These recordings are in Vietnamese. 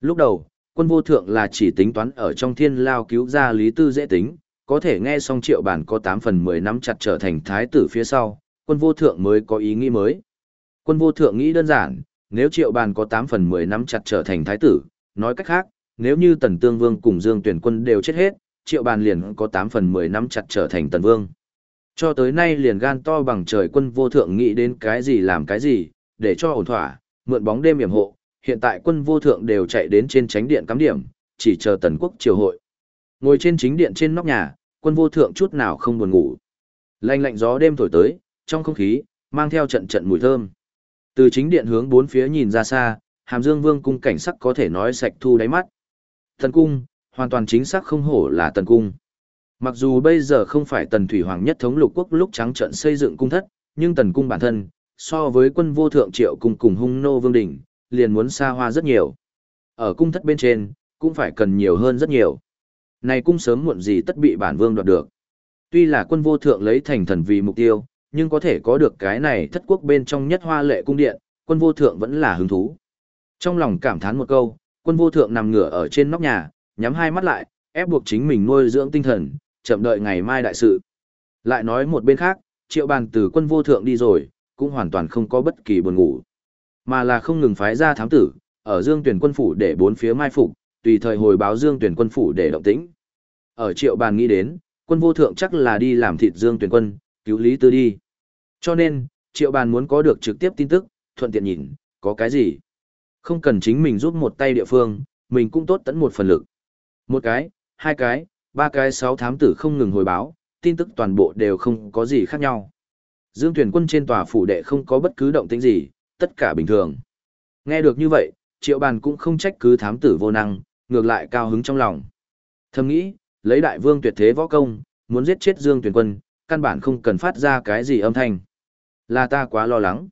Lúc đầu, quân vô thượng là chỉ tính toán ở trong thiên lao cứu ra Lý Tư dễ tính, có thể nghe xong triệu bản có 8 phần 10 năm chặt trở thành thái tử phía sau, quân vô thượng mới có ý nghĩ mới. Quân vô thượng nghĩ đơn giản, nếu triệu bản có 8 phần 10 năm chặt trở thành thái tử, nói cách khác, nếu như tần tương vương cùng dương tuyển quân đều chết hết, triệu bản liền có 8 phần 10 năm chặt trở thành tần vương. Cho tới nay liền gan to bằng trời quân vô thượng nghĩ đến cái gì làm cái gì, để cho ổn thỏa, mượn bóng đêm yểm hộ, hiện tại quân vô thượng đều chạy đến trên tránh điện cắm điểm, chỉ chờ tần quốc triều hội. Ngồi trên chính điện trên nóc nhà, quân vô thượng chút nào không buồn ngủ. Lạnh lạnh gió đêm thổi tới, trong không khí, mang theo trận trận mùi thơm. Từ chính điện hướng bốn phía nhìn ra xa, Hàm Dương Vương cung cảnh sắc có thể nói sạch thu đáy mắt. Tần cung, hoàn toàn chính xác không hổ là tần cung. Mặc dù bây giờ không phải tần thủy hoàng nhất thống lục quốc lúc trắng trận xây dựng cung thất, nhưng tần cung bản thân, so với quân vô thượng triệu cung cùng hung nô vương đỉnh, liền muốn xa hoa rất nhiều. Ở cung thất bên trên, cũng phải cần nhiều hơn rất nhiều. Này cung sớm muộn gì tất bị bản vương đoạt được. Tuy là quân vô thượng lấy thành thần vì mục tiêu, nhưng có thể có được cái này thất quốc bên trong nhất hoa lệ cung điện, quân vô thượng vẫn là hứng thú. Trong lòng cảm thán một câu, quân vô thượng nằm ngửa ở trên nóc nhà, nhắm hai mắt lại, ép buộc chính mình nuôi dưỡng tinh thần, chậm đợi ngày mai đại sự. Lại nói một bên khác, triệu bàn từ quân vô thượng đi rồi, cũng hoàn toàn không có bất kỳ buồn ngủ. Mà là không ngừng phái ra thám tử, ở dương tuyển quân phủ để bốn phía mai phục, tùy thời hồi báo dương tuyển quân phủ để động tĩnh. Ở triệu bàn nghĩ đến, quân vô thượng chắc là đi làm thịt dương tuyển quân, cứu Lý Tư đi. Cho nên, triệu bàn muốn có được trực tiếp tin tức, thuận tiện nhìn, có cái gì. Không cần chính mình giúp một tay địa phương, mình cũng tốt tẫn một phần lực. Một cái, hai cái, ba cái sáu thám tử không ngừng hồi báo, tin tức toàn bộ đều không có gì khác nhau. Dương tuyển quân trên tòa phủ đệ không có bất cứ động tĩnh gì, tất cả bình thường. Nghe được như vậy, triệu bàn cũng không trách cứ thám tử vô năng, ngược lại cao hứng trong lòng. Thầm nghĩ, lấy đại vương tuyệt thế võ công, muốn giết chết Dương tuyển quân, căn bản không cần phát ra cái gì âm thanh. Là ta quá lo lắng.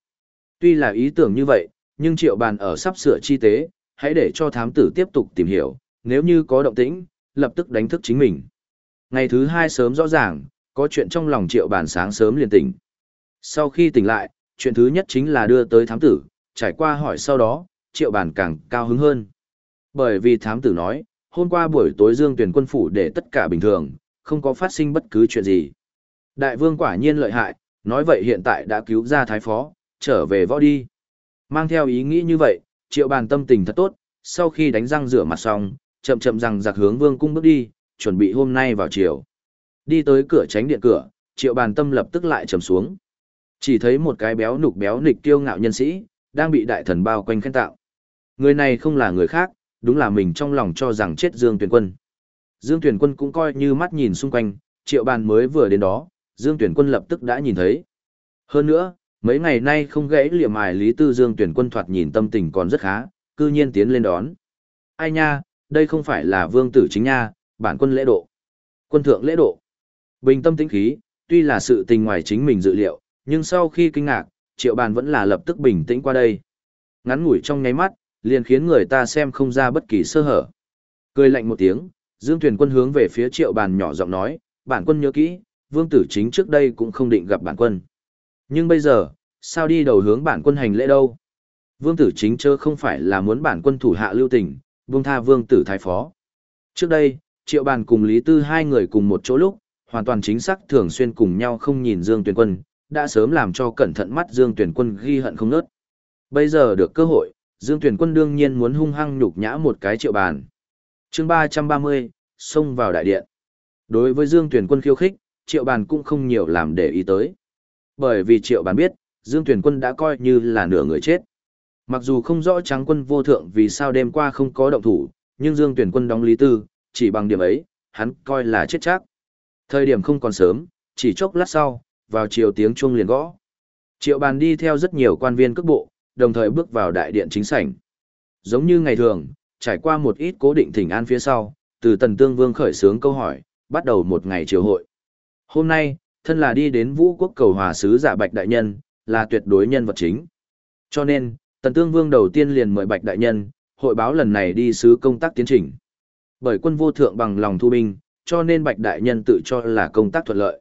Tuy là ý tưởng như vậy, nhưng triệu bàn ở sắp sửa chi tế, hãy để cho thám tử tiếp tục tìm hiểu, nếu như có động tĩnh, lập tức đánh thức chính mình. Ngày thứ hai sớm rõ ràng, có chuyện trong lòng triệu bàn sáng sớm liền tỉnh. Sau khi tỉnh lại, chuyện thứ nhất chính là đưa tới thám tử, trải qua hỏi sau đó, triệu bản càng cao hứng hơn. Bởi vì thám tử nói, hôm qua buổi tối dương tuyển quân phủ để tất cả bình thường, không có phát sinh bất cứ chuyện gì. Đại vương quả nhiên lợi hại, nói vậy hiện tại đã cứu ra thái phó, trở về võ đi. Mang theo ý nghĩ như vậy, triệu bàn tâm tình thật tốt, sau khi đánh răng rửa mặt xong, chậm chậm rằng giặc hướng vương cung bước đi, chuẩn bị hôm nay vào chiều. Đi tới cửa tránh điện cửa, triệu bàn tâm lập tức lại trầm xuống. Chỉ thấy một cái béo nục béo nịch tiêu ngạo nhân sĩ, đang bị đại thần bao quanh khen tạo. Người này không là người khác, đúng là mình trong lòng cho rằng chết Dương Tuyển Quân. Dương Tuyển Quân cũng coi như mắt nhìn xung quanh, triệu bàn mới vừa đến đó, Dương Tuyển Quân lập tức đã nhìn thấy. Hơn nữa, mấy ngày nay không gãy liệm mài Lý Tư Dương Tuyển Quân thoạt nhìn tâm tình còn rất khá, cư nhiên tiến lên đón. Ai nha, đây không phải là vương tử chính nha, bản quân lễ độ. Quân thượng lễ độ. Bình tâm tĩnh khí, tuy là sự tình ngoài chính mình dự liệu, nhưng sau khi kinh ngạc, triệu bàn vẫn là lập tức bình tĩnh qua đây. Ngắn ngủi trong nháy mắt, liền khiến người ta xem không ra bất kỳ sơ hở. Cười lạnh một tiếng, Dương thuyền Quân hướng về phía triệu bàn nhỏ giọng nói, bản quân nhớ kỹ, vương tử chính trước đây cũng không định gặp bản quân. Nhưng bây giờ, sao đi đầu hướng bản quân hành lễ đâu? Vương tử chính chớ không phải là muốn bản quân thủ hạ lưu tình, vương tha vương tử thái phó. Trước đây, triệu bàn cùng Lý Tư hai người cùng một chỗ lúc, hoàn toàn chính xác thường xuyên cùng nhau không nhìn Dương Tuyền Quân, đã sớm làm cho cẩn thận mắt Dương Tuyển Quân ghi hận không nớt. Bây giờ được cơ hội, Dương Tuyển Quân đương nhiên muốn hung hăng nhục nhã một cái triệu bàn. chương ba trăm ba mươi xông vào đại điện. Đối với Dương Tuyển Quân khiêu khích, triệu bàn cũng không nhiều làm để ý tới. Bởi vì triệu bàn biết, Dương Tuyển Quân đã coi như là nửa người chết. Mặc dù không rõ trắng quân vô thượng vì sao đêm qua không có động thủ, nhưng Dương Tuyển Quân đóng lý tư, chỉ bằng điểm ấy, hắn coi là chết chắc. Thời điểm không còn sớm, chỉ chốc lát sau, vào chiều tiếng chuông liền gõ. Triệu bàn đi theo rất nhiều quan viên cước bộ, đồng thời bước vào đại điện chính sảnh. Giống như ngày thường, trải qua một ít cố định thỉnh an phía sau, từ tần tương vương khởi sướng câu hỏi, bắt đầu một ngày triều hội. Hôm nay, thân là đi đến vũ quốc cầu hòa sứ giả Bạch Đại Nhân, là tuyệt đối nhân vật chính. Cho nên, Tần Tương Vương đầu tiên liền mời Bạch Đại Nhân, hội báo lần này đi sứ công tác tiến trình. Bởi quân vô thượng bằng lòng thu binh, cho nên Bạch Đại Nhân tự cho là công tác thuận lợi.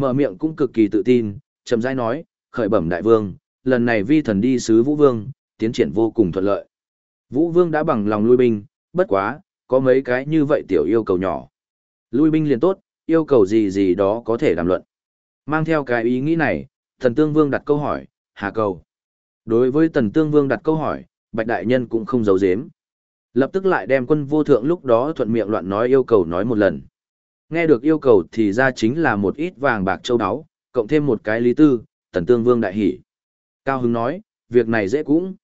Mở miệng cũng cực kỳ tự tin, chậm rãi nói, khởi bẩm Đại Vương, lần này vi thần đi sứ Vũ Vương, tiến triển vô cùng thuận lợi. Vũ Vương đã bằng lòng lui binh, bất quá, có mấy cái như vậy tiểu yêu cầu nhỏ. Lui binh liền tốt, yêu cầu gì gì đó có thể đàm luận. Mang theo cái ý nghĩ này, Thần Tương Vương đặt câu hỏi, Hà cầu. Đối với Tần Tương Vương đặt câu hỏi, Bạch Đại Nhân cũng không giấu giếm. Lập tức lại đem quân vô thượng lúc đó thuận miệng loạn nói yêu cầu nói một lần. Nghe được yêu cầu thì ra chính là một ít vàng bạc châu áo, cộng thêm một cái lý tư, Tần Tương Vương đại hỉ. Cao hứng nói, việc này dễ cũng.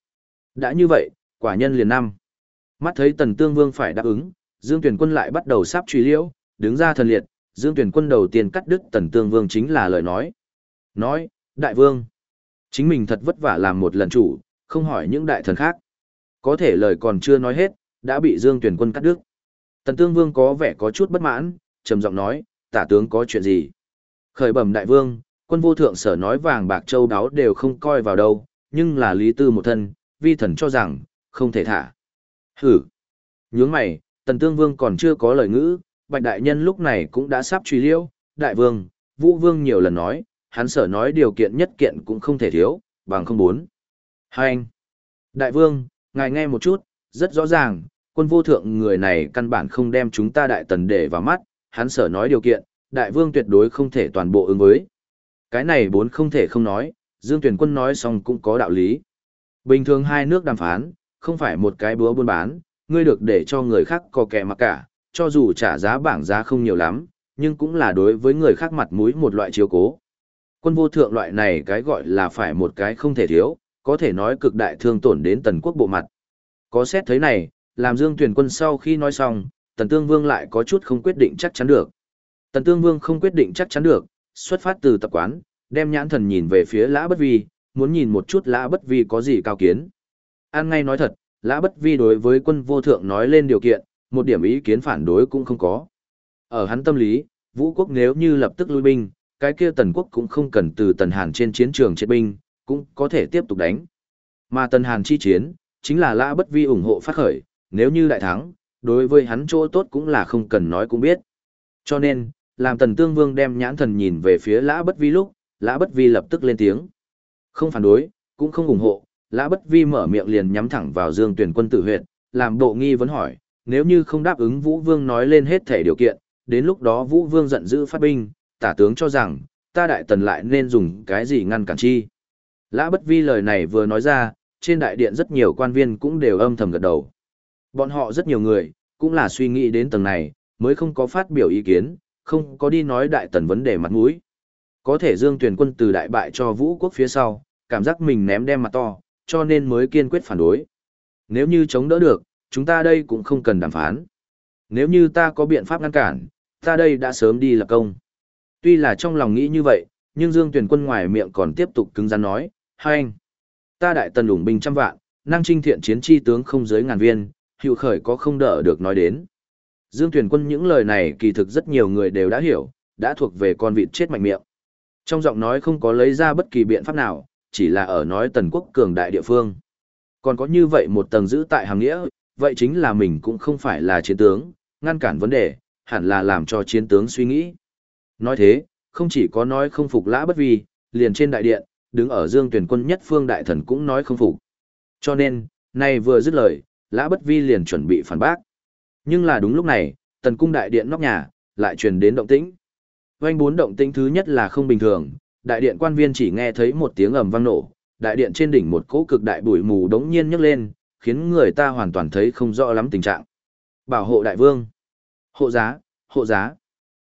Đã như vậy, quả nhân liền năm. Mắt thấy Tần Tương Vương phải đáp ứng, Dương Tuyển Quân lại bắt đầu sắp truy liễu, đứng ra thần liệt, Dương Tuyển Quân đầu tiên cắt đứt Tần Tương Vương chính là lời nói. Nói, Đại Vương, chính mình thật vất vả làm một lần chủ, không hỏi những đại thần khác. Có thể lời còn chưa nói hết, đã bị Dương Tuyển Quân cắt đứt. Tần Tương Vương có vẻ có chút bất mãn, trầm giọng nói, tả tướng có chuyện gì? Khởi bẩm đại vương, quân vô thượng sở nói vàng bạc châu đáo đều không coi vào đâu, nhưng là lý tư một thân, vi thần cho rằng, không thể thả. Hử! Nhướng mày, tần tương vương còn chưa có lời ngữ, bạch đại nhân lúc này cũng đã sắp truy liêu, đại vương, vũ vương nhiều lần nói, hắn sở nói điều kiện nhất kiện cũng không thể thiếu, bằng không bốn. Hai anh! Đại vương, ngài nghe một chút, rất rõ ràng, quân vô thượng người này căn bản không đem chúng ta đại tần để vào mắt, hắn sở nói điều kiện, đại vương tuyệt đối không thể toàn bộ ứng với. Cái này bốn không thể không nói, Dương Tuyển Quân nói xong cũng có đạo lý. Bình thường hai nước đàm phán, không phải một cái búa buôn bán, ngươi được để cho người khác có kẻ mặc cả, cho dù trả giá bảng giá không nhiều lắm, nhưng cũng là đối với người khác mặt mũi một loại chiếu cố. Quân vô thượng loại này cái gọi là phải một cái không thể thiếu, có thể nói cực đại thương tổn đến tần quốc bộ mặt. Có xét thấy này, làm Dương Tuyển Quân sau khi nói xong, Tần Tương Vương lại có chút không quyết định chắc chắn được. Tần Tương Vương không quyết định chắc chắn được, xuất phát từ tập quán, đem nhãn thần nhìn về phía Lã Bất Vi, muốn nhìn một chút Lã Bất Vi có gì cao kiến. An ngay nói thật, Lã Bất Vi đối với quân vô thượng nói lên điều kiện, một điểm ý kiến phản đối cũng không có. Ở hắn tâm lý, vũ quốc nếu như lập tức lui binh, cái kia tần quốc cũng không cần từ tần hàn trên chiến trường chết binh, cũng có thể tiếp tục đánh. Mà tần hàn chi chiến, chính là Lã Bất Vi ủng hộ phát khởi, nếu như đại thắng, đối với hắn chỗ tốt cũng là không cần nói cũng biết. Cho nên, làm tần tương vương đem nhãn thần nhìn về phía lã bất vi lúc, lã bất vi lập tức lên tiếng. Không phản đối, cũng không ủng hộ, lã bất vi mở miệng liền nhắm thẳng vào dương tuyển quân tử huyệt, làm bộ nghi vấn hỏi, nếu như không đáp ứng Vũ Vương nói lên hết thể điều kiện, đến lúc đó Vũ Vương giận dữ phát binh, tả tướng cho rằng, ta đại tần lại nên dùng cái gì ngăn cản chi. Lã bất vi lời này vừa nói ra, trên đại điện rất nhiều quan viên cũng đều âm thầm gật đầu. Bọn họ rất nhiều người, cũng là suy nghĩ đến tầng này, mới không có phát biểu ý kiến, không có đi nói đại tần vấn đề mặt mũi. Có thể Dương Tuyền quân từ đại bại cho vũ quốc phía sau, cảm giác mình ném đem mặt to, cho nên mới kiên quyết phản đối. Nếu như chống đỡ được, chúng ta đây cũng không cần đàm phán. Nếu như ta có biện pháp ngăn cản, ta đây đã sớm đi lập công. Tuy là trong lòng nghĩ như vậy, nhưng Dương Tuyền quân ngoài miệng còn tiếp tục cứng rắn nói, hai anh, ta đại tần lủng binh trăm vạn, năng trinh thiện chiến chi tướng không dưới ngàn viên, hữu khởi có không đỡ được nói đến. Dương Tuyền Quân những lời này kỳ thực rất nhiều người đều đã hiểu, đã thuộc về con vịt chết mạnh miệng. Trong giọng nói không có lấy ra bất kỳ biện pháp nào, chỉ là ở nói tần quốc cường đại địa phương. Còn có như vậy một tầng giữ tại hàng nghĩa, vậy chính là mình cũng không phải là chiến tướng, ngăn cản vấn đề, hẳn là làm cho chiến tướng suy nghĩ. Nói thế, không chỉ có nói không phục lã bất vi, liền trên đại điện, đứng ở dương tuyển quân nhất phương đại thần cũng nói không phục. Cho nên, nay vừa dứt lời, lã bất vi liền chuẩn bị phản bác. Nhưng là đúng lúc này, tần cung đại điện nóc nhà, lại truyền đến động tĩnh. Vành bốn động tĩnh thứ nhất là không bình thường, đại điện quan viên chỉ nghe thấy một tiếng ầm vang nổ, đại điện trên đỉnh một cỗ cực đại bụi mù đống nhiên nhấc lên, khiến người ta hoàn toàn thấy không rõ lắm tình trạng. Bảo hộ đại vương. Hộ giá, hộ giá.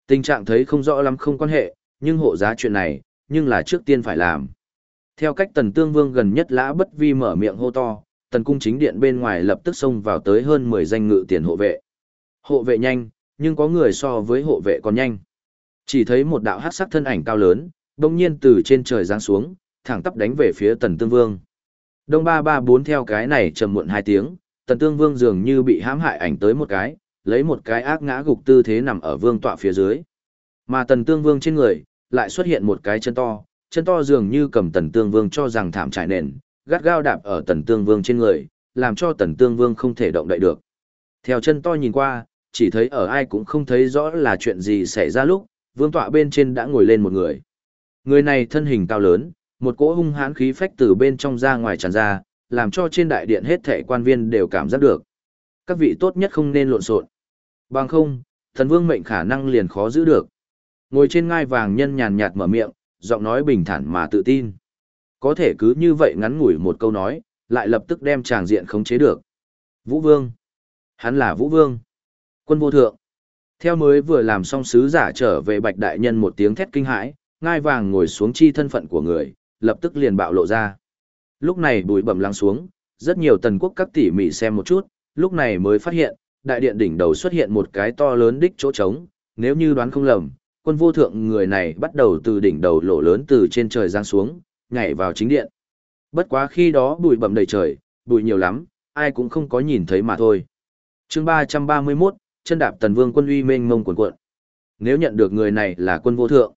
Tình trạng thấy không rõ lắm không quan hệ, nhưng hộ giá chuyện này, nhưng là trước tiên phải làm. Theo cách tần tương vương gần nhất lã bất vi mở miệng hô to, tần cung chính điện bên ngoài lập tức xông vào tới hơn 10 danh ngự tiền hộ vệ. Hộ vệ nhanh, nhưng có người so với hộ vệ còn nhanh. Chỉ thấy một đạo hắc sắc thân ảnh cao lớn, đông nhiên từ trên trời giáng xuống, thẳng tắp đánh về phía tần tương vương. Đông ba ba bốn theo cái này trầm muộn hai tiếng, tần tương vương dường như bị hãm hại ảnh tới một cái, lấy một cái ác ngã gục tư thế nằm ở vương tọa phía dưới. Mà tần tương vương trên người, lại xuất hiện một cái chân to, chân to dường như cầm tần tương vương cho rằng thảm trải nền, gắt gao đạp ở tần tương vương trên người, làm cho tần tương vương không thể động đậy được. Theo chân to nhìn qua, chỉ thấy ở ai cũng không thấy rõ là chuyện gì xảy ra lúc, vương tọa bên trên đã ngồi lên một người. Người này thân hình cao lớn, một cỗ hung hãn khí phách từ bên trong ra ngoài tràn ra, làm cho trên đại điện hết thảy quan viên đều cảm giác được. Các vị tốt nhất không nên lộn xộn. Bằng không, thần vương mệnh khả năng liền khó giữ được. Ngồi trên ngai vàng nhân nhàn nhạt mở miệng, giọng nói bình thản mà tự tin. Có thể cứ như vậy ngắn ngủi một câu nói, lại lập tức đem tràng diện khống chế được. Vũ Vương. Hắn là Vũ Vương. Quân vô thượng. Theo mới vừa làm xong sứ giả trở về bạch đại nhân một tiếng thét kinh hãi, ngai vàng ngồi xuống chi thân phận của người, lập tức liền bạo lộ ra. Lúc này bụi bẩm lắng xuống, rất nhiều tần quốc các tỉ mỉ xem một chút, lúc này mới phát hiện, đại điện đỉnh đầu xuất hiện một cái to lớn đích chỗ trống, nếu như đoán không lầm, quân vô thượng người này bắt đầu từ đỉnh đầu lộ lớn từ trên trời giáng xuống, nhảy vào chính điện. Bất quá khi đó bụi bẩm đầy trời, bụi nhiều lắm, ai cũng không có nhìn thấy mà thôi. chương 331, chân đạp tần vương quân uy mênh mông cuộn cuộn. Nếu nhận được người này là quân vô thượng,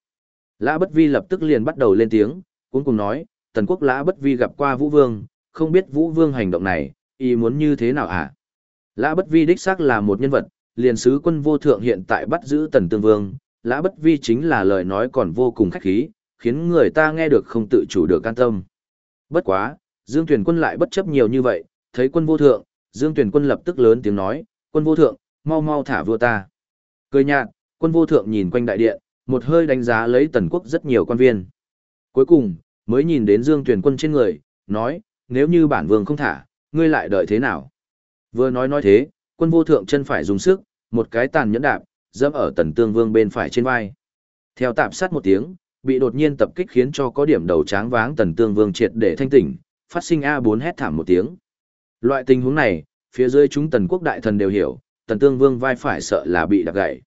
Lã Bất Vi lập tức liền bắt đầu lên tiếng, cuối cùng nói, tần quốc Lã Bất Vi gặp qua Vũ Vương, không biết Vũ Vương hành động này, ý muốn như thế nào hả? Lã Bất Vi đích xác là một nhân vật, liền sứ quân vô thượng hiện tại bắt giữ tần tương vương, Lã Bất Vi chính là lời nói còn vô cùng khách khí, khiến người ta nghe được không tự chủ được can tâm. Bất quá, Dương Tuyền quân lại bất chấp nhiều như vậy, thấy quân vô thượng, Dương Tuyền quân lập tức lớn tiếng nói, quân vô thượng, mau mau thả vua ta. Cười nhạt, quân vô thượng nhìn quanh đại điện, một hơi đánh giá lấy tần quốc rất nhiều quan viên. Cuối cùng, mới nhìn đến Dương Tuyền quân trên người, nói, nếu như bản vương không thả, ngươi lại đợi thế nào? Vừa nói nói thế, quân vô thượng chân phải dùng sức, một cái tàn nhẫn đạp, dẫm ở tần tương vương bên phải trên vai. Theo tạp sát một tiếng, bị đột nhiên tập kích khiến cho có điểm đầu tráng váng tần tương vương triệt để thanh tỉnh, phát sinh A4 hét thảm một tiếng. Loại tình huống này, phía dưới chúng tần quốc đại thần đều hiểu, tần tương vương vai phải sợ là bị đạp gãy.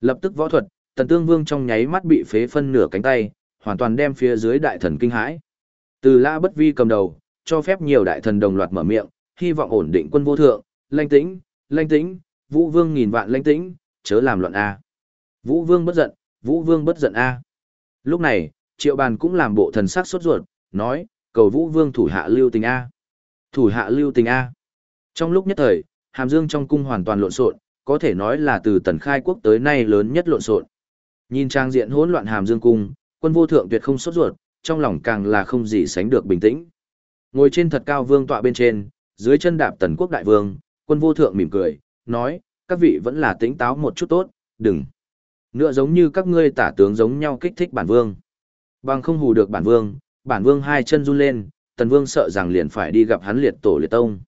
Lập tức võ thuật, tần tương vương trong nháy mắt bị phế phân nửa cánh tay, hoàn toàn đem phía dưới đại thần kinh hãi. Từ lã bất vi cầm đầu, cho phép nhiều đại thần đồng loạt mở miệng, hy vọng ổn định quân vô thượng, lanh tĩnh, lanh tĩnh, vũ vương nghìn vạn lanh tĩnh, chớ làm loạn A. Vũ vương bất giận, vũ vương bất giận A. Lúc này, triệu bàn cũng làm bộ thần sắc sốt ruột, nói, cầu vũ vương thủ hạ lưu tình A. Thủ hạ lưu tình A. Trong lúc nhất thời, hàm dương trong cung hoàn toàn lộn xộn, có thể nói là từ tần khai quốc tới nay lớn nhất lộn xộn. Nhìn trang diện hỗn loạn hàm dương cung, quân vô thượng tuyệt không sốt ruột, trong lòng càng là không gì sánh được bình tĩnh. Ngồi trên thật cao vương tọa bên trên, dưới chân đạp tần quốc đại vương, quân vô thượng mỉm cười, nói, các vị vẫn là tính táo một chút tốt, đừng. Nữa giống như các ngươi tả tướng giống nhau kích thích bản vương. Bằng không hù được bản vương, bản vương hai chân run lên, tần vương sợ rằng liền phải đi gặp hắn liệt tổ liệt tông.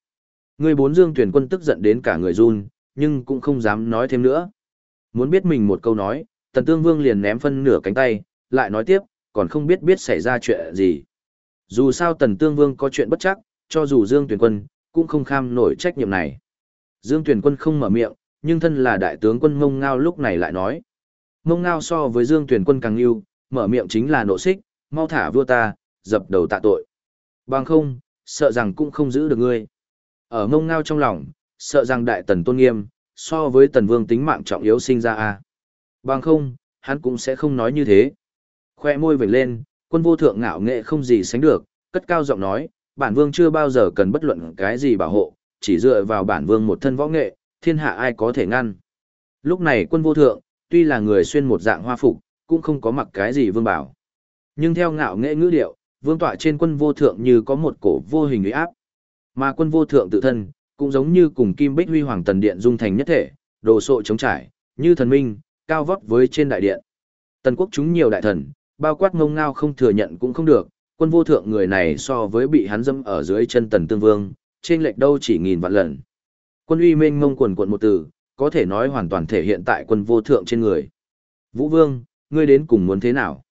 Người bốn dương tuyển quân tức giận đến cả người run, nhưng cũng không dám nói thêm nữa. Muốn biết mình một câu nói, tần tương vương liền ném phân nửa cánh tay, lại nói tiếp, còn không biết biết xảy ra chuyện gì. Dù sao tần tương vương có chuyện bất chắc, cho dù dương tuyển quân, cũng không kham nổi trách nhiệm này. Dương tuyển quân không mở miệng, nhưng thân là đại tướng quân mông ngao lúc này lại nói. Mông ngao so với dương tuyển quân càng yêu, mở miệng chính là nộ xích, mau thả vua ta, dập đầu tạ tội. Bằng không, sợ rằng cũng không giữ được ngươi. Ở mông ngao trong lòng, sợ rằng đại tần tôn nghiêm, so với tần vương tính mạng trọng yếu sinh ra a Bằng không, hắn cũng sẽ không nói như thế. Khoe môi vểnh lên, quân vô thượng ngạo nghệ không gì sánh được, cất cao giọng nói, bản vương chưa bao giờ cần bất luận cái gì bảo hộ, chỉ dựa vào bản vương một thân võ nghệ, thiên hạ ai có thể ngăn. Lúc này quân vô thượng, tuy là người xuyên một dạng hoa phục, cũng không có mặc cái gì vương bảo. Nhưng theo ngạo nghệ ngữ điệu, vương tọa trên quân vô thượng như có một cổ vô hình uy áp. Mà quân vô thượng tự thân, cũng giống như cùng kim bích huy hoàng tần điện dung thành nhất thể, đồ sộ chống trải, như thần minh, cao vóc với trên đại điện. Tần quốc chúng nhiều đại thần, bao quát ngông ngao không thừa nhận cũng không được, quân vô thượng người này so với bị hắn dâm ở dưới chân tần tương vương, trên lệch đâu chỉ nghìn vạn lần. Quân uy mênh mông quần quận một từ, có thể nói hoàn toàn thể hiện tại quân vô thượng trên người. Vũ vương, ngươi đến cùng muốn thế nào?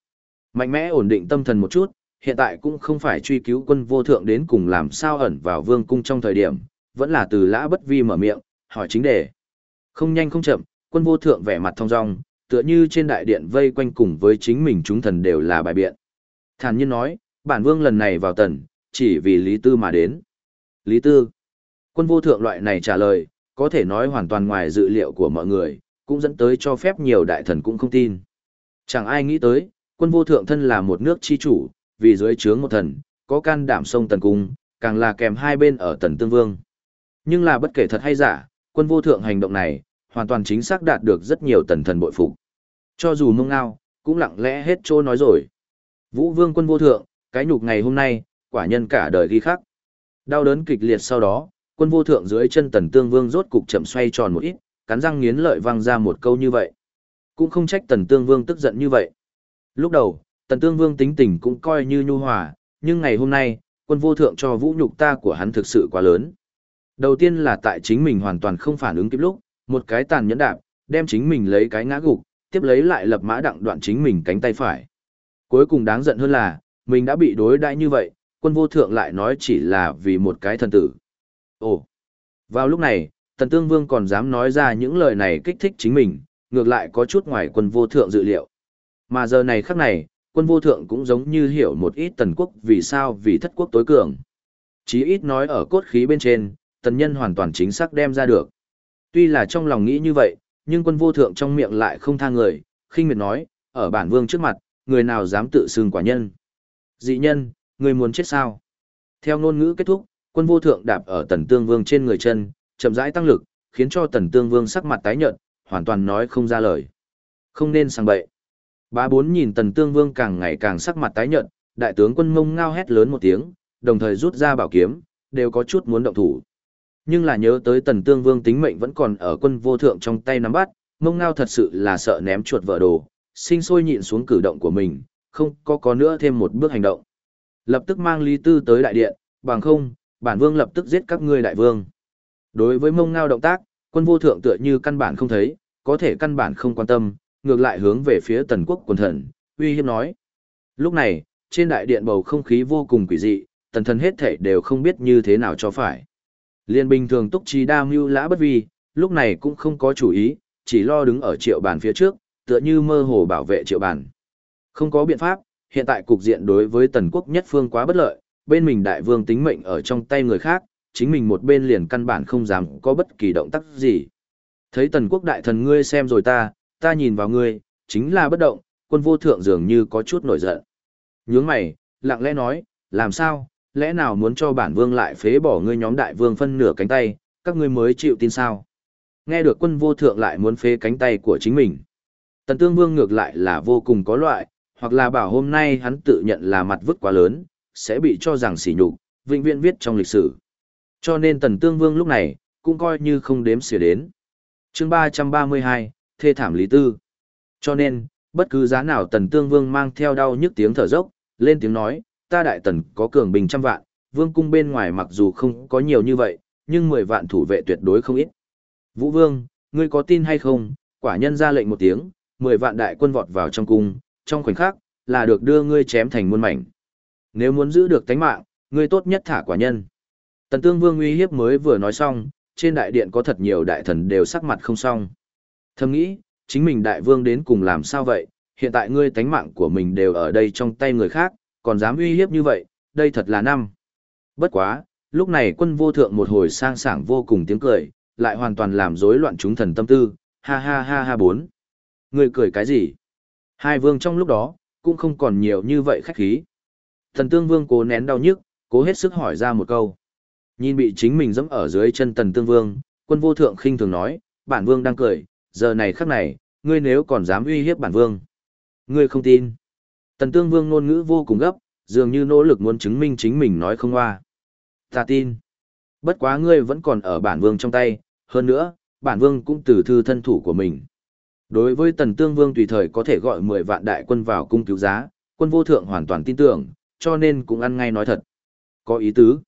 Mạnh mẽ ổn định tâm thần một chút, hiện tại cũng không phải truy cứu quân vô thượng đến cùng làm sao ẩn vào vương cung trong thời điểm, vẫn là từ lã bất vi mở miệng, hỏi chính đề. Không nhanh không chậm, quân vô thượng vẻ mặt thong dong, tựa như trên đại điện vây quanh cùng với chính mình chúng thần đều là bài biện. Thản nhiên nói, bản vương lần này vào tần, chỉ vì Lý Tư mà đến. Lý Tư. Quân vô thượng loại này trả lời, có thể nói hoàn toàn ngoài dự liệu của mọi người, cũng dẫn tới cho phép nhiều đại thần cũng không tin. Chẳng ai nghĩ tới, quân vô thượng thân là một nước chi chủ, vì dưới trướng một thần, có can đảm sông tần cung, càng là kèm hai bên ở tần tương vương. Nhưng là bất kể thật hay giả, quân vô thượng hành động này, hoàn toàn chính xác đạt được rất nhiều tần thần bội phục. Cho dù mông ngao, cũng lặng lẽ hết trô nói rồi. Vũ vương quân vô thượng, cái nhục ngày hôm nay, quả nhân cả đời ghi khắc. Đau đớn kịch liệt sau đó, quân vô thượng dưới chân tần tương vương rốt cục chậm xoay tròn một ít, cắn răng nghiến lợi vang ra một câu như vậy. Cũng không trách tần tương vương tức giận như vậy. Lúc đầu, tần tương vương tính tình cũng coi như nhu hòa, nhưng ngày hôm nay, quân vô thượng cho vũ nhục ta của hắn thực sự quá lớn. Đầu tiên là tại chính mình hoàn toàn không phản ứng kịp lúc, một cái tàn nhẫn đạp, đem chính mình lấy cái ngã gục, tiếp lấy lại lập mã đặng đoạn chính mình cánh tay phải. Cuối cùng đáng giận hơn là, mình đã bị đối đãi như vậy, quân vô thượng lại nói chỉ là vì một cái thần tử. Ồ! Vào lúc này, Tần Tương Vương còn dám nói ra những lời này kích thích chính mình, ngược lại có chút ngoài quân vô thượng dự liệu. Mà giờ này khắc này, quân vô thượng cũng giống như hiểu một ít tần quốc vì sao vì thất quốc tối cường. Chí ít nói ở cốt khí bên trên, tần nhân hoàn toàn chính xác đem ra được. Tuy là trong lòng nghĩ như vậy, nhưng quân vô thượng trong miệng lại không tha người, khinh miệt nói, ở bản vương trước mặt, người nào dám tự xưng quả nhân. Dị nhân, người muốn chết sao? Theo ngôn ngữ kết thúc, quân vô thượng đạp ở tần tương vương trên người chân, chậm rãi tăng lực, khiến cho tần tương vương sắc mặt tái nhợt, hoàn toàn nói không ra lời. Không nên sang bậy. Bá bốn nhìn tần tương vương càng ngày càng sắc mặt tái nhợt, đại tướng quân mông ngao hét lớn một tiếng, đồng thời rút ra bảo kiếm, đều có chút muốn động thủ. Nhưng là nhớ tới tần tương vương tính mệnh vẫn còn ở quân vô thượng trong tay nắm bắt, mông ngao thật sự là sợ ném chuột vợ đồ, sinh sôi nhịn xuống cử động của mình, không có có nữa thêm một bước hành động. Lập tức mang Lý Tư tới đại điện, bằng không, bản vương lập tức giết các ngươi đại vương. Đối với mông ngao động tác, quân vô thượng tựa như căn bản không thấy, có thể căn bản không quan tâm, ngược lại hướng về phía tần quốc quần thần, uy hiếp nói. Lúc này, trên đại điện bầu không khí vô cùng quỷ dị, tần thần hết thể đều không biết như thế nào cho phải. Liên bình thường túc trí đa mưu lã bất vi, lúc này cũng không có chủ ý, chỉ lo đứng ở triệu bàn phía trước, tựa như mơ hồ bảo vệ triệu bàn. Không có biện pháp, hiện tại cục diện đối với tần quốc nhất phương quá bất lợi, bên mình đại vương tính mệnh ở trong tay người khác, chính mình một bên liền căn bản không dám có bất kỳ động tác gì. Thấy tần quốc đại thần ngươi xem rồi ta, ta nhìn vào ngươi, chính là bất động, quân vô thượng dường như có chút nổi giận. Nhướng mày, lặng lẽ nói, làm sao, lẽ nào muốn cho bản vương lại phế bỏ ngươi nhóm đại vương phân nửa cánh tay, các ngươi mới chịu tin sao? Nghe được quân vô thượng lại muốn phế cánh tay của chính mình. Tần tương vương ngược lại là vô cùng có loại, hoặc là bảo hôm nay hắn tự nhận là mặt vứt quá lớn, sẽ bị cho rằng sỉ nhục, vĩnh viễn viết trong lịch sử. Cho nên tần tương vương lúc này, cũng coi như không đếm xỉa đến. chương 332, Thê thảm lý tư. Cho nên, bất cứ giá nào tần tương vương mang theo đau nhức tiếng thở dốc, lên tiếng nói, ta đại tần có cường bình trăm vạn, vương cung bên ngoài mặc dù không có nhiều như vậy, nhưng 10 vạn thủ vệ tuyệt đối không ít. Vũ vương, ngươi có tin hay không, quả nhân ra lệnh một tiếng, 10 vạn đại quân vọt vào trong cung, trong khoảnh khắc, là được đưa ngươi chém thành muôn mảnh. Nếu muốn giữ được tánh mạng, ngươi tốt nhất thả quả nhân. Tần tương vương uy hiếp mới vừa nói xong, trên đại điện có thật nhiều đại thần đều sắc mặt không xong. Thầm nghĩ, chính mình đại vương đến cùng làm sao vậy, hiện tại ngươi tánh mạng của mình đều ở đây trong tay người khác, còn dám uy hiếp như vậy, đây thật là năm. Bất quá, lúc này quân vô thượng một hồi sang sảng vô cùng tiếng cười, lại hoàn toàn làm rối loạn chúng thần tâm tư, ha ha ha ha bốn. Ngươi cười cái gì? Hai vương trong lúc đó, cũng không còn nhiều như vậy khách khí. Thần tương vương cố nén đau nhức, cố hết sức hỏi ra một câu. Nhìn bị chính mình dẫm ở dưới chân tần tương vương, quân vô thượng khinh thường nói, bản vương đang cười, giờ này khắc này, ngươi nếu còn dám uy hiếp bản vương. Ngươi không tin. Tần tương vương ngôn ngữ vô cùng gấp, dường như nỗ lực muốn chứng minh chính mình nói không hoa. Ta tin. Bất quá ngươi vẫn còn ở bản vương trong tay, hơn nữa, bản vương cũng từ thư thân thủ của mình. Đối với tần tương vương tùy thời có thể gọi 10 vạn đại quân vào cung cứu giá, quân vô thượng hoàn toàn tin tưởng, cho nên cũng ăn ngay nói thật. Có ý tứ.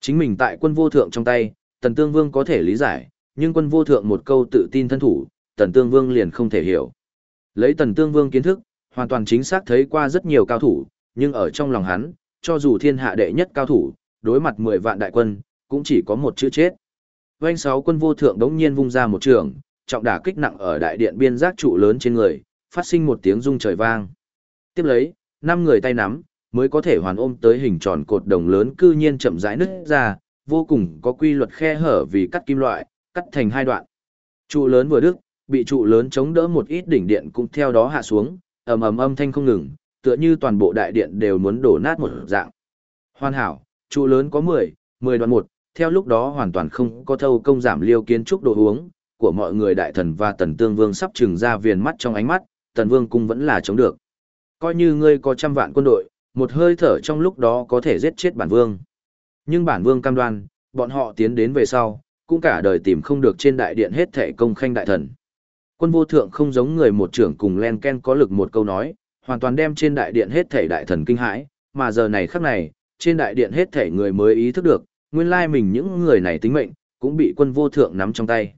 Chính mình tại quân vô thượng trong tay, tần tương vương có thể lý giải, nhưng quân vô thượng một câu tự tin thân thủ, tần tương vương liền không thể hiểu. Lấy tần tương vương kiến thức, hoàn toàn chính xác thấy qua rất nhiều cao thủ, nhưng ở trong lòng hắn, cho dù thiên hạ đệ nhất cao thủ, đối mặt 10 vạn đại quân, cũng chỉ có một chữ chết. Vành sáu quân vô thượng đống nhiên vung ra một trường, trọng đả kích nặng ở đại điện biên giác trụ lớn trên người, phát sinh một tiếng rung trời vang. Tiếp lấy, năm người tay nắm, mới có thể hoàn ôm tới hình tròn cột đồng lớn cư nhiên chậm rãi nứt ra, vô cùng có quy luật khe hở vì cắt kim loại, cắt thành hai đoạn. Trụ lớn vừa đứt, bị trụ lớn chống đỡ một ít đỉnh điện cũng theo đó hạ xuống, ầm ầm âm thanh không ngừng, tựa như toàn bộ đại điện đều muốn đổ nát một dạng. Hoàn hảo, trụ lớn có 10, 10 đoạn một, theo lúc đó hoàn toàn không có thâu công giảm liêu kiến trúc đồ uống, của mọi người đại thần và tần tương vương sắp trừng ra viền mắt trong ánh mắt, tần vương cung vẫn là chống được. Coi như ngươi có trăm vạn quân đội, một hơi thở trong lúc đó có thể giết chết bản vương. Nhưng bản vương cam đoan, bọn họ tiến đến về sau, cũng cả đời tìm không được trên đại điện hết thể công khanh đại thần. Quân vô thượng không giống người một trưởng cùng len ken có lực một câu nói, hoàn toàn đem trên đại điện hết thể đại thần kinh hãi, mà giờ này khắc này, trên đại điện hết thể người mới ý thức được, nguyên lai mình những người này tính mệnh, cũng bị quân vô thượng nắm trong tay.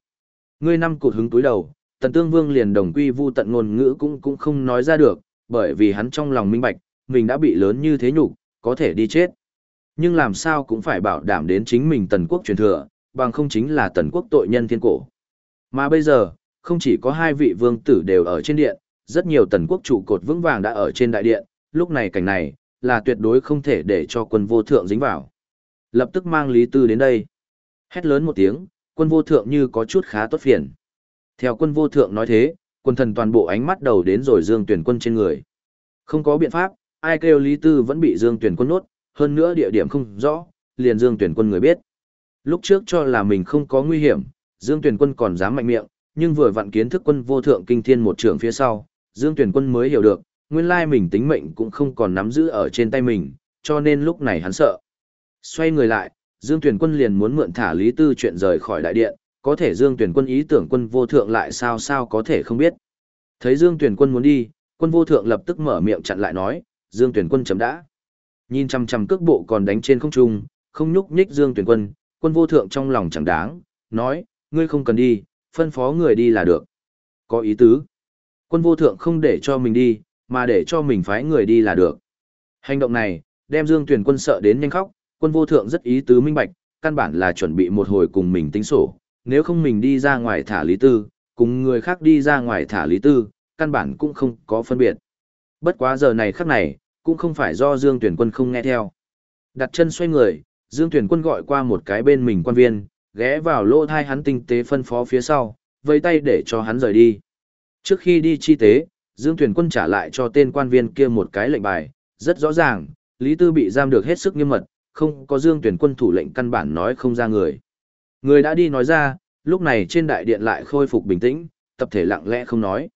Ngươi năm cụt hứng túi đầu, tần tương vương liền đồng quy vu tận ngôn ngữ cũng cũng không nói ra được, bởi vì hắn trong lòng minh bạch, mình đã bị lớn như thế nhục, có thể đi chết. Nhưng làm sao cũng phải bảo đảm đến chính mình tần quốc truyền thừa, bằng không chính là tần quốc tội nhân thiên cổ. Mà bây giờ, không chỉ có hai vị vương tử đều ở trên điện, rất nhiều tần quốc trụ cột vững vàng đã ở trên đại điện, lúc này cảnh này, là tuyệt đối không thể để cho quân vô thượng dính vào. Lập tức mang Lý Tư đến đây. Hét lớn một tiếng, quân vô thượng như có chút khá tốt phiền. Theo quân vô thượng nói thế, quân thần toàn bộ ánh mắt đầu đến rồi Dương Tuyển quân trên người. Không có biện pháp, ai kêu Lý Tư vẫn bị Dương Tuyển quân nốt, hơn nữa địa điểm không rõ, liền Dương Tuyển quân người biết. Lúc trước cho là mình không có nguy hiểm, Dương Tuyển quân còn dám mạnh miệng, nhưng vừa vặn kiến thức quân vô thượng kinh thiên một trường phía sau, Dương Tuyển quân mới hiểu được, nguyên lai mình tính mệnh cũng không còn nắm giữ ở trên tay mình, cho nên lúc này hắn sợ. Xoay người lại, Dương Tuyển quân liền muốn mượn thả Lý Tư chuyện rời khỏi đại điện, có thể Dương Tuyển quân ý tưởng quân vô thượng lại sao sao có thể không biết. Thấy Dương Tuyển quân muốn đi, quân vô thượng lập tức mở miệng chặn lại nói, Dương Tuyển quân chấm đã. Nhìn chằm chằm cước bộ còn đánh trên không trung, không nhúc nhích Dương Tuyển quân, quân vô thượng trong lòng chẳng đáng, nói, ngươi không cần đi, phân phó người đi là được. Có ý tứ. Quân vô thượng không để cho mình đi, mà để cho mình phái người đi là được. Hành động này, đem Dương Tuyển quân sợ đến nhanh khóc, quân vô thượng rất ý tứ minh bạch, căn bản là chuẩn bị một hồi cùng mình tính sổ, nếu không mình đi ra ngoài thả lý tư, cùng người khác đi ra ngoài thả lý tư, căn bản cũng không có phân biệt. Bất quá giờ này khắc này, cũng không phải do Dương Tuyển quân không nghe theo. Đặt chân xoay người, Dương Tuyển quân gọi qua một cái bên mình quan viên, ghé vào lỗ thai hắn tinh tế phân phó phía sau, vây tay để cho hắn rời đi. Trước khi đi chi tế, Dương Tuyển quân trả lại cho tên quan viên kia một cái lệnh bài, rất rõ ràng, Lý Tư bị giam được hết sức nghiêm mật, không có Dương Tuyển quân thủ lệnh căn bản nói không ra người. Người đã đi nói ra, lúc này trên đại điện lại khôi phục bình tĩnh, tập thể lặng lẽ không nói.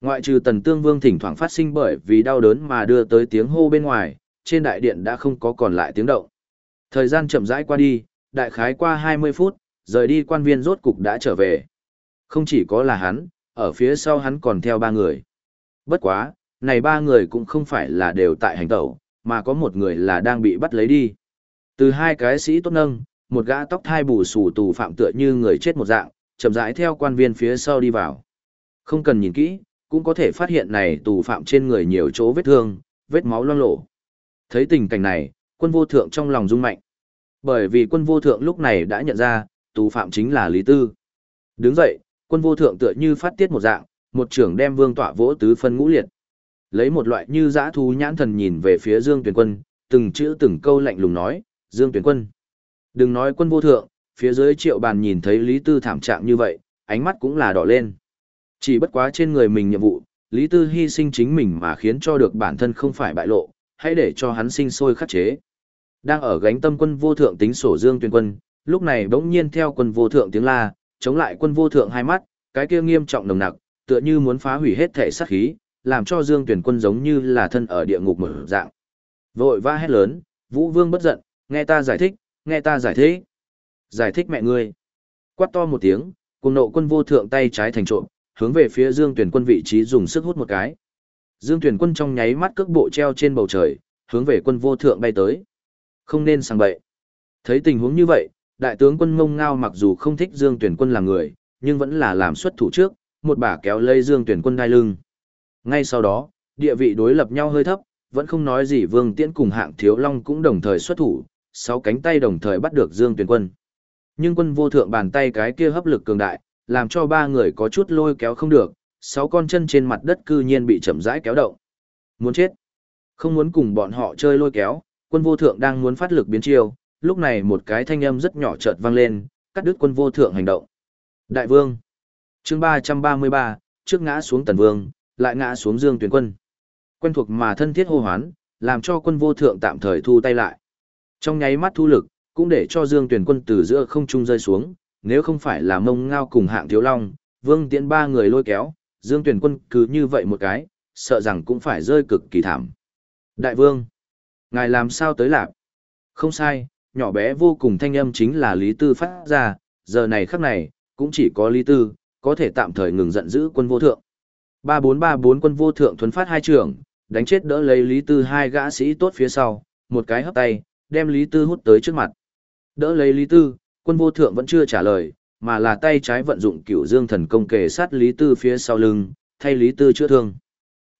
Ngoại trừ Tần Tương Vương thỉnh thoảng phát sinh bởi vì đau đớn mà đưa tới tiếng hô bên ngoài, trên đại điện đã không có còn lại tiếng động. Thời gian chậm rãi qua đi, đại khái qua 20 phút, rời đi quan viên rốt cục đã trở về. Không chỉ có là hắn, ở phía sau hắn còn theo ba người. Bất quá, này ba người cũng không phải là đều tại hành tẩu, mà có một người là đang bị bắt lấy đi. Từ hai cái sĩ tốt nâng, một gã tóc thai bù xù tù phạm tựa như người chết một dạng, chậm rãi theo quan viên phía sau đi vào. Không cần nhìn kỹ, cũng có thể phát hiện này tù phạm trên người nhiều chỗ vết thương, vết máu loang lổ. Thấy tình cảnh này, quân vô thượng trong lòng rung mạnh. Bởi vì quân vô thượng lúc này đã nhận ra, tù phạm chính là Lý Tư. Đứng dậy, quân vô thượng tựa như phát tiết một dạng, một trưởng đem vương tọa vỗ tứ phân ngũ liệt. Lấy một loại như dã thú nhãn thần nhìn về phía Dương Tuyển Quân, từng chữ từng câu lạnh lùng nói, Dương Tuyển Quân. Đừng nói quân vô thượng, phía dưới triệu bàn nhìn thấy Lý Tư thảm trạng như vậy, ánh mắt cũng là đỏ lên. Chỉ bất quá trên người mình nhiệm vụ, Lý Tư hy sinh chính mình mà khiến cho được bản thân không phải bại lộ, hãy để cho hắn sinh sôi khắc chế. Đang ở gánh tâm quân vô thượng tính sổ Dương Tuyên Quân, lúc này bỗng nhiên theo quân vô thượng tiếng la, chống lại quân vô thượng hai mắt, cái kia nghiêm trọng nồng nặc, tựa như muốn phá hủy hết thể sát khí, làm cho Dương Tuyển Quân giống như là thân ở địa ngục mở dạng. Vội va hét lớn, Vũ Vương bất giận, nghe ta giải thích, nghe ta giải thích. Giải thích mẹ ngươi. Quát to một tiếng, cùng nộ quân vô thượng tay trái thành trộm, hướng về phía Dương Tuyển Quân vị trí dùng sức hút một cái. Dương Tuyển Quân trong nháy mắt cước bộ treo trên bầu trời, hướng về quân vô thượng bay tới. Không nên sang bậy. Thấy tình huống như vậy, đại tướng quân ngông Ngao mặc dù không thích Dương Tuyển Quân là người, nhưng vẫn là làm xuất thủ trước, một bả kéo lấy Dương Tuyển Quân đai lưng. Ngay sau đó, địa vị đối lập nhau hơi thấp, vẫn không nói gì Vương Tiễn cùng hạng Thiếu Long cũng đồng thời xuất thủ, sáu cánh tay đồng thời bắt được Dương Tuyển Quân. Nhưng quân vô thượng bàn tay cái kia hấp lực cường đại, làm cho ba người có chút lôi kéo không được, sáu con chân trên mặt đất cư nhiên bị chậm rãi kéo động. Muốn chết. Không muốn cùng bọn họ chơi lôi kéo, quân vô thượng đang muốn phát lực biến chiêu, lúc này một cái thanh âm rất nhỏ chợt vang lên, cắt đứt quân vô thượng hành động. Đại vương. Chương 333, trước ngã xuống Tần Vương, lại ngã xuống Dương Tuyển Quân. Quen thuộc mà thân thiết hô hoán, làm cho quân vô thượng tạm thời thu tay lại. Trong nháy mắt thu lực, cũng để cho Dương Tuyển Quân từ giữa không trung rơi xuống, nếu không phải là mông ngao cùng hạng thiếu long, Vương Tiễn ba người lôi kéo, Dương Tuyển Quân cứ như vậy một cái, sợ rằng cũng phải rơi cực kỳ thảm. Đại vương, ngài làm sao tới lạp? Không sai, nhỏ bé vô cùng thanh âm chính là Lý Tư phát ra, giờ này khắc này, cũng chỉ có Lý Tư, có thể tạm thời ngừng giận dữ quân vô thượng. 3434 quân vô thượng thuấn phát hai trưởng, đánh chết đỡ lấy Lý Tư hai gã sĩ tốt phía sau, một cái hấp tay, đem Lý Tư hút tới trước mặt. Đỡ lấy Lý Tư, quân vô thượng vẫn chưa trả lời, mà là tay trái vận dụng cửu dương thần công kề sát Lý Tư phía sau lưng, thay Lý Tư chữa thương.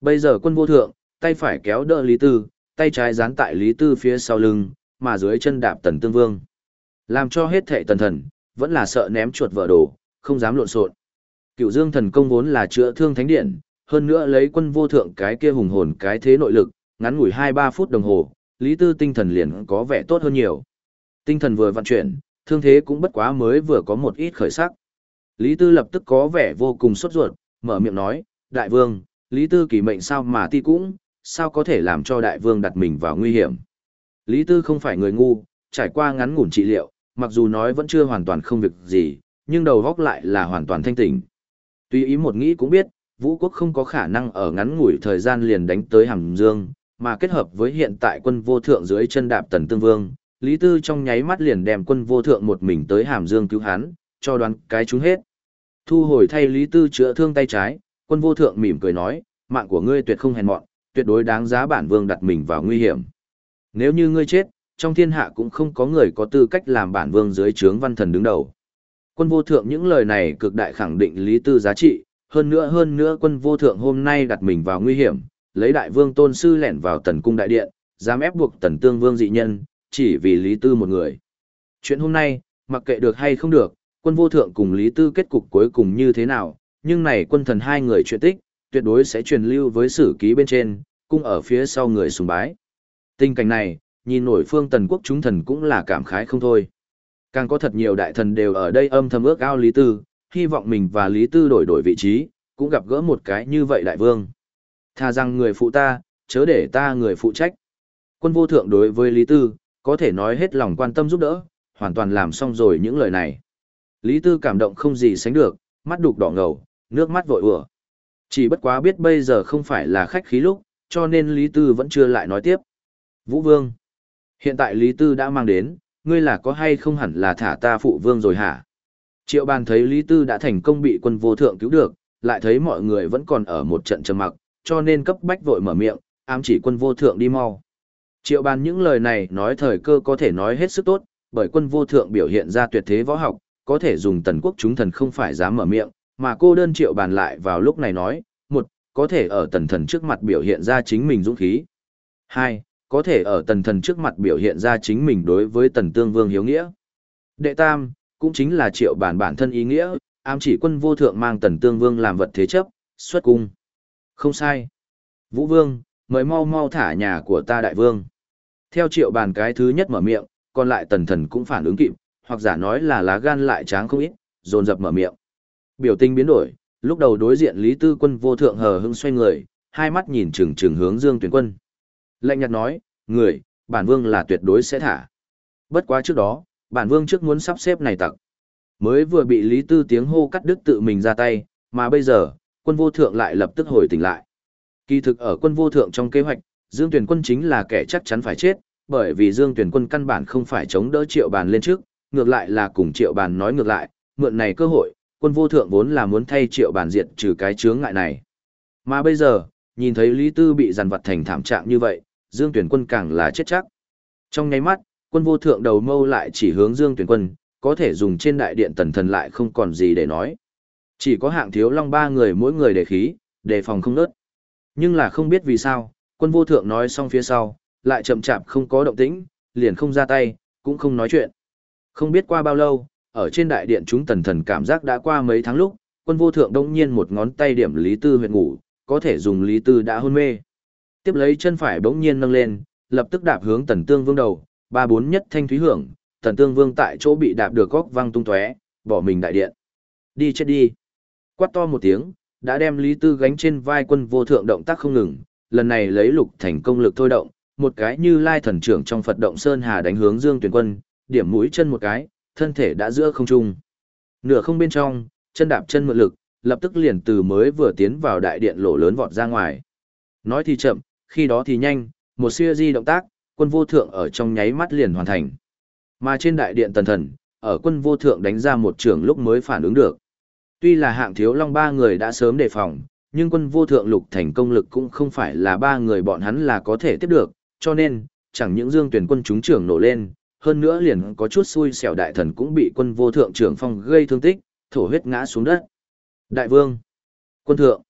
Bây giờ quân vô thượng, tay phải kéo đỡ Lý Tư, tay trái dán tại Lý Tư phía sau lưng, mà dưới chân đạp tần tương vương. Làm cho hết thệ tần thần, vẫn là sợ ném chuột vỡ đồ, không dám lộn xộn. Cửu Dương thần công vốn là chữa thương thánh điện, hơn nữa lấy quân vô thượng cái kia hùng hồn cái thế nội lực, ngắn ngủi 2-3 phút đồng hồ, Lý Tư tinh thần liền có vẻ tốt hơn nhiều. Tinh thần vừa vận chuyển, thương thế cũng bất quá mới vừa có một ít khởi sắc. Lý Tư lập tức có vẻ vô cùng sốt ruột, mở miệng nói, Đại vương, Lý Tư kỳ mệnh sao mà ti cũng, sao có thể làm cho Đại vương đặt mình vào nguy hiểm. Lý Tư không phải người ngu, trải qua ngắn ngủn trị liệu, mặc dù nói vẫn chưa hoàn toàn không việc gì, nhưng đầu góc lại là hoàn toàn thanh tỉnh. Tuy ý một nghĩ cũng biết, Vũ quốc không có khả năng ở ngắn ngủi thời gian liền đánh tới Hàm Dương, mà kết hợp với hiện tại quân vô thượng dưới chân đạp tần tương vương, Lý Tư trong nháy mắt liền đem quân vô thượng một mình tới Hàm Dương cứu hắn, cho đoán cái chúng hết. Thu hồi thay Lý Tư chữa thương tay trái, quân vô thượng mỉm cười nói, mạng của ngươi tuyệt không hèn mọn, tuyệt đối đáng giá bản vương đặt mình vào nguy hiểm. Nếu như ngươi chết, trong thiên hạ cũng không có người có tư cách làm bản vương dưới trướng văn thần đứng đầu. Quân vô thượng những lời này cực đại khẳng định lý tư giá trị, hơn nữa hơn nữa quân vô thượng hôm nay đặt mình vào nguy hiểm, lấy đại vương tôn sư lẻn vào tần cung đại điện, dám ép buộc tần tương vương dị nhân, chỉ vì lý tư một người. Chuyện hôm nay, mặc kệ được hay không được, quân vô thượng cùng lý tư kết cục cuối cùng như thế nào, nhưng này quân thần hai người chuyện tích, tuyệt đối sẽ truyền lưu với sử ký bên trên, cung ở phía sau người sùng bái. Tình cảnh này, nhìn nổi phương tần quốc chúng thần cũng là cảm khái không thôi. Càng có thật nhiều đại thần đều ở đây âm thầm ước ao Lý Tư, hy vọng mình và Lý Tư đổi đổi vị trí, cũng gặp gỡ một cái như vậy đại vương. Tha rằng người phụ ta, chớ để ta người phụ trách. Quân vô thượng đối với Lý Tư, có thể nói hết lòng quan tâm giúp đỡ, hoàn toàn làm xong rồi những lời này. Lý Tư cảm động không gì sánh được, mắt đục đỏ ngầu, nước mắt vội ùa. Chỉ bất quá biết bây giờ không phải là khách khí lúc, cho nên Lý Tư vẫn chưa lại nói tiếp. Vũ Vương. Hiện tại Lý Tư đã mang đến, ngươi là có hay không hẳn là thả ta phụ vương rồi hả? Triệu bàn thấy Lý Tư đã thành công bị quân vô thượng cứu được, lại thấy mọi người vẫn còn ở một trận trầm mặc, cho nên cấp bách vội mở miệng, ám chỉ quân vô thượng đi mau. Triệu bàn những lời này nói thời cơ có thể nói hết sức tốt, bởi quân vô thượng biểu hiện ra tuyệt thế võ học, có thể dùng tần quốc chúng thần không phải dám mở miệng, mà cô đơn triệu bàn lại vào lúc này nói, một, có thể ở tần thần trước mặt biểu hiện ra chính mình dũng khí. Hai, có thể ở tần thần trước mặt biểu hiện ra chính mình đối với tần tương vương hiếu nghĩa. Đệ tam, cũng chính là triệu bản bản thân ý nghĩa, ám chỉ quân vô thượng mang tần tương vương làm vật thế chấp, xuất cung. Không sai. Vũ vương, mời mau mau thả nhà của ta đại vương. Theo triệu bàn cái thứ nhất mở miệng, còn lại tần thần cũng phản ứng kịp, hoặc giả nói là lá gan lại tráng không ít, dồn dập mở miệng. Biểu tình biến đổi, lúc đầu đối diện Lý Tư quân vô thượng hờ hững xoay người, hai mắt nhìn chừng chừng hướng Dương Tuyển quân. Lệnh nhạt nói, người, bản vương là tuyệt đối sẽ thả. Bất quá trước đó, bản vương trước muốn sắp xếp này tặc. Mới vừa bị Lý Tư tiếng hô cắt đứt tự mình ra tay, mà bây giờ, quân vô thượng lại lập tức hồi tỉnh lại. Kỳ thực ở quân vô thượng trong kế hoạch, Dương Tuyển quân chính là kẻ chắc chắn phải chết, bởi vì Dương Tuyển quân căn bản không phải chống đỡ triệu bàn lên trước, ngược lại là cùng triệu bàn nói ngược lại, mượn này cơ hội, quân vô thượng vốn là muốn thay triệu bàn diệt trừ cái chướng ngại này. Mà bây giờ, nhìn thấy Lý Tư bị dằn vặt thành thảm trạng như vậy, Dương Tuyển Quân càng là chết chắc. Trong nháy mắt, quân vô thượng đầu mâu lại chỉ hướng Dương Tuyển Quân, có thể dùng trên đại điện tần thần lại không còn gì để nói. Chỉ có hạng thiếu long ba người mỗi người để khí, đề phòng không nớt. Nhưng là không biết vì sao, quân vô thượng nói xong phía sau, lại chậm chạp không có động tĩnh, liền không ra tay, cũng không nói chuyện. Không biết qua bao lâu, ở trên đại điện chúng tần thần cảm giác đã qua mấy tháng lúc, quân vô thượng đông nhiên một ngón tay điểm Lý Tư huyệt ngủ, có thể dùng Lý Tư đã hôn mê. Tiếp lấy chân phải bỗng nhiên nâng lên, lập tức đạp hướng Tần Tương Vương đầu, ba bốn nhất thanh thúy hưởng, Tần Tương Vương tại chỗ bị đạp được góc văng tung tóe, bỏ mình đại điện. Đi chết đi. Quát to một tiếng, đã đem Lý Tư gánh trên vai quân vô thượng động tác không ngừng, lần này lấy lục thành công lực thôi động, một cái như lai thần trưởng trong Phật động Sơn Hà đánh hướng Dương Tuyển Quân, điểm mũi chân một cái, thân thể đã giữa không trung. Nửa không bên trong, chân đạp chân mượn lực, lập tức liền từ mới vừa tiến vào đại điện lỗ lớn vọt ra ngoài. Nói thì chậm, khi đó thì nhanh, một siêu di động tác, quân vô thượng ở trong nháy mắt liền hoàn thành. Mà trên đại điện tần thần, ở quân vô thượng đánh ra một trường lúc mới phản ứng được. Tuy là hạng thiếu long ba người đã sớm đề phòng, nhưng quân vô thượng lục thành công lực cũng không phải là ba người bọn hắn là có thể tiếp được, cho nên, chẳng những dương tuyển quân chúng trưởng nổ lên, hơn nữa liền có chút xui xẻo đại thần cũng bị quân vô thượng trưởng phong gây thương tích, thổ huyết ngã xuống đất. Đại vương, quân thượng,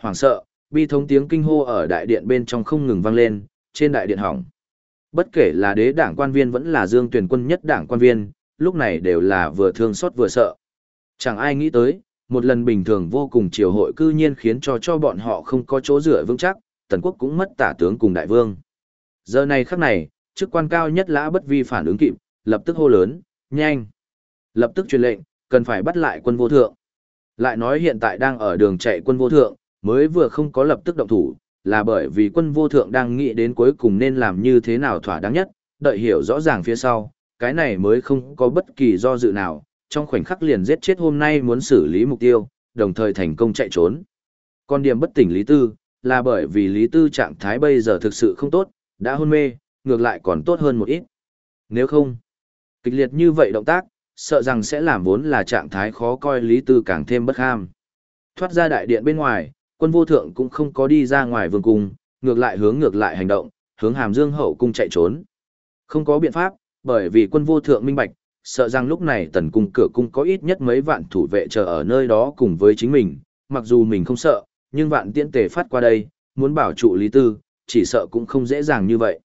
hoàng sợ, bi thống tiếng kinh hô ở đại điện bên trong không ngừng vang lên, trên đại điện hỏng. Bất kể là đế đảng quan viên vẫn là dương tuyển quân nhất đảng quan viên, lúc này đều là vừa thương xót vừa sợ. Chẳng ai nghĩ tới, một lần bình thường vô cùng triều hội cư nhiên khiến cho cho bọn họ không có chỗ dựa vững chắc, tần quốc cũng mất tả tướng cùng đại vương. Giờ này khắc này, chức quan cao nhất lã bất vi phản ứng kịp, lập tức hô lớn, nhanh. Lập tức truyền lệnh, cần phải bắt lại quân vô thượng. Lại nói hiện tại đang ở đường chạy quân vô thượng, mới vừa không có lập tức động thủ, là bởi vì quân vô thượng đang nghĩ đến cuối cùng nên làm như thế nào thỏa đáng nhất, đợi hiểu rõ ràng phía sau, cái này mới không có bất kỳ do dự nào, trong khoảnh khắc liền giết chết hôm nay muốn xử lý mục tiêu, đồng thời thành công chạy trốn. Con điểm bất tỉnh Lý Tư, là bởi vì Lý Tư trạng thái bây giờ thực sự không tốt, đã hôn mê, ngược lại còn tốt hơn một ít. Nếu không, kịch liệt như vậy động tác, sợ rằng sẽ làm vốn là trạng thái khó coi Lý Tư càng thêm bất ham. Thoát ra đại điện bên ngoài, quân vô thượng cũng không có đi ra ngoài vương cung, ngược lại hướng ngược lại hành động, hướng hàm dương hậu cung chạy trốn. Không có biện pháp, bởi vì quân vô thượng minh bạch, sợ rằng lúc này tần cung cửa cung có ít nhất mấy vạn thủ vệ chờ ở nơi đó cùng với chính mình, mặc dù mình không sợ, nhưng vạn tiễn tề phát qua đây, muốn bảo trụ Lý Tư, chỉ sợ cũng không dễ dàng như vậy.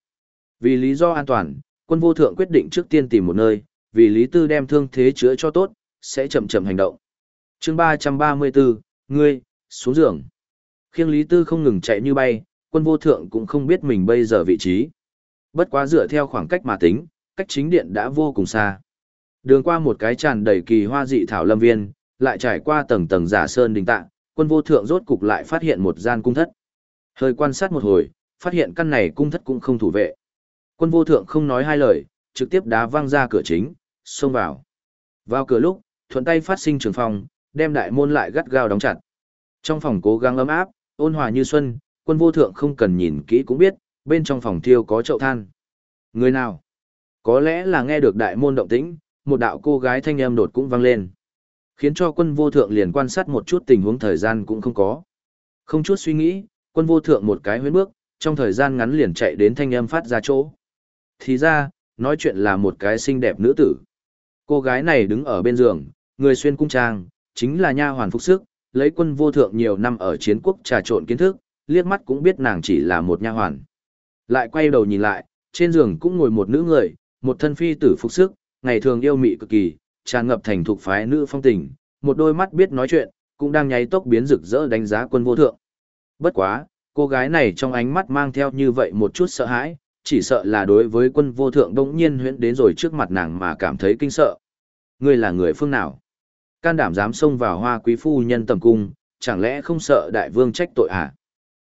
Vì lý do an toàn, quân vô thượng quyết định trước tiên tìm một nơi, vì Lý Tư đem thương thế chữa cho tốt, sẽ chậm chậm hành động. chương 334, ngươi, xuống giường. Khiêng Lý Tư không ngừng chạy như bay, quân vô thượng cũng không biết mình bây giờ vị trí. Bất quá dựa theo khoảng cách mà tính, cách chính điện đã vô cùng xa. Đường qua một cái tràn đầy kỳ hoa dị thảo lâm viên, lại trải qua tầng tầng giả sơn đình tạng, quân vô thượng rốt cục lại phát hiện một gian cung thất. Hơi quan sát một hồi, phát hiện căn này cung thất cũng không thủ vệ. Quân vô thượng không nói hai lời, trực tiếp đá văng ra cửa chính, xông vào. Vào cửa lúc, thuận tay phát sinh trường phòng, đem đại môn lại gắt gao đóng chặt. Trong phòng cố gắng ấm áp, ôn hòa như xuân, quân vô thượng không cần nhìn kỹ cũng biết, bên trong phòng thiêu có chậu than. Người nào? Có lẽ là nghe được đại môn động tĩnh, một đạo cô gái thanh âm đột cũng vang lên. Khiến cho quân vô thượng liền quan sát một chút tình huống thời gian cũng không có. Không chút suy nghĩ, quân vô thượng một cái huyến bước, trong thời gian ngắn liền chạy đến thanh âm phát ra chỗ. Thì ra, nói chuyện là một cái xinh đẹp nữ tử. Cô gái này đứng ở bên giường, người xuyên cung trang, chính là nha hoàn phục sức, lấy quân vô thượng nhiều năm ở chiến quốc trà trộn kiến thức, liếc mắt cũng biết nàng chỉ là một nha hoàn. Lại quay đầu nhìn lại, trên giường cũng ngồi một nữ người, một thân phi tử phục sức, ngày thường yêu mị cực kỳ, tràn ngập thành thuộc phái nữ phong tình, một đôi mắt biết nói chuyện, cũng đang nháy tốc biến rực rỡ đánh giá quân vô thượng. Bất quá, cô gái này trong ánh mắt mang theo như vậy một chút sợ hãi, chỉ sợ là đối với quân vô thượng đông nhiên huyễn đến rồi trước mặt nàng mà cảm thấy kinh sợ. Ngươi là người phương nào? Can đảm dám xông vào hoa quý phu nhân tầm cung, chẳng lẽ không sợ đại vương trách tội à?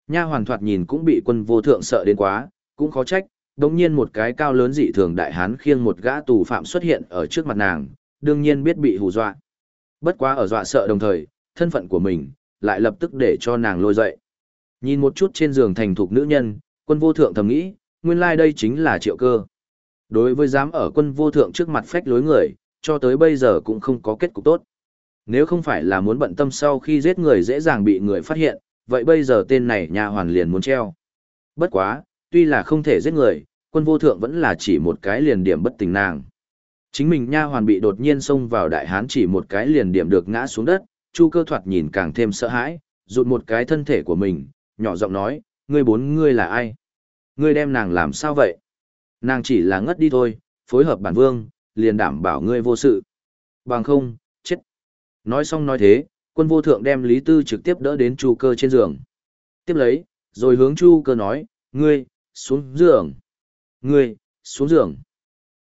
Nha hoàn thoạt nhìn cũng bị quân vô thượng sợ đến quá, cũng khó trách, đồng nhiên một cái cao lớn dị thường đại hán khiêng một gã tù phạm xuất hiện ở trước mặt nàng, đương nhiên biết bị hù dọa. Bất quá ở dọa sợ đồng thời, thân phận của mình, lại lập tức để cho nàng lôi dậy. Nhìn một chút trên giường thành thục nữ nhân, quân vô thượng thầm nghĩ, nguyên lai like đây chính là triệu cơ. Đối với dám ở quân vô thượng trước mặt phách lối người, cho tới bây giờ cũng không có kết cục tốt. Nếu không phải là muốn bận tâm sau khi giết người dễ dàng bị người phát hiện, vậy bây giờ tên này nhà hoàn liền muốn treo. Bất quá, tuy là không thể giết người, quân vô thượng vẫn là chỉ một cái liền điểm bất tình nàng. Chính mình nha hoàn bị đột nhiên xông vào đại hán chỉ một cái liền điểm được ngã xuống đất, chu cơ thoạt nhìn càng thêm sợ hãi, rụt một cái thân thể của mình, nhỏ giọng nói, ngươi bốn ngươi là ai? Ngươi đem nàng làm sao vậy? Nàng chỉ là ngất đi thôi, phối hợp bản vương, liền đảm bảo ngươi vô sự. Bằng không, chết. Nói xong nói thế, quân vô thượng đem Lý Tư trực tiếp đỡ đến chu cơ trên giường. Tiếp lấy, rồi hướng chu cơ nói, ngươi, xuống giường. Ngươi, xuống giường.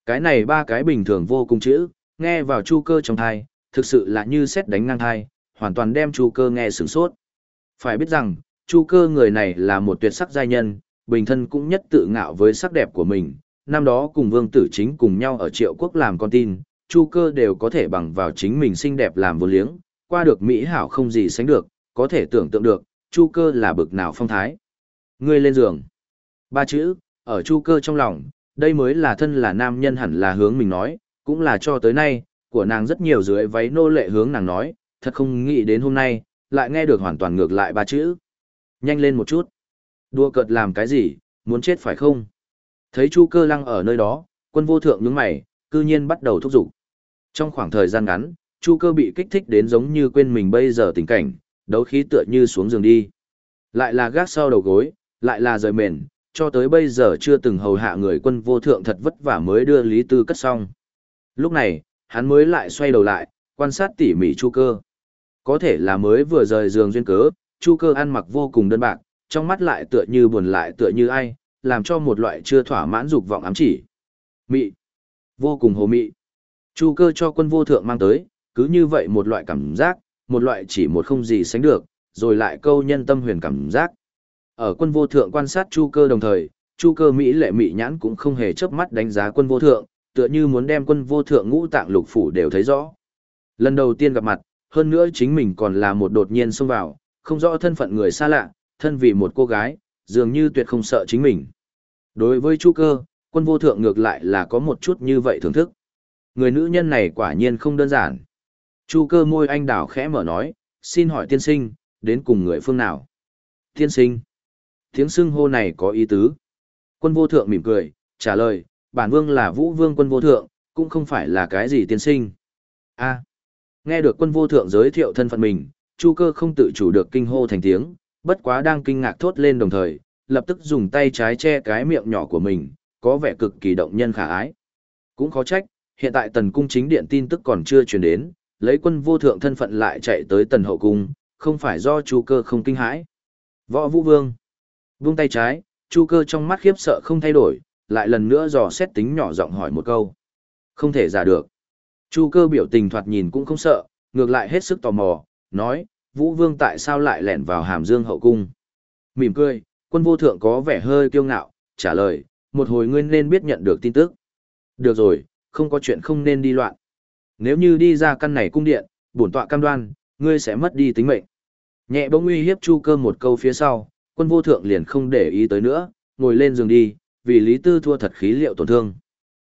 Cái này ba cái bình thường vô cùng chữ, nghe vào chu cơ trong thai, thực sự là như xét đánh ngang thai, hoàn toàn đem chu cơ nghe sửng sốt. Phải biết rằng, chu cơ người này là một tuyệt sắc giai nhân, bình thân cũng nhất tự ngạo với sắc đẹp của mình. Năm đó cùng vương tử chính cùng nhau ở triệu quốc làm con tin, chu cơ đều có thể bằng vào chính mình xinh đẹp làm vô liếng, qua được Mỹ hảo không gì sánh được, có thể tưởng tượng được, chu cơ là bực nào phong thái. Ngươi lên giường. Ba chữ, ở chu cơ trong lòng, Đây mới là thân là nam nhân hẳn là hướng mình nói, cũng là cho tới nay, của nàng rất nhiều dưới váy nô lệ hướng nàng nói, thật không nghĩ đến hôm nay, lại nghe được hoàn toàn ngược lại ba chữ. Nhanh lên một chút. Đua cợt làm cái gì, muốn chết phải không? Thấy Chu Cơ Lăng ở nơi đó, quân vô thượng nhướng mày, cư nhiên bắt đầu thúc giục. Trong khoảng thời gian ngắn, Chu Cơ bị kích thích đến giống như quên mình bây giờ tình cảnh, đấu khí tựa như xuống giường đi. Lại là gác sau đầu gối, lại là rời mền, cho tới bây giờ chưa từng hầu hạ người quân vô thượng thật vất vả mới đưa Lý Tư cất xong. Lúc này, hắn mới lại xoay đầu lại, quan sát tỉ mỉ Chu Cơ. Có thể là mới vừa rời giường duyên cớ, Chu Cơ ăn mặc vô cùng đơn bạc, trong mắt lại tựa như buồn lại tựa như ai, làm cho một loại chưa thỏa mãn dục vọng ám chỉ. Mị. Vô cùng hồ mị. Chu Cơ cho quân vô thượng mang tới, cứ như vậy một loại cảm giác, một loại chỉ một không gì sánh được, rồi lại câu nhân tâm huyền cảm giác. Ở quân vô thượng quan sát Chu Cơ đồng thời, Chu Cơ Mỹ lệ mỹ nhãn cũng không hề chớp mắt đánh giá quân vô thượng, tựa như muốn đem quân vô thượng ngũ tạng lục phủ đều thấy rõ. Lần đầu tiên gặp mặt, hơn nữa chính mình còn là một đột nhiên xông vào, không rõ thân phận người xa lạ, thân vì một cô gái, dường như tuyệt không sợ chính mình. Đối với Chu Cơ, quân vô thượng ngược lại là có một chút như vậy thưởng thức. Người nữ nhân này quả nhiên không đơn giản. Chu Cơ môi anh đào khẽ mở nói, xin hỏi tiên sinh, đến cùng người phương nào? Tiên sinh. Tiếng xưng hô này có ý tứ. Quân vô thượng mỉm cười, trả lời, bản vương là vũ vương quân vô thượng, cũng không phải là cái gì tiên sinh. a nghe được quân vô thượng giới thiệu thân phận mình, chu cơ không tự chủ được kinh hô thành tiếng, bất quá đang kinh ngạc thốt lên đồng thời, lập tức dùng tay trái che cái miệng nhỏ của mình, có vẻ cực kỳ động nhân khả ái. Cũng khó trách, hiện tại tần cung chính điện tin tức còn chưa truyền đến, lấy quân vô thượng thân phận lại chạy tới tần hậu cung, không phải do chu cơ không kinh hãi. Võ vũ vương. Vung tay trái, chu cơ trong mắt khiếp sợ không thay đổi, lại lần nữa dò xét tính nhỏ giọng hỏi một câu. Không thể giả được. Chu cơ biểu tình thoạt nhìn cũng không sợ, ngược lại hết sức tò mò, nói, Vũ Vương tại sao lại lẻn vào hàm dương hậu cung. Mỉm cười, quân vô thượng có vẻ hơi kiêu ngạo, trả lời, một hồi ngươi nên biết nhận được tin tức. Được rồi, không có chuyện không nên đi loạn. Nếu như đi ra căn này cung điện, bổn tọa cam đoan, ngươi sẽ mất đi tính mệnh. Nhẹ bỗng uy hiếp chu cơ một câu phía sau, quân vô thượng liền không để ý tới nữa, ngồi lên giường đi, vì Lý Tư thua thật khí liệu tổn thương.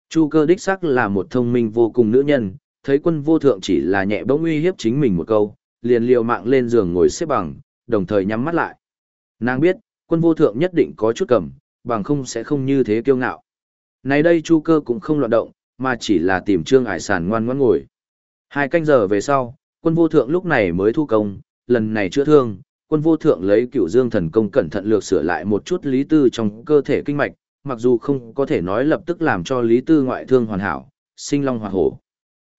Chu cơ đích sắc là một thông minh vô cùng nữ nhân, thấy quân vô thượng chỉ là nhẹ bỗng uy hiếp chính mình một câu, liền liều mạng lên giường ngồi xếp bằng, đồng thời nhắm mắt lại. Nàng biết, quân vô thượng nhất định có chút cầm, bằng không sẽ không như thế kiêu ngạo. Này đây chu cơ cũng không loạn động, mà chỉ là tìm trương ải sản ngoan ngoãn ngồi. Hai canh giờ về sau, quân vô thượng lúc này mới thu công, lần này chữa thương, quân vô thượng lấy cựu dương thần công cẩn thận lược sửa lại một chút lý tư trong cơ thể kinh mạch, mặc dù không có thể nói lập tức làm cho lý tư ngoại thương hoàn hảo, sinh long hoạt hổ.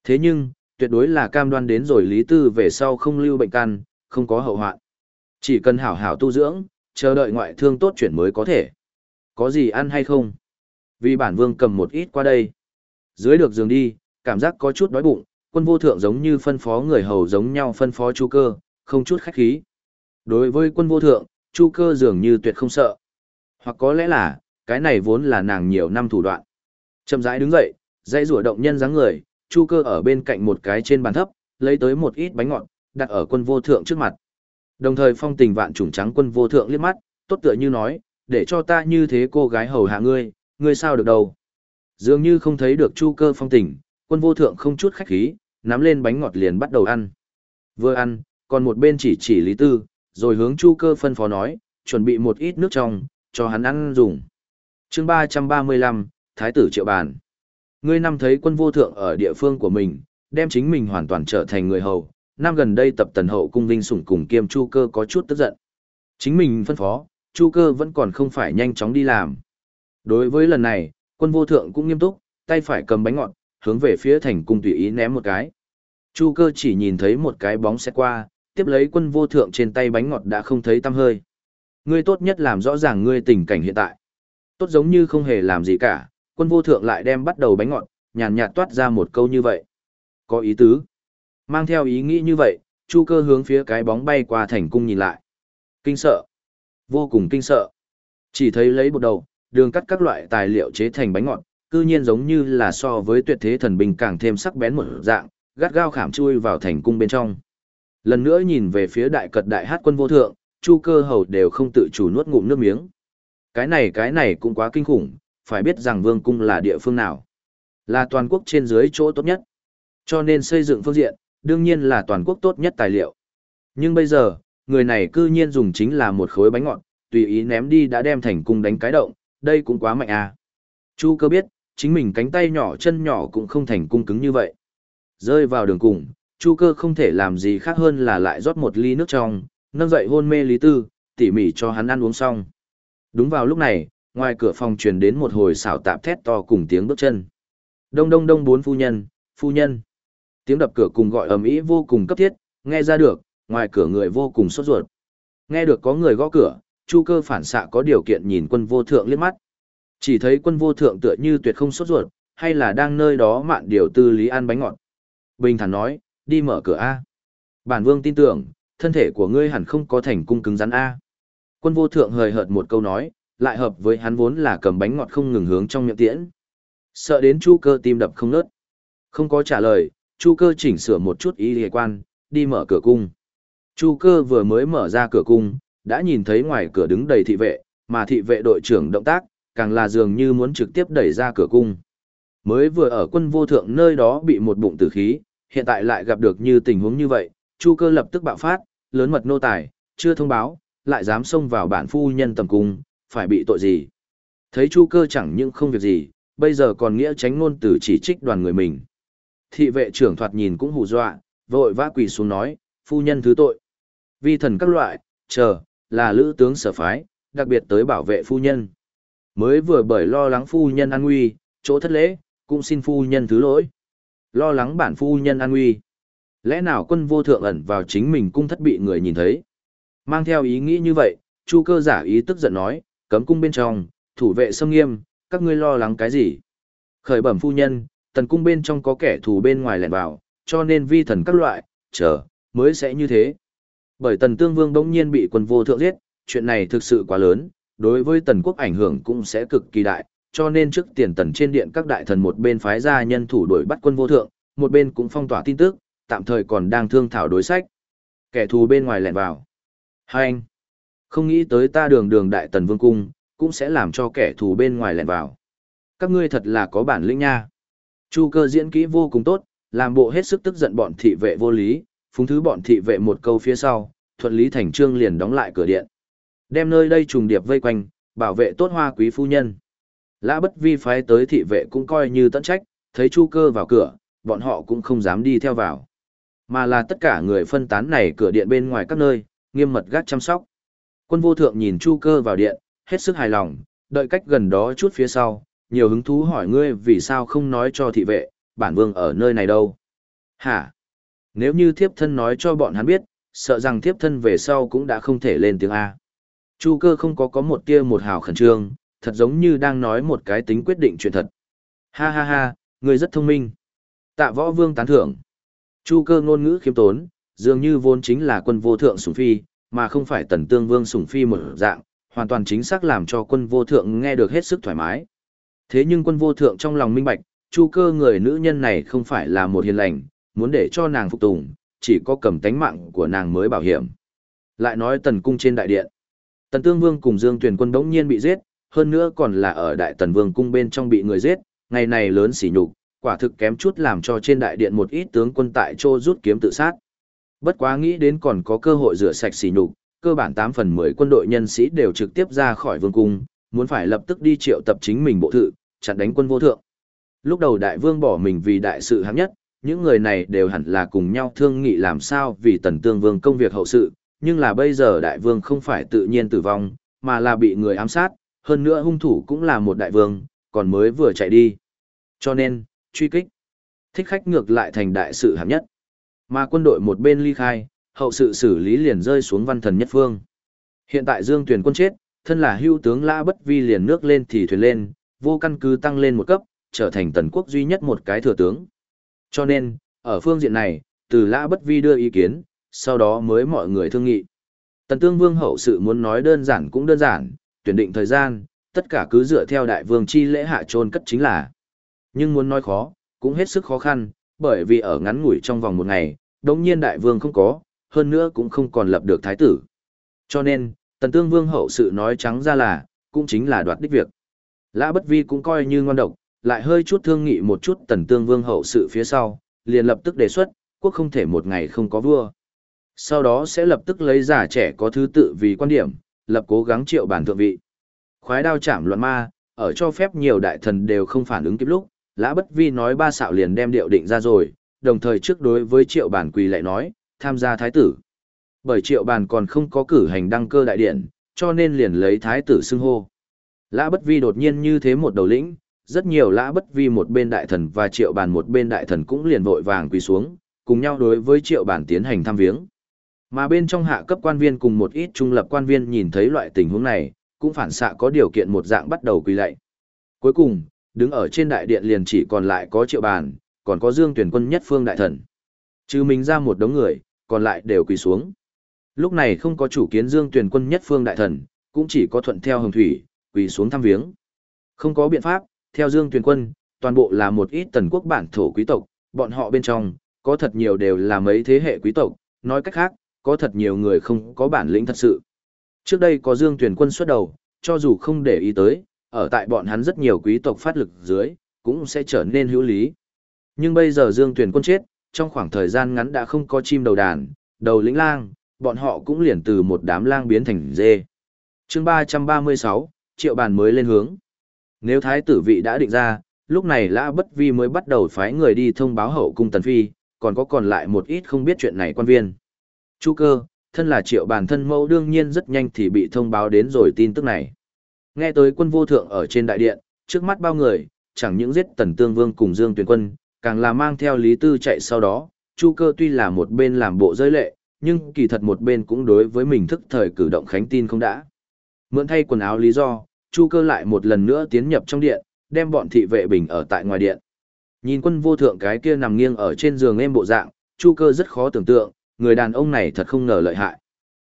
Thế nhưng, tuyệt đối là cam đoan đến rồi lý tư về sau không lưu bệnh căn, không có hậu hoạn. Chỉ cần hảo hảo tu dưỡng, chờ đợi ngoại thương tốt chuyển mới có thể. Có gì ăn hay không? Vì bản vương cầm một ít qua đây. Dưới được giường đi, cảm giác có chút đói bụng, quân vô thượng giống như phân phó người hầu giống nhau phân phó chu cơ, không chút khách khí. Đối với quân vô thượng, chu cơ dường như tuyệt không sợ. Hoặc có lẽ là, cái này vốn là nàng nhiều năm thủ đoạn. Chậm rãi đứng dậy, dây rùa động nhân dáng người, chu cơ ở bên cạnh một cái trên bàn thấp, lấy tới một ít bánh ngọt, đặt ở quân vô thượng trước mặt. Đồng thời phong tình vạn trùng trắng quân vô thượng liếc mắt, tốt tựa như nói, để cho ta như thế cô gái hầu hạ ngươi, ngươi sao được đâu. Dường như không thấy được chu cơ phong tình, quân vô thượng không chút khách khí, nắm lên bánh ngọt liền bắt đầu ăn. Vừa ăn, còn một bên chỉ chỉ Lý Tư, rồi hướng chu cơ phân phó nói, chuẩn bị một ít nước trong, cho hắn ăn dùng. chương 335, Thái tử Triệu Bàn. Ngươi năm thấy quân vô thượng ở địa phương của mình, đem chính mình hoàn toàn trở thành người hầu, năm gần đây tập tần hậu cung vinh sủng cùng kiêm chu cơ có chút tức giận. Chính mình phân phó, chu cơ vẫn còn không phải nhanh chóng đi làm. Đối với lần này, quân vô thượng cũng nghiêm túc, tay phải cầm bánh ngọt, hướng về phía thành cung tùy ý ném một cái. Chu cơ chỉ nhìn thấy một cái bóng xe qua, tiếp lấy quân vô thượng trên tay bánh ngọt đã không thấy tăm hơi. Ngươi tốt nhất làm rõ ràng ngươi tình cảnh hiện tại. Tốt giống như không hề làm gì cả, quân vô thượng lại đem bắt đầu bánh ngọt, nhàn nhạt toát ra một câu như vậy. Có ý tứ. Mang theo ý nghĩ như vậy, chu cơ hướng phía cái bóng bay qua thành cung nhìn lại. Kinh sợ. Vô cùng kinh sợ. Chỉ thấy lấy bột đầu, đường cắt các loại tài liệu chế thành bánh ngọt, cư nhiên giống như là so với tuyệt thế thần binh càng thêm sắc bén một dạng, gắt gao khảm chui vào thành cung bên trong. Lần nữa nhìn về phía đại cật đại hát quân vô thượng, chu cơ hầu đều không tự chủ nuốt ngụm nước miếng. Cái này cái này cũng quá kinh khủng, phải biết rằng vương cung là địa phương nào. Là toàn quốc trên dưới chỗ tốt nhất. Cho nên xây dựng phương diện, đương nhiên là toàn quốc tốt nhất tài liệu. Nhưng bây giờ, người này cư nhiên dùng chính là một khối bánh ngọt, tùy ý ném đi đã đem thành cung đánh cái động, đây cũng quá mạnh à. Chu cơ biết, chính mình cánh tay nhỏ chân nhỏ cũng không thành cung cứng như vậy. Rơi vào đường cùng, Chu cơ không thể làm gì khác hơn là lại rót một ly nước trong, nâng dậy hôn mê Lý Tư, tỉ mỉ cho hắn ăn uống xong. Đúng vào lúc này, ngoài cửa phòng truyền đến một hồi xảo tạp thét to cùng tiếng bước chân. Đông đông đông bốn phu nhân, phu nhân. Tiếng đập cửa cùng gọi ầm ĩ vô cùng cấp thiết, nghe ra được, ngoài cửa người vô cùng sốt ruột. Nghe được có người gõ cửa, Chu Cơ phản xạ có điều kiện nhìn quân vô thượng liếc mắt. Chỉ thấy quân vô thượng tựa như tuyệt không sốt ruột, hay là đang nơi đó mạn điều tư lý ăn bánh ngọt. Bình thản nói, đi mở cửa A. Bản vương tin tưởng, thân thể của ngươi hẳn không có thành cung cứng rắn A. Quân vô thượng hời hợt một câu nói, lại hợp với hắn vốn là cầm bánh ngọt không ngừng hướng trong miệng tiễn. Sợ đến chu cơ tim đập không nớt. Không có trả lời, chu cơ chỉnh sửa một chút ý liên quan, đi mở cửa cung. Chu cơ vừa mới mở ra cửa cung, đã nhìn thấy ngoài cửa đứng đầy thị vệ, mà thị vệ đội trưởng động tác, càng là dường như muốn trực tiếp đẩy ra cửa cung. Mới vừa ở quân vô thượng nơi đó bị một bụng tử khí, hiện tại lại gặp được như tình huống như vậy, Chu cơ lập tức bạo phát, lớn mật nô tài, chưa thông báo, lại dám xông vào bản phu nhân tầm cung, phải bị tội gì. Thấy Chu cơ chẳng những không việc gì, bây giờ còn nghĩa tránh ngôn từ chỉ trích đoàn người mình. Thị vệ trưởng thoạt nhìn cũng hù dọa, vội vã quỳ xuống nói, phu nhân thứ tội. Vi thần các loại, chờ, là lữ tướng sở phái, đặc biệt tới bảo vệ phu nhân. Mới vừa bởi lo lắng phu nhân an nguy, chỗ thất lễ, cũng xin phu nhân thứ lỗi. Lo lắng bản phu nhân an nguy. Lẽ nào quân vô thượng ẩn vào chính mình cung thất bị người nhìn thấy? Mang theo ý nghĩ như vậy, Chu cơ giả ý tức giận nói, cấm cung bên trong, thủ vệ sông nghiêm, các ngươi lo lắng cái gì? Khởi bẩm phu nhân, tần cung bên trong có kẻ thù bên ngoài lẻn vào, cho nên vi thần các loại, chờ, mới sẽ như thế. Bởi tần tương vương đống nhiên bị quân vô thượng giết, chuyện này thực sự quá lớn, đối với tần quốc ảnh hưởng cũng sẽ cực kỳ đại, cho nên trước tiền tần trên điện các đại thần một bên phái ra nhân thủ đuổi bắt quân vô thượng, một bên cũng phong tỏa tin tức, tạm thời còn đang thương thảo đối sách. Kẻ thù bên ngoài lẻn vào. Hai anh, không nghĩ tới ta đường đường đại tần vương cung, cũng sẽ làm cho kẻ thù bên ngoài lẻn vào. Các ngươi thật là có bản lĩnh nha. Chu cơ diễn kỹ vô cùng tốt, làm bộ hết sức tức giận bọn thị vệ vô lý, phúng thứ bọn thị vệ một câu phía sau, thuận lý thành trương liền đóng lại cửa điện. Đem nơi đây trùng điệp vây quanh, bảo vệ tốt hoa quý phu nhân. Lã bất vi phái tới thị vệ cũng coi như tận trách, thấy chu cơ vào cửa, bọn họ cũng không dám đi theo vào. Mà là tất cả người phân tán này cửa điện bên ngoài các nơi, nghiêm mật gác chăm sóc. Quân vô thượng nhìn chu cơ vào điện, hết sức hài lòng, đợi cách gần đó chút phía sau, nhiều hứng thú hỏi ngươi vì sao không nói cho thị vệ, bản vương ở nơi này đâu. Hả? Nếu như thiếp thân nói cho bọn hắn biết, sợ rằng thiếp thân về sau cũng đã không thể lên tiếng A. Chu cơ không có có một tia một hào khẩn trương, thật giống như đang nói một cái tính quyết định chuyện thật. Ha ha ha, người rất thông minh. Tạ võ vương tán thưởng. Chu cơ ngôn ngữ khiêm tốn, dường như vốn chính là quân vô thượng sủng phi, mà không phải tần tương vương sủng phi một dạng, hoàn toàn chính xác làm cho quân vô thượng nghe được hết sức thoải mái. Thế nhưng quân vô thượng trong lòng minh bạch, chu cơ người nữ nhân này không phải là một hiền lành, muốn để cho nàng phục tùng, chỉ có cầm tánh mạng của nàng mới bảo hiểm. Lại nói tần cung trên đại điện. Tần tương vương cùng dương tuyển quân đống nhiên bị giết, hơn nữa còn là ở đại tần vương cung bên trong bị người giết, ngày này lớn sỉ nhục, quả thực kém chút làm cho trên đại điện một ít tướng quân tại chỗ rút kiếm tự sát. Bất quá nghĩ đến còn có cơ hội rửa sạch sỉ nhục, cơ bản 8 phần 10 quân đội nhân sĩ đều trực tiếp ra khỏi vương cung, muốn phải lập tức đi triệu tập chính mình bộ thự, chặn đánh quân vô thượng. Lúc đầu đại vương bỏ mình vì đại sự hạng nhất, những người này đều hẳn là cùng nhau thương nghị làm sao vì tần tương vương công việc hậu sự, nhưng là bây giờ đại vương không phải tự nhiên tử vong, mà là bị người ám sát, hơn nữa hung thủ cũng là một đại vương, còn mới vừa chạy đi. Cho nên, truy kích, thích khách ngược lại thành đại sự hạng nhất. Mà quân đội một bên ly khai, hậu sự xử lý liền rơi xuống văn thần nhất phương. Hiện tại Dương Tuyền quân chết, thân là hưu tướng Lã Bất Vi liền nước lên thì thuyền lên, vô căn cứ tăng lên một cấp, trở thành tần quốc duy nhất một cái thừa tướng. Cho nên, ở phương diện này, từ Lã Bất Vi đưa ý kiến, sau đó mới mọi người thương nghị. Tần Tương Vương hậu sự muốn nói đơn giản cũng đơn giản, tuyển định thời gian, tất cả cứ dựa theo đại vương chi lễ hạ trôn cất chính là. Nhưng muốn nói khó, cũng hết sức khó khăn, bởi vì ở ngắn ngủi trong vòng một ngày, đống nhiên đại vương không có, hơn nữa cũng không còn lập được thái tử. Cho nên, tần tương vương hậu sự nói trắng ra là, cũng chính là đoạt đích việc. Lã Bất Vi cũng coi như ngon độc, lại hơi chút thương nghị một chút tần tương vương hậu sự phía sau, liền lập tức đề xuất, quốc không thể một ngày không có vua. Sau đó sẽ lập tức lấy giả trẻ có thứ tự vì quan điểm, lập cố gắng triệu bản thượng vị. khói đao chạm luận ma, ở cho phép nhiều đại thần đều không phản ứng kịp lúc, Lã Bất Vi nói ba xạo liền đem điệu định ra rồi, đồng thời trước đối với triệu bản quỳ lại nói, tham gia thái tử. Bởi triệu bản còn không có cử hành đăng cơ đại điện, cho nên liền lấy thái tử xưng hô. Lã Bất Vi đột nhiên như thế một đầu lĩnh, rất nhiều lã bất vi một bên đại thần và triệu bản một bên đại thần cũng liền vội vàng quỳ xuống, cùng nhau đối với triệu bản tiến hành thăm viếng. Mà bên trong hạ cấp quan viên cùng một ít trung lập quan viên nhìn thấy loại tình huống này, cũng phản xạ có điều kiện một dạng bắt đầu quỳ lạy. Cuối cùng, đứng ở trên đại điện liền chỉ còn lại có triệu bàn còn có dương tuyển quân nhất phương đại thần. chứ mình ra một đống người, còn lại đều quỳ xuống. Lúc này không có chủ kiến dương tuyển quân nhất phương đại thần, cũng chỉ có thuận theo hồng thủy, quỳ xuống thăm viếng. Không có biện pháp, theo Dương tuyển Quân, toàn bộ là một ít tần quốc bản thổ quý tộc, bọn họ bên trong, có thật nhiều đều là mấy thế hệ quý tộc, nói cách khác, có thật nhiều người không có bản lĩnh thật sự. Trước đây có Dương Tuyền Quân xuất đầu, cho dù không để ý tới, ở tại bọn hắn rất nhiều quý tộc phát lực dưới, cũng sẽ trở nên hữu lý. Nhưng bây giờ Dương Tuyền Quân chết, trong khoảng thời gian ngắn đã không có chim đầu đàn, đầu lĩnh lang, bọn họ cũng liền từ một đám lang biến thành dê. chương 336, triệu bàn mới lên hướng. Nếu thái tử vị đã định ra, lúc này Lã Bất Vi mới bắt đầu phái người đi thông báo hậu cung Tần Phi, còn có còn lại một ít không biết chuyện này quan viên. Chu cơ, thân là triệu bản thân mẫu đương nhiên rất nhanh thì bị thông báo đến rồi tin tức này. Nghe tới quân vô thượng ở trên đại điện, trước mắt bao người, chẳng những giết Tần Tương Vương cùng Dương tuyển Quân, càng là mang theo Lý Tư chạy sau đó, Chu cơ tuy là một bên làm bộ rơi lệ, nhưng kỳ thật một bên cũng đối với mình thức thời cử động khánh tin không đã. Mượn thay quần áo lý do, Chu cơ lại một lần nữa tiến nhập trong điện, đem bọn thị vệ bình ở tại ngoài điện. Nhìn quân vô thượng cái kia nằm nghiêng ở trên giường em bộ dạng, Chu cơ rất khó tưởng tượng, người đàn ông này thật không ngờ lợi hại.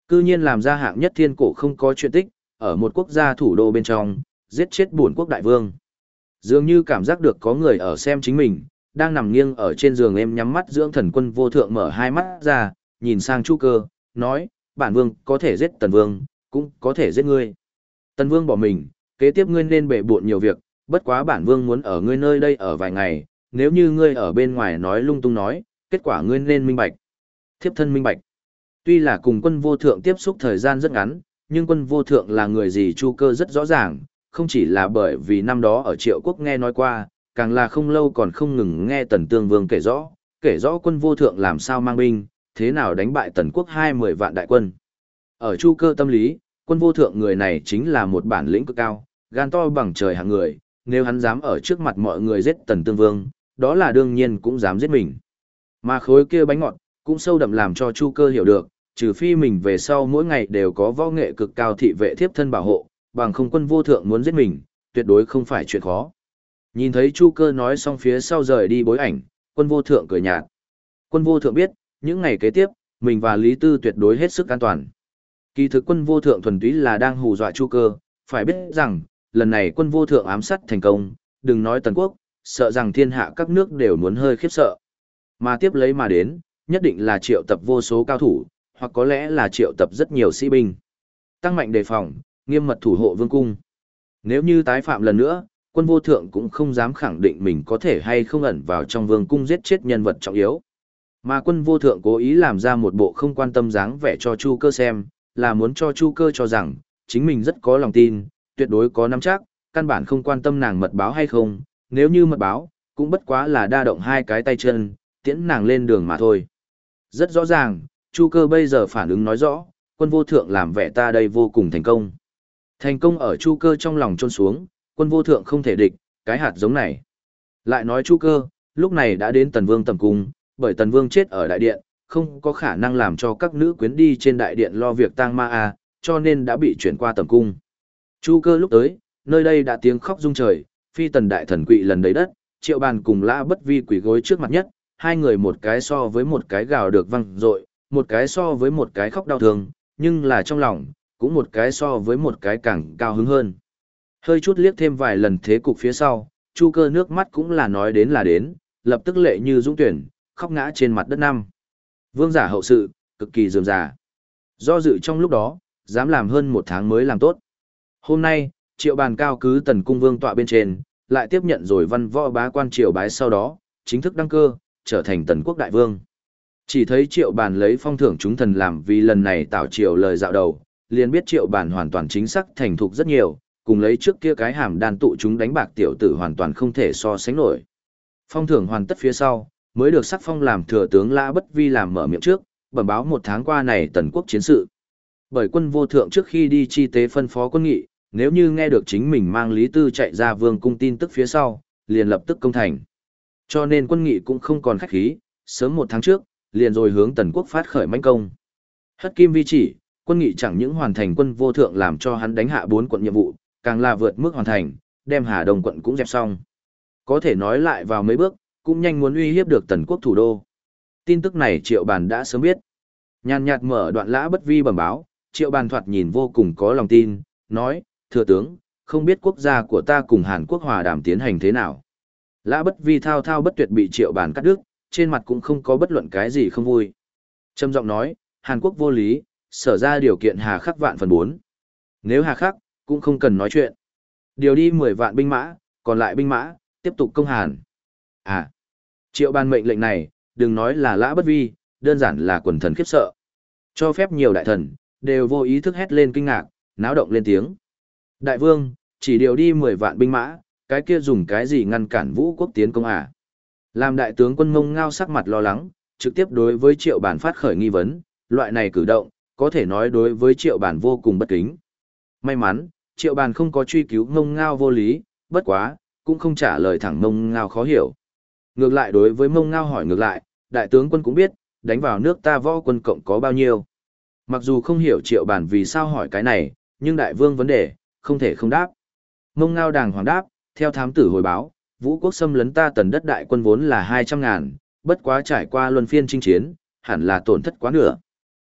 Cư nhiên làm ra hạng nhất thiên cổ không có chuyện tích, ở một quốc gia thủ đô bên trong, giết chết bổn quốc đại vương. Dường như cảm giác được có người ở xem chính mình, đang nằm nghiêng ở trên giường em nhắm mắt dưỡng thần quân vô thượng mở hai mắt ra, nhìn sang Chu cơ, nói, bản vương có thể giết tần vương, cũng có thể giết ngươi. Tần Vương bỏ mình, kế tiếp ngươi nên bệ bộn nhiều việc, bất quá bản vương muốn ở ngươi nơi đây ở vài ngày, nếu như ngươi ở bên ngoài nói lung tung nói, kết quả ngươi nên minh bạch. Thiếp thân minh bạch. Tuy là cùng quân vô thượng tiếp xúc thời gian rất ngắn, nhưng quân vô thượng là người gì chu cơ rất rõ ràng, không chỉ là bởi vì năm đó ở triệu quốc nghe nói qua, càng là không lâu còn không ngừng nghe tần tương vương kể rõ, kể rõ quân vô thượng làm sao mang binh, thế nào đánh bại tần quốc hai mười vạn đại quân. Ở chu cơ tâm lý, quân vô thượng người này chính là một bản lĩnh cực cao, gan to bằng trời hạng người, nếu hắn dám ở trước mặt mọi người giết tần tương vương, đó là đương nhiên cũng dám giết mình. Mà khối kia bánh ngọt, cũng sâu đậm làm cho Chu cơ hiểu được, trừ phi mình về sau mỗi ngày đều có võ nghệ cực cao thị vệ thiếp thân bảo hộ, bằng không quân vô thượng muốn giết mình, tuyệt đối không phải chuyện khó. Nhìn thấy Chu cơ nói xong phía sau rời đi bối ảnh, quân vô thượng cười nhạt. Quân vô thượng biết, những ngày kế tiếp, mình và Lý Tư tuyệt đối hết sức an toàn. Kỳ thực quân vô thượng thuần túy là đang hù dọa Chu Cơ, phải biết rằng, lần này quân vô thượng ám sát thành công, đừng nói tần quốc, sợ rằng thiên hạ các nước đều muốn hơi khiếp sợ. Mà tiếp lấy mà đến, nhất định là triệu tập vô số cao thủ, hoặc có lẽ là triệu tập rất nhiều sĩ binh. Tăng mạnh đề phòng, nghiêm mật thủ hộ vương cung. Nếu như tái phạm lần nữa, quân vô thượng cũng không dám khẳng định mình có thể hay không ẩn vào trong vương cung giết chết nhân vật trọng yếu. Mà quân vô thượng cố ý làm ra một bộ không quan tâm dáng vẻ cho Chu cơ xem, là muốn cho Chu Cơ cho rằng, chính mình rất có lòng tin, tuyệt đối có nắm chắc, căn bản không quan tâm nàng mật báo hay không, nếu như mật báo, cũng bất quá là đa động hai cái tay chân, tiễn nàng lên đường mà thôi. Rất rõ ràng, Chu Cơ bây giờ phản ứng nói rõ, quân vô thượng làm vẻ ta đây vô cùng thành công. Thành công ở Chu Cơ trong lòng trôn xuống, quân vô thượng không thể địch, cái hạt giống này. Lại nói Chu Cơ, lúc này đã đến Tần Vương tầm cung, bởi Tần Vương chết ở đại điện, không có khả năng làm cho các nữ quyến đi trên đại điện lo việc tang ma a, cho nên đã bị chuyển qua tầm cung. Chu cơ lúc tới, nơi đây đã tiếng khóc rung trời, phi tần đại thần quỵ lần đấy đất, triệu bàn cùng lã bất vi quỷ gối trước mặt nhất, hai người một cái so với một cái gào được văng rội, một cái so với một cái khóc đau thương, nhưng là trong lòng, cũng một cái so với một cái càng cao hứng hơn. Hơi chút liếc thêm vài lần thế cục phía sau, chu cơ nước mắt cũng là nói đến là đến, lập tức lệ như dũng tuyển, khóc ngã trên mặt đất năm. Vương giả hậu sự, cực kỳ dườm giả, Do dự trong lúc đó, dám làm hơn một tháng mới làm tốt. Hôm nay, triệu bàn cao cứ tần cung vương tọa bên trên, lại tiếp nhận rồi văn võ bá quan triều bái sau đó, chính thức đăng cơ, trở thành tần quốc đại vương. Chỉ thấy triệu bàn lấy phong thưởng chúng thần làm vì lần này tạo triệu lời dạo đầu, liền biết triệu bàn hoàn toàn chính xác thành thục rất nhiều, cùng lấy trước kia cái hàm đàn tụ chúng đánh bạc tiểu tử hoàn toàn không thể so sánh nổi. Phong thưởng hoàn tất phía sau, mới được sắc phong làm thừa tướng Lã Bất Vi làm mở miệng trước, bẩm báo một tháng qua này tần quốc chiến sự. Bởi quân vô thượng trước khi đi chi tế phân phó quân nghị, nếu như nghe được chính mình mang Lý Tư chạy ra vương cung tin tức phía sau, liền lập tức công thành. Cho nên quân nghị cũng không còn khách khí, sớm một tháng trước, liền rồi hướng tần quốc phát khởi manh công. Hất kim vi chỉ, quân nghị chẳng những hoàn thành quân vô thượng làm cho hắn đánh hạ bốn quận nhiệm vụ, càng là vượt mức hoàn thành, đem Hà Đông quận cũng dẹp xong. Có thể nói lại vào mấy bước, cũng nhanh muốn uy hiếp được tần quốc thủ đô. Tin tức này triệu bàn đã sớm biết. Nhàn nhạt mở đoạn lã bất vi bẩm báo, triệu bàn thoạt nhìn vô cùng có lòng tin, nói, thừa tướng, không biết quốc gia của ta cùng Hàn Quốc hòa đàm tiến hành thế nào. Lã bất vi thao thao bất tuyệt bị triệu bản cắt đứt, trên mặt cũng không có bất luận cái gì không vui. Trâm giọng nói, Hàn Quốc vô lý, sở ra điều kiện hà khắc vạn phần 4. Nếu hà khắc, cũng không cần nói chuyện. Điều đi 10 vạn binh mã, còn lại binh mã, tiếp tục công hàn. À, triệu ban mệnh lệnh này, đừng nói là lã bất vi, đơn giản là quần thần khiếp sợ. Cho phép nhiều đại thần, đều vô ý thức hét lên kinh ngạc, náo động lên tiếng. Đại vương, chỉ điều đi 10 vạn binh mã, cái kia dùng cái gì ngăn cản vũ quốc tiến công à? Làm đại tướng quân mông ngao sắc mặt lo lắng, trực tiếp đối với triệu bản phát khởi nghi vấn, loại này cử động, có thể nói đối với triệu bản vô cùng bất kính. May mắn, triệu bản không có truy cứu mông ngao vô lý, bất quá, cũng không trả lời thẳng mông ngao khó hiểu. Ngược lại đối với mông ngao hỏi ngược lại, đại tướng quân cũng biết, đánh vào nước ta võ quân cộng có bao nhiêu. Mặc dù không hiểu triệu bản vì sao hỏi cái này, nhưng đại vương vấn đề, không thể không đáp. Mông ngao đàng hoàng đáp, theo thám tử hồi báo, vũ quốc xâm lấn ta tần đất đại quân vốn là 200 ngàn, bất quá trải qua luân phiên chinh chiến, hẳn là tổn thất quá nửa.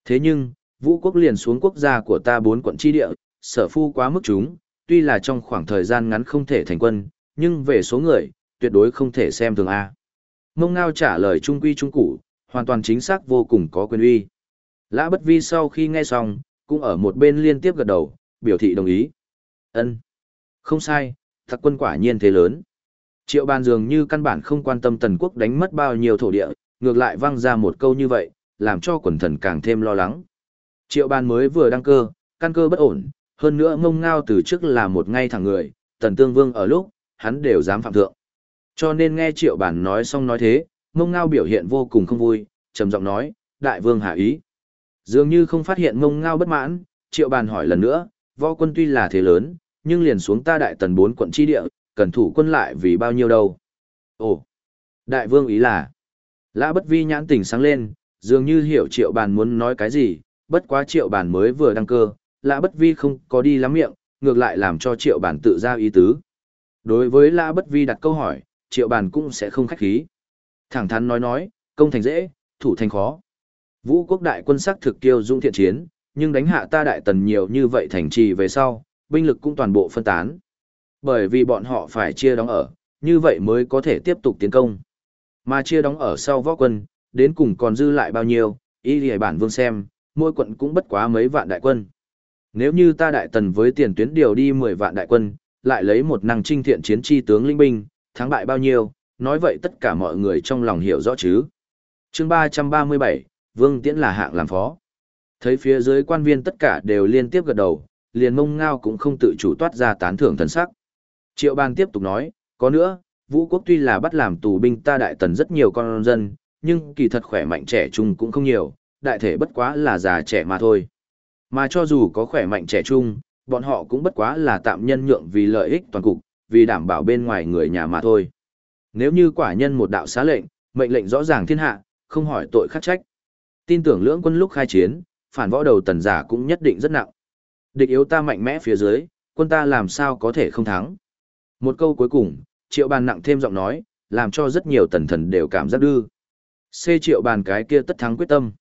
Thế nhưng, vũ quốc liền xuống quốc gia của ta bốn quận chi địa, sở phu quá mức chúng, tuy là trong khoảng thời gian ngắn không thể thành quân, nhưng về số người, tuyệt đối không thể xem thường A. Mông Ngao trả lời trung quy trung củ, hoàn toàn chính xác vô cùng có quyền uy. Lã Bất Vi sau khi nghe xong, cũng ở một bên liên tiếp gật đầu, biểu thị đồng ý. Ân, Không sai, thật quân quả nhiên thế lớn. Triệu bàn dường như căn bản không quan tâm tần quốc đánh mất bao nhiêu thổ địa, ngược lại văng ra một câu như vậy, làm cho quần thần càng thêm lo lắng. Triệu bàn mới vừa đăng cơ, căn cơ bất ổn, hơn nữa ngông ngao từ trước là một ngay thẳng người, tần tương vương ở lúc, hắn đều dám phạm thượng. Cho nên nghe triệu bàn nói xong nói thế, ngông ngao biểu hiện vô cùng không vui, trầm giọng nói, đại vương hạ ý. Dường như không phát hiện ngông ngao bất mãn, triệu bàn hỏi lần nữa, võ quân tuy là thế lớn, nhưng liền xuống ta đại tần bốn quận chi địa, cần thủ quân lại vì bao nhiêu đâu. Ồ, đại vương ý là, lã bất vi nhãn tỉnh sáng lên, dường như hiểu triệu bàn muốn nói cái gì, bất quá triệu bàn mới vừa đăng cơ, lã bất vi không có đi lắm miệng, ngược lại làm cho triệu bàn tự ra ý tứ. Đối với lã bất vi đặt câu hỏi, triệu bàn cũng sẽ không khách khí. Thẳng thắn nói nói, công thành dễ, thủ thành khó. Vũ quốc đại quân sắc thực kiêu dũng thiện chiến, nhưng đánh hạ ta đại tần nhiều như vậy thành trì về sau, binh lực cũng toàn bộ phân tán. Bởi vì bọn họ phải chia đóng ở, như vậy mới có thể tiếp tục tiến công. Mà chia đóng ở sau võ quân, đến cùng còn dư lại bao nhiêu, ý lì bản vương xem, mỗi quận cũng bất quá mấy vạn đại quân. Nếu như ta đại tần với tiền tuyến điều đi 10 vạn đại quân, lại lấy một năng trinh thiện chiến chi tướng linh binh, thắng bại bao nhiêu, nói vậy tất cả mọi người trong lòng hiểu rõ chứ. chương 337, Vương Tiễn là hạng làm phó. Thấy phía dưới quan viên tất cả đều liên tiếp gật đầu, liền mông ngao cũng không tự chủ toát ra tán thưởng thần sắc. Triệu ban tiếp tục nói, có nữa, vũ quốc tuy là bắt làm tù binh ta đại tần rất nhiều con dân, nhưng kỳ thật khỏe mạnh trẻ trung cũng không nhiều, đại thể bất quá là già trẻ mà thôi. Mà cho dù có khỏe mạnh trẻ trung, bọn họ cũng bất quá là tạm nhân nhượng vì lợi ích toàn cục, vì đảm bảo bên ngoài người nhà mà thôi. Nếu như quả nhân một đạo xá lệnh, mệnh lệnh rõ ràng thiên hạ, không hỏi tội khắc trách. Tin tưởng lưỡng quân lúc khai chiến, phản võ đầu tần giả cũng nhất định rất nặng. Địch yếu ta mạnh mẽ phía dưới, quân ta làm sao có thể không thắng. Một câu cuối cùng, triệu bàn nặng thêm giọng nói, làm cho rất nhiều tần thần đều cảm giác đư. C triệu bàn cái kia tất thắng quyết tâm.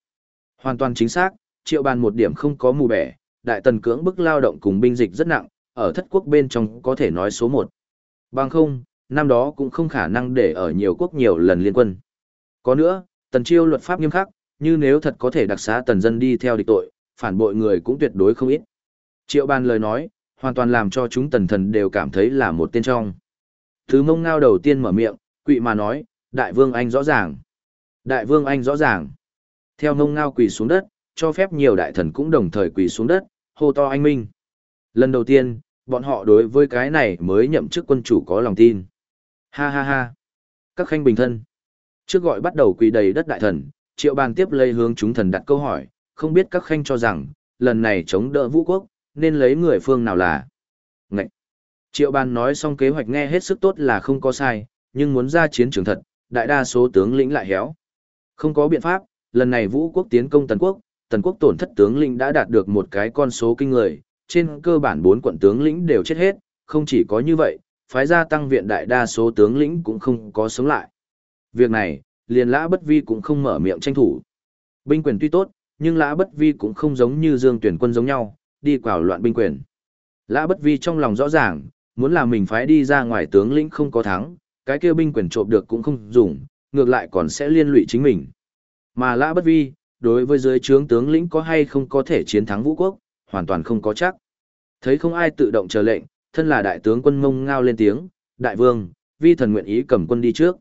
Hoàn toàn chính xác, triệu bàn một điểm không có mù bẻ, đại tần cưỡng bức lao động cùng binh dịch rất nặng, ở thất quốc bên trong có thể nói số một. Bằng không, năm đó cũng không khả năng để ở nhiều quốc nhiều lần liên quân. Có nữa, tần chiêu luật pháp nghiêm khắc, như nếu thật có thể đặc xá tần dân đi theo địch tội, phản bội người cũng tuyệt đối không ít. Triệu bàn lời nói, Hoàn toàn làm cho chúng tần thần đều cảm thấy là một tên trong. Thứ mông ngao đầu tiên mở miệng, quỵ mà nói, đại vương anh rõ ràng. Đại vương anh rõ ràng. Theo mông ngao quỳ xuống đất, cho phép nhiều đại thần cũng đồng thời quỳ xuống đất, hô to anh minh. Lần đầu tiên, bọn họ đối với cái này mới nhậm chức quân chủ có lòng tin. Ha ha ha. Các khanh bình thân. Trước gọi bắt đầu quỳ đầy đất đại thần, triệu bàn tiếp lây hướng chúng thần đặt câu hỏi, không biết các khanh cho rằng, lần này chống đỡ vũ quốc, nên lấy người phương nào là. Ngậy. Triệu bàn nói xong kế hoạch nghe hết sức tốt là không có sai, nhưng muốn ra chiến trường thật, đại đa số tướng lĩnh lại héo. Không có biện pháp, lần này vũ quốc tiến công tần quốc, tần quốc tổn thất tướng lĩnh đã đạt được một cái con số kinh người, trên cơ bản bốn quận tướng lĩnh đều chết hết, không chỉ có như vậy, phái gia tăng viện đại đa số tướng lĩnh cũng không có sống lại. Việc này, liền lã bất vi cũng không mở miệng tranh thủ. Binh quyền tuy tốt, nhưng lã bất vi cũng không giống như dương tuyển quân giống nhau, đi quào loạn binh quyền. Lã bất vi trong lòng rõ ràng, muốn là mình phái đi ra ngoài tướng lĩnh không có thắng, cái kia binh quyền trộm được cũng không dùng, ngược lại còn sẽ liên lụy chính mình. Mà lã bất vi, đối với dưới trướng tướng lĩnh có hay không có thể chiến thắng vũ quốc, hoàn toàn không có chắc. Thấy không ai tự động chờ lệnh, thân là đại tướng quân mông ngao lên tiếng, đại vương, vi thần nguyện ý cầm quân đi trước.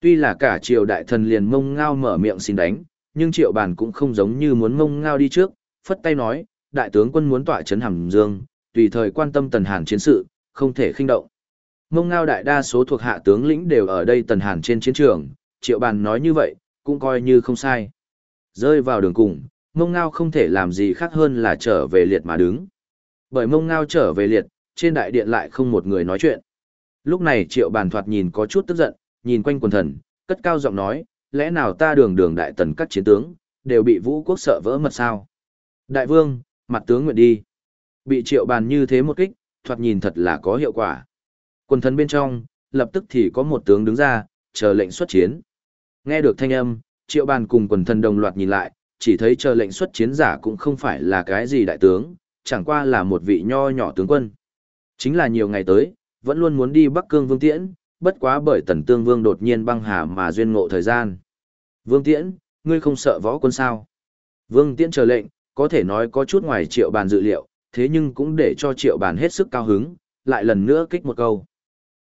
Tuy là cả triều đại thần liền mông ngao mở miệng xin đánh, nhưng triệu bản cũng không giống như muốn mông ngao đi trước, phất tay nói, đại tướng quân muốn tỏa chấn hàm dương, tùy thời quan tâm tần hàn chiến sự, không thể khinh động. Mông ngao đại đa số thuộc hạ tướng lĩnh đều ở đây tần hàn trên chiến trường, triệu bàn nói như vậy, cũng coi như không sai. Rơi vào đường cùng, mông ngao không thể làm gì khác hơn là trở về liệt mà đứng. Bởi mông ngao trở về liệt, trên đại điện lại không một người nói chuyện. Lúc này triệu bàn thoạt nhìn có chút tức giận, nhìn quanh quần thần, cất cao giọng nói, lẽ nào ta đường đường đại tần các chiến tướng, đều bị vũ quốc sợ vỡ mật sao? Đại vương, mặt tướng nguyện đi. Bị triệu bàn như thế một kích, thoạt nhìn thật là có hiệu quả. Quần thần bên trong, lập tức thì có một tướng đứng ra, chờ lệnh xuất chiến. Nghe được thanh âm, triệu bàn cùng quần thần đồng loạt nhìn lại, chỉ thấy chờ lệnh xuất chiến giả cũng không phải là cái gì đại tướng, chẳng qua là một vị nho nhỏ tướng quân. Chính là nhiều ngày tới, vẫn luôn muốn đi Bắc Cương Vương Tiễn, bất quá bởi Tần Tương Vương đột nhiên băng hà mà duyên ngộ thời gian. Vương Tiễn, ngươi không sợ võ quân sao? Vương Tiễn chờ lệnh, có thể nói có chút ngoài triệu bàn dự liệu, thế nhưng cũng để cho triệu bàn hết sức cao hứng, lại lần nữa kích một câu.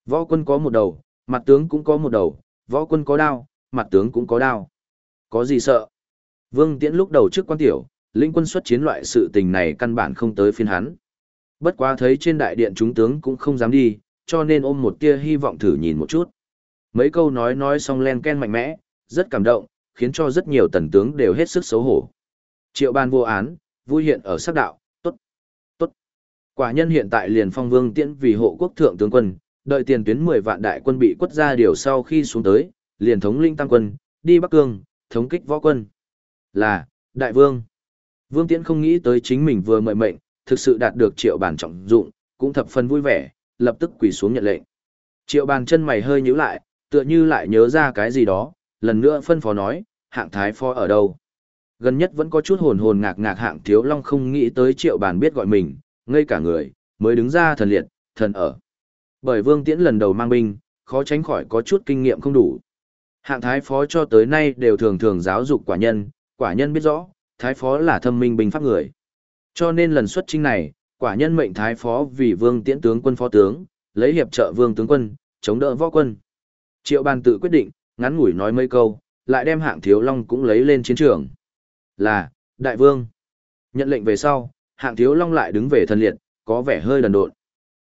Võ quân có một đầu, mặt tướng cũng có một đầu, võ quân có đao, mặt tướng cũng có đao. Có gì sợ? Vương Tiễn lúc đầu trước quan tiểu, lĩnh quân xuất chiến loại sự tình này căn bản không tới phiên hắn. Bất quá thấy trên đại điện chúng tướng cũng không dám đi, cho nên ôm một tia hy vọng thử nhìn một chút. Mấy câu nói nói xong len ken mạnh mẽ, rất cảm động, khiến cho rất nhiều tần tướng đều hết sức xấu hổ. Triệu ban vô án, vui hiện ở sắc đạo, tốt, tốt. Quả nhân hiện tại liền phong vương tiễn vì hộ quốc thượng tướng quân, đợi tiền tuyến 10 vạn đại quân bị quất ra điều sau khi xuống tới, liền thống linh tăng quân, đi Bắc Cương, thống kích võ quân. Là, đại vương. Vương Tiễn không nghĩ tới chính mình vừa mời mệnh, thực sự đạt được triệu bản trọng dụng, cũng thập phần vui vẻ, lập tức quỳ xuống nhận lệnh. Triệu bàn chân mày hơi nhíu lại, tựa như lại nhớ ra cái gì đó, lần nữa phân phó nói, hạng thái phó ở đâu. Gần nhất vẫn có chút hồn hồn ngạc ngạc hạng thiếu long không nghĩ tới triệu bàn biết gọi mình, ngây cả người, mới đứng ra thần liệt, thần ở. Bởi vương tiễn lần đầu mang binh, khó tránh khỏi có chút kinh nghiệm không đủ. Hạng thái phó cho tới nay đều thường thường giáo dục quả nhân, quả nhân biết rõ, thái phó là thâm minh binh pháp người. Cho nên lần xuất trinh này, quả nhân mệnh thái phó vì vương tiễn tướng quân phó tướng, lấy hiệp trợ vương tướng quân, chống đỡ võ quân. Triệu bàn tự quyết định, ngắn ngủi nói mấy câu, lại đem hạng thiếu long cũng lấy lên chiến trường. Là, đại vương. Nhận lệnh về sau, hạng thiếu long lại đứng về thân liệt, có vẻ hơi đần độn.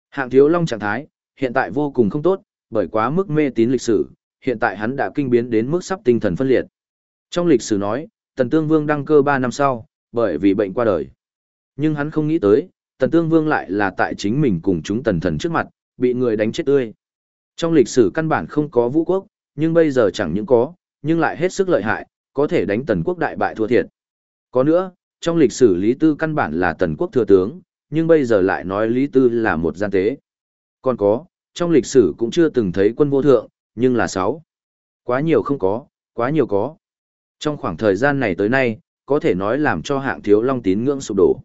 Hạng thiếu long trạng thái, hiện tại vô cùng không tốt, bởi quá mức mê tín lịch sử, hiện tại hắn đã kinh biến đến mức sắp tinh thần phân liệt. Trong lịch sử nói, Tần Tương Vương đăng cơ 3 năm sau, bởi vì bệnh qua đời. Nhưng hắn không nghĩ tới, Tần Tương Vương lại là tại chính mình cùng chúng tần thần trước mặt, bị người đánh chết tươi. Trong lịch sử căn bản không có vũ quốc, nhưng bây giờ chẳng những có, nhưng lại hết sức lợi hại, có thể đánh tần quốc đại bại thua thiệt. Có nữa, trong lịch sử Lý Tư căn bản là tần quốc thừa tướng, nhưng bây giờ lại nói Lý Tư là một gian tế. Còn có, trong lịch sử cũng chưa từng thấy quân vô thượng, nhưng là sáu. Quá nhiều không có, quá nhiều có. Trong khoảng thời gian này tới nay, có thể nói làm cho hạng thiếu long tín ngưỡng sụp đổ.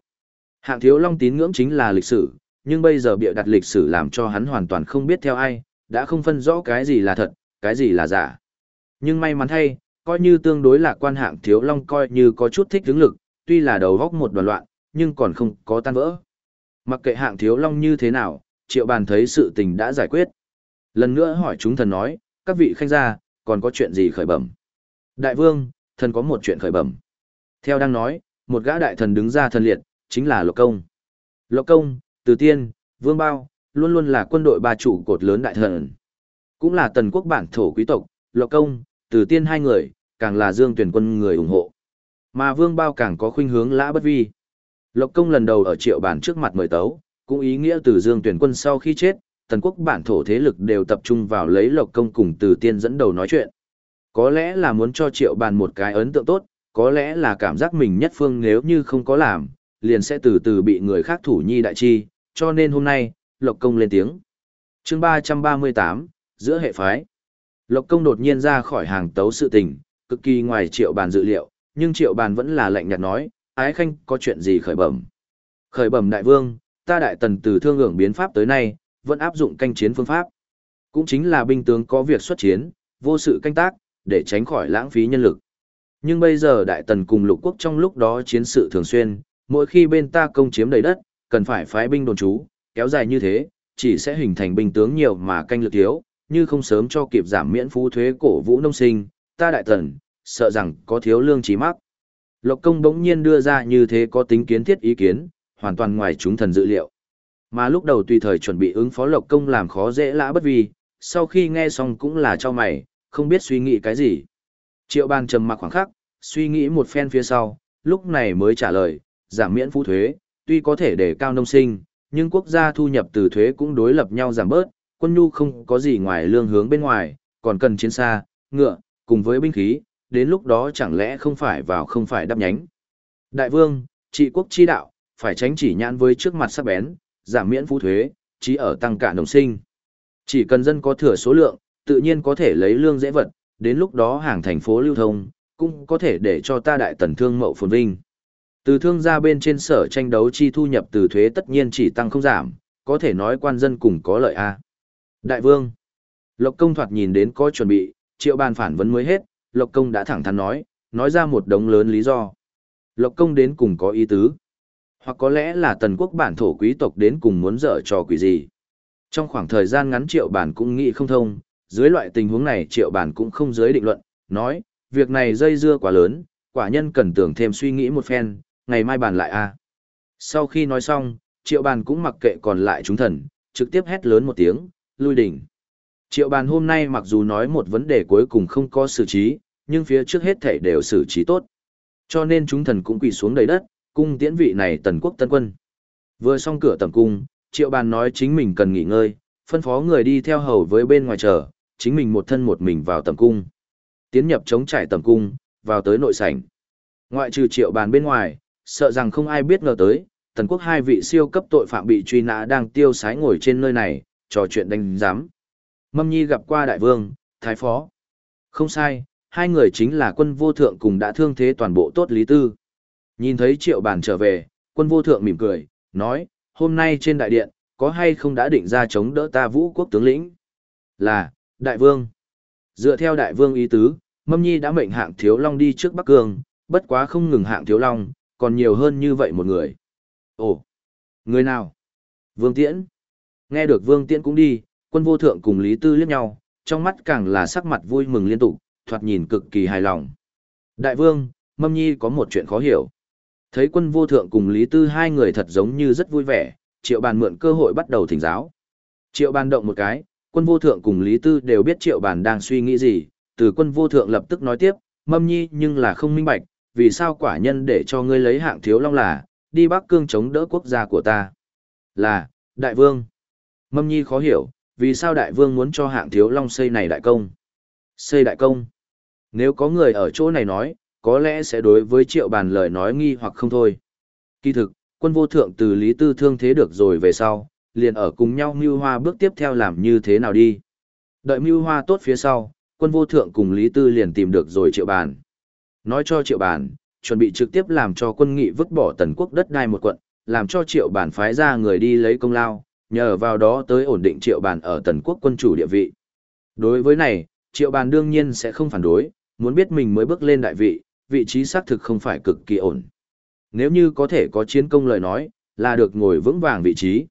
Hạng thiếu long tín ngưỡng chính là lịch sử, nhưng bây giờ bịa đặt lịch sử làm cho hắn hoàn toàn không biết theo ai, đã không phân rõ cái gì là thật, cái gì là giả. Nhưng may mắn thay, coi như tương đối là quan hạng thiếu long coi như có chút thích hứng lực, tuy là đầu góc một đoàn loạn, nhưng còn không có tan vỡ. Mặc kệ hạng thiếu long như thế nào, triệu bàn thấy sự tình đã giải quyết. Lần nữa hỏi chúng thần nói, các vị khanh gia, còn có chuyện gì khởi bẩm? Đại vương, thần có một chuyện khởi bẩm. Theo đang nói, một gã đại thần đứng ra thần liệt, chính là Lộc Công. Lộc Công, Từ Tiên, Vương Bao, luôn luôn là quân đội ba chủ cột lớn đại thần. Cũng là tần quốc bản thổ quý tộc, Lộc Công, từ Tiên hai người, càng là dương tuyển quân người ủng hộ. Mà Vương Bao càng có khuynh hướng lã bất vi. Lộc Công lần đầu ở triệu bản trước mặt mời tấu, cũng ý nghĩa từ dương tuyển quân sau khi chết, tần quốc bản thổ thế lực đều tập trung vào lấy Lộc Công cùng Từ Tiên dẫn đầu nói chuyện. Có lẽ là muốn cho triệu bàn một cái ấn tượng tốt, có lẽ là cảm giác mình nhất phương nếu như không có làm, liền sẽ từ từ bị người khác thủ nhi đại chi, cho nên hôm nay, Lộc Công lên tiếng. chương 338, giữa hệ phái. Lộc Công đột nhiên ra khỏi hàng tấu sự tình, cực kỳ ngoài triệu bàn dự liệu, nhưng triệu bàn vẫn là lạnh nhạt nói, ái khanh có chuyện gì khởi bẩm. Khởi bẩm đại vương, ta đại tần từ thương ưởng biến pháp tới nay, vẫn áp dụng canh chiến phương pháp. Cũng chính là binh tướng có việc xuất chiến, vô sự canh tác, để tránh khỏi lãng phí nhân lực. Nhưng bây giờ đại tần cùng lục quốc trong lúc đó chiến sự thường xuyên, mỗi khi bên ta công chiếm đầy đất, cần phải phái binh đồn trú, kéo dài như thế, chỉ sẽ hình thành binh tướng nhiều mà canh lực thiếu, như không sớm cho kịp giảm miễn phú thuế cổ vũ nông sinh, ta đại tần, sợ rằng có thiếu lương trí mắc. Lộc công bỗng nhiên đưa ra như thế có tính kiến thiết ý kiến, hoàn toàn ngoài chúng thần dự liệu. Mà lúc đầu tùy thời chuẩn bị ứng phó lộc công làm khó dễ lã bất vì, sau khi nghe xong cũng là cho mày, không biết suy nghĩ cái gì. Triệu bàn trầm mặc khoảng khắc, suy nghĩ một phen phía sau, lúc này mới trả lời, giảm miễn phú thuế, tuy có thể để cao nông sinh, nhưng quốc gia thu nhập từ thuế cũng đối lập nhau giảm bớt, quân nhu không có gì ngoài lương hướng bên ngoài, còn cần chiến xa, ngựa, cùng với binh khí, đến lúc đó chẳng lẽ không phải vào không phải đắp nhánh. Đại vương, trị quốc chi đạo, phải tránh chỉ nhãn với trước mặt sắc bén, giảm miễn phú thuế, chỉ ở tăng cả đồng sinh. Chỉ cần dân có thừa số lượng, tự nhiên có thể lấy lương dễ vật, đến lúc đó hàng thành phố lưu thông, cũng có thể để cho ta đại tần thương mậu phồn vinh. Từ thương gia bên trên sở tranh đấu chi thu nhập từ thuế tất nhiên chỉ tăng không giảm, có thể nói quan dân cùng có lợi a. Đại vương, Lộc Công thoạt nhìn đến có chuẩn bị, triệu bàn phản vấn mới hết, Lộc Công đã thẳng thắn nói, nói ra một đống lớn lý do. Lộc Công đến cùng có ý tứ. Hoặc có lẽ là tần quốc bản thổ quý tộc đến cùng muốn dở trò quỷ gì. Trong khoảng thời gian ngắn triệu bản cũng nghĩ không thông, dưới loại tình huống này triệu bản cũng không dưới định luận, nói, việc này dây dưa quá lớn, quả nhân cần tưởng thêm suy nghĩ một phen, ngày mai bàn lại a. Sau khi nói xong, triệu bàn cũng mặc kệ còn lại chúng thần, trực tiếp hét lớn một tiếng, lui đỉnh. Triệu bàn hôm nay mặc dù nói một vấn đề cuối cùng không có xử trí, nhưng phía trước hết thảy đều xử trí tốt. Cho nên chúng thần cũng quỳ xuống đầy đất, cung tiễn vị này tần quốc tân quân. Vừa xong cửa tầm cung, triệu bàn nói chính mình cần nghỉ ngơi, phân phó người đi theo hầu với bên ngoài chờ, chính mình một thân một mình vào tầm cung. Tiến nhập chống trải tầm cung, vào tới nội sảnh. Ngoại trừ triệu bàn bên ngoài, sợ rằng không ai biết ngờ tới, tần quốc hai vị siêu cấp tội phạm bị truy nã đang tiêu sái ngồi trên nơi này, trò chuyện đánh giám. Mâm nhi gặp qua đại vương, thái phó. Không sai, hai người chính là quân vô thượng cùng đã thương thế toàn bộ tốt lý tư. Nhìn thấy triệu bàn trở về, quân vô thượng mỉm cười, nói, hôm nay trên đại điện, có hay không đã định ra chống đỡ ta vũ quốc tướng lĩnh? Là, đại vương. Dựa theo đại vương ý tứ, Mâm Nhi đã mệnh hạng thiếu long đi trước Bắc Cương, bất quá không ngừng hạng thiếu long, còn nhiều hơn như vậy một người. Ồ, người nào? Vương Tiễn. Nghe được Vương Tiễn cũng đi, quân vô thượng cùng Lý Tư liếc nhau, trong mắt càng là sắc mặt vui mừng liên tục, thoạt nhìn cực kỳ hài lòng. Đại vương, Mâm Nhi có một chuyện khó hiểu. Thấy quân vô thượng cùng Lý Tư hai người thật giống như rất vui vẻ, triệu bàn mượn cơ hội bắt đầu thỉnh giáo. Triệu bàn động một cái, quân vô thượng cùng Lý Tư đều biết triệu bàn đang suy nghĩ gì, từ quân vô thượng lập tức nói tiếp, mâm nhi nhưng là không minh bạch, vì sao quả nhân để cho ngươi lấy hạng thiếu long là, đi Bắc Cương chống đỡ quốc gia của ta. Là, đại vương. Mâm nhi khó hiểu, vì sao đại vương muốn cho hạng thiếu long xây này đại công. Xây đại công. Nếu có người ở chỗ này nói, có lẽ sẽ đối với triệu bàn lời nói nghi hoặc không thôi. Kỳ thực, quân vô thượng từ Lý Tư thương thế được rồi về sau, liền ở cùng nhau mưu hoa bước tiếp theo làm như thế nào đi. Đợi mưu hoa tốt phía sau, quân vô thượng cùng Lý Tư liền tìm được rồi triệu bàn. Nói cho triệu bàn, chuẩn bị trực tiếp làm cho quân nghị vứt bỏ tần quốc đất đai một quận, làm cho triệu bàn phái ra người đi lấy công lao, nhờ vào đó tới ổn định triệu bàn ở tần quốc quân chủ địa vị. Đối với này, triệu bàn đương nhiên sẽ không phản đối, muốn biết mình mới bước lên đại vị, vị trí xác thực không phải cực kỳ ổn. Nếu như có thể có chiến công lời nói, là được ngồi vững vàng vị trí.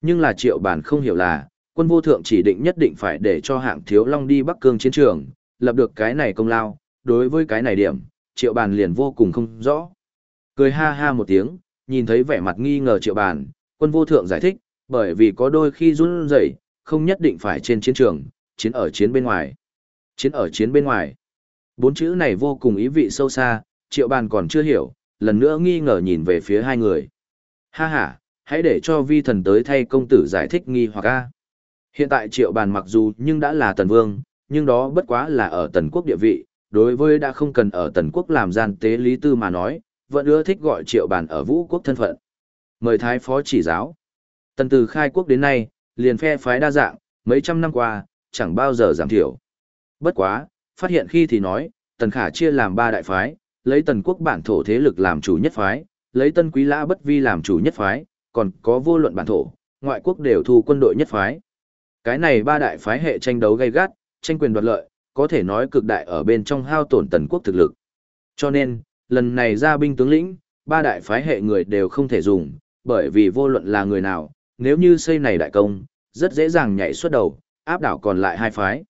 Nhưng là triệu bản không hiểu là, quân vô thượng chỉ định nhất định phải để cho hạng thiếu long đi Bắc Cương chiến trường, lập được cái này công lao, đối với cái này điểm, triệu bàn liền vô cùng không rõ. Cười ha ha một tiếng, nhìn thấy vẻ mặt nghi ngờ triệu bàn, quân vô thượng giải thích, bởi vì có đôi khi run rẩy, không nhất định phải trên chiến trường, chiến ở chiến bên ngoài. Chiến ở chiến bên ngoài. Bốn chữ này vô cùng ý vị sâu xa, triệu bàn còn chưa hiểu, lần nữa nghi ngờ nhìn về phía hai người. Ha ha, hãy để cho vi thần tới thay công tử giải thích nghi hoặc a. Hiện tại triệu bàn mặc dù nhưng đã là tần vương, nhưng đó bất quá là ở tần quốc địa vị, đối với đã không cần ở tần quốc làm gian tế lý tư mà nói, vẫn ưa thích gọi triệu bàn ở vũ quốc thân phận. Mời thái phó chỉ giáo. Tần từ khai quốc đến nay, liền phe phái đa dạng, mấy trăm năm qua, chẳng bao giờ giảm thiểu. Bất quá, phát hiện khi thì nói, tần khả chia làm ba đại phái, lấy tần quốc bản thổ thế lực làm chủ nhất phái, lấy tân quý lã bất vi làm chủ nhất phái, còn có vô luận bản thổ, ngoại quốc đều thu quân đội nhất phái. Cái này ba đại phái hệ tranh đấu gay gắt, tranh quyền đoạt lợi, có thể nói cực đại ở bên trong hao tổn tần quốc thực lực. Cho nên, lần này ra binh tướng lĩnh, ba đại phái hệ người đều không thể dùng, bởi vì vô luận là người nào, nếu như xây này đại công, rất dễ dàng nhảy xuất đầu, áp đảo còn lại hai phái.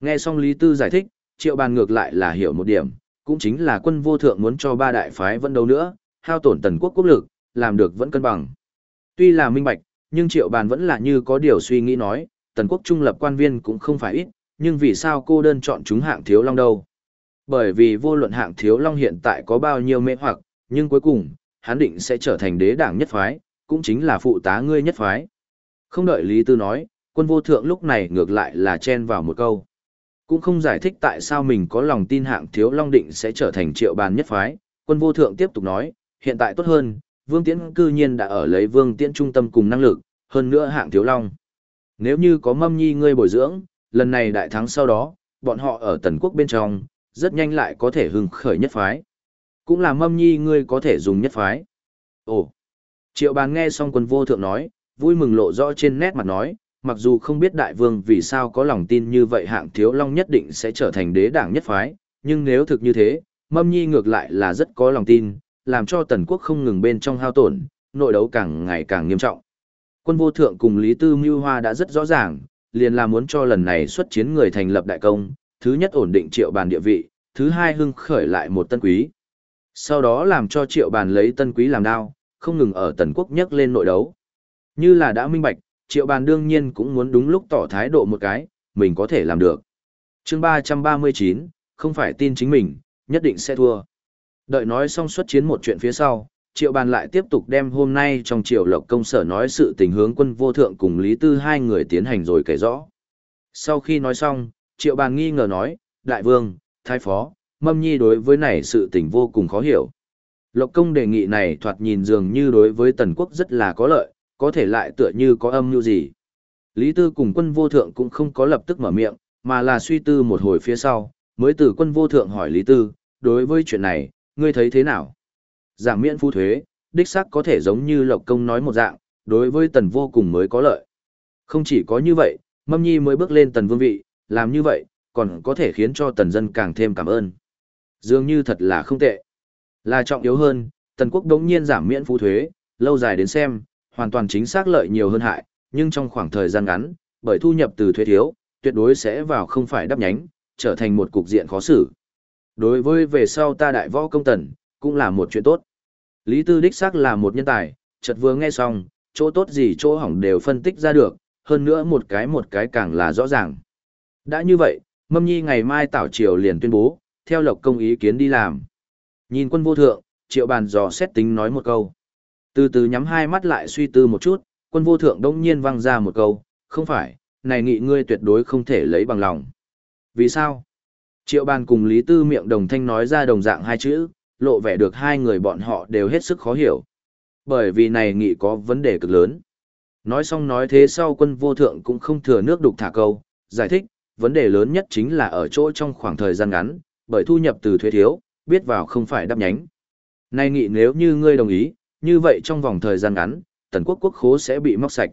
Nghe xong Lý Tư giải thích, triệu bàn ngược lại là hiểu một điểm, cũng chính là quân vô thượng muốn cho ba đại phái vẫn đấu nữa, hao tổn tần quốc quốc lực, làm được vẫn cân bằng. Tuy là minh bạch, nhưng triệu bàn vẫn là như có điều suy nghĩ nói, tần quốc trung lập quan viên cũng không phải ít, nhưng vì sao cô đơn chọn chúng hạng thiếu long đâu? Bởi vì vô luận hạng thiếu long hiện tại có bao nhiêu mê hoặc, nhưng cuối cùng, hắn định sẽ trở thành đế đảng nhất phái, cũng chính là phụ tá ngươi nhất phái. Không đợi Lý Tư nói, quân vô thượng lúc này ngược lại là chen vào một câu. Cũng không giải thích tại sao mình có lòng tin hạng thiếu long định sẽ trở thành triệu bàn nhất phái, quân vô thượng tiếp tục nói, hiện tại tốt hơn, vương tiễn cư nhiên đã ở lấy vương tiễn trung tâm cùng năng lực, hơn nữa hạng thiếu long. Nếu như có mâm nhi ngươi bồi dưỡng, lần này đại thắng sau đó, bọn họ ở tần quốc bên trong, rất nhanh lại có thể hưng khởi nhất phái. Cũng là mâm nhi ngươi có thể dùng nhất phái. Ồ! Triệu bàn nghe xong quân vô thượng nói, vui mừng lộ rõ trên nét mặt nói, mặc dù không biết đại vương vì sao có lòng tin như vậy hạng thiếu long nhất định sẽ trở thành đế đảng nhất phái, nhưng nếu thực như thế, mâm nhi ngược lại là rất có lòng tin, làm cho tần quốc không ngừng bên trong hao tổn, nội đấu càng ngày càng nghiêm trọng. Quân vô thượng cùng Lý Tư Mưu Hoa đã rất rõ ràng, liền là muốn cho lần này xuất chiến người thành lập đại công, thứ nhất ổn định triệu bàn địa vị, thứ hai hưng khởi lại một tân quý. Sau đó làm cho triệu bàn lấy tân quý làm đao, không ngừng ở tần quốc nhắc lên nội đấu. Như là đã minh bạch, triệu bàn đương nhiên cũng muốn đúng lúc tỏ thái độ một cái, mình có thể làm được. chương 339, không phải tin chính mình, nhất định sẽ thua. Đợi nói xong xuất chiến một chuyện phía sau, triệu bàn lại tiếp tục đem hôm nay trong triều lộc công sở nói sự tình hướng quân vô thượng cùng Lý Tư hai người tiến hành rồi kể rõ. Sau khi nói xong, triệu bàn nghi ngờ nói, đại vương, thái phó, mâm nhi đối với này sự tình vô cùng khó hiểu. Lộc công đề nghị này thoạt nhìn dường như đối với tần quốc rất là có lợi, có thể lại tựa như có âm mưu gì. Lý Tư cùng quân vô thượng cũng không có lập tức mở miệng, mà là suy tư một hồi phía sau, mới từ quân vô thượng hỏi Lý Tư, đối với chuyện này, ngươi thấy thế nào? Giảm miễn phu thuế, đích xác có thể giống như Lộc Công nói một dạng, đối với tần vô cùng mới có lợi. Không chỉ có như vậy, Mâm Nhi mới bước lên tần vương vị, làm như vậy, còn có thể khiến cho tần dân càng thêm cảm ơn. Dường như thật là không tệ. Là trọng yếu hơn, tần quốc đống nhiên giảm miễn phú thuế, lâu dài đến xem, hoàn toàn chính xác lợi nhiều hơn hại, nhưng trong khoảng thời gian ngắn, bởi thu nhập từ thuế thiếu, tuyệt đối sẽ vào không phải đắp nhánh, trở thành một cục diện khó xử. Đối với về sau ta đại võ công tần, cũng là một chuyện tốt. Lý Tư đích xác là một nhân tài, chợt vừa nghe xong, chỗ tốt gì chỗ hỏng đều phân tích ra được, hơn nữa một cái một cái càng là rõ ràng. Đã như vậy, Mâm Nhi ngày mai tảo triều liền tuyên bố, theo lộc công ý kiến đi làm. Nhìn quân vô thượng, triệu bàn dò xét tính nói một câu. Từ từ nhắm hai mắt lại suy tư một chút, quân vô thượng đông nhiên văng ra một câu, không phải, này nghị ngươi tuyệt đối không thể lấy bằng lòng. Vì sao? Triệu bàn cùng Lý Tư miệng đồng thanh nói ra đồng dạng hai chữ, lộ vẻ được hai người bọn họ đều hết sức khó hiểu. Bởi vì này nghị có vấn đề cực lớn. Nói xong nói thế sau quân vô thượng cũng không thừa nước đục thả câu, giải thích, vấn đề lớn nhất chính là ở chỗ trong khoảng thời gian ngắn, bởi thu nhập từ thuế thiếu, biết vào không phải đáp nhánh. nay nghị nếu như ngươi đồng ý, như vậy trong vòng thời gian ngắn, tần quốc quốc khố sẽ bị móc sạch.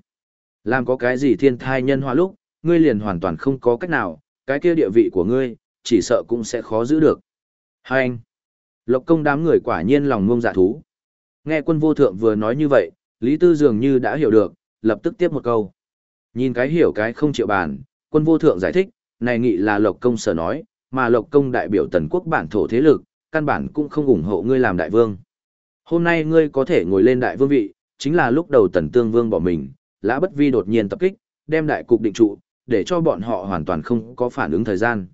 Làm có cái gì thiên thai nhân hóa lúc, ngươi liền hoàn toàn không có cách nào, cái kia địa vị của ngươi, chỉ sợ cũng sẽ khó giữ được. Hai anh, lộc công đám người quả nhiên lòng ngông dạ thú. Nghe quân vô thượng vừa nói như vậy, Lý Tư dường như đã hiểu được, lập tức tiếp một câu. Nhìn cái hiểu cái không chịu bàn, quân vô thượng giải thích, này nghị là Lộc Công sở nói, mà Lộc Công đại biểu tần quốc bản thổ thế lực, căn bản cũng không ủng hộ ngươi làm đại vương. Hôm nay ngươi có thể ngồi lên đại vương vị, chính là lúc đầu tần tương vương bỏ mình, lã bất vi đột nhiên tập kích, đem đại cục định trụ, để cho bọn họ hoàn toàn không có phản ứng thời gian.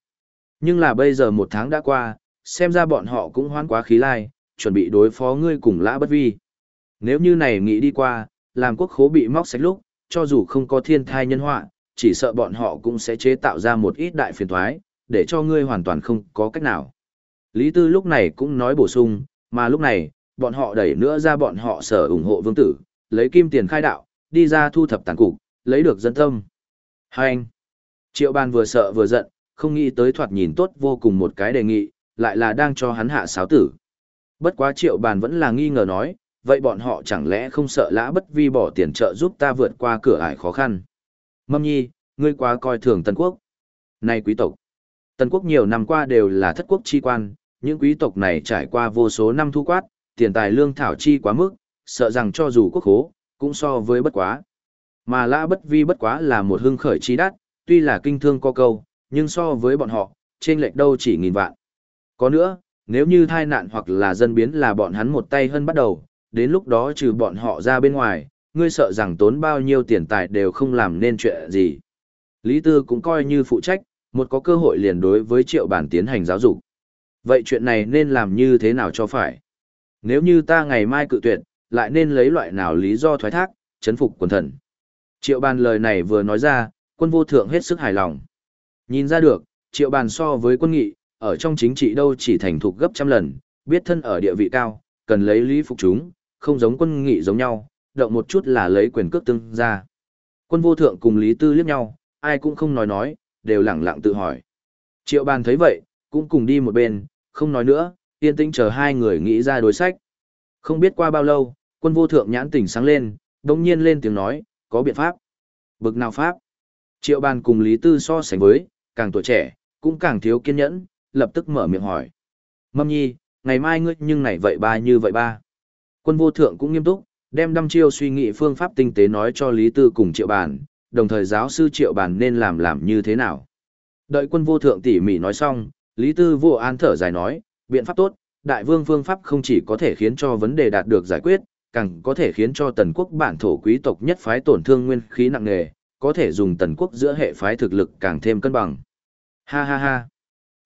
Nhưng là bây giờ một tháng đã qua, xem ra bọn họ cũng hoán quá khí lai, chuẩn bị đối phó ngươi cùng lã bất vi. Nếu như này nghĩ đi qua, làm quốc khố bị móc sạch lúc, cho dù không có thiên thai nhân họa, chỉ sợ bọn họ cũng sẽ chế tạo ra một ít đại phiền thoái, để cho ngươi hoàn toàn không có cách nào. Lý Tư lúc này cũng nói bổ sung, mà lúc này, bọn họ đẩy nữa ra bọn họ sở ủng hộ vương tử, lấy kim tiền khai đạo, đi ra thu thập tàn cục, lấy được dân tâm. Hành triệu ban vừa sợ vừa giận, không nghĩ tới thoạt nhìn tốt vô cùng một cái đề nghị, lại là đang cho hắn hạ sáo tử. Bất quá triệu bàn vẫn là nghi ngờ nói, vậy bọn họ chẳng lẽ không sợ lã bất vi bỏ tiền trợ giúp ta vượt qua cửa ải khó khăn. Mâm nhi, ngươi quá coi thường Tân Quốc. Này quý tộc, Tân Quốc nhiều năm qua đều là thất quốc chi quan, những quý tộc này trải qua vô số năm thu quát, tiền tài lương thảo chi quá mức, sợ rằng cho dù quốc hố, cũng so với bất quá. Mà lã bất vi bất quá là một hưng khởi chi đắt, tuy là kinh thương có câu, nhưng so với bọn họ, trên lệch đâu chỉ nghìn vạn. Có nữa, nếu như thai nạn hoặc là dân biến là bọn hắn một tay hơn bắt đầu, đến lúc đó trừ bọn họ ra bên ngoài, ngươi sợ rằng tốn bao nhiêu tiền tài đều không làm nên chuyện gì. Lý Tư cũng coi như phụ trách, một có cơ hội liền đối với triệu bản tiến hành giáo dục. Vậy chuyện này nên làm như thế nào cho phải? Nếu như ta ngày mai cự tuyệt, lại nên lấy loại nào lý do thoái thác, chấn phục quần thần. Triệu bàn lời này vừa nói ra, quân vô thượng hết sức hài lòng. Nhìn ra được, triệu bàn so với quân nghị, ở trong chính trị đâu chỉ thành thục gấp trăm lần, biết thân ở địa vị cao, cần lấy lý phục chúng, không giống quân nghị giống nhau, động một chút là lấy quyền cước tương ra. Quân vô thượng cùng Lý Tư liếc nhau, ai cũng không nói nói, đều lẳng lặng tự hỏi. Triệu bàn thấy vậy, cũng cùng đi một bên, không nói nữa, yên tĩnh chờ hai người nghĩ ra đối sách. Không biết qua bao lâu, quân vô thượng nhãn tỉnh sáng lên, đồng nhiên lên tiếng nói, có biện pháp. Bực nào pháp? Triệu bàn cùng Lý Tư so sánh với, càng tuổi trẻ, cũng càng thiếu kiên nhẫn, lập tức mở miệng hỏi. Mâm nhi, ngày mai ngươi nhưng này vậy ba như vậy ba. Quân vô thượng cũng nghiêm túc, đem đăm chiêu suy nghĩ phương pháp tinh tế nói cho Lý Tư cùng Triệu Bàn, đồng thời giáo sư Triệu Bàn nên làm làm như thế nào. Đợi quân vô thượng tỉ mỉ nói xong, Lý Tư vô an thở dài nói, biện pháp tốt, đại vương phương pháp không chỉ có thể khiến cho vấn đề đạt được giải quyết, càng có thể khiến cho tần quốc bản thổ quý tộc nhất phái tổn thương nguyên khí nặng nề, có thể dùng tần quốc giữa hệ phái thực lực càng thêm cân bằng. Ha ha ha.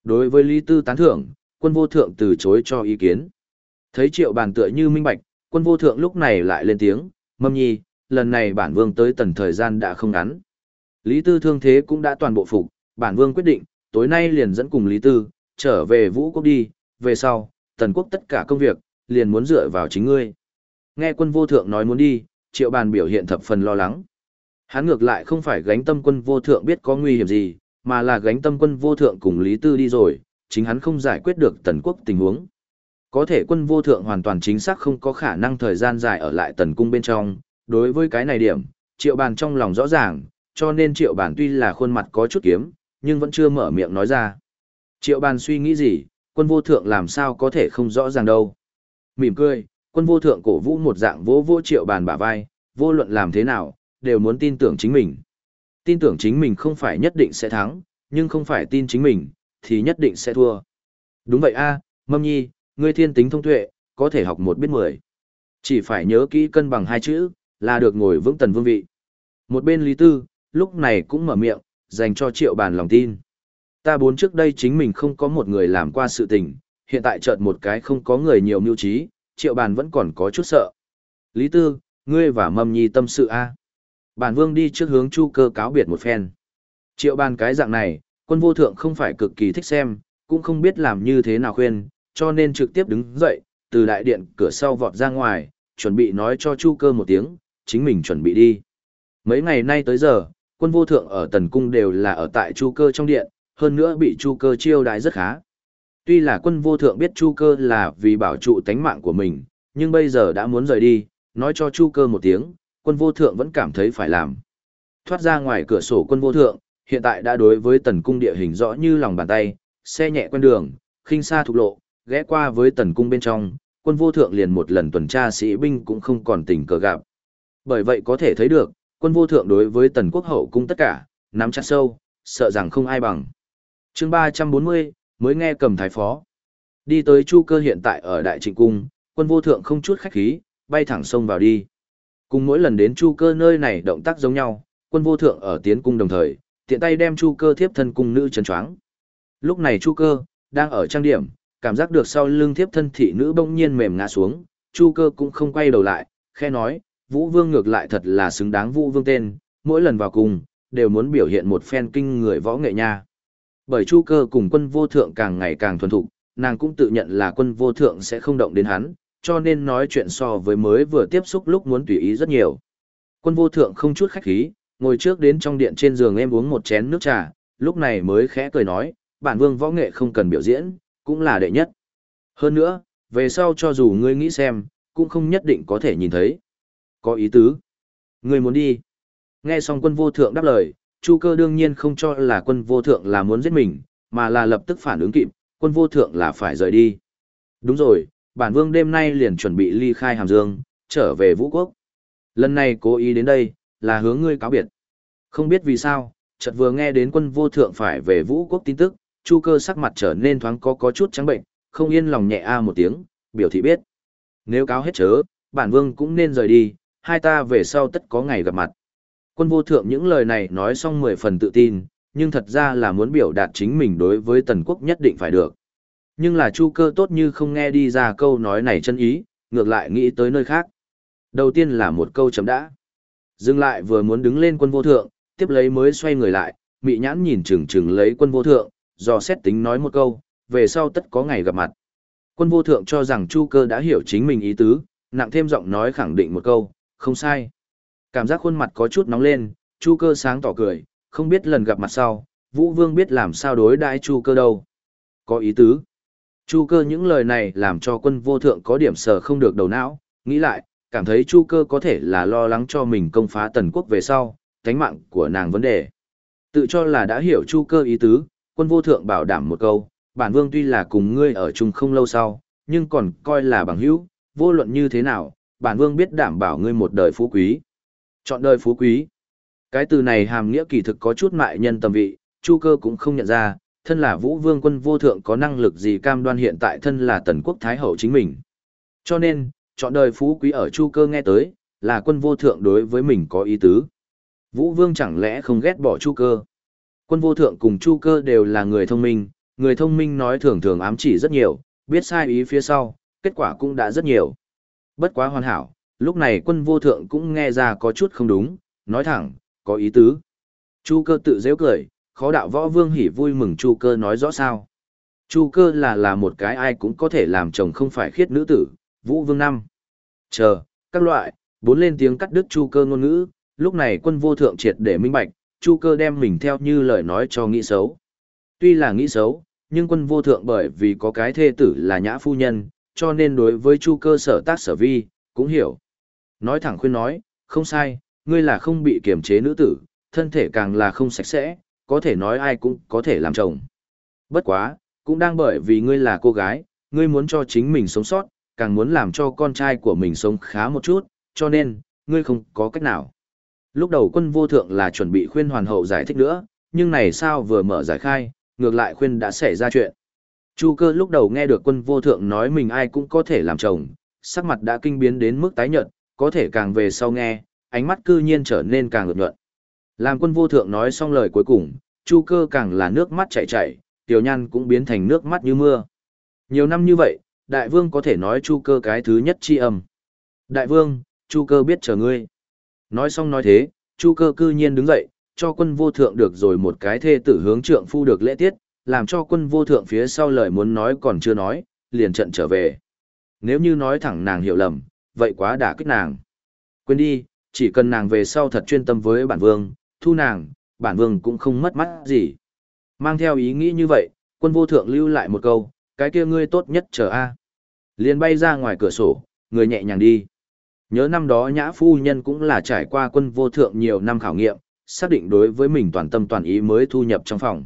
Đối với Lý Tư tán thưởng, quân vô thượng từ chối cho ý kiến. Thấy triệu bàn tựa như minh bạch, quân vô thượng lúc này lại lên tiếng, mâm nhi, lần này bản vương tới tần thời gian đã không ngắn. Lý Tư thương thế cũng đã toàn bộ phục, bản vương quyết định, tối nay liền dẫn cùng Lý Tư, trở về vũ quốc đi, về sau, tần quốc tất cả công việc, liền muốn dựa vào chính ngươi. Nghe quân vô thượng nói muốn đi, triệu bàn biểu hiện thập phần lo lắng. Hắn ngược lại không phải gánh tâm quân vô thượng biết có nguy hiểm gì, mà là gánh tâm quân vô thượng cùng Lý Tư đi rồi, chính hắn không giải quyết được tần quốc tình huống. Có thể quân vô thượng hoàn toàn chính xác không có khả năng thời gian dài ở lại tần cung bên trong, đối với cái này điểm, triệu bàn trong lòng rõ ràng, cho nên triệu bàn tuy là khuôn mặt có chút kiếm, nhưng vẫn chưa mở miệng nói ra. Triệu bàn suy nghĩ gì, quân vô thượng làm sao có thể không rõ ràng đâu. Mỉm cười, quân vô thượng cổ vũ một dạng vỗ vỗ triệu bàn bả vai, vô luận làm thế nào, đều muốn tin tưởng chính mình. Tin tưởng chính mình không phải nhất định sẽ thắng, nhưng không phải tin chính mình, thì nhất định sẽ thua. Đúng vậy a, Mâm Nhi, ngươi thiên tính thông tuệ, có thể học một biết mười. Chỉ phải nhớ kỹ cân bằng hai chữ, là được ngồi vững tần vương vị. Một bên Lý Tư, lúc này cũng mở miệng, dành cho triệu bàn lòng tin. Ta bốn trước đây chính mình không có một người làm qua sự tình, hiện tại chợt một cái không có người nhiều mưu trí, triệu bàn vẫn còn có chút sợ. Lý Tư, ngươi và Mâm Nhi tâm sự a. Bản vương đi trước hướng chu cơ cáo biệt một phen. Triệu bàn cái dạng này, quân vô thượng không phải cực kỳ thích xem, cũng không biết làm như thế nào khuyên, cho nên trực tiếp đứng dậy, từ đại điện cửa sau vọt ra ngoài, chuẩn bị nói cho chu cơ một tiếng, chính mình chuẩn bị đi. Mấy ngày nay tới giờ, quân vô thượng ở tần cung đều là ở tại chu cơ trong điện, hơn nữa bị chu cơ chiêu đãi rất khá. Tuy là quân vô thượng biết chu cơ là vì bảo trụ tánh mạng của mình, nhưng bây giờ đã muốn rời đi, nói cho chu cơ một tiếng, quân vô thượng vẫn cảm thấy phải làm. Thoát ra ngoài cửa sổ quân vô thượng, hiện tại đã đối với tần cung địa hình rõ như lòng bàn tay, xe nhẹ quen đường, khinh xa thục lộ, ghé qua với tần cung bên trong, quân vô thượng liền một lần tuần tra sĩ binh cũng không còn tình cờ gặp. Bởi vậy có thể thấy được, quân vô thượng đối với tần quốc hậu cung tất cả, nắm chặt sâu, sợ rằng không ai bằng. chương 340, mới nghe cầm thái phó. Đi tới Chu cơ hiện tại ở Đại Trịnh Cung, quân vô thượng không chút khách khí, bay thẳng sông vào đi. Cùng mỗi lần đến Chu cơ nơi này động tác giống nhau, quân vô thượng ở tiến cung đồng thời, tiện tay đem Chu cơ thiếp thân cung nữ chấn choáng. Lúc này Chu cơ, đang ở trang điểm, cảm giác được sau lưng thiếp thân thị nữ bỗng nhiên mềm ngã xuống, Chu cơ cũng không quay đầu lại, khe nói, Vũ Vương ngược lại thật là xứng đáng Vũ Vương tên, mỗi lần vào cùng, đều muốn biểu hiện một phen kinh người võ nghệ nha. Bởi Chu cơ cùng quân vô thượng càng ngày càng thuần thục, nàng cũng tự nhận là quân vô thượng sẽ không động đến hắn, cho nên nói chuyện so với mới vừa tiếp xúc lúc muốn tùy ý rất nhiều. Quân vô thượng không chút khách khí, ngồi trước đến trong điện trên giường em uống một chén nước trà, lúc này mới khẽ cười nói, bản vương võ nghệ không cần biểu diễn, cũng là đệ nhất. Hơn nữa, về sau cho dù ngươi nghĩ xem, cũng không nhất định có thể nhìn thấy. Có ý tứ. người muốn đi. Nghe xong quân vô thượng đáp lời, Chu cơ đương nhiên không cho là quân vô thượng là muốn giết mình, mà là lập tức phản ứng kịp, quân vô thượng là phải rời đi. Đúng rồi, bản vương đêm nay liền chuẩn bị ly khai hàm dương, trở về vũ quốc. Lần này cố ý đến đây, là hướng ngươi cáo biệt. Không biết vì sao, chợt vừa nghe đến quân vô thượng phải về vũ quốc tin tức, chu cơ sắc mặt trở nên thoáng có có chút trắng bệnh, không yên lòng nhẹ a một tiếng, biểu thị biết. Nếu cáo hết chớ, bản vương cũng nên rời đi, hai ta về sau tất có ngày gặp mặt. Quân vô thượng những lời này nói xong mười phần tự tin, nhưng thật ra là muốn biểu đạt chính mình đối với tần quốc nhất định phải được. Nhưng là chu cơ tốt như không nghe đi ra câu nói này chân ý, ngược lại nghĩ tới nơi khác. Đầu tiên là một câu chấm đã. Dừng lại vừa muốn đứng lên quân vô thượng, tiếp lấy mới xoay người lại, mị nhãn nhìn chừng chừng lấy quân vô thượng, do xét tính nói một câu, về sau tất có ngày gặp mặt. Quân vô thượng cho rằng chu cơ đã hiểu chính mình ý tứ, nặng thêm giọng nói khẳng định một câu, không sai. Cảm giác khuôn mặt có chút nóng lên, chu cơ sáng tỏ cười, không biết lần gặp mặt sau, Vũ Vương biết làm sao đối đãi Chu Cơ đâu. Có ý tứ. Chu Cơ những lời này làm cho quân vô thượng có điểm sở không được đầu não, nghĩ lại, cảm thấy Chu Cơ có thể là lo lắng cho mình công phá tần quốc về sau, tánh mạng của nàng vấn đề. Tự cho là đã hiểu Chu Cơ ý tứ, quân vô thượng bảo đảm một câu, bản vương tuy là cùng ngươi ở chung không lâu sau, nhưng còn coi là bằng hữu, vô luận như thế nào, bản vương biết đảm bảo ngươi một đời phú quý. Chọn đời phú quý. Cái từ này hàm nghĩa kỳ thực có chút mại nhân tầm vị, Chu Cơ cũng không nhận ra, thân là Vũ Vương quân vô thượng có năng lực gì cam đoan hiện tại thân là tần quốc thái hậu chính mình. Cho nên, chọn đời phú quý ở Chu Cơ nghe tới, là quân vô thượng đối với mình có ý tứ. Vũ Vương chẳng lẽ không ghét bỏ Chu Cơ? Quân vô thượng cùng Chu Cơ đều là người thông minh, người thông minh nói thường thường ám chỉ rất nhiều, biết sai ý phía sau, kết quả cũng đã rất nhiều. Bất quá hoàn hảo, lúc này quân vô thượng cũng nghe ra có chút không đúng, nói thẳng, có ý tứ. Chu cơ tự dễ cười, khó đạo võ vương hỉ vui mừng chu cơ nói rõ sao. Chu cơ là là một cái ai cũng có thể làm chồng không phải khiết nữ tử, vũ vương năm. Chờ, các loại, bốn lên tiếng cắt đứt chu cơ ngôn ngữ, lúc này quân vô thượng triệt để minh bạch, chu cơ đem mình theo như lời nói cho nghĩ xấu. Tuy là nghĩ xấu, nhưng quân vô thượng bởi vì có cái thê tử là nhã phu nhân, cho nên đối với chu cơ sở tác sở vi, cũng hiểu. Nói thẳng khuyên nói, không sai, ngươi là không bị kiềm chế nữ tử, thân thể càng là không sạch sẽ, có thể nói ai cũng có thể làm chồng. Bất quá, cũng đang bởi vì ngươi là cô gái, ngươi muốn cho chính mình sống sót, càng muốn làm cho con trai của mình sống khá một chút, cho nên, ngươi không có cách nào. Lúc đầu quân vô thượng là chuẩn bị khuyên hoàn hậu giải thích nữa, nhưng này sao vừa mở giải khai, ngược lại khuyên đã xảy ra chuyện. Chu cơ lúc đầu nghe được quân vô thượng nói mình ai cũng có thể làm chồng, sắc mặt đã kinh biến đến mức tái nhợt, có thể càng về sau nghe, ánh mắt cư nhiên trở nên càng ượt nhuận. Làm quân vô thượng nói xong lời cuối cùng, chu cơ càng là nước mắt chảy chảy, tiểu nhan cũng biến thành nước mắt như mưa. Nhiều năm như vậy, đại vương có thể nói chu cơ cái thứ nhất chi âm. Đại vương, chu cơ biết chờ ngươi. Nói xong nói thế, chu cơ cư nhiên đứng dậy, cho quân vô thượng được rồi một cái thê tử hướng trượng phu được lễ tiết, làm cho quân vô thượng phía sau lời muốn nói còn chưa nói, liền trận trở về. Nếu như nói thẳng nàng hiểu lầm, vậy quá đả kích nàng. Quên đi, chỉ cần nàng về sau thật chuyên tâm với bản vương, thu nàng, bản vương cũng không mất mắt gì. Mang theo ý nghĩ như vậy, quân vô thượng lưu lại một câu, cái kia ngươi tốt nhất chờ a. Liền bay ra ngoài cửa sổ, người nhẹ nhàng đi. Nhớ năm đó nhã phu nhân cũng là trải qua quân vô thượng nhiều năm khảo nghiệm, xác định đối với mình toàn tâm toàn ý mới thu nhập trong phòng.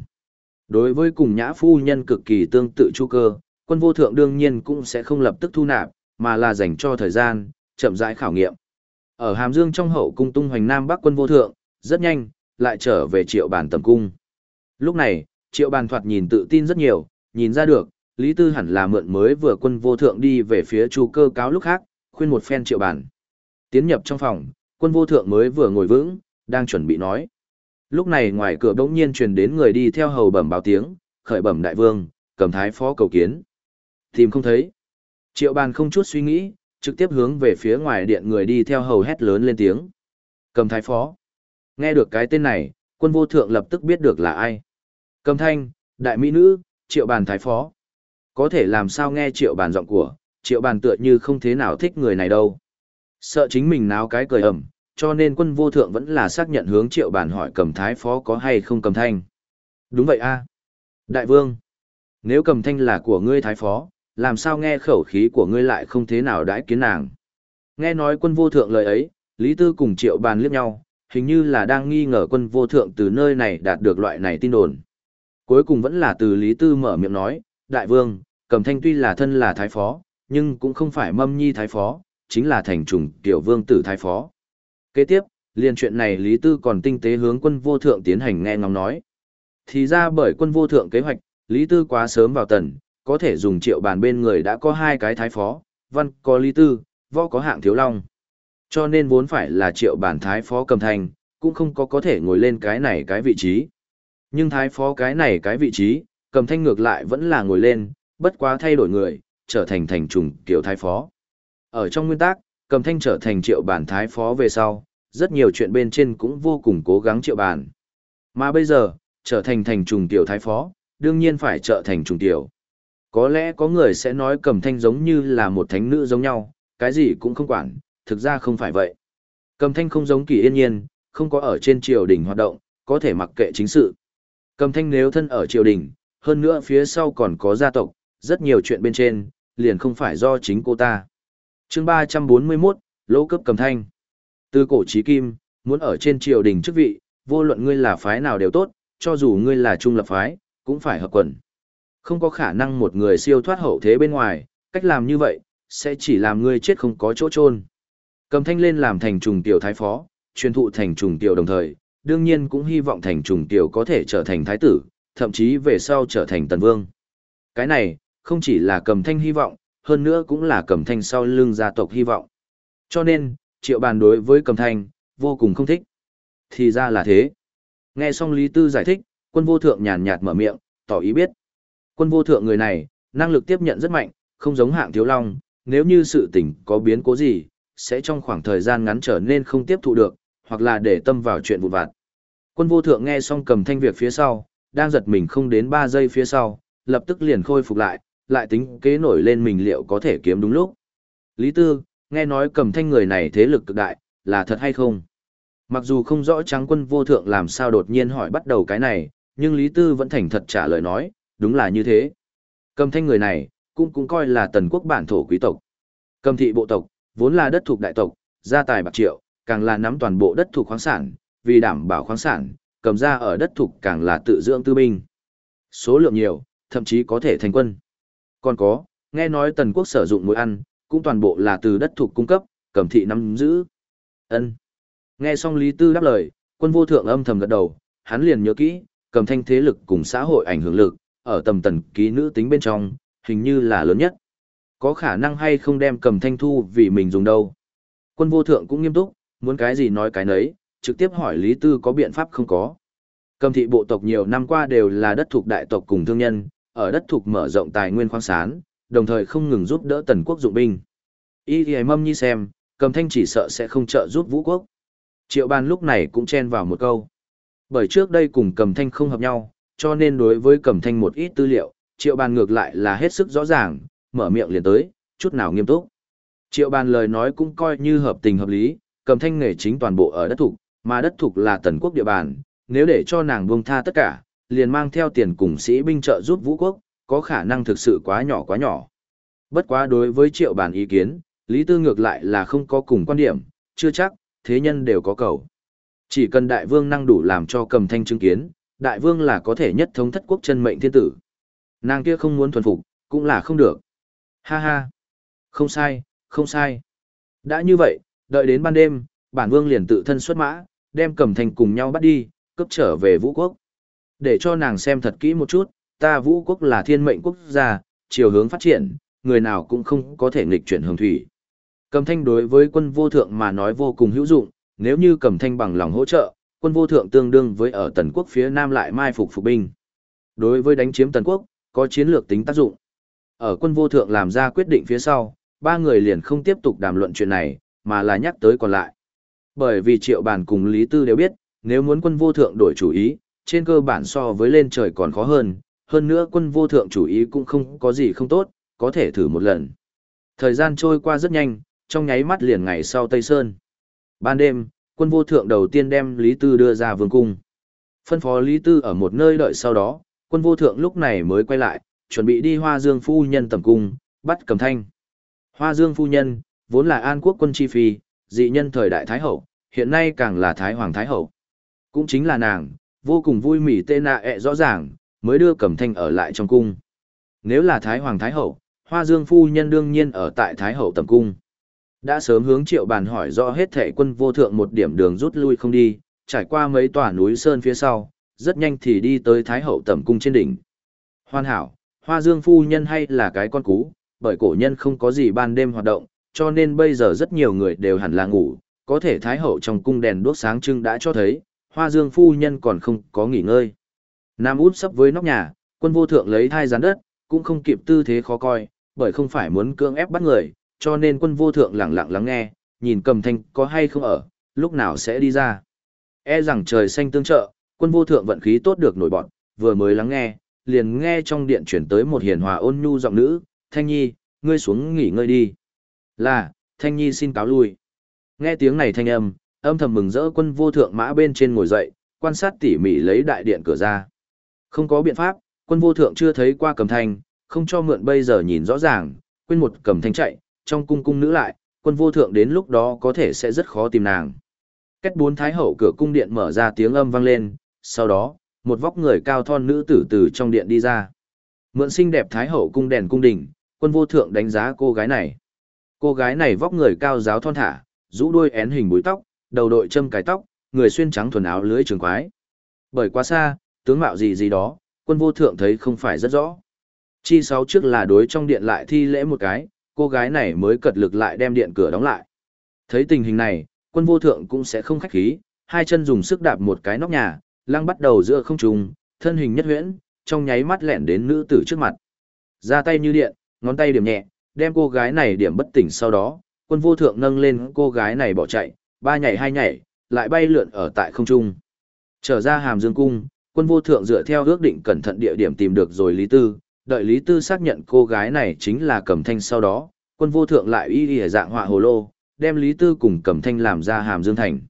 Đối với cùng nhã phu nhân cực kỳ tương tự chu cơ, quân vô thượng đương nhiên cũng sẽ không lập tức thu nạp, mà là dành cho thời gian, chậm rãi khảo nghiệm. Ở Hàm Dương trong hậu cung tung hoành Nam Bắc quân vô thượng, rất nhanh, lại trở về triệu bàn tầm cung. Lúc này, triệu bàn thoạt nhìn tự tin rất nhiều, nhìn ra được, Lý Tư hẳn là mượn mới vừa quân vô thượng đi về phía chu cơ cáo lúc khác, khuyên một phen triệu bàn. Tiến nhập trong phòng, quân vô thượng mới vừa ngồi vững, đang chuẩn bị nói. Lúc này ngoài cửa bỗng nhiên truyền đến người đi theo hầu bẩm báo tiếng, khởi bẩm đại vương, cầm thái phó cầu kiến. Tìm không thấy. Triệu bàn không chút suy nghĩ, trực tiếp hướng về phía ngoài điện người đi theo hầu hét lớn lên tiếng. Cầm thái phó. Nghe được cái tên này, quân vô thượng lập tức biết được là ai. Cầm thanh, đại mỹ nữ, triệu bàn thái phó. Có thể làm sao nghe triệu bàn giọng của, triệu bàn tựa như không thế nào thích người này đâu. Sợ chính mình náo cái cười ẩm, cho nên quân vô thượng vẫn là xác nhận hướng triệu bàn hỏi cầm thái phó có hay không cầm thanh. Đúng vậy a Đại vương, nếu cầm thanh là của ngươi thái phó, làm sao nghe khẩu khí của ngươi lại không thế nào đãi kiến nàng. Nghe nói quân vô thượng lời ấy, Lý Tư cùng triệu bàn liếc nhau, hình như là đang nghi ngờ quân vô thượng từ nơi này đạt được loại này tin đồn. Cuối cùng vẫn là từ Lý Tư mở miệng nói, Đại vương, cầm thanh tuy là thân là thái phó, nhưng cũng không phải mâm nhi thái phó, chính là thành trùng tiểu vương tử thái phó. Kế tiếp, liền chuyện này Lý Tư còn tinh tế hướng quân vô thượng tiến hành nghe ngóng nói. Thì ra bởi quân vô thượng kế hoạch, Lý Tư quá sớm vào tần, có thể dùng triệu bàn bên người đã có hai cái thái phó, văn có Lý Tư, võ có hạng thiếu long. Cho nên vốn phải là triệu bản thái phó cầm thành, cũng không có có thể ngồi lên cái này cái vị trí. Nhưng thái phó cái này cái vị trí, cầm thanh ngược lại vẫn là ngồi lên, bất quá thay đổi người, trở thành thành trùng kiểu thái phó. Ở trong nguyên tắc, cầm thanh trở thành triệu bản thái phó về sau, rất nhiều chuyện bên trên cũng vô cùng cố gắng triệu bàn, Mà bây giờ, trở thành thành trùng tiểu thái phó, đương nhiên phải trở thành trùng tiểu. Có lẽ có người sẽ nói cầm thanh giống như là một thánh nữ giống nhau, cái gì cũng không quản, thực ra không phải vậy. Cầm thanh không giống kỳ yên nhiên, không có ở trên triều đình hoạt động, có thể mặc kệ chính sự. Cầm thanh nếu thân ở triều đình, hơn nữa phía sau còn có gia tộc, rất nhiều chuyện bên trên, liền không phải do chính cô ta. chương 341, lỗ cấp cầm thanh. Từ cổ trí kim, muốn ở trên triều đình chức vị, vô luận ngươi là phái nào đều tốt, cho dù ngươi là trung lập phái, cũng phải hợp quần. Không có khả năng một người siêu thoát hậu thế bên ngoài, cách làm như vậy, sẽ chỉ làm ngươi chết không có chỗ chôn Cầm thanh lên làm thành trùng tiểu thái phó, truyền thụ thành trùng tiểu đồng thời, đương nhiên cũng hy vọng thành trùng tiểu có thể trở thành thái tử, thậm chí về sau trở thành tần vương. Cái này, không chỉ là cầm thanh hy vọng, hơn nữa cũng là cầm thanh sau lưng gia tộc hy vọng. Cho nên, triệu bàn đối với cầm thanh, vô cùng không thích. Thì ra là thế. Nghe xong Lý Tư giải thích, quân vô thượng nhàn nhạt mở miệng, tỏ ý biết. Quân vô thượng người này, năng lực tiếp nhận rất mạnh, không giống hạng thiếu long, nếu như sự tình có biến cố gì, sẽ trong khoảng thời gian ngắn trở nên không tiếp thụ được, hoặc là để tâm vào chuyện vụn vặt. Quân vô thượng nghe xong cầm thanh việc phía sau, đang giật mình không đến 3 giây phía sau, lập tức liền khôi phục lại, lại tính kế nổi lên mình liệu có thể kiếm đúng lúc. Lý Tư, nghe nói cầm thanh người này thế lực cực đại, là thật hay không? Mặc dù không rõ trắng quân vô thượng làm sao đột nhiên hỏi bắt đầu cái này, nhưng Lý Tư vẫn thành thật trả lời nói, đúng là như thế. Cầm thanh người này, cũng cũng coi là tần quốc bản thổ quý tộc. Cầm thị bộ tộc, vốn là đất thuộc đại tộc, gia tài bạc triệu, càng là nắm toàn bộ đất thuộc khoáng sản, vì đảm bảo khoáng sản, cầm ra ở đất thuộc càng là tự dưỡng tư binh. Số lượng nhiều, thậm chí có thể thành quân. Còn có, nghe nói tần quốc sử dụng muối ăn, cũng toàn bộ là từ đất thuộc cung cấp, cầm thị nắm giữ. Ân. Nghe xong Lý Tư đáp lời, quân vô thượng âm thầm gật đầu, hắn liền nhớ kỹ, cầm thanh thế lực cùng xã hội ảnh hưởng lực, ở tầm tần ký nữ tính bên trong, hình như là lớn nhất. Có khả năng hay không đem cầm thanh thu vì mình dùng đâu. Quân vô thượng cũng nghiêm túc, muốn cái gì nói cái nấy, trực tiếp hỏi Lý Tư có biện pháp không có. Cầm thị bộ tộc nhiều năm qua đều là đất thuộc đại tộc cùng thương nhân, ở đất thuộc mở rộng tài nguyên khoáng sản, đồng thời không ngừng giúp đỡ tần quốc dụng binh. Y thì mâm nhi xem, cầm thanh chỉ sợ sẽ không trợ giúp vũ quốc. Triệu bàn lúc này cũng chen vào một câu. Bởi trước đây cùng cầm thanh không hợp nhau, cho nên đối với cầm thanh một ít tư liệu, triệu bàn ngược lại là hết sức rõ ràng, mở miệng liền tới, chút nào nghiêm túc. Triệu bàn lời nói cũng coi như hợp tình hợp lý, cầm thanh nghề chính toàn bộ ở đất thục, mà đất thục là tần quốc địa bàn, nếu để cho nàng buông tha tất cả, liền mang theo tiền cùng sĩ binh trợ giúp vũ quốc, có khả năng thực sự quá nhỏ quá nhỏ. Bất quá đối với triệu bàn ý kiến, Lý Tư ngược lại là không có cùng quan điểm, chưa chắc, thế nhân đều có cầu. Chỉ cần đại vương năng đủ làm cho cầm thanh chứng kiến, đại vương là có thể nhất thống thất quốc chân mệnh thiên tử. Nàng kia không muốn thuần phục, cũng là không được. Ha ha. Không sai, không sai. Đã như vậy, đợi đến ban đêm, bản vương liền tự thân xuất mã, đem cầm thành cùng nhau bắt đi, cấp trở về vũ quốc. Để cho nàng xem thật kỹ một chút, ta vũ quốc là thiên mệnh quốc gia, chiều hướng phát triển, người nào cũng không có thể nghịch chuyển hồng thủy. Cầm thanh đối với quân vô thượng mà nói vô cùng hữu dụng, nếu như cầm thanh bằng lòng hỗ trợ, quân vô thượng tương đương với ở tần quốc phía nam lại mai phục phục binh. Đối với đánh chiếm tần quốc, có chiến lược tính tác dụng. Ở quân vô thượng làm ra quyết định phía sau, ba người liền không tiếp tục đàm luận chuyện này, mà là nhắc tới còn lại. Bởi vì triệu bản cùng Lý Tư đều biết, nếu muốn quân vô thượng đổi chủ ý, trên cơ bản so với lên trời còn khó hơn, hơn nữa quân vô thượng chủ ý cũng không có gì không tốt, có thể thử một lần. Thời gian trôi qua rất nhanh, trong nháy mắt liền ngày sau Tây Sơn. Ban đêm, quân vô thượng đầu tiên đem Lý Tư đưa ra vương cung. Phân phó Lý Tư ở một nơi đợi sau đó, quân vô thượng lúc này mới quay lại, chuẩn bị đi Hoa Dương phu nhân tầm cung, bắt cầm thanh. Hoa Dương phu nhân, vốn là an quốc quân chi phi, dị nhân thời đại Thái Hậu, hiện nay càng là Thái Hoàng Thái Hậu. Cũng chính là nàng, vô cùng vui mỉ tê nạ ẹ rõ ràng, mới đưa cẩm thanh ở lại trong cung. Nếu là Thái Hoàng Thái Hậu, Hoa Dương phu nhân đương nhiên ở tại Thái Hậu tầm cung. Đã sớm hướng triệu bàn hỏi rõ hết thể quân vô thượng một điểm đường rút lui không đi, trải qua mấy tòa núi sơn phía sau, rất nhanh thì đi tới Thái Hậu tầm cung trên đỉnh. Hoàn hảo, Hoa Dương phu nhân hay là cái con cú, bởi cổ nhân không có gì ban đêm hoạt động, cho nên bây giờ rất nhiều người đều hẳn là ngủ, có thể Thái Hậu trong cung đèn đuốc sáng trưng đã cho thấy, Hoa Dương phu nhân còn không có nghỉ ngơi. Nam út sắp với nóc nhà, quân vô thượng lấy thai gián đất, cũng không kịp tư thế khó coi, bởi không phải muốn cưỡng ép bắt người, cho nên quân vô thượng lặng lặng lắng nghe, nhìn cầm thanh có hay không ở, lúc nào sẽ đi ra. E rằng trời xanh tương trợ, quân vô thượng vận khí tốt được nổi bọn, vừa mới lắng nghe, liền nghe trong điện chuyển tới một hiền hòa ôn nhu giọng nữ, Thanh Nhi, ngươi xuống nghỉ ngơi đi. Là, Thanh Nhi xin cáo lui. Nghe tiếng này thanh âm, âm thầm mừng rỡ quân vô thượng mã bên trên ngồi dậy, quan sát tỉ mỉ lấy đại điện cửa ra. Không có biện pháp, quân vô thượng chưa thấy qua cầm thanh, không cho mượn bây giờ nhìn rõ ràng, quên một cầm thanh chạy, trong cung cung nữ lại, quân vô thượng đến lúc đó có thể sẽ rất khó tìm nàng. Cách bốn thái hậu cửa cung điện mở ra tiếng âm vang lên, sau đó, một vóc người cao thon nữ tử từ trong điện đi ra. Mượn xinh đẹp thái hậu cung đèn cung đỉnh, quân vô thượng đánh giá cô gái này. Cô gái này vóc người cao giáo thon thả, rũ đuôi én hình búi tóc, đầu đội châm cài tóc, người xuyên trắng thuần áo lưới trường quái. Bởi quá xa, tướng mạo gì gì đó, quân vô thượng thấy không phải rất rõ. Chi sáu trước là đối trong điện lại thi lễ một cái, cô gái này mới cật lực lại đem điện cửa đóng lại. Thấy tình hình này, quân vô thượng cũng sẽ không khách khí, hai chân dùng sức đạp một cái nóc nhà, lăng bắt đầu giữa không trung, thân hình nhất huyễn, trong nháy mắt lẹn đến nữ tử trước mặt. Ra tay như điện, ngón tay điểm nhẹ, đem cô gái này điểm bất tỉnh sau đó, quân vô thượng nâng lên cô gái này bỏ chạy, ba nhảy hai nhảy, lại bay lượn ở tại không trung. Trở ra hàm dương cung, quân vô thượng dựa theo ước định cẩn thận địa điểm tìm được rồi Lý Tư, đợi Lý Tư xác nhận cô gái này chính là Cẩm Thanh sau đó, quân vô thượng lại y y dạng họa hồ lô, đem Lý Tư cùng Cẩm Thanh làm ra hàm dương thành.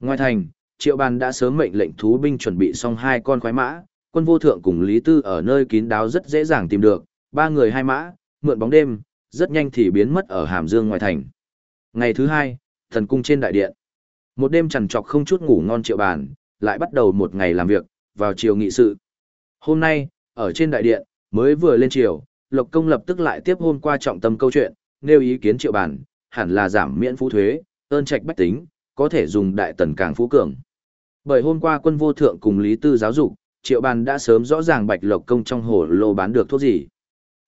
Ngoài thành, Triệu Bàn đã sớm mệnh lệnh thú binh chuẩn bị xong hai con khoái mã, quân vô thượng cùng Lý Tư ở nơi kín đáo rất dễ dàng tìm được, ba người hai mã, mượn bóng đêm, rất nhanh thì biến mất ở hàm dương ngoài thành. Ngày thứ hai, thần cung trên đại điện. Một đêm trằn trọc không chút ngủ ngon Triệu Bàn, lại bắt đầu một ngày làm việc, vào chiều nghị sự. Hôm nay, ở trên đại điện, mới vừa lên chiều, Lộc Công lập tức lại tiếp hôm qua trọng tâm câu chuyện, nêu ý kiến triệu bản, hẳn là giảm miễn phú thuế, ơn trạch bách tính, có thể dùng đại tần càng phú cường. Bởi hôm qua quân vô thượng cùng Lý Tư giáo dục, triệu bàn đã sớm rõ ràng bạch lộc công trong hồ lô bán được thuốc gì.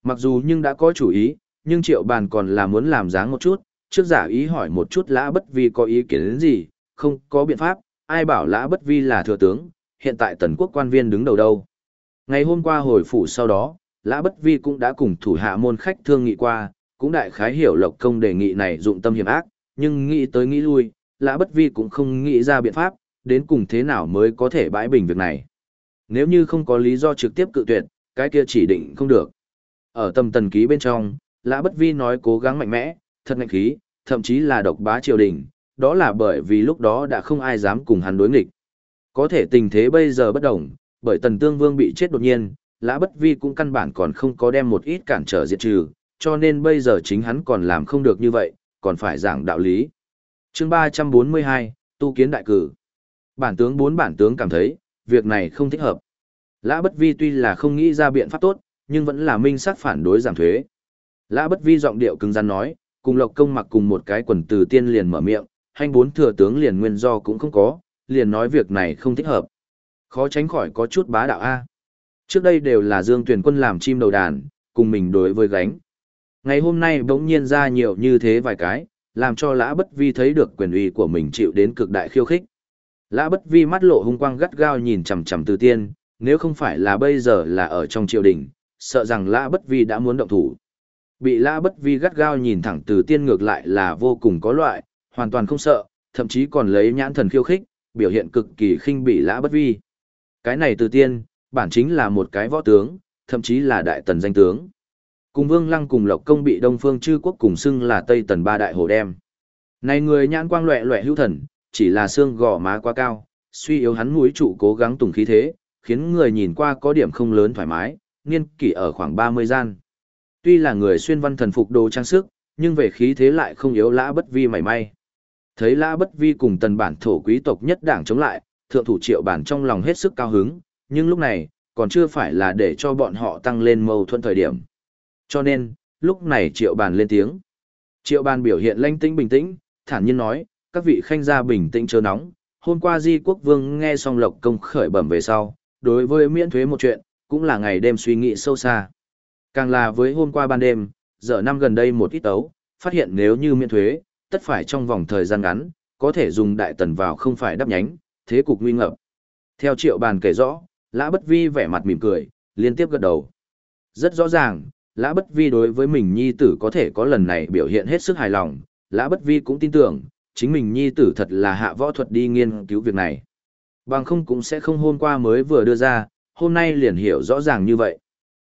Mặc dù nhưng đã có chủ ý, nhưng triệu bàn còn là muốn làm dáng một chút, trước giả ý hỏi một chút lã bất vi có ý kiến đến gì, không có biện pháp, ai bảo lã bất vi là thừa tướng, hiện tại tần quốc quan viên đứng đầu đâu. Ngày hôm qua hồi phủ sau đó, Lã Bất Vi cũng đã cùng thủ hạ môn khách thương nghị qua, cũng đại khái hiểu Lộc Công đề nghị này dụng tâm hiểm ác, nhưng nghĩ tới nghĩ lui, Lã Bất Vi cũng không nghĩ ra biện pháp, đến cùng thế nào mới có thể bãi bình việc này. Nếu như không có lý do trực tiếp cự tuyệt, cái kia chỉ định không được. Ở tâm tần ký bên trong, Lã Bất Vi nói cố gắng mạnh mẽ, thật ngạnh khí, thậm chí là độc bá triều đình, đó là bởi vì lúc đó đã không ai dám cùng hắn đối nghịch. Có thể tình thế bây giờ bất đồng, bởi tần tương vương bị chết đột nhiên, lã bất vi cũng căn bản còn không có đem một ít cản trở diệt trừ, cho nên bây giờ chính hắn còn làm không được như vậy, còn phải giảng đạo lý. chương 342, tu kiến đại cử. Bản tướng bốn bản tướng cảm thấy, việc này không thích hợp. Lã bất vi tuy là không nghĩ ra biện pháp tốt, nhưng vẫn là minh sắc phản đối giảm thuế. Lã bất vi giọng điệu cứng rắn nói, cùng lộc công mặc cùng một cái quần từ tiên liền mở miệng, hành bốn thừa tướng liền nguyên do cũng không có, liền nói việc này không thích hợp. Khó tránh khỏi có chút bá đạo A. Trước đây đều là Dương Tuyền Quân làm chim đầu đàn, cùng mình đối với gánh. Ngày hôm nay bỗng nhiên ra nhiều như thế vài cái, làm cho lã bất vi thấy được quyền uy của mình chịu đến cực đại khiêu khích. Lã bất vi mắt lộ hung quang gắt gao nhìn chằm chằm từ tiên, nếu không phải là bây giờ là ở trong triều đình, sợ rằng lã bất vi đã muốn động thủ. Bị lã bất vi gắt gao nhìn thẳng từ tiên ngược lại là vô cùng có loại, hoàn toàn không sợ, thậm chí còn lấy nhãn thần khiêu khích, biểu hiện cực kỳ khinh bỉ lã bất vi. Cái này từ tiên, bản chính là một cái võ tướng, thậm chí là đại tần danh tướng. Cùng Vương Lăng cùng Lộc Công bị Đông Phương Chư Quốc cùng xưng là Tây Tần ba đại hồ đem. Này người nhãn quang loẻ loẻ hữu thần, chỉ là xương gò má quá cao, suy yếu hắn mũi trụ cố gắng tùng khí thế, khiến người nhìn qua có điểm không lớn thoải mái, niên kỷ ở khoảng 30 gian. Tuy là người xuyên văn thần phục đồ trang sức, nhưng về khí thế lại không yếu lã bất vi mảy may. Thấy lã bất vi cùng tần bản thổ quý tộc nhất đảng chống lại, thượng thủ triệu bản trong lòng hết sức cao hứng, nhưng lúc này, còn chưa phải là để cho bọn họ tăng lên mâu thuẫn thời điểm. Cho nên, lúc này triệu bản lên tiếng. Triệu bản biểu hiện lanh tĩnh bình tĩnh, thản nhiên nói, các vị khanh gia bình tĩnh chờ nóng. Hôm qua Di Quốc Vương nghe xong lộc công khởi bẩm về sau, đối với miễn thuế một chuyện, cũng là ngày đêm suy nghĩ sâu xa. Càng là với hôm qua ban đêm, giờ năm gần đây một ít tấu, phát hiện nếu như miễn thuế, tất phải trong vòng thời gian ngắn, có thể dùng đại tần vào không phải đắp nhánh, thế cục nguy ngập. Theo triệu bàn kể rõ, Lã Bất Vi vẻ mặt mỉm cười, liên tiếp gật đầu. Rất rõ ràng, Lã Bất Vi đối với mình nhi tử có thể có lần này biểu hiện hết sức hài lòng, Lã Bất Vi cũng tin tưởng, chính mình nhi tử thật là hạ võ thuật đi nghiên cứu việc này. Bằng không cũng sẽ không hôm qua mới vừa đưa ra, hôm nay liền hiểu rõ ràng như vậy.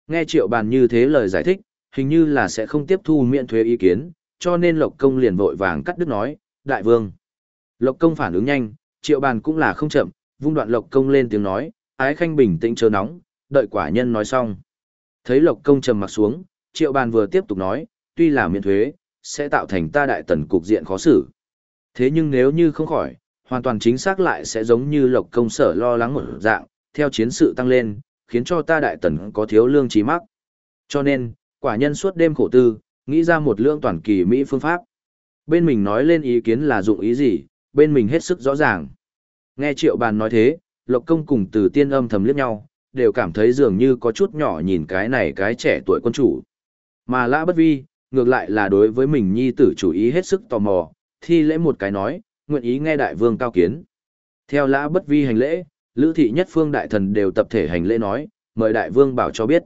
Nghe triệu bàn như thế lời giải thích, hình như là sẽ không tiếp thu miễn thuế ý kiến, cho nên Lộc Công liền vội vàng cắt đứt nói, đại vương. Lộc Công phản ứng nhanh, triệu bàn cũng là không chậm, vung đoạn Lộc Công lên tiếng nói, ái khanh bình tĩnh chờ nóng, đợi quả nhân nói xong. Thấy Lộc Công trầm mặt xuống, triệu bàn vừa tiếp tục nói, tuy là miễn thuế, sẽ tạo thành ta đại tần cục diện khó xử. Thế nhưng nếu như không khỏi, hoàn toàn chính xác lại sẽ giống như Lộc Công sở lo lắng một dạng, theo chiến sự tăng lên, khiến cho ta đại tần có thiếu lương trí mắc. Cho nên, quả nhân suốt đêm khổ tư, nghĩ ra một lượng toàn kỳ Mỹ phương pháp. Bên mình nói lên ý kiến là dụng ý gì, bên mình hết sức rõ ràng. Nghe triệu bàn nói thế, Lộc Công cùng từ tiên âm thầm liếc nhau, đều cảm thấy dường như có chút nhỏ nhìn cái này cái trẻ tuổi quân chủ. Mà Lã Bất Vi, ngược lại là đối với mình nhi tử chủ ý hết sức tò mò, thi lễ một cái nói, nguyện ý nghe đại vương cao kiến. Theo Lã Bất Vi hành lễ, Lữ thị nhất phương đại thần đều tập thể hành lễ nói, mời đại vương bảo cho biết.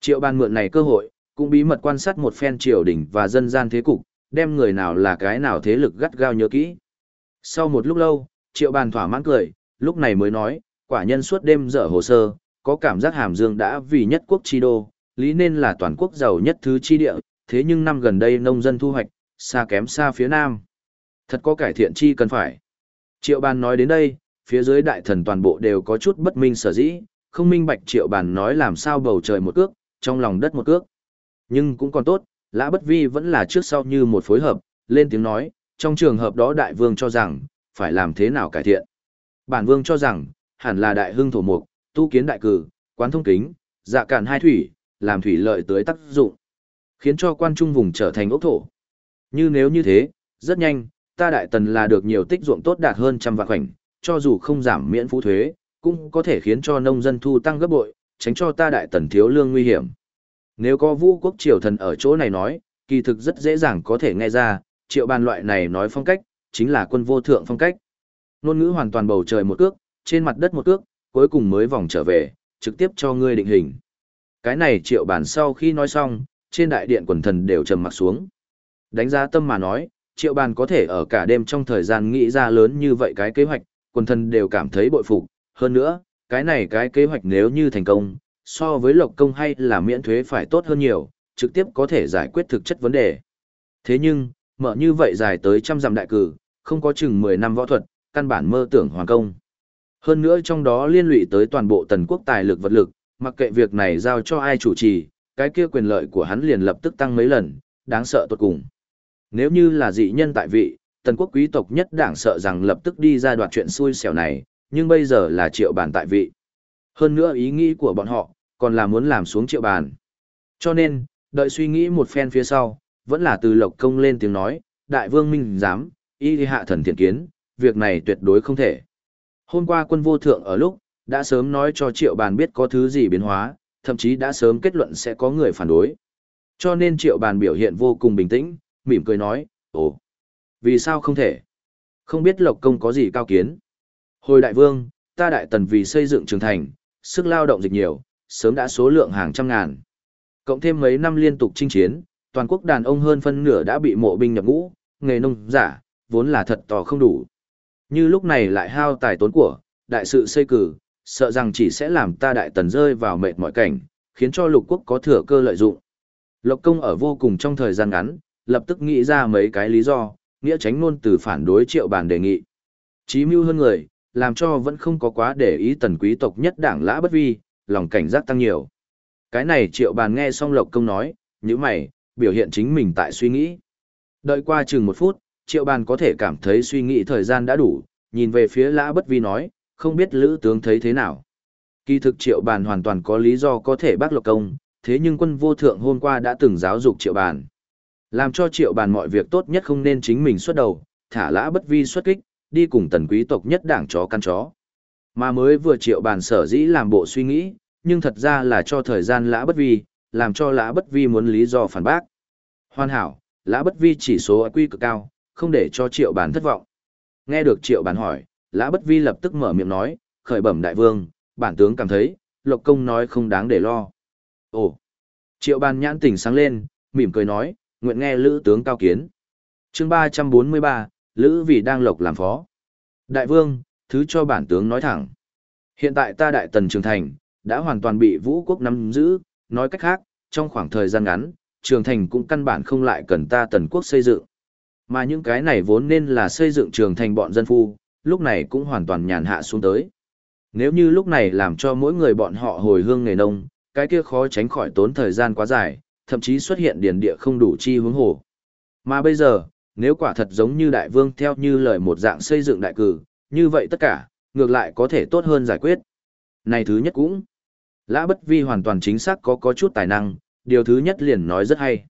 Triệu ban mượn này cơ hội, cũng bí mật quan sát một phen triều đình và dân gian thế cục, đem người nào là cái nào thế lực gắt gao nhớ kỹ. Sau một lúc lâu, triệu bàn thỏa mãn cười, lúc này mới nói, quả nhân suốt đêm dở hồ sơ, có cảm giác hàm dương đã vì nhất quốc chi đô, lý nên là toàn quốc giàu nhất thứ chi địa, thế nhưng năm gần đây nông dân thu hoạch, xa kém xa phía nam. Thật có cải thiện chi cần phải. Triệu bàn nói đến đây, phía dưới đại thần toàn bộ đều có chút bất minh sở dĩ, không minh bạch triệu bàn nói làm sao bầu trời một cước, trong lòng đất một cước. Nhưng cũng còn tốt, lã bất vi vẫn là trước sau như một phối hợp, lên tiếng nói, trong trường hợp đó đại vương cho rằng, phải làm thế nào cải thiện. Bản vương cho rằng, hẳn là đại hưng thổ mục, tu kiến đại cử, quán thông kính, dạ cản hai thủy, làm thủy lợi tới tác dụng, khiến cho quan trung vùng trở thành ốc thổ. Như nếu như thế, rất nhanh, ta đại tần là được nhiều tích ruộng tốt đạt hơn trăm vạn khoảnh, cho dù không giảm miễn phú thuế, cũng có thể khiến cho nông dân thu tăng gấp bội, tránh cho ta đại tần thiếu lương nguy hiểm. Nếu có vũ quốc triều thần ở chỗ này nói, kỳ thực rất dễ dàng có thể nghe ra, triệu bàn loại này nói phong cách, chính là quân vô thượng phong cách. Nôn ngữ hoàn toàn bầu trời một cước, trên mặt đất một cước, cuối cùng mới vòng trở về, trực tiếp cho ngươi định hình. Cái này triệu bàn sau khi nói xong, trên đại điện quần thần đều trầm mặt xuống. Đánh giá tâm mà nói, triệu bàn có thể ở cả đêm trong thời gian nghĩ ra lớn như vậy cái kế hoạch, quần thần đều cảm thấy bội phục. Hơn nữa, cái này cái kế hoạch nếu như thành công, so với lộc công hay là miễn thuế phải tốt hơn nhiều, trực tiếp có thể giải quyết thực chất vấn đề. Thế nhưng, mở như vậy dài tới trăm dặm đại cử, không có chừng 10 năm võ thuật, căn bản mơ tưởng hoàn công. Hơn nữa trong đó liên lụy tới toàn bộ tần quốc tài lực vật lực, mặc kệ việc này giao cho ai chủ trì, cái kia quyền lợi của hắn liền lập tức tăng mấy lần, đáng sợ tuột cùng. Nếu như là dị nhân tại vị, tần quốc quý tộc nhất đảng sợ rằng lập tức đi ra đoạt chuyện xui xẻo này, nhưng bây giờ là triệu bản tại vị. Hơn nữa ý nghĩ của bọn họ, còn là muốn làm xuống triệu bàn. Cho nên, đợi suy nghĩ một phen phía sau, vẫn là từ lộc công lên tiếng nói, đại vương minh dám, y hạ thần thiện kiến, việc này tuyệt đối không thể. Hôm qua quân vô thượng ở lúc, đã sớm nói cho triệu bàn biết có thứ gì biến hóa, thậm chí đã sớm kết luận sẽ có người phản đối. Cho nên triệu bàn biểu hiện vô cùng bình tĩnh, mỉm cười nói, ồ, vì sao không thể? Không biết lộc công có gì cao kiến. Hồi đại vương, ta đại tần vì xây dựng trường thành, sức lao động dịch nhiều, sớm đã số lượng hàng trăm ngàn. Cộng thêm mấy năm liên tục chinh chiến, toàn quốc đàn ông hơn phân nửa đã bị mộ binh nhập ngũ, nghề nông giả, vốn là thật tò không đủ. Như lúc này lại hao tài tốn của, đại sự xây cử, sợ rằng chỉ sẽ làm ta đại tần rơi vào mệt mỏi cảnh, khiến cho lục quốc có thừa cơ lợi dụng. Lộc công ở vô cùng trong thời gian ngắn, lập tức nghĩ ra mấy cái lý do, nghĩa tránh luôn từ phản đối triệu bàn đề nghị. Chí mưu hơn người, làm cho vẫn không có quá để ý tần quý tộc nhất đảng lã bất vi, lòng cảnh giác tăng nhiều. Cái này triệu bàn nghe xong lộc công nói, như mày, biểu hiện chính mình tại suy nghĩ. Đợi qua chừng một phút, triệu bàn có thể cảm thấy suy nghĩ thời gian đã đủ, nhìn về phía lã bất vi nói, không biết lữ tướng thấy thế nào. Kỳ thực triệu bàn hoàn toàn có lý do có thể bác lộc công, thế nhưng quân vô thượng hôm qua đã từng giáo dục triệu bàn. Làm cho triệu bàn mọi việc tốt nhất không nên chính mình xuất đầu, thả lã bất vi xuất kích, đi cùng tần quý tộc nhất đảng chó căn chó. Mà mới vừa triệu bàn sở dĩ làm bộ suy nghĩ, nhưng thật ra là cho thời gian lã bất vi, làm cho lã bất vi muốn lý do phản bác. Hoàn hảo, lã bất vi chỉ số quy cực cao, không để cho triệu bàn thất vọng. Nghe được triệu bàn hỏi, lã bất vi lập tức mở miệng nói, khởi bẩm đại vương, bản tướng cảm thấy, lộc công nói không đáng để lo. Ồ! Triệu bàn nhãn tỉnh sáng lên, mỉm cười nói, nguyện nghe lữ tướng cao kiến. chương ba trăm bốn mươi ba, lữ vì đang lộc làm phó. Đại vương, thứ cho bản tướng nói thẳng. Hiện tại ta đại tần trường thành, đã hoàn toàn bị vũ quốc nắm giữ, nói cách khác, trong khoảng thời gian ngắn, trường thành cũng căn bản không lại cần ta tần quốc xây dựng. Mà những cái này vốn nên là xây dựng trường thành bọn dân phu, lúc này cũng hoàn toàn nhàn hạ xuống tới. Nếu như lúc này làm cho mỗi người bọn họ hồi hương nghề nông, cái kia khó tránh khỏi tốn thời gian quá dài, thậm chí xuất hiện điển địa không đủ chi hướng hồ. Mà bây giờ, nếu quả thật giống như đại vương theo như lời một dạng xây dựng đại cử, như vậy tất cả, ngược lại có thể tốt hơn giải quyết. Này thứ nhất cũng, Lã Bất Vi hoàn toàn chính xác có có chút tài năng, điều thứ nhất liền nói rất hay.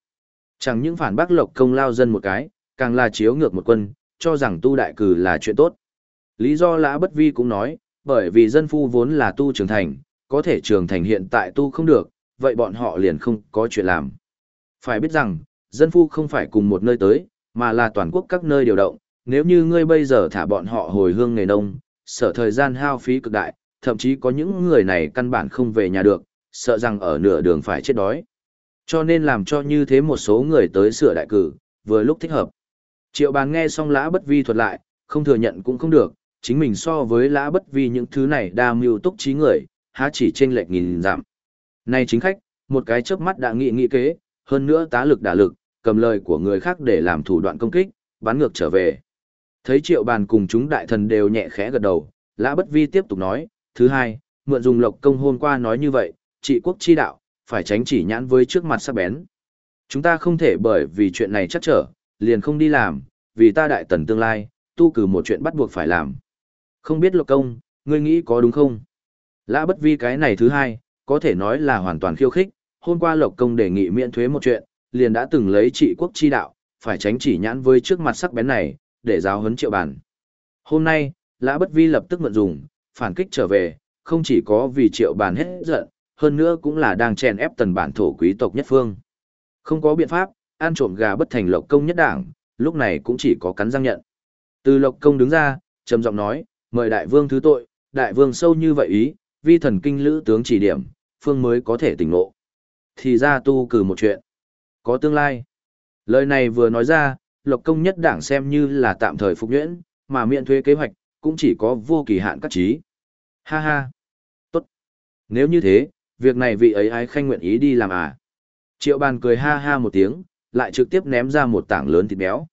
Chẳng những phản bác lộc công lao dân một cái, càng là chiếu ngược một quân, cho rằng tu đại cử là chuyện tốt. Lý do Lã Bất Vi cũng nói, bởi vì dân phu vốn là tu trưởng thành, có thể trưởng thành hiện tại tu không được, vậy bọn họ liền không có chuyện làm. Phải biết rằng, dân phu không phải cùng một nơi tới, mà là toàn quốc các nơi điều động, nếu như ngươi bây giờ thả bọn họ hồi hương nghề nông, sợ thời gian hao phí cực đại, thậm chí có những người này căn bản không về nhà được, sợ rằng ở nửa đường phải chết đói. Cho nên làm cho như thế một số người tới sửa đại cử, vừa lúc thích hợp. Triệu bàn nghe xong lã bất vi thuật lại, không thừa nhận cũng không được, chính mình so với lã bất vi những thứ này đa mưu túc trí người, há chỉ trên lệch nghìn giảm. Này chính khách, một cái chớp mắt đã nghị nghị kế, hơn nữa tá lực đả lực, cầm lời của người khác để làm thủ đoạn công kích, bắn ngược trở về. Thấy triệu bàn cùng chúng đại thần đều nhẹ khẽ gật đầu, lã bất vi tiếp tục nói, thứ hai, mượn dùng lộc công hôm qua nói như vậy, trị quốc chi đạo, phải tránh chỉ nhãn với trước mặt sắc bén. Chúng ta không thể bởi vì chuyện này chắc trở, liền không đi làm, vì ta đại tần tương lai, tu cử một chuyện bắt buộc phải làm. Không biết lộc công, ngươi nghĩ có đúng không? Lã bất vi cái này thứ hai, có thể nói là hoàn toàn khiêu khích, hôm qua lộc công đề nghị miễn thuế một chuyện, liền đã từng lấy trị quốc chi đạo, phải tránh chỉ nhãn với trước mặt sắc bén này, để giáo huấn triệu bản. Hôm nay, Lã Bất Vi lập tức mượn dùng, phản kích trở về, không chỉ có vì triệu bản hết giận, hơn nữa cũng là đang chèn ép tần bản thổ quý tộc nhất phương. Không có biện pháp, ăn trộm gà bất thành lộc công nhất đảng, lúc này cũng chỉ có cắn răng nhận. Từ lộc công đứng ra, trầm giọng nói, mời đại vương thứ tội, đại vương sâu như vậy ý, vi thần kinh lữ tướng chỉ điểm, phương mới có thể tỉnh ngộ. Thì ra tu cử một chuyện, có tương lai. Lời này vừa nói ra, lộc công nhất đảng xem như là tạm thời phục nhuyễn, mà miễn thuế kế hoạch, cũng chỉ có vô kỳ hạn các trí. Ha ha. Tốt. Nếu như thế, việc này vị ấy ai khanh nguyện ý đi làm à? Triệu bàn cười ha ha một tiếng, lại trực tiếp ném ra một tảng lớn thịt béo.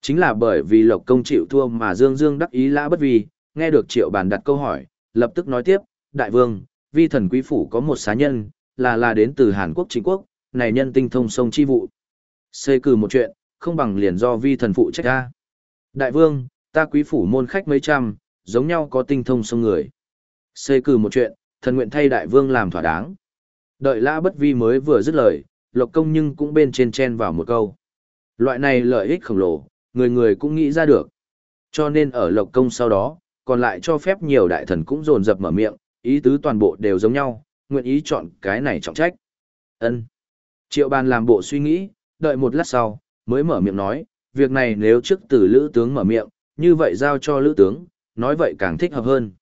Chính là bởi vì lộc công chịu thua mà Dương Dương đắc ý lã bất vì, nghe được triệu bàn đặt câu hỏi, lập tức nói tiếp, đại vương, vi thần quý phủ có một xá nhân, là là đến từ Hàn Quốc chính quốc, này nhân tinh thông sông chi vụ. Xây cử một chuyện, không bằng liền do vi thần phụ trách ta. Đại vương, ta quý phủ môn khách mấy trăm, giống nhau có tinh thông sông người. xê cử một chuyện, thần nguyện thay đại vương làm thỏa đáng. Đợi lã bất vi mới vừa dứt lời, lộc công nhưng cũng bên trên chen vào một câu. Loại này lợi ích khổng lồ, người người cũng nghĩ ra được. Cho nên ở lộc công sau đó, còn lại cho phép nhiều đại thần cũng dồn dập mở miệng, ý tứ toàn bộ đều giống nhau, nguyện ý chọn cái này trọng trách. Ân. Triệu bàn làm bộ suy nghĩ, đợi một lát sau, mới mở miệng nói, việc này nếu trước từ lữ tướng mở miệng, như vậy giao cho lữ tướng, nói vậy càng thích hợp hơn.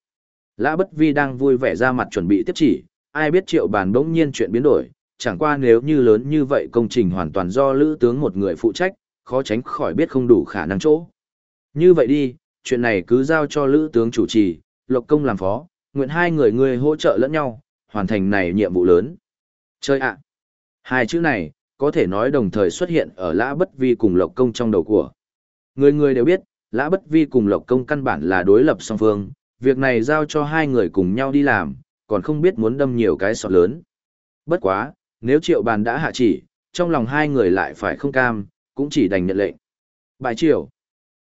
Lã Bất Vi đang vui vẻ ra mặt chuẩn bị tiếp chỉ, ai biết triệu bàn bỗng nhiên chuyện biến đổi, chẳng qua nếu như lớn như vậy công trình hoàn toàn do lữ tướng một người phụ trách, khó tránh khỏi biết không đủ khả năng chỗ. Như vậy đi, chuyện này cứ giao cho lữ tướng chủ trì, lộc công làm phó, nguyện hai người ngươi hỗ trợ lẫn nhau, hoàn thành này nhiệm vụ lớn. Chơi ạ! Hai chữ này, có thể nói đồng thời xuất hiện ở lã bất vi cùng lộc công trong đầu của. Người người đều biết, lã bất vi cùng lộc công căn bản là đối lập song phương, việc này giao cho hai người cùng nhau đi làm, còn không biết muốn đâm nhiều cái sọt lớn. Bất quá, nếu triệu bàn đã hạ chỉ, trong lòng hai người lại phải không cam, cũng chỉ đành nhận lệnh. Bài triệu.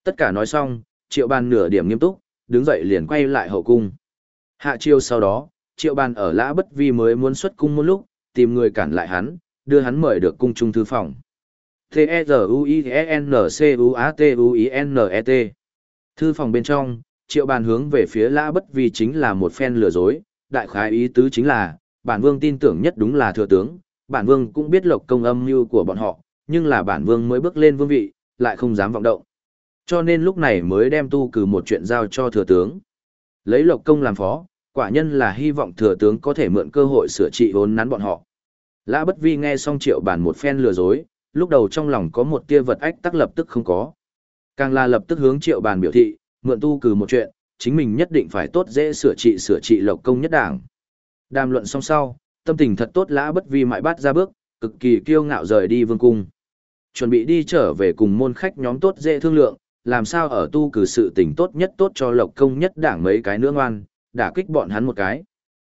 Tất cả nói xong, triệu bàn nửa điểm nghiêm túc, đứng dậy liền quay lại hậu cung. Hạ chiêu sau đó, triệu bàn ở lã bất vi mới muốn xuất cung một lúc, tìm người cản lại hắn, đưa hắn mời được cung trung thư phòng. T-E-Z-U-I-N-C-U-A-T-U-I-N-E-T e Thư phòng bên trong, triệu bàn hướng về phía lã bất vì chính là một phen lừa dối, đại khái ý tứ chính là, bản vương tin tưởng nhất đúng là thừa tướng, bản vương cũng biết lộc công âm mưu của bọn họ, nhưng là bản vương mới bước lên vương vị, lại không dám vọng động. Cho nên lúc này mới đem tu cử một chuyện giao cho thừa tướng. Lấy lộc công làm phó, quả nhân là hy vọng thừa tướng có thể mượn cơ hội sửa trị vốn nắn bọn họ. Lã bất vi nghe xong triệu bản một phen lừa dối, lúc đầu trong lòng có một tia vật ách tắc lập tức không có. Càng là lập tức hướng triệu bản biểu thị, mượn tu cử một chuyện, chính mình nhất định phải tốt dễ sửa trị sửa trị lộc công nhất đảng. Đàm luận xong sau, tâm tình thật tốt lã bất vi mãi bắt ra bước, cực kỳ kiêu ngạo rời đi vương cung. Chuẩn bị đi trở về cùng môn khách nhóm tốt dễ thương lượng, làm sao ở tu cử sự tình tốt nhất tốt cho lộc công nhất đảng mấy cái nữa ngoan, đả kích bọn hắn một cái.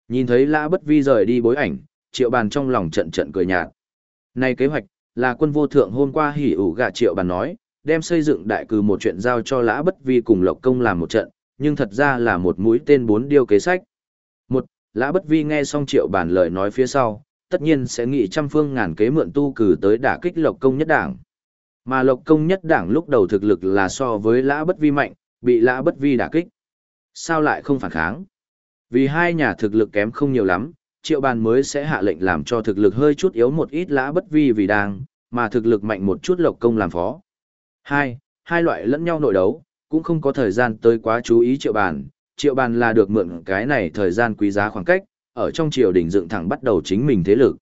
Nhìn thấy lã bất vi rời đi bối ảnh, triệu bàn trong lòng trận trận cười nhạt. Này kế hoạch, là quân vô thượng hôm qua hỉ ủ gạ triệu bàn nói, đem xây dựng đại cử một chuyện giao cho lã bất vi cùng lộc công làm một trận, nhưng thật ra là một mũi tên bốn điêu kế sách. Một, lã bất vi nghe xong triệu bàn lời nói phía sau, tất nhiên sẽ nghĩ trăm phương ngàn kế mượn tu cử tới đả kích lộc công nhất đảng. Mà lộc công nhất đảng lúc đầu thực lực là so với lã bất vi mạnh, bị lã bất vi đả kích. Sao lại không phản kháng? Vì hai nhà thực lực kém không nhiều lắm, triệu bàn mới sẽ hạ lệnh làm cho thực lực hơi chút yếu một ít lã bất vi vì đang, mà thực lực mạnh một chút lộc công làm phó. Hai, hai loại lẫn nhau nội đấu, cũng không có thời gian tới quá chú ý triệu bàn, triệu bàn là được mượn cái này thời gian quý giá khoảng cách, ở trong triều đình dựng thẳng bắt đầu chính mình thế lực.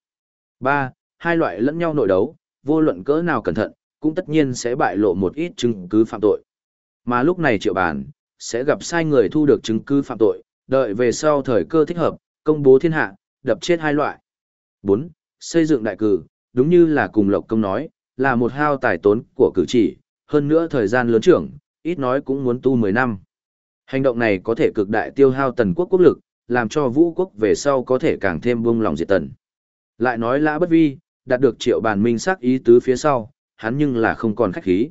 Ba, hai loại lẫn nhau nội đấu, vô luận cỡ nào cẩn thận, cũng tất nhiên sẽ bại lộ một ít chứng cứ phạm tội. Mà lúc này triệu bàn, sẽ gặp sai người thu được chứng cứ phạm tội, đợi về sau thời cơ thích hợp, công bố thiên hạ, đập chết hai loại. 4. Xây dựng đại cử, đúng như là cùng Lộc Công nói, là một hao tài tốn của cử chỉ, hơn nữa thời gian lớn trưởng, ít nói cũng muốn tu 10 năm. Hành động này có thể cực đại tiêu hao tần quốc quốc lực, làm cho vũ quốc về sau có thể càng thêm buông lòng diệt tần. Lại nói lã bất vi, đạt được triệu bàn minh sắc ý tứ phía sau, hắn nhưng là không còn khách khí.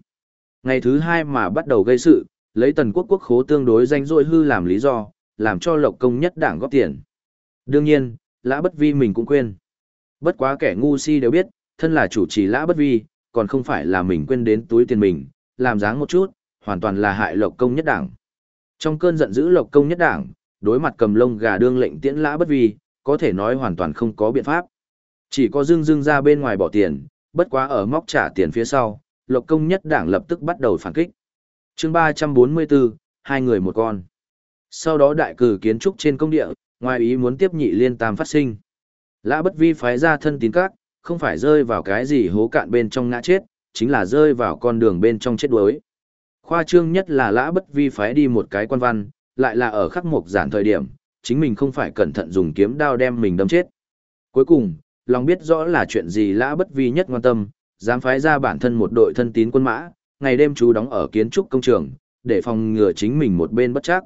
Ngày thứ hai mà bắt đầu gây sự, lấy tần quốc quốc khố tương đối danh dội hư làm lý do, làm cho lộc công nhất đảng góp tiền. Đương nhiên, lã bất vi mình cũng quên. Bất quá kẻ ngu si đều biết, thân là chủ trì lã bất vi, còn không phải là mình quên đến túi tiền mình, làm dáng một chút, hoàn toàn là hại lộc công nhất đảng. Trong cơn giận dữ lộc công nhất đảng, đối mặt cầm lông gà đương lệnh tiễn lã bất vi, có thể nói hoàn toàn không có biện pháp. Chỉ có dưng dưng ra bên ngoài bỏ tiền, bất quá ở móc trả tiền phía sau, lộc công nhất đảng lập tức bắt đầu phản kích. chương 344, hai người một con. Sau đó đại cử kiến trúc trên công địa, ngoài ý muốn tiếp nhị liên tam phát sinh. Lã bất vi phái ra thân tín các, không phải rơi vào cái gì hố cạn bên trong ngã chết, chính là rơi vào con đường bên trong chết đuối. Khoa trương nhất là lã bất vi phái đi một cái quan văn, lại là ở khắc mục giản thời điểm, chính mình không phải cẩn thận dùng kiếm đao đem mình đâm chết. Cuối cùng, lòng biết rõ là chuyện gì lã bất vi nhất quan tâm, dám phái ra bản thân một đội thân tín quân mã, ngày đêm chú đóng ở kiến trúc công trường, để phòng ngừa chính mình một bên bất chắc.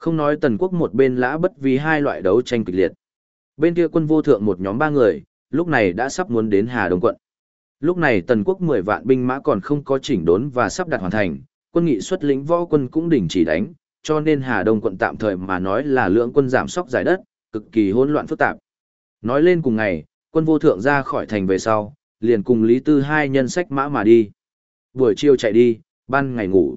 Không nói tần quốc một bên lã bất vì hai loại đấu tranh kịch liệt. Bên kia quân vô thượng một nhóm ba người, lúc này đã sắp muốn đến Hà Đông quận. Lúc này tần quốc 10 vạn binh mã còn không có chỉnh đốn và sắp đặt hoàn thành, quân nghị xuất lĩnh võ quân cũng đình chỉ đánh, cho nên Hà Đông quận tạm thời mà nói là lượng quân giảm sóc giải đất, cực kỳ hỗn loạn phức tạp. Nói lên cùng ngày, quân vô thượng ra khỏi thành về sau, liền cùng Lý Tư hai nhân sách mã mà đi. Buổi chiều chạy đi, Ban ngày ngủ.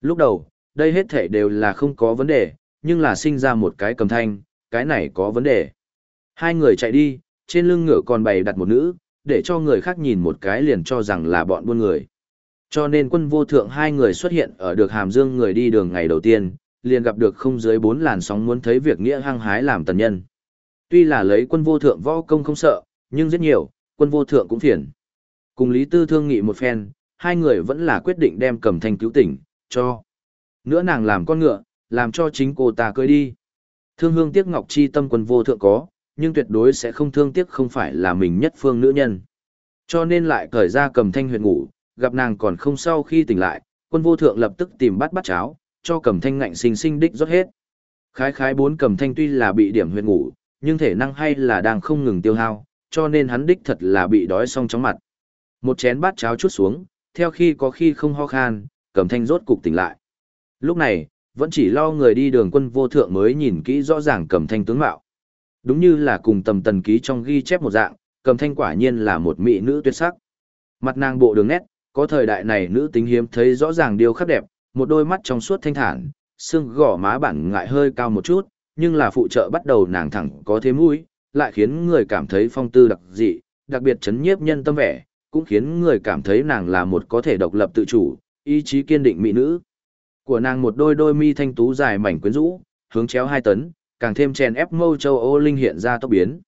Lúc đầu, đây hết thể đều là không có vấn đề, nhưng là sinh ra một cái cầm thanh, cái này có vấn đề. Hai người chạy đi, trên lưng ngựa còn bày đặt một nữ, để cho người khác nhìn một cái liền cho rằng là bọn buôn người. Cho nên quân vô thượng hai người xuất hiện ở được hàm dương người đi đường ngày đầu tiên, liền gặp được không dưới bốn làn sóng muốn thấy việc nghĩa hăng hái làm tần nhân. Tuy là lấy quân vô thượng võ công không sợ, nhưng rất nhiều, quân vô thượng cũng phiền. Cùng Lý Tư thương nghị một phen, hai người vẫn là quyết định đem cầm thanh cứu tỉnh, cho. Nữa nàng làm con ngựa, làm cho chính cô ta cưới đi. Thương hương tiếc ngọc chi tâm quân vô thượng có, nhưng tuyệt đối sẽ không thương tiếc không phải là mình nhất phương nữ nhân. Cho nên lại cởi ra cầm thanh huyệt ngủ, gặp nàng còn không sau khi tỉnh lại, quân vô thượng lập tức tìm bắt bắt cháo, cho cầm thanh ngạnh sinh sinh đích rót hết. Khái khái bốn cầm thanh tuy là bị điểm huyệt ngủ, nhưng thể năng hay là đang không ngừng tiêu hao, cho nên hắn đích thật là bị đói xong chóng mặt. Một chén bát cháo chút xuống, theo khi có khi không ho khan, cầm thanh rốt cục tỉnh lại. Lúc này, vẫn chỉ lo người đi đường quân vô thượng mới nhìn kỹ rõ ràng cầm thanh tướng mạo. Đúng như là cùng tầm tần ký trong ghi chép một dạng, cầm thanh quả nhiên là một mỹ nữ tuyệt sắc. Mặt nàng bộ đường nét, có thời đại này nữ tính hiếm thấy rõ ràng điều khắc đẹp, một đôi mắt trong suốt thanh thản, xương gò má bản ngại hơi cao một chút, nhưng là phụ trợ bắt đầu nàng thẳng có thế mũi, lại khiến người cảm thấy phong tư đặc dị, đặc biệt chấn nhiếp nhân tâm vẻ, cũng khiến người cảm thấy nàng là một có thể độc lập tự chủ, ý chí kiên định mỹ nữ. Của nàng một đôi đôi mi thanh tú dài mảnh quyến rũ, hướng chéo hai tấn, càng thêm chèn ép mâu châu ô linh hiện ra tốc biến.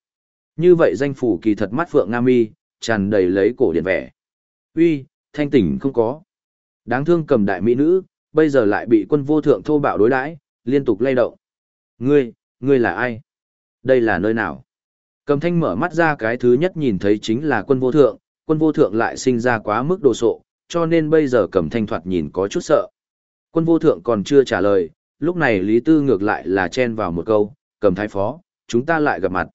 Như vậy danh phủ kỳ thật mắt phượng nam mi, tràn đầy lấy cổ điển vẻ. Uy, thanh tỉnh không có. Đáng thương cầm đại mỹ nữ, bây giờ lại bị quân vô thượng thô bạo đối đãi, liên tục lay động. Ngươi, ngươi là ai? Đây là nơi nào? Cầm thanh mở mắt ra cái thứ nhất nhìn thấy chính là quân vô thượng, quân vô thượng lại sinh ra quá mức đồ sộ, cho nên bây giờ cầm thanh thoạt nhìn có chút sợ. Quân vô thượng còn chưa trả lời, lúc này Lý Tư ngược lại là chen vào một câu, cầm thái phó, chúng ta lại gặp mặt.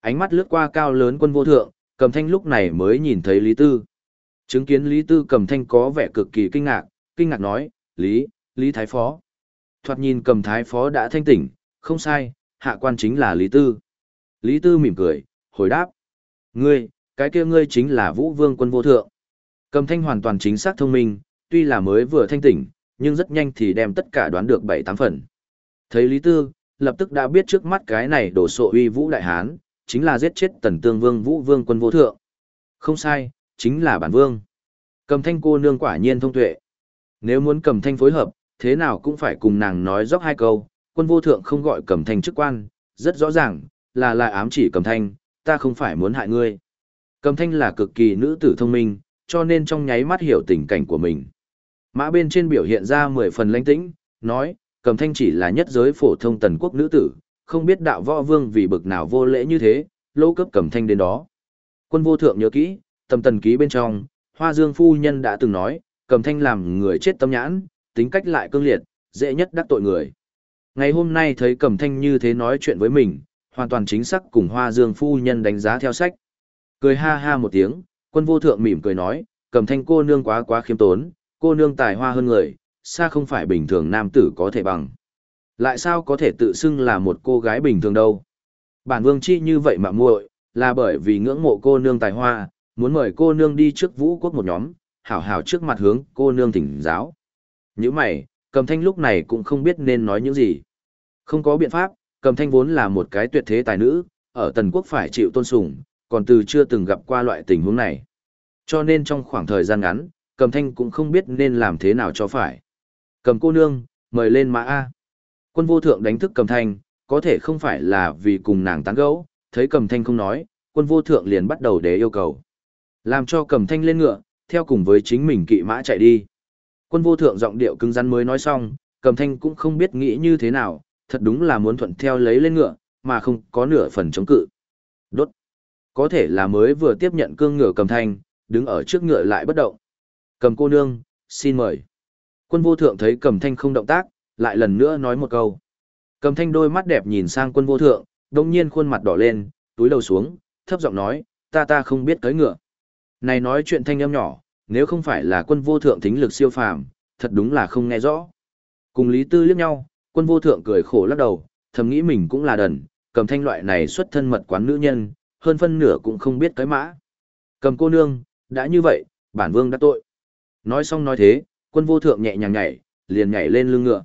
Ánh mắt lướt qua cao lớn quân vô thượng, cầm thanh lúc này mới nhìn thấy Lý Tư. Chứng kiến Lý Tư cầm thanh có vẻ cực kỳ kinh ngạc, kinh ngạc nói, Lý, Lý Thái Phó. Thoạt nhìn cầm Thái Phó đã thanh tỉnh, không sai, hạ quan chính là Lý Tư. Lý Tư mỉm cười, hồi đáp. Ngươi, cái kia ngươi chính là Vũ Vương quân vô thượng. Cầm thanh hoàn toàn chính xác thông minh, tuy là mới vừa thanh tỉnh, nhưng rất nhanh thì đem tất cả đoán được bảy tám phần. Thấy Lý Tư, lập tức đã biết trước mắt cái này đổ sộ uy Vũ Đại Hán, chính là giết chết tần tương vương Vũ Vương quân vô thượng. Không sai, chính là bản vương. Cầm thanh cô nương quả nhiên thông tuệ. Nếu muốn cầm thanh phối hợp, thế nào cũng phải cùng nàng nói dốc hai câu, quân vô thượng không gọi cầm thanh chức quan, rất rõ ràng, là lại ám chỉ cầm thanh, ta không phải muốn hại ngươi. Cầm thanh là cực kỳ nữ tử thông minh, cho nên trong nháy mắt hiểu tình cảnh của mình. Mã bên trên biểu hiện ra mười phần lãnh tĩnh, nói, cầm thanh chỉ là nhất giới phổ thông tần quốc nữ tử, không biết đạo võ vương vì bực nào vô lễ như thế, lỗ cấp cầm thanh đến đó. Quân vô thượng nhớ kỹ, tầm tần ký bên trong, hoa dương phu nhân đã từng nói, cầm thanh làm người chết tâm nhãn, tính cách lại cương liệt, dễ nhất đắc tội người. Ngày hôm nay thấy cầm thanh như thế nói chuyện với mình, hoàn toàn chính xác cùng hoa dương phu nhân đánh giá theo sách. Cười ha ha một tiếng, quân vô thượng mỉm cười nói, cầm thanh cô nương quá quá khiêm tốn, cô nương tài hoa hơn người, xa không phải bình thường nam tử có thể bằng. Lại sao có thể tự xưng là một cô gái bình thường đâu. Bản vương chi như vậy mà muội là bởi vì ngưỡng mộ cô nương tài hoa, muốn mời cô nương đi trước vũ quốc một nhóm, hảo hảo trước mặt hướng cô nương thỉnh giáo. Như mày, cầm thanh lúc này cũng không biết nên nói những gì. Không có biện pháp, cầm thanh vốn là một cái tuyệt thế tài nữ, ở tần quốc phải chịu tôn sùng, còn từ chưa từng gặp qua loại tình huống này. Cho nên trong khoảng thời gian ngắn, cầm thanh cũng không biết nên làm thế nào cho phải. Cầm cô nương, mời lên mã A. Quân vô thượng đánh thức cầm thanh, có thể không phải là vì cùng nàng tán gẫu, thấy cầm thanh không nói, quân vô thượng liền bắt đầu để yêu cầu. Làm cho cầm thanh lên ngựa, theo cùng với chính mình kỵ mã chạy đi. Quân vô thượng giọng điệu cứng rắn mới nói xong, cầm thanh cũng không biết nghĩ như thế nào, thật đúng là muốn thuận theo lấy lên ngựa, mà không có nửa phần chống cự. Đốt. Có thể là mới vừa tiếp nhận cương ngựa cầm thanh, đứng ở trước ngựa lại bất động. Cầm cô nương, xin mời. Quân vô thượng thấy cầm thanh không động tác, lại lần nữa nói một câu. Cầm thanh đôi mắt đẹp nhìn sang quân vô thượng, đồng nhiên khuôn mặt đỏ lên, túi đầu xuống, thấp giọng nói, ta ta không biết tới ngựa. Này nói chuyện thanh âm nhỏ, nếu không phải là quân vô thượng thính lực siêu phàm, thật đúng là không nghe rõ. Cùng Lý Tư liếc nhau, quân vô thượng cười khổ lắc đầu, thầm nghĩ mình cũng là đần, cầm thanh loại này xuất thân mật quán nữ nhân, hơn phân nửa cũng không biết cái mã. Cầm cô nương, đã như vậy, bản vương đã tội. Nói xong nói thế, Quân vô thượng nhẹ nhàng nhảy, liền nhảy lên lưng ngựa.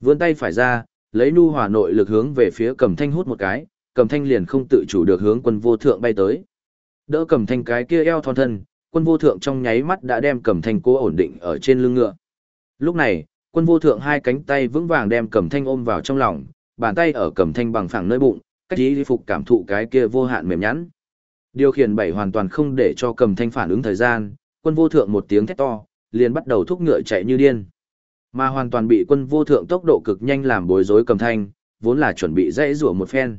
Vươn tay phải ra, lấy nu hòa nội lực hướng về phía cầm thanh hút một cái, cầm thanh liền không tự chủ được hướng quân vô thượng bay tới. Đỡ cầm thanh cái kia eo thon thân, quân vô thượng trong nháy mắt đã đem cầm thanh cố ổn định ở trên lưng ngựa. Lúc này, quân vô thượng hai cánh tay vững vàng đem cầm thanh ôm vào trong lòng, bàn tay ở cầm thanh bằng phẳng nơi bụng, cách ý phục cảm thụ cái kia vô hạn mềm nhẵn. Điều khiển bảy hoàn toàn không để cho cầm thanh phản ứng thời gian, quân vô thượng một tiếng thét to, liền bắt đầu thúc ngựa chạy như điên. Mà hoàn toàn bị quân vô thượng tốc độ cực nhanh làm bối rối cầm thanh, vốn là chuẩn bị dãy rủa một phen.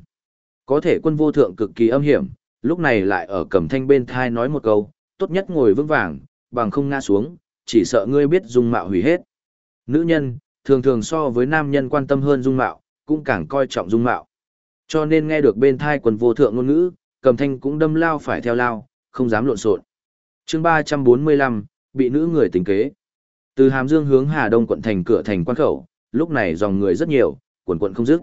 Có thể quân vô thượng cực kỳ âm hiểm, lúc này lại ở cầm thanh bên thai nói một câu, tốt nhất ngồi vững vàng, bằng không ngã xuống, chỉ sợ ngươi biết dung mạo hủy hết. Nữ nhân, thường thường so với nam nhân quan tâm hơn dung mạo, cũng càng coi trọng dung mạo. Cho nên nghe được bên thai quân vô thượng ngôn ngữ, cầm thanh cũng đâm lao phải theo lao, không dám lộn xộn chương 345, bị nữ người tính kế. Từ Hàm Dương hướng Hà Đông quận thành cửa thành quan khẩu, lúc này dòng người rất nhiều, quần quận không dứt.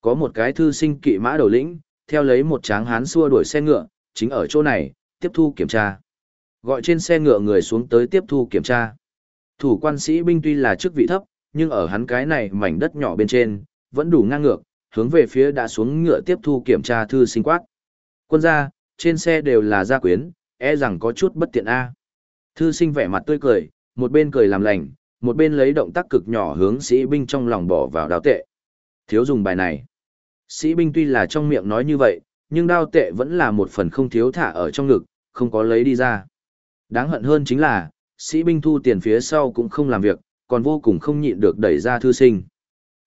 Có một cái thư sinh kỵ mã đầu lĩnh, theo lấy một tráng hán xua đuổi xe ngựa, chính ở chỗ này, tiếp thu kiểm tra. Gọi trên xe ngựa người xuống tới tiếp thu kiểm tra. Thủ quan sĩ binh tuy là chức vị thấp, nhưng ở hắn cái này mảnh đất nhỏ bên trên, vẫn đủ ngang ngược, hướng về phía đã xuống ngựa tiếp thu kiểm tra thư sinh quát. Quân gia, trên xe đều là gia quyến, e rằng có chút bất tiện a. Thư sinh vẻ mặt tươi cười, một bên cười làm lành, một bên lấy động tác cực nhỏ hướng sĩ binh trong lòng bỏ vào đao tệ. Thiếu dùng bài này. Sĩ binh tuy là trong miệng nói như vậy, nhưng đao tệ vẫn là một phần không thiếu thả ở trong ngực, không có lấy đi ra. Đáng hận hơn chính là, sĩ binh thu tiền phía sau cũng không làm việc, còn vô cùng không nhịn được đẩy ra thư sinh.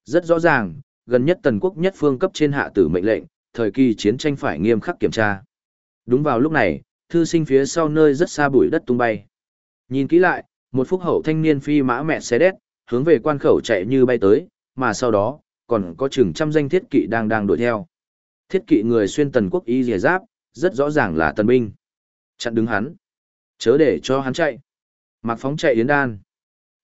Rất rõ ràng, gần nhất tần quốc nhất phương cấp trên hạ tử mệnh lệnh, thời kỳ chiến tranh phải nghiêm khắc kiểm tra. Đúng vào lúc này, thư sinh phía sau nơi rất xa bụi đất tung bay. Nhìn kỹ lại, một phúc hậu thanh niên phi mã mẹ xe đét, hướng về quan khẩu chạy như bay tới, mà sau đó, còn có chừng trăm danh thiết kỵ đang đang đuổi theo. Thiết kỵ người xuyên tần quốc y rìa giáp, rất rõ ràng là tần binh. Chặn đứng hắn. Chớ để cho hắn chạy. Mạc phóng chạy yến đan.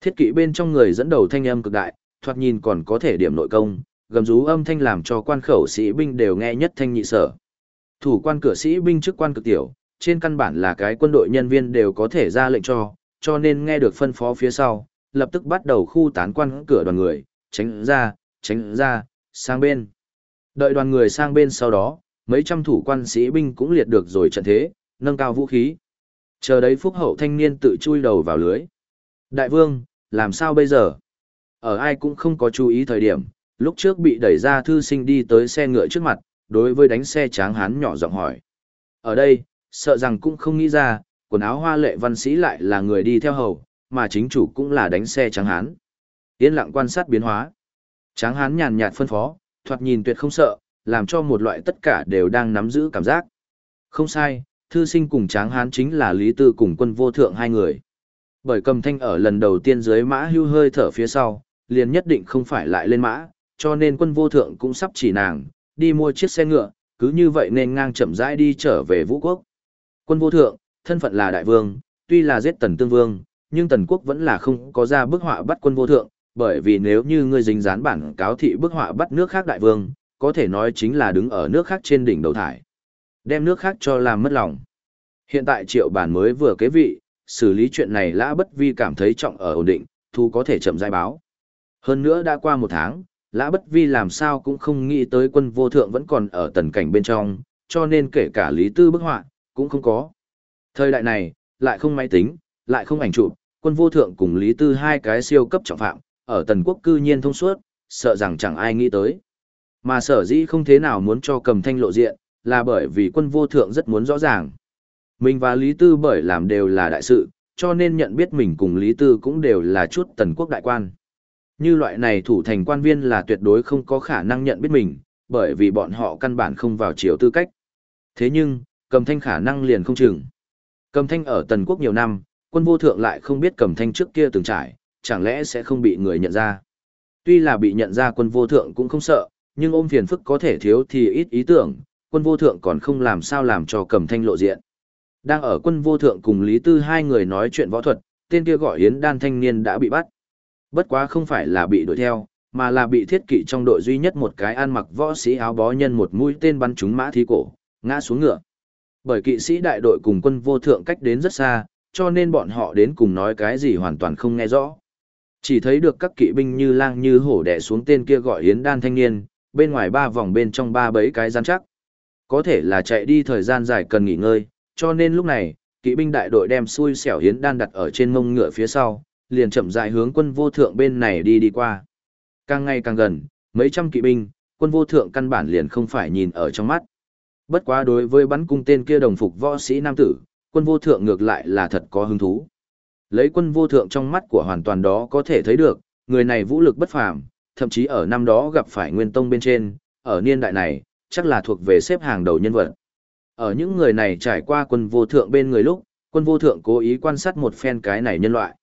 Thiết kỵ bên trong người dẫn đầu thanh âm cực đại, thoạt nhìn còn có thể điểm nội công, gầm rú âm thanh làm cho quan khẩu sĩ binh đều nghe nhất thanh nhị sở. Thủ quan cửa sĩ binh chức quan cực tiểu, trên căn bản là cái quân đội nhân viên đều có thể ra lệnh cho, cho nên nghe được phân phó phía sau, lập tức bắt đầu khu tán quan cửa đoàn người, tránh ra, tránh ra, sang bên. Đợi đoàn người sang bên sau đó, mấy trăm thủ quan sĩ binh cũng liệt được rồi trận thế, nâng cao vũ khí. Chờ đấy phúc hậu thanh niên tự chui đầu vào lưới. Đại vương, làm sao bây giờ? Ở ai cũng không có chú ý thời điểm, lúc trước bị đẩy ra thư sinh đi tới xe ngựa trước mặt, đối với đánh xe tráng hán nhỏ giọng hỏi. Ở đây, sợ rằng cũng không nghĩ ra, quần áo hoa lệ văn sĩ lại là người đi theo hầu, mà chính chủ cũng là đánh xe tráng hán. Yên lặng quan sát biến hóa. Tráng hán nhàn nhạt phân phó, thoạt nhìn tuyệt không sợ, làm cho một loại tất cả đều đang nắm giữ cảm giác. Không sai, thư sinh cùng tráng hán chính là Lý Tư cùng quân vô thượng hai người. Bởi cầm thanh ở lần đầu tiên dưới mã hưu hơi thở phía sau, liền nhất định không phải lại lên mã, cho nên quân vô thượng cũng sắp chỉ nàng, đi mua chiếc xe ngựa, cứ như vậy nên ngang chậm rãi đi trở về vũ quốc. Quân vô thượng, thân phận là đại vương, tuy là giết tần tương vương, nhưng tần quốc vẫn là không có ra bức họa bắt quân vô thượng, bởi vì nếu như ngươi dính dán bản cáo thị bức họa bắt nước khác đại vương, có thể nói chính là đứng ở nước khác trên đỉnh đầu thải. Đem nước khác cho làm mất lòng. Hiện tại triệu bản mới vừa kế vị, xử lý chuyện này lã bất vi cảm thấy trọng ở ổn định, thu có thể chậm giải báo. Hơn nữa đã qua một tháng, lã bất vi làm sao cũng không nghĩ tới quân vô thượng vẫn còn ở tần cảnh bên trong, cho nên kể cả lý tư bức họa, cũng không có. Thời đại này, lại không máy tính, lại không ảnh chụp, quân vô thượng cùng lý tư hai cái siêu cấp trọng phạm, ở tần quốc cư nhiên thông suốt, sợ rằng chẳng ai nghĩ tới. Mà sở dĩ không thế nào muốn cho cầm thanh lộ diện, là bởi vì quân vô thượng rất muốn rõ ràng. Mình và Lý Tư bởi làm đều là đại sự, cho nên nhận biết mình cùng Lý Tư cũng đều là chút tần quốc đại quan. Như loại này thủ thành quan viên là tuyệt đối không có khả năng nhận biết mình, bởi vì bọn họ căn bản không vào chiều tư cách. Thế nhưng, cầm thanh khả năng liền không chừng. Cầm thanh ở tần quốc nhiều năm, quân vô thượng lại không biết cầm thanh trước kia từng trải, chẳng lẽ sẽ không bị người nhận ra. Tuy là bị nhận ra quân vô thượng cũng không sợ, nhưng ôm phiền phức có thể thiếu thì ít ý tưởng, quân vô thượng còn không làm sao làm cho cầm thanh lộ diện. Đang ở quân vô thượng cùng Lý Tư hai người nói chuyện võ thuật, tên kia gọi Yến Đan thanh niên đã bị bắt. Bất quá không phải là bị đuổi theo, mà là bị thiết kỵ trong đội duy nhất một cái ăn mặc võ sĩ áo bó nhân một mũi tên bắn trúng mã thí cổ, ngã xuống ngựa. Bởi kỵ sĩ đại đội cùng quân vô thượng cách đến rất xa, cho nên bọn họ đến cùng nói cái gì hoàn toàn không nghe rõ. Chỉ thấy được các kỵ binh như lang như hổ đẻ xuống tên kia gọi Yến Đan thanh niên, bên ngoài ba vòng bên trong ba bấy cái gian chắc. Có thể là chạy đi thời gian dài cần nghỉ ngơi, cho nên lúc này, kỵ binh đại đội đem xui xẻo Yến Đan đặt ở trên mông ngựa phía sau, liền chậm rãi hướng quân vô thượng bên này đi đi qua. Càng ngày càng gần, mấy trăm kỵ binh, quân vô thượng căn bản liền không phải nhìn ở trong mắt. Bất quá đối với bắn cung tên kia đồng phục võ sĩ nam tử, quân vô thượng ngược lại là thật có hứng thú. Lấy quân vô thượng trong mắt của hoàn toàn đó có thể thấy được, người này vũ lực bất phàm, thậm chí ở năm đó gặp phải nguyên tông bên trên, ở niên đại này, chắc là thuộc về xếp hàng đầu nhân vật. Ở những người này trải qua quân vô thượng bên người lúc, quân vô thượng cố ý quan sát một phen cái này nhân loại.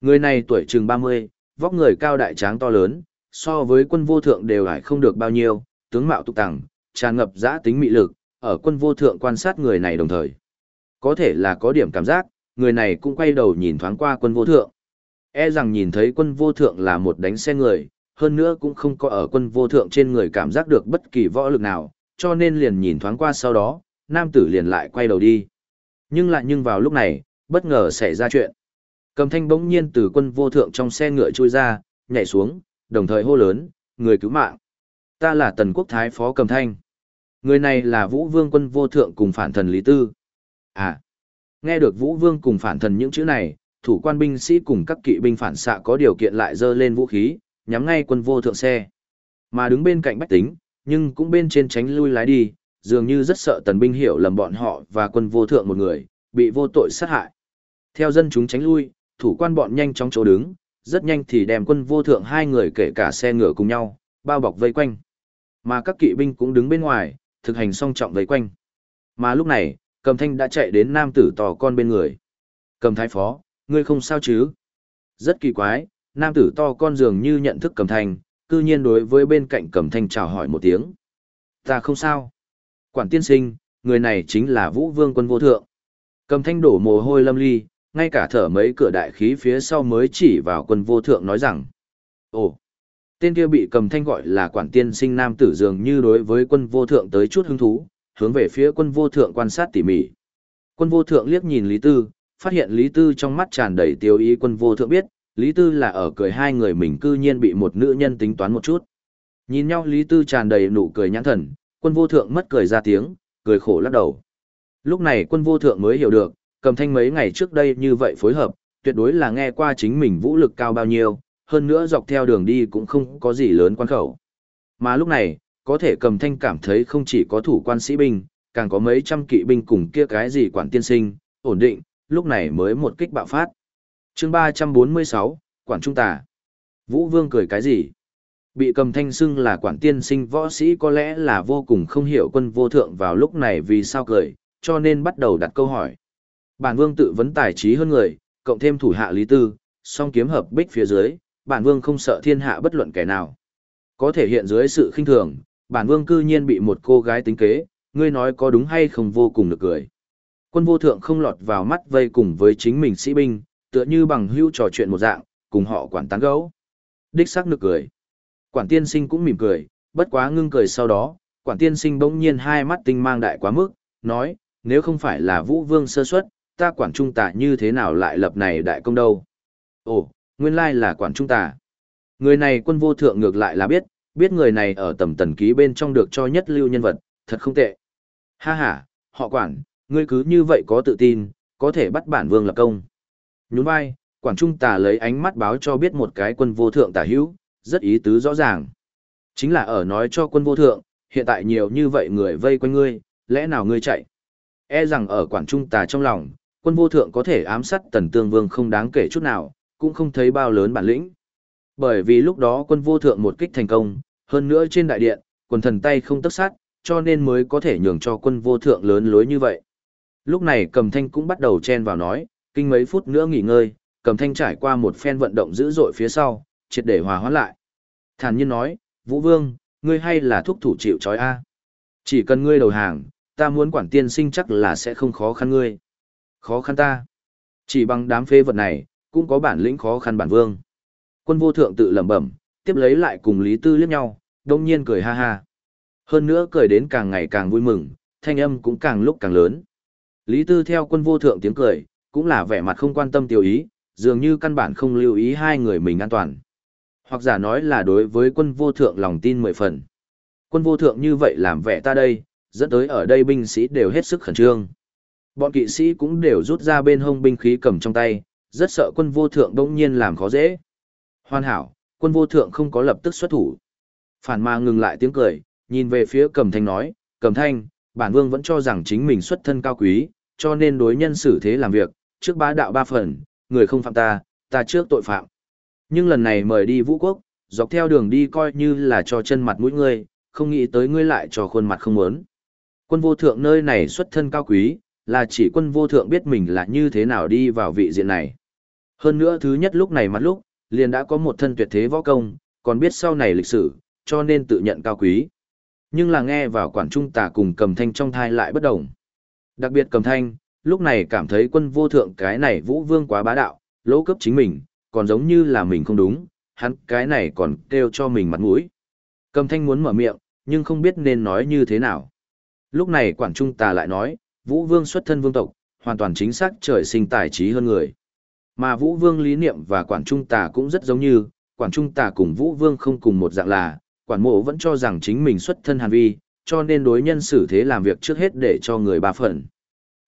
Người này tuổi chừng 30, vóc người cao đại tráng to lớn, so với quân vô thượng đều hải không được bao nhiêu, tướng mạo tục tẳng, tràn ngập giã tính mị lực, ở quân vô thượng quan sát người này đồng thời. Có thể là có điểm cảm giác, người này cũng quay đầu nhìn thoáng qua quân vô thượng. E rằng nhìn thấy quân vô thượng là một đánh xe người, hơn nữa cũng không có ở quân vô thượng trên người cảm giác được bất kỳ võ lực nào, cho nên liền nhìn thoáng qua sau đó, nam tử liền lại quay đầu đi. Nhưng lại nhưng vào lúc này, bất ngờ xảy ra chuyện. Cầm thanh bỗng nhiên từ quân vô thượng trong xe ngựa trôi ra, nhảy xuống, đồng thời hô lớn, người cứu mạng. Ta là tần quốc thái phó cầm thanh. Người này là vũ vương quân vô thượng cùng phản thần Lý Tư. À, nghe được vũ vương cùng phản thần những chữ này, thủ quan binh sĩ cùng các kỵ binh phản xạ có điều kiện lại dơ lên vũ khí, nhắm ngay quân vô thượng xe. Mà đứng bên cạnh bách tính, nhưng cũng bên trên tránh lui lái đi, dường như rất sợ tần binh hiểu lầm bọn họ và quân vô thượng một người, bị vô tội sát hại. Theo dân chúng tránh lui, thủ quan bọn nhanh chóng chỗ đứng, rất nhanh thì đem quân vô thượng hai người kể cả xe ngựa cùng nhau, bao bọc vây quanh. Mà các kỵ binh cũng đứng bên ngoài, thực hành song trọng vây quanh. Mà lúc này, cầm thanh đã chạy đến nam tử tò con bên người. Cầm thái phó, ngươi không sao chứ? Rất kỳ quái, nam tử to con dường như nhận thức cầm thanh, cư nhiên đối với bên cạnh cầm thanh chào hỏi một tiếng. Ta không sao. Quản tiên sinh, người này chính là vũ vương quân vô thượng. Cầm thanh đổ mồ hôi lâm ly, ngay cả thở mấy cửa đại khí phía sau mới chỉ vào quân vô thượng nói rằng. Ồ, tên kia bị cầm thanh gọi là quản tiên sinh nam tử dường như đối với quân vô thượng tới chút hứng thú, hướng về phía quân vô thượng quan sát tỉ mỉ. Quân vô thượng liếc nhìn Lý Tư, phát hiện Lý Tư trong mắt tràn đầy tiêu ý quân vô thượng biết, Lý Tư là ở cười hai người mình cư nhiên bị một nữ nhân tính toán một chút. Nhìn nhau Lý Tư tràn đầy nụ cười nhãn thần, quân vô thượng mất cười ra tiếng, cười khổ lắc đầu. Lúc này quân vô thượng mới hiểu được, cầm thanh mấy ngày trước đây như vậy phối hợp, tuyệt đối là nghe qua chính mình vũ lực cao bao nhiêu, hơn nữa dọc theo đường đi cũng không có gì lớn quan khẩu. Mà lúc này, có thể cầm thanh cảm thấy không chỉ có thủ quan sĩ binh, càng có mấy trăm kỵ binh cùng kia cái gì quản tiên sinh, ổn định, lúc này mới một kích bạo phát. chương 346, Quản Trung Tà. Vũ Vương cười cái gì? Bị cầm thanh xưng là quản tiên sinh võ sĩ có lẽ là vô cùng không hiểu quân vô thượng vào lúc này vì sao cười, cho nên bắt đầu đặt câu hỏi. Bản vương tự vấn tài trí hơn người, cộng thêm thủ hạ lý tư, song kiếm hợp bích phía dưới, bản vương không sợ thiên hạ bất luận kẻ nào. Có thể hiện dưới sự khinh thường, bản vương cư nhiên bị một cô gái tính kế, ngươi nói có đúng hay không vô cùng được cười. Quân vô thượng không lọt vào mắt vây cùng với chính mình sĩ binh, tựa như bằng hữu trò chuyện một dạng, cùng họ quản tán gấu. Đích xác nực cười. Quản tiên sinh cũng mỉm cười, bất quá ngưng cười sau đó, quản tiên sinh bỗng nhiên hai mắt tinh mang đại quá mức, nói, nếu không phải là vũ vương sơ suất, ta quản trung tạ như thế nào lại lập này đại công đâu. Ồ, nguyên lai là quản trung tà. Người này quân vô thượng ngược lại là biết, biết người này ở tầm tần ký bên trong được cho nhất lưu nhân vật, thật không tệ. Ha ha, họ quản, ngươi cứ như vậy có tự tin, có thể bắt bản vương lập công. Nhún vai, quản trung tà lấy ánh mắt báo cho biết một cái quân vô thượng tả hữu, rất ý tứ rõ ràng. Chính là ở nói cho quân vô thượng, hiện tại nhiều như vậy người vây quanh ngươi, lẽ nào ngươi chạy? E rằng ở quản trung tà trong lòng, quân vô thượng có thể ám sát tần tương vương không đáng kể chút nào, cũng không thấy bao lớn bản lĩnh. Bởi vì lúc đó quân vô thượng một kích thành công, hơn nữa trên đại điện, quần thần tay không tất sát, cho nên mới có thể nhường cho quân vô thượng lớn lối như vậy. Lúc này cầm thanh cũng bắt đầu chen vào nói, kinh mấy phút nữa nghỉ ngơi, cầm thanh trải qua một phen vận động dữ dội phía sau, triệt để hòa hoãn lại. Thản nhiên nói, Vũ Vương, ngươi hay là thúc thủ chịu trói A. Chỉ cần ngươi đầu hàng, ta muốn quản tiên sinh chắc là sẽ không khó khăn ngươi. Khó khăn ta. Chỉ bằng đám phê vật này, cũng có bản lĩnh khó khăn bản vương. Quân vô thượng tự lẩm bẩm, tiếp lấy lại cùng Lý Tư liếc nhau, đông nhiên cười ha ha. Hơn nữa cười đến càng ngày càng vui mừng, thanh âm cũng càng lúc càng lớn. Lý Tư theo quân vô thượng tiếng cười, cũng là vẻ mặt không quan tâm tiểu ý, dường như căn bản không lưu ý hai người mình an toàn. Hoặc giả nói là đối với quân vô thượng lòng tin mười phần. Quân vô thượng như vậy làm vẻ ta đây, dẫn tới ở đây binh sĩ đều hết sức khẩn trương. Bọn kỵ sĩ cũng đều rút ra bên hông binh khí cầm trong tay, rất sợ quân vô thượng đông nhiên làm khó dễ. Hoàn hảo, quân vô thượng không có lập tức xuất thủ. Phản ma ngừng lại tiếng cười, nhìn về phía cầm thanh nói, cầm thanh, bản vương vẫn cho rằng chính mình xuất thân cao quý, cho nên đối nhân xử thế làm việc, trước bá đạo ba phần, người không phạm ta, ta trước tội phạm. Nhưng lần này mời đi vũ quốc, dọc theo đường đi coi như là cho chân mặt mũi ngươi, không nghĩ tới ngươi lại cho khuôn mặt không muốn. Quân vô thượng nơi này xuất thân cao quý, là chỉ quân vô thượng biết mình là như thế nào đi vào vị diện này. Hơn nữa thứ nhất lúc này mặt lúc, liền đã có một thân tuyệt thế võ công, còn biết sau này lịch sử, cho nên tự nhận cao quý. Nhưng là nghe vào quản trung tà cùng cầm thanh trong thai lại bất đồng. Đặc biệt cầm thanh, lúc này cảm thấy quân vô thượng cái này vũ vương quá bá đạo, lỗ cấp chính mình, còn giống như là mình không đúng, hắn cái này còn kêu cho mình mặt mũi. Cầm thanh muốn mở miệng, nhưng không biết nên nói như thế nào. Lúc này quản trung tà lại nói, vũ vương xuất thân vương tộc, hoàn toàn chính xác trời sinh tài trí hơn người. Mà vũ vương lý niệm và quản trung tà cũng rất giống như, quản trung tà cùng vũ vương không cùng một dạng là, quản mộ vẫn cho rằng chính mình xuất thân hàn vi, cho nên đối nhân xử thế làm việc trước hết để cho người ba phần.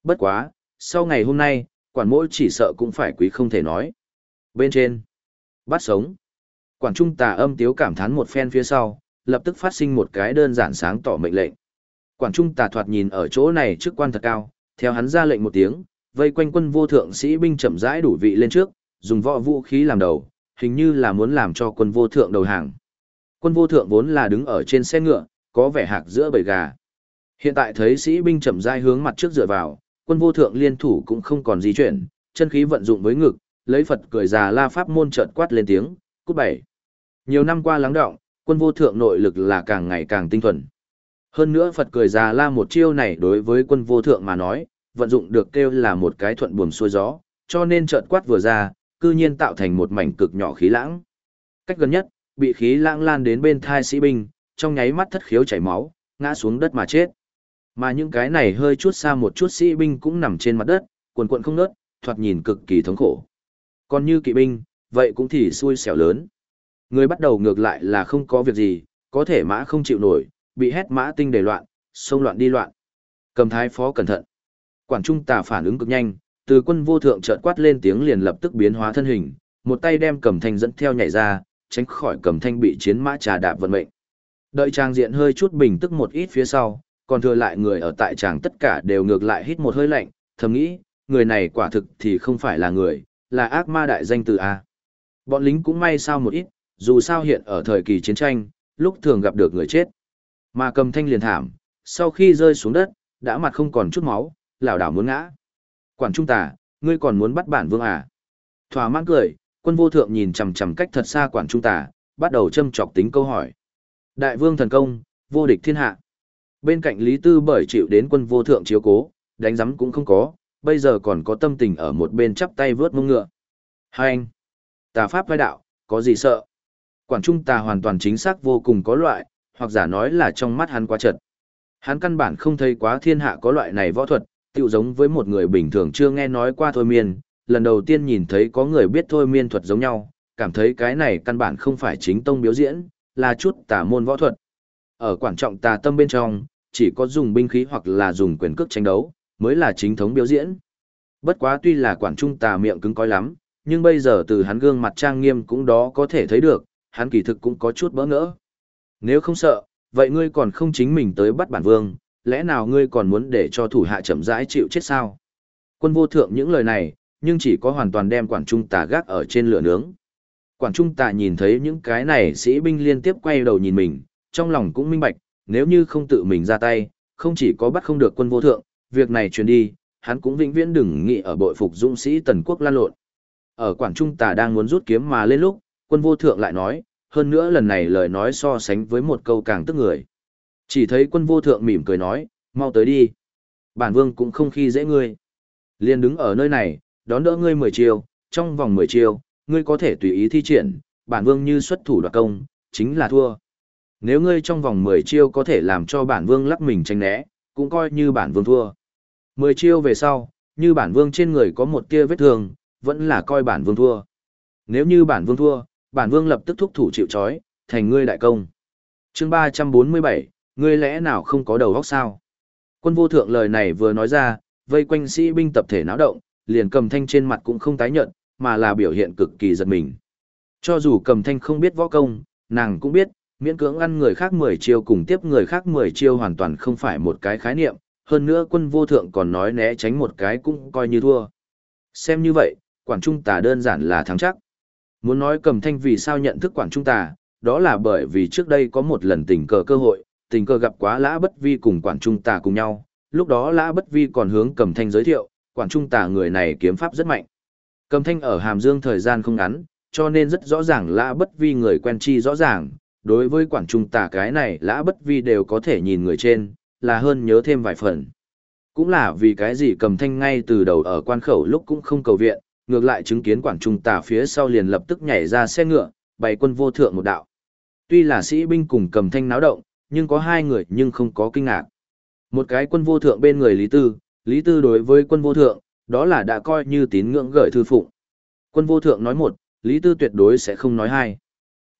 Bất quá, sau ngày hôm nay, quản mộ chỉ sợ cũng phải quý không thể nói. Bên trên, bắt sống. Quản trung tà âm tiếu cảm thán một phen phía sau, lập tức phát sinh một cái đơn giản sáng tỏ mệnh lệnh. Quản trung tà thoạt nhìn ở chỗ này trước quan thật cao, theo hắn ra lệnh một tiếng, vây quanh quân vô thượng sĩ binh chậm rãi đủ vị lên trước, dùng võ vũ khí làm đầu, hình như là muốn làm cho quân vô thượng đầu hàng. Quân vô thượng vốn là đứng ở trên xe ngựa, có vẻ hạc giữa bầy gà. Hiện tại thấy sĩ binh chậm rãi hướng mặt trước dựa vào, quân vô thượng liên thủ cũng không còn di chuyển, chân khí vận dụng với ngực, lấy Phật cười già la pháp môn chợt quát lên tiếng, cút bảy. Nhiều năm qua lắng động, quân vô thượng nội lực là càng ngày càng tinh thuần. Hơn nữa Phật cười già la một chiêu này đối với quân vô thượng mà nói, vận dụng được kêu là một cái thuận buồm xuôi gió, cho nên chợt quát vừa ra, cư nhiên tạo thành một mảnh cực nhỏ khí lãng. Cách gần nhất, bị khí lãng lan đến bên thai sĩ binh, trong nháy mắt thất khiếu chảy máu, ngã xuống đất mà chết. Mà những cái này hơi chút xa một chút sĩ binh cũng nằm trên mặt đất, quần quần không ngớt, thoạt nhìn cực kỳ thống khổ. Còn như kỵ binh, vậy cũng thì xui xẻo lớn. Người bắt đầu ngược lại là không có việc gì, có thể mã không chịu nổi, bị hét mã tinh để loạn, xông loạn đi loạn. Cầm thái phó cẩn thận. Quản trung tà phản ứng cực nhanh, từ quân vô thượng chợt quát lên tiếng liền lập tức biến hóa thân hình, một tay đem cầm thanh dẫn theo nhảy ra, tránh khỏi cầm thanh bị chiến mã trà đạp vận mệnh. Đợi trang diện hơi chút bình tức một ít phía sau, còn thừa lại người ở tại tràng tất cả đều ngược lại hít một hơi lạnh, thầm nghĩ, người này quả thực thì không phải là người, là ác ma đại danh từ A. Bọn lính cũng may sao một ít, dù sao hiện ở thời kỳ chiến tranh, lúc thường gặp được người chết. Mà cầm thanh liền thảm, sau khi rơi xuống đất, đã mặt không còn chút máu, lảo đảo muốn ngã. Quản trung tà, ngươi còn muốn bắt bản vương à? Thỏa mãn cười, quân vô thượng nhìn chằm chằm cách thật xa quản trung tà, bắt đầu châm chọc tính câu hỏi. Đại vương thần công, vô địch thiên hạ. Bên cạnh Lý Tư bởi chịu đến quân vô thượng chiếu cố, đánh giấm cũng không có, bây giờ còn có tâm tình ở một bên chắp tay vớt mông ngựa. Hai anh, tà pháp vai đạo, có gì sợ? Quản trung tà hoàn toàn chính xác vô cùng có loại, hoặc giả nói là trong mắt hắn quá chật. Hắn căn bản không thấy quá thiên hạ có loại này võ thuật, tựu giống với một người bình thường chưa nghe nói qua thôi miên, lần đầu tiên nhìn thấy có người biết thôi miên thuật giống nhau, cảm thấy cái này căn bản không phải chính tông biểu diễn, là chút tà môn võ thuật. Ở quan trọng tà tâm bên trong, chỉ có dùng binh khí hoặc là dùng quyền cước tranh đấu, mới là chính thống biểu diễn. Bất quá tuy là quản trung tà miệng cứng coi lắm, nhưng bây giờ từ hắn gương mặt trang nghiêm cũng đó có thể thấy được, hắn kỳ thực cũng có chút bỡ ngỡ. Nếu không sợ, vậy ngươi còn không chính mình tới bắt bản vương, lẽ nào ngươi còn muốn để cho thủ hạ chậm rãi chịu chết sao? Quân vô thượng những lời này, nhưng chỉ có hoàn toàn đem quản trung tà gác ở trên lửa nướng. Quản trung tà nhìn thấy những cái này sĩ binh liên tiếp quay đầu nhìn mình, trong lòng cũng minh bạch, nếu như không tự mình ra tay, không chỉ có bắt không được quân vô thượng, việc này truyền đi, hắn cũng vĩnh viễn đừng nghĩ ở bội phục dũng sĩ tần quốc lan lộn. Ở quản trung tà đang muốn rút kiếm mà lên lúc, quân vô thượng lại nói, hơn nữa lần này lời nói so sánh với một câu càng tức người. Chỉ thấy quân vô thượng mỉm cười nói, mau tới đi. Bản vương cũng không khi dễ ngươi. Liên đứng ở nơi này, đón đỡ ngươi 10 chiêu, trong vòng 10 chiêu, ngươi có thể tùy ý thi triển, bản vương như xuất thủ đoạt công, chính là thua. Nếu ngươi trong vòng 10 chiêu có thể làm cho bản vương lắc mình tránh né, cũng coi như bản vương thua. 10 chiêu về sau, như bản vương trên người có một tia vết thương, vẫn là coi bản vương thua. Nếu như bản vương thua, bản vương lập tức thúc thủ chịu trói, thành ngươi đại công. chương 347, ngươi lẽ nào không có đầu óc sao? Quân vô thượng lời này vừa nói ra, vây quanh sĩ binh tập thể náo động, liền cầm thanh trên mặt cũng không tái nhận, mà là biểu hiện cực kỳ giật mình. Cho dù cầm thanh không biết võ công, nàng cũng biết, miễn cưỡng ăn người khác 10 chiêu cùng tiếp người khác 10 chiêu hoàn toàn không phải một cái khái niệm, hơn nữa quân vô thượng còn nói né tránh một cái cũng coi như thua. Xem như vậy, quản trung tà đơn giản là thắng chắc. Muốn nói cầm thanh vì sao nhận thức quản trung tà, đó là bởi vì trước đây có một lần tình cờ cơ hội, tình cờ gặp quá lã bất vi cùng quản trung tà cùng nhau, lúc đó lã bất vi còn hướng cầm thanh giới thiệu, quản trung tà người này kiếm pháp rất mạnh. Cầm thanh ở Hàm Dương thời gian không ngắn, cho nên rất rõ ràng lã bất vi người quen chi rõ ràng, đối với quản trung tà cái này lã bất vi đều có thể nhìn người trên, là hơn nhớ thêm vài phần. Cũng là vì cái gì cầm thanh ngay từ đầu ở quan khẩu lúc cũng không cầu viện, ngược lại chứng kiến quản trung tà phía sau liền lập tức nhảy ra xe ngựa, bày quân vô thượng một đạo. Tuy là sĩ binh cùng cầm thanh náo động, nhưng có hai người nhưng không có kinh ngạc. Một cái quân vô thượng bên người Lý Tư, Lý Tư đối với quân vô thượng, đó là đã coi như tín ngưỡng gửi thư phụng. Quân vô thượng nói một, Lý Tư tuyệt đối sẽ không nói hai.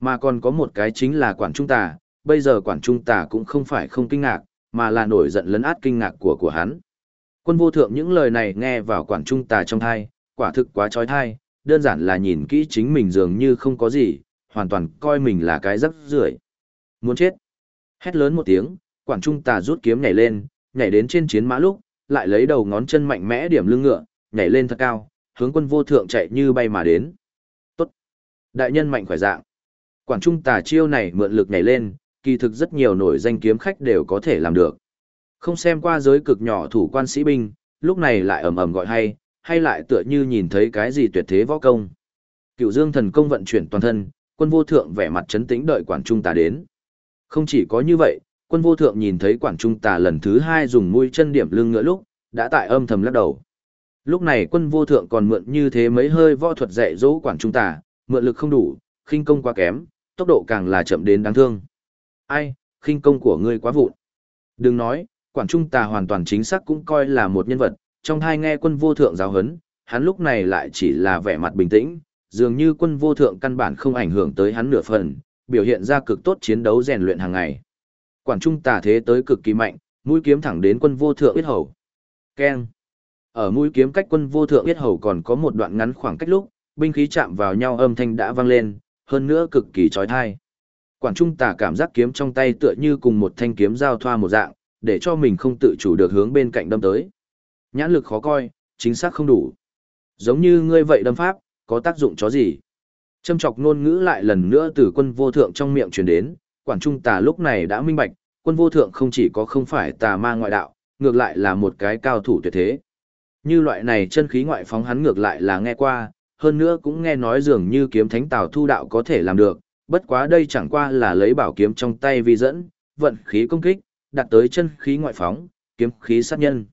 Mà còn có một cái chính là quản trung tà, bây giờ quản trung tà cũng không phải không kinh ngạc, mà là nổi giận lấn át kinh ngạc của của hắn. Quân vô thượng những lời này nghe vào quản trung tà trong thai, quả thực quá trói thai, đơn giản là nhìn kỹ chính mình dường như không có gì, hoàn toàn coi mình là cái rắc rưởi. Muốn chết. Hét lớn một tiếng, quản trung tà rút kiếm nhảy lên, nhảy đến trên chiến mã lúc, lại lấy đầu ngón chân mạnh mẽ điểm lưng ngựa, nhảy lên thật cao, hướng quân vô thượng chạy như bay mà đến. Tốt. Đại nhân mạnh khỏe dạng. Quản trung tà chiêu này mượn lực nhảy lên, kỳ thực rất nhiều nổi danh kiếm khách đều có thể làm được. Không xem qua giới cực nhỏ thủ quan sĩ binh, lúc này lại ầm ầm gọi hay, hay lại tựa như nhìn thấy cái gì tuyệt thế võ công. Cựu Dương thần công vận chuyển toàn thân, quân vô thượng vẻ mặt chấn tĩnh đợi quản trung tà đến. Không chỉ có như vậy, quân vô thượng nhìn thấy quản trung tà lần thứ hai dùng mũi chân điểm lưng ngựa lúc, đã tại âm thầm lắc đầu. Lúc này quân vô thượng còn mượn như thế mấy hơi võ thuật dạy dỗ quản trung tà, mượn lực không đủ, khinh công quá kém, tốc độ càng là chậm đến đáng thương. Ai, khinh công của ngươi quá vụn. Đừng nói, quản trung tà hoàn toàn chính xác cũng coi là một nhân vật, trong hai nghe quân vô thượng giáo hấn, hắn lúc này lại chỉ là vẻ mặt bình tĩnh, dường như quân vô thượng căn bản không ảnh hưởng tới hắn nửa phần, biểu hiện ra cực tốt chiến đấu rèn luyện hàng ngày. Quản trung tà thế tới cực kỳ mạnh, mũi kiếm thẳng đến quân vô thượng huyết hầu. Keng. Ở mũi kiếm cách quân vô thượng huyết hầu còn có một đoạn ngắn khoảng cách lúc, binh khí chạm vào nhau âm thanh đã vang lên, hơn nữa cực kỳ chói tai. Quản trung tà cảm giác kiếm trong tay tựa như cùng một thanh kiếm giao thoa một dạng, để cho mình không tự chủ được hướng bên cạnh đâm tới. Nhãn lực khó coi, chính xác không đủ. Giống như ngươi vậy đâm pháp, có tác dụng chó gì? Châm chọc ngôn ngữ lại lần nữa từ quân vô thượng trong miệng truyền đến, quản trung tà lúc này đã minh bạch, quân vô thượng không chỉ có không phải tà ma ngoại đạo, ngược lại là một cái cao thủ tuyệt thế. Như loại này chân khí ngoại phóng hắn ngược lại là nghe qua, hơn nữa cũng nghe nói dường như kiếm thánh tào thu đạo có thể làm được, bất quá đây chẳng qua là lấy bảo kiếm trong tay vi dẫn, vận khí công kích, đặt tới chân khí ngoại phóng, kiếm khí sát nhân.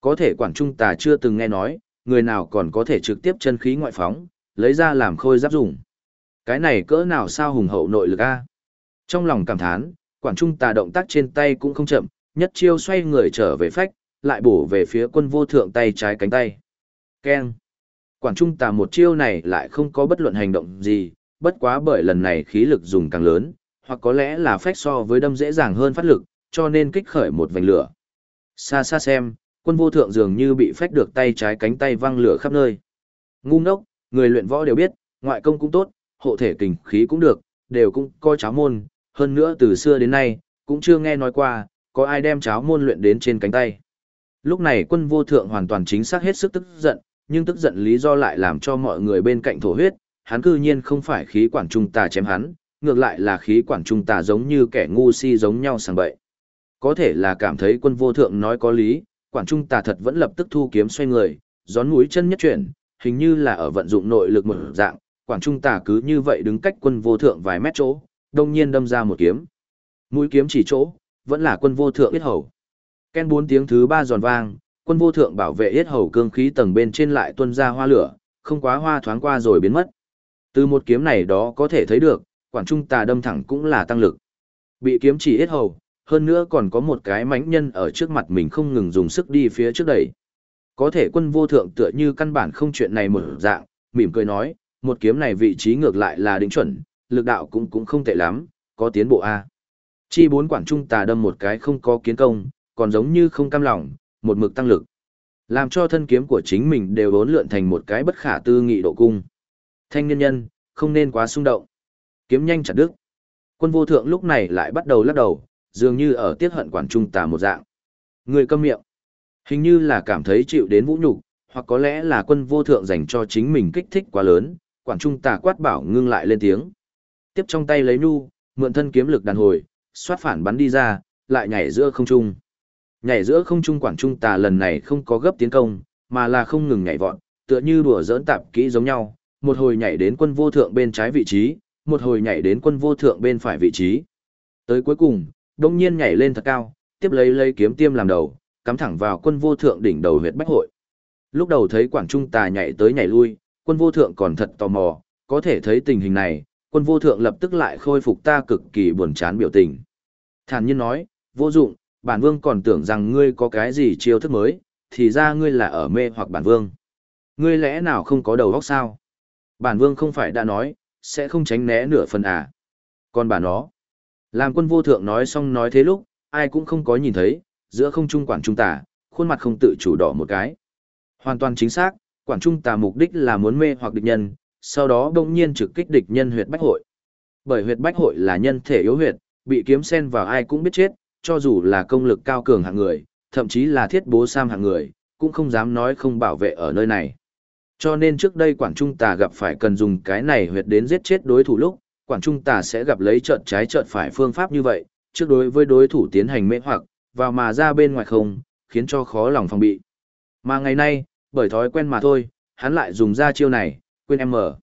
Có thể quản trung tà chưa từng nghe nói, người nào còn có thể trực tiếp chân khí ngoại phóng, lấy ra làm khôi giáp dùng. Cái này cỡ nào sao hùng hậu nội lực a? Trong lòng cảm thán, quản trung tà động tác trên tay cũng không chậm, nhất chiêu xoay người trở về phách, lại bổ về phía quân vô thượng tay trái cánh tay. Keng. Quản trung tà một chiêu này lại không có bất luận hành động gì, bất quá bởi lần này khí lực dùng càng lớn, hoặc có lẽ là phách so với đâm dễ dàng hơn phát lực, cho nên kích khởi một vành lửa. Xa xa xem, quân vô thượng dường như bị phách được tay trái cánh tay văng lửa khắp nơi. Ngu ngốc, người luyện võ đều biết, ngoại công cũng tốt, hộ thể kình khí cũng được, đều cũng coi cháo môn, hơn nữa từ xưa đến nay, cũng chưa nghe nói qua, có ai đem cháo môn luyện đến trên cánh tay. Lúc này quân vô thượng hoàn toàn chính xác hết sức tức giận, nhưng tức giận lý do lại làm cho mọi người bên cạnh thổ huyết, hắn cư nhiên không phải khí quản trung tà chém hắn, ngược lại là khí quản trung tà giống như kẻ ngu si giống nhau sàng bậy. Có thể là cảm thấy quân vô thượng nói có lý, quản trung tà thật vẫn lập tức thu kiếm xoay người, gión mũi chân nhất chuyển, hình như là ở vận dụng nội lực một dạng, quản trung tà cứ như vậy đứng cách quân vô thượng vài mét chỗ, đông nhiên đâm ra một kiếm. Mũi kiếm chỉ chỗ, vẫn là quân vô thượng yết hầu. Ken bốn tiếng thứ ba giòn vang, quân vô thượng bảo vệ yết hầu cương khí tầng bên trên lại tuôn ra hoa lửa, không quá hoa thoáng qua rồi biến mất. Từ một kiếm này đó có thể thấy được, quản trung tà đâm thẳng cũng là tăng lực. Bị kiếm chỉ yết hầu, hơn nữa còn có một cái mánh nhân ở trước mặt mình không ngừng dùng sức đi phía trước đẩy có thể quân vô thượng tựa như căn bản không chuyện này một dạng, mỉm cười nói, một kiếm này vị trí ngược lại là đỉnh chuẩn, lực đạo cũng cũng không tệ lắm, có tiến bộ a. Chi bốn quản trung tà đâm một cái không có kiến công, còn giống như không cam lòng, một mực tăng lực. Làm cho thân kiếm của chính mình đều bốn lượn thành một cái bất khả tư nghị độ cung. Thanh niên nhân, không nên quá xung động. Kiếm nhanh chặt đứt. Quân vô thượng lúc này lại bắt đầu lắc đầu, dường như ở tiết hận quản trung tà một dạng. Người câm miệng. Hình như là cảm thấy chịu đến vũ nhục, hoặc có lẽ là quân vô thượng dành cho chính mình kích thích quá lớn, quản trung tà quát bảo ngưng lại lên tiếng. Tiếp trong tay lấy nu, mượn thân kiếm lực đàn hồi, xoát phản bắn đi ra, lại nhảy giữa không trung. Nhảy giữa không trung quản trung tà lần này không có gấp tiến công, mà là không ngừng nhảy vọt, tựa như đùa dỡn tạp kỹ giống nhau, một hồi nhảy đến quân vô thượng bên trái vị trí, một hồi nhảy đến quân vô thượng bên phải vị trí. Tới cuối cùng, đông nhiên nhảy lên thật cao, tiếp lấy lấy kiếm tiêm làm đầu, cắm thẳng vào quân vô thượng đỉnh đầu huyệt bách hội. Lúc đầu thấy Quảng Trung tà nhảy tới nhảy lui, quân vô thượng còn thật tò mò, có thể thấy tình hình này, quân vô thượng lập tức lại khôi phục ta cực kỳ buồn chán biểu tình. Thản nhiên nói, vô dụng, bản vương còn tưởng rằng ngươi có cái gì chiêu thức mới, thì ra ngươi là ở mê hoặc bản vương. Ngươi lẽ nào không có đầu óc sao? Bản vương không phải đã nói, sẽ không tránh né nửa phần à. Còn bà nó, làm quân vô thượng nói xong nói thế lúc, ai cũng không có nhìn thấy, giữa không trung quản trung tà, khuôn mặt không tự chủ đỏ một cái. Hoàn toàn chính xác, quản trung tà mục đích là muốn mê hoặc địch nhân, sau đó đông nhiên trực kích địch nhân huyệt bách hội. Bởi huyệt bách hội là nhân thể yếu huyệt, bị kiếm sen vào ai cũng biết chết, cho dù là công lực cao cường hạng người, thậm chí là thiết bố sam hạng người, cũng không dám nói không bảo vệ ở nơi này. Cho nên trước đây quản trung tà gặp phải cần dùng cái này huyệt đến giết chết đối thủ lúc, quản trung tà sẽ gặp lấy trợn trái trợn phải phương pháp như vậy, trước đối với đối thủ tiến hành mê hoặc, vào mà ra bên ngoài không, khiến cho khó lòng phòng bị. Mà ngày nay, bởi thói quen mà thôi, hắn lại dùng ra chiêu này, quên em mở.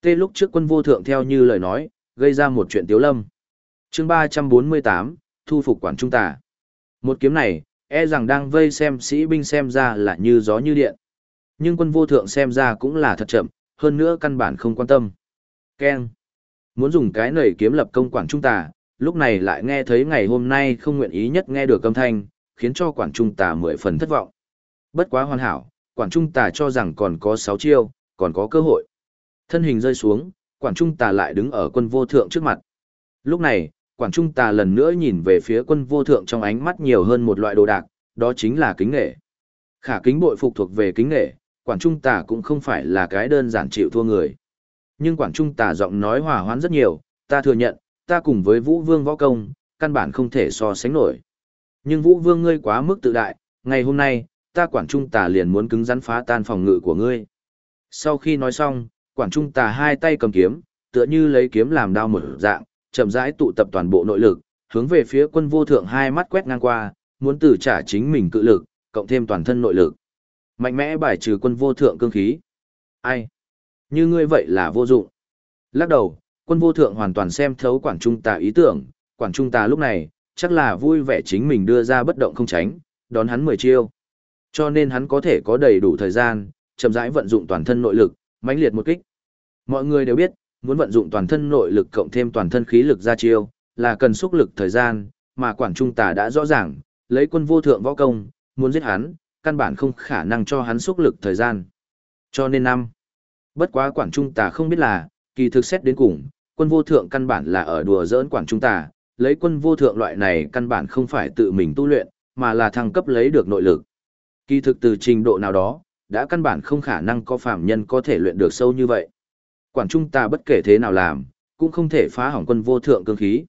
Tê lúc trước quân vô thượng theo như lời nói, gây ra một chuyện tiếu lâm. chương 348, thu phục quản trung tà. Một kiếm này, e rằng đang vây xem sĩ binh xem ra là như gió như điện. Nhưng quân vô thượng xem ra cũng là thật chậm, hơn nữa căn bản không quan tâm. Ken. Muốn dùng cái nảy kiếm lập công quản trung tà, lúc này lại nghe thấy ngày hôm nay không nguyện ý nhất nghe được âm thanh, khiến cho quản trung tà mười phần thất vọng. Bất quá hoàn hảo, quản trung tà cho rằng còn có sáu chiêu, còn có cơ hội. Thân hình rơi xuống, quản trung tà lại đứng ở quân vô thượng trước mặt. Lúc này, quản trung tà lần nữa nhìn về phía quân vô thượng trong ánh mắt nhiều hơn một loại đồ đạc, đó chính là kính nghệ. Khả kính bội phục thuộc về kính nghệ, quản trung tà cũng không phải là cái đơn giản chịu thua người. Nhưng quản trung tà giọng nói hòa hoãn rất nhiều, ta thừa nhận, ta cùng với vũ vương võ công, căn bản không thể so sánh nổi. Nhưng vũ vương ngươi quá mức tự đại, ngày hôm nay, ta quản trung tà liền muốn cứng rắn phá tan phòng ngự của ngươi. Sau khi nói xong, quản trung tà hai tay cầm kiếm, tựa như lấy kiếm làm đao mở dạng, chậm rãi tụ tập toàn bộ nội lực, hướng về phía quân vô thượng hai mắt quét ngang qua, muốn tử trả chính mình cự lực, cộng thêm toàn thân nội lực. Mạnh mẽ bài trừ quân vô thượng cương khí. Ai? Như ngươi vậy là vô dụng. Lắc đầu, quân vô thượng hoàn toàn xem thấu quản trung tà ý tưởng, quản trung tà lúc này, chắc là vui vẻ chính mình đưa ra bất động không tránh, đón hắn mười chiêu. Cho nên hắn có thể có đầy đủ thời gian, chậm rãi vận dụng toàn thân nội lực, mãnh liệt một kích. Mọi người đều biết, muốn vận dụng toàn thân nội lực cộng thêm toàn thân khí lực ra chiêu, là cần xúc lực thời gian, mà quản trung tà đã rõ ràng, lấy quân vô thượng võ công, muốn giết hắn, căn bản không khả năng cho hắn xúc lực thời gian. Cho nên năm, bất quá quản trung tà không biết là, kỳ thực xét đến cùng, quân vô thượng căn bản là ở đùa giỡn quảng trung ta. lấy quân vô thượng loại này căn bản không phải tự mình tu luyện, mà là thăng cấp lấy được nội lực. Kỳ thực từ trình độ nào đó, đã căn bản không khả năng có phạm nhân có thể luyện được sâu như vậy. Quản trung ta bất kể thế nào làm, cũng không thể phá hỏng quân vô thượng cương khí.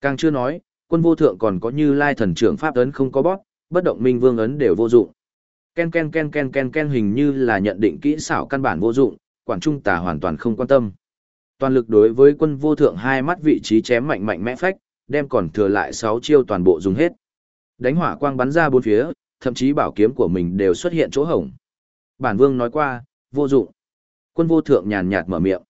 Càng chưa nói, quân vô thượng còn có như lai thần trưởng pháp ấn không có bóp, bất động minh vương ấn đều vô dụng. Ken ken ken ken ken ken hình như là nhận định kỹ xảo căn bản vô dụng, quản trung tà hoàn toàn không quan tâm. Toàn lực đối với quân vô thượng hai mắt vị trí chém mạnh mạnh mẽ phách, đem còn thừa lại 6 chiêu toàn bộ dùng hết. Đánh hỏa quang bắn ra bốn phía, thậm chí bảo kiếm của mình đều xuất hiện chỗ hổng. Bản vương nói qua, vô dụng. Quân vô thượng nhàn nhạt mở miệng.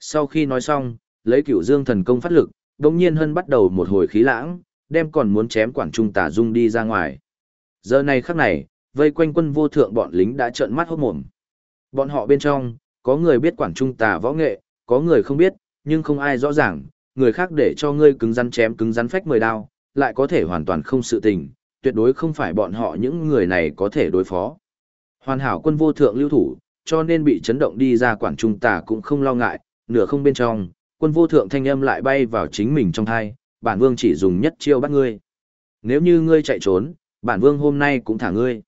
Sau khi nói xong, lấy cửu dương thần công phát lực, đồng nhiên hân bắt đầu một hồi khí lãng, đem còn muốn chém quản trung tà dung đi ra ngoài. Giờ này khắc này, vây quanh quân vô thượng bọn lính đã trợn mắt hốt mồm. Bọn họ bên trong, có người biết quản trung tà võ nghệ, có người không biết, nhưng không ai rõ ràng, người khác để cho ngươi cứng rắn chém cứng rắn phách mười đao, lại có thể hoàn toàn không sự tình, tuyệt đối không phải bọn họ những người này có thể đối phó. Hoàn hảo quân vô thượng lưu thủ, cho nên bị chấn động đi ra quảng trung tà cũng không lo ngại, nửa không bên trong, quân vô thượng thanh âm lại bay vào chính mình trong thai, bản vương chỉ dùng nhất chiêu bắt ngươi. Nếu như ngươi chạy trốn, bản vương hôm nay cũng thả ngươi.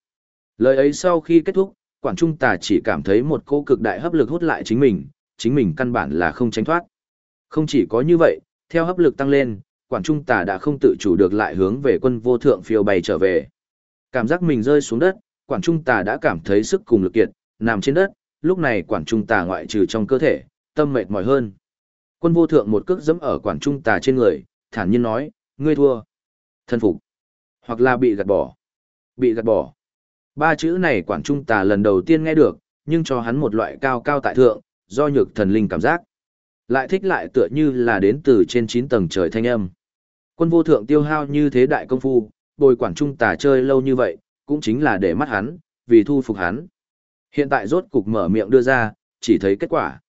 Lời ấy sau khi kết thúc, quảng trung tà chỉ cảm thấy một cô cực đại hấp lực hút lại chính mình, chính mình căn bản là không tránh thoát. Không chỉ có như vậy, theo hấp lực tăng lên, quản trung tà đã không tự chủ được lại hướng về quân vô thượng phiêu bay trở về. Cảm giác mình rơi xuống đất, quản trung tà đã cảm thấy sức cùng lực kiệt, nằm trên đất, lúc này quản trung tà ngoại trừ trong cơ thể, tâm mệt mỏi hơn. Quân vô thượng một cước giẫm ở quản trung tà trên người, thản nhiên nói, ngươi thua. Thân phục. Hoặc là bị gạt bỏ. Bị gạt bỏ. Ba chữ này quản trung tà lần đầu tiên nghe được, nhưng cho hắn một loại cao cao tại thượng, do nhược thần linh cảm giác. Lại thích lại tựa như là đến từ trên 9 tầng trời thanh âm. Quân vô thượng tiêu hao như thế đại công phu, bồi quản trung tà chơi lâu như vậy, cũng chính là để mắt hắn, vì thu phục hắn. Hiện tại rốt cục mở miệng đưa ra, chỉ thấy kết quả.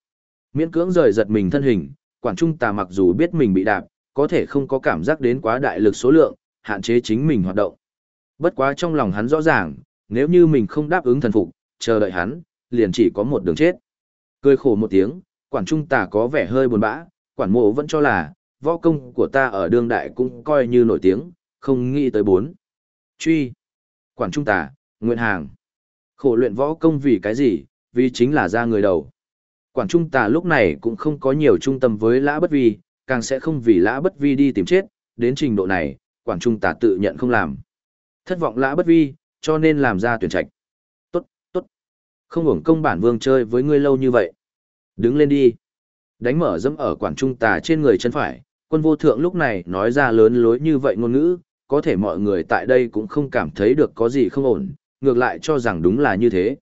Miễn cưỡng rời giật mình thân hình, quản trung tà mặc dù biết mình bị đạp, có thể không có cảm giác đến quá đại lực số lượng, hạn chế chính mình hoạt động. Bất quá trong lòng hắn rõ ràng, nếu như mình không đáp ứng thần phục, chờ đợi hắn, liền chỉ có một đường chết. Cười khổ một tiếng, quản trung tà có vẻ hơi buồn bã, quản mộ vẫn cho là, võ công của ta ở đương đại cũng coi như nổi tiếng, không nghĩ tới bốn. Truy. Quản trung tà, nguyện hàng. Khổ luyện võ công vì cái gì, vì chính là ra người đầu. Quản trung tà lúc này cũng không có nhiều trung tâm với lã bất vi, càng sẽ không vì lã bất vi đi tìm chết, đến trình độ này, quản trung tà tự nhận không làm. Thất vọng lã bất vi, cho nên làm ra tuyển trạch. Không hưởng công bản vương chơi với ngươi lâu như vậy. Đứng lên đi. Đánh mở dẫm ở quản trung tà trên người chân phải, quân vô thượng lúc này nói ra lớn lối như vậy ngôn ngữ, có thể mọi người tại đây cũng không cảm thấy được có gì không ổn, ngược lại cho rằng đúng là như thế.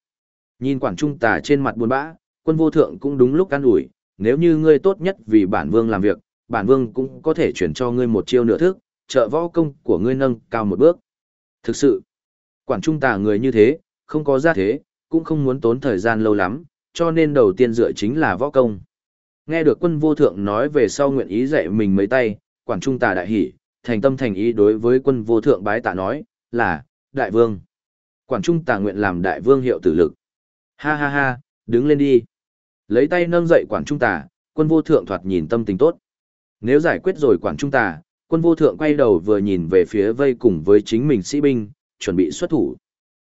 Nhìn quản trung tà trên mặt buồn bã, quân vô thượng cũng đúng lúc can ủi, nếu như ngươi tốt nhất vì bản vương làm việc, bản vương cũng có thể chuyển cho ngươi một chiêu nửa thức, trợ võ công của ngươi nâng cao một bước. Thực sự, quản trung tà người như thế, không có gia thế, cũng không muốn tốn thời gian lâu lắm, cho nên đầu tiên dựa chính là võ công. Nghe được quân vô thượng nói về sau nguyện ý dạy mình mấy tay, quản trung tà đại hỉ, thành tâm thành ý đối với quân vô thượng bái tạ nói, là, đại vương. Quản trung tà nguyện làm đại vương hiệu tử lực. Ha ha ha, đứng lên đi. Lấy tay nâng dậy quản trung tà, quân vô thượng thoạt nhìn tâm tình tốt. Nếu giải quyết rồi quản trung tà, quân vô thượng quay đầu vừa nhìn về phía vây cùng với chính mình sĩ binh, chuẩn bị xuất thủ.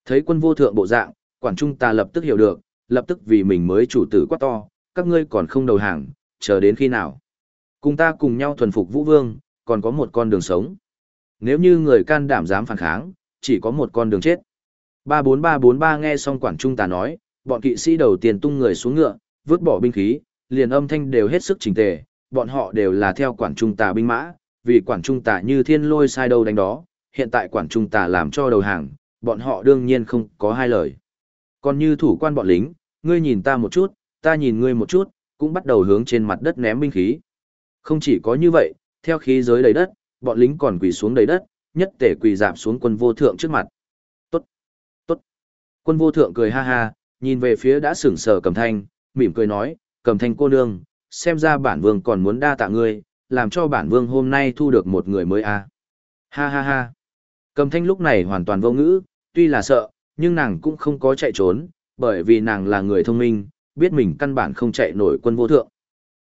Thấy quân vô thượng bộ dạng, quản trung tà lập tức hiểu được, lập tức vì mình mới chủ tử quá to, các ngươi còn không đầu hàng, chờ đến khi nào. Cùng ta cùng nhau thuần phục vũ vương, còn có một con đường sống. Nếu như người can đảm dám phản kháng, chỉ có một con đường chết. 34343 nghe xong quản trung tà nói, bọn kỵ sĩ đầu tiên tung người xuống ngựa, vứt bỏ binh khí, liền âm thanh đều hết sức chỉnh tề, bọn họ đều là theo quản trung tà binh mã, vì quản trung tà như thiên lôi sai đâu đánh đó, hiện tại quản trung tà làm cho đầu hàng, bọn họ đương nhiên không có hai lời. Còn như thủ quan bọn lính, ngươi nhìn ta một chút, ta nhìn ngươi một chút, cũng bắt đầu hướng trên mặt đất ném binh khí. Không chỉ có như vậy, theo khí giới đầy đất, bọn lính còn quỳ xuống đầy đất, nhất tể quỳ dạp xuống quân vô thượng trước mặt. Tốt, tốt. Quân vô thượng cười ha ha, nhìn về phía đã sững sờ cầm thanh, mỉm cười nói, cầm thanh cô nương, xem ra bản vương còn muốn đa tạ ngươi, làm cho bản vương hôm nay thu được một người mới à. Ha ha ha. Cầm thanh lúc này hoàn toàn vô ngữ, tuy là sợ, nhưng nàng cũng không có chạy trốn, bởi vì nàng là người thông minh, biết mình căn bản không chạy nổi quân vô thượng.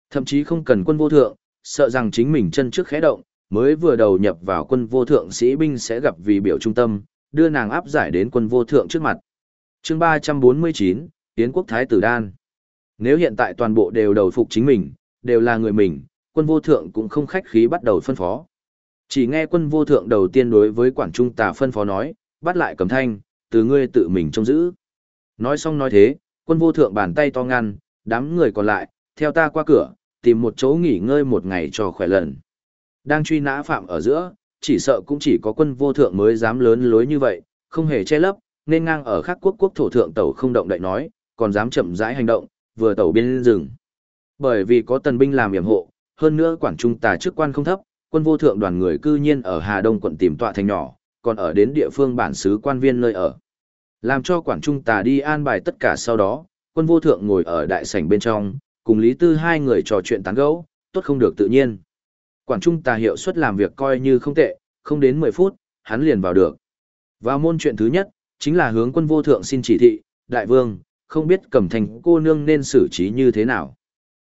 Thậm chí không cần quân vô thượng, sợ rằng chính mình chân trước khẽ động, mới vừa đầu nhập vào quân vô thượng sĩ binh sẽ gặp vì biểu trung tâm, đưa nàng áp giải đến quân vô thượng trước mặt. chương 349, Tiến quốc Thái tử Đan. Nếu hiện tại toàn bộ đều đầu phục chính mình, đều là người mình, quân vô thượng cũng không khách khí bắt đầu phân phó. Chỉ nghe quân vô thượng đầu tiên đối với quản trung tà phân phó nói, bắt lại cầm thanh, từ ngươi tự mình trông giữ. Nói xong nói thế, quân vô thượng bàn tay to ngăn, đám người còn lại, theo ta qua cửa, tìm một chỗ nghỉ ngơi một ngày cho khỏe lần. Đang truy nã phạm ở giữa, chỉ sợ cũng chỉ có quân vô thượng mới dám lớn lối như vậy, không hề che lấp, nên ngang ở khắc quốc quốc thổ thượng tẩu không động đậy nói, còn dám chậm rãi hành động, vừa tẩu biên rừng. Bởi vì có tần binh làm yểm hộ, hơn nữa quản trung tà chức quan không thấp, quân vô thượng đoàn người cư nhiên ở Hà Đông quận tìm tọa thành nhỏ, còn ở đến địa phương bản xứ quan viên nơi ở. Làm cho quản trung tà đi an bài tất cả sau đó, quân vô thượng ngồi ở đại sảnh bên trong, cùng Lý Tư hai người trò chuyện tán gẫu, tốt không được tự nhiên. Quản trung tà hiệu suất làm việc coi như không tệ, không đến 10 phút, hắn liền vào được. Vào môn chuyện thứ nhất, chính là hướng quân vô thượng xin chỉ thị, đại vương, không biết cầm thanh cô nương nên xử trí như thế nào.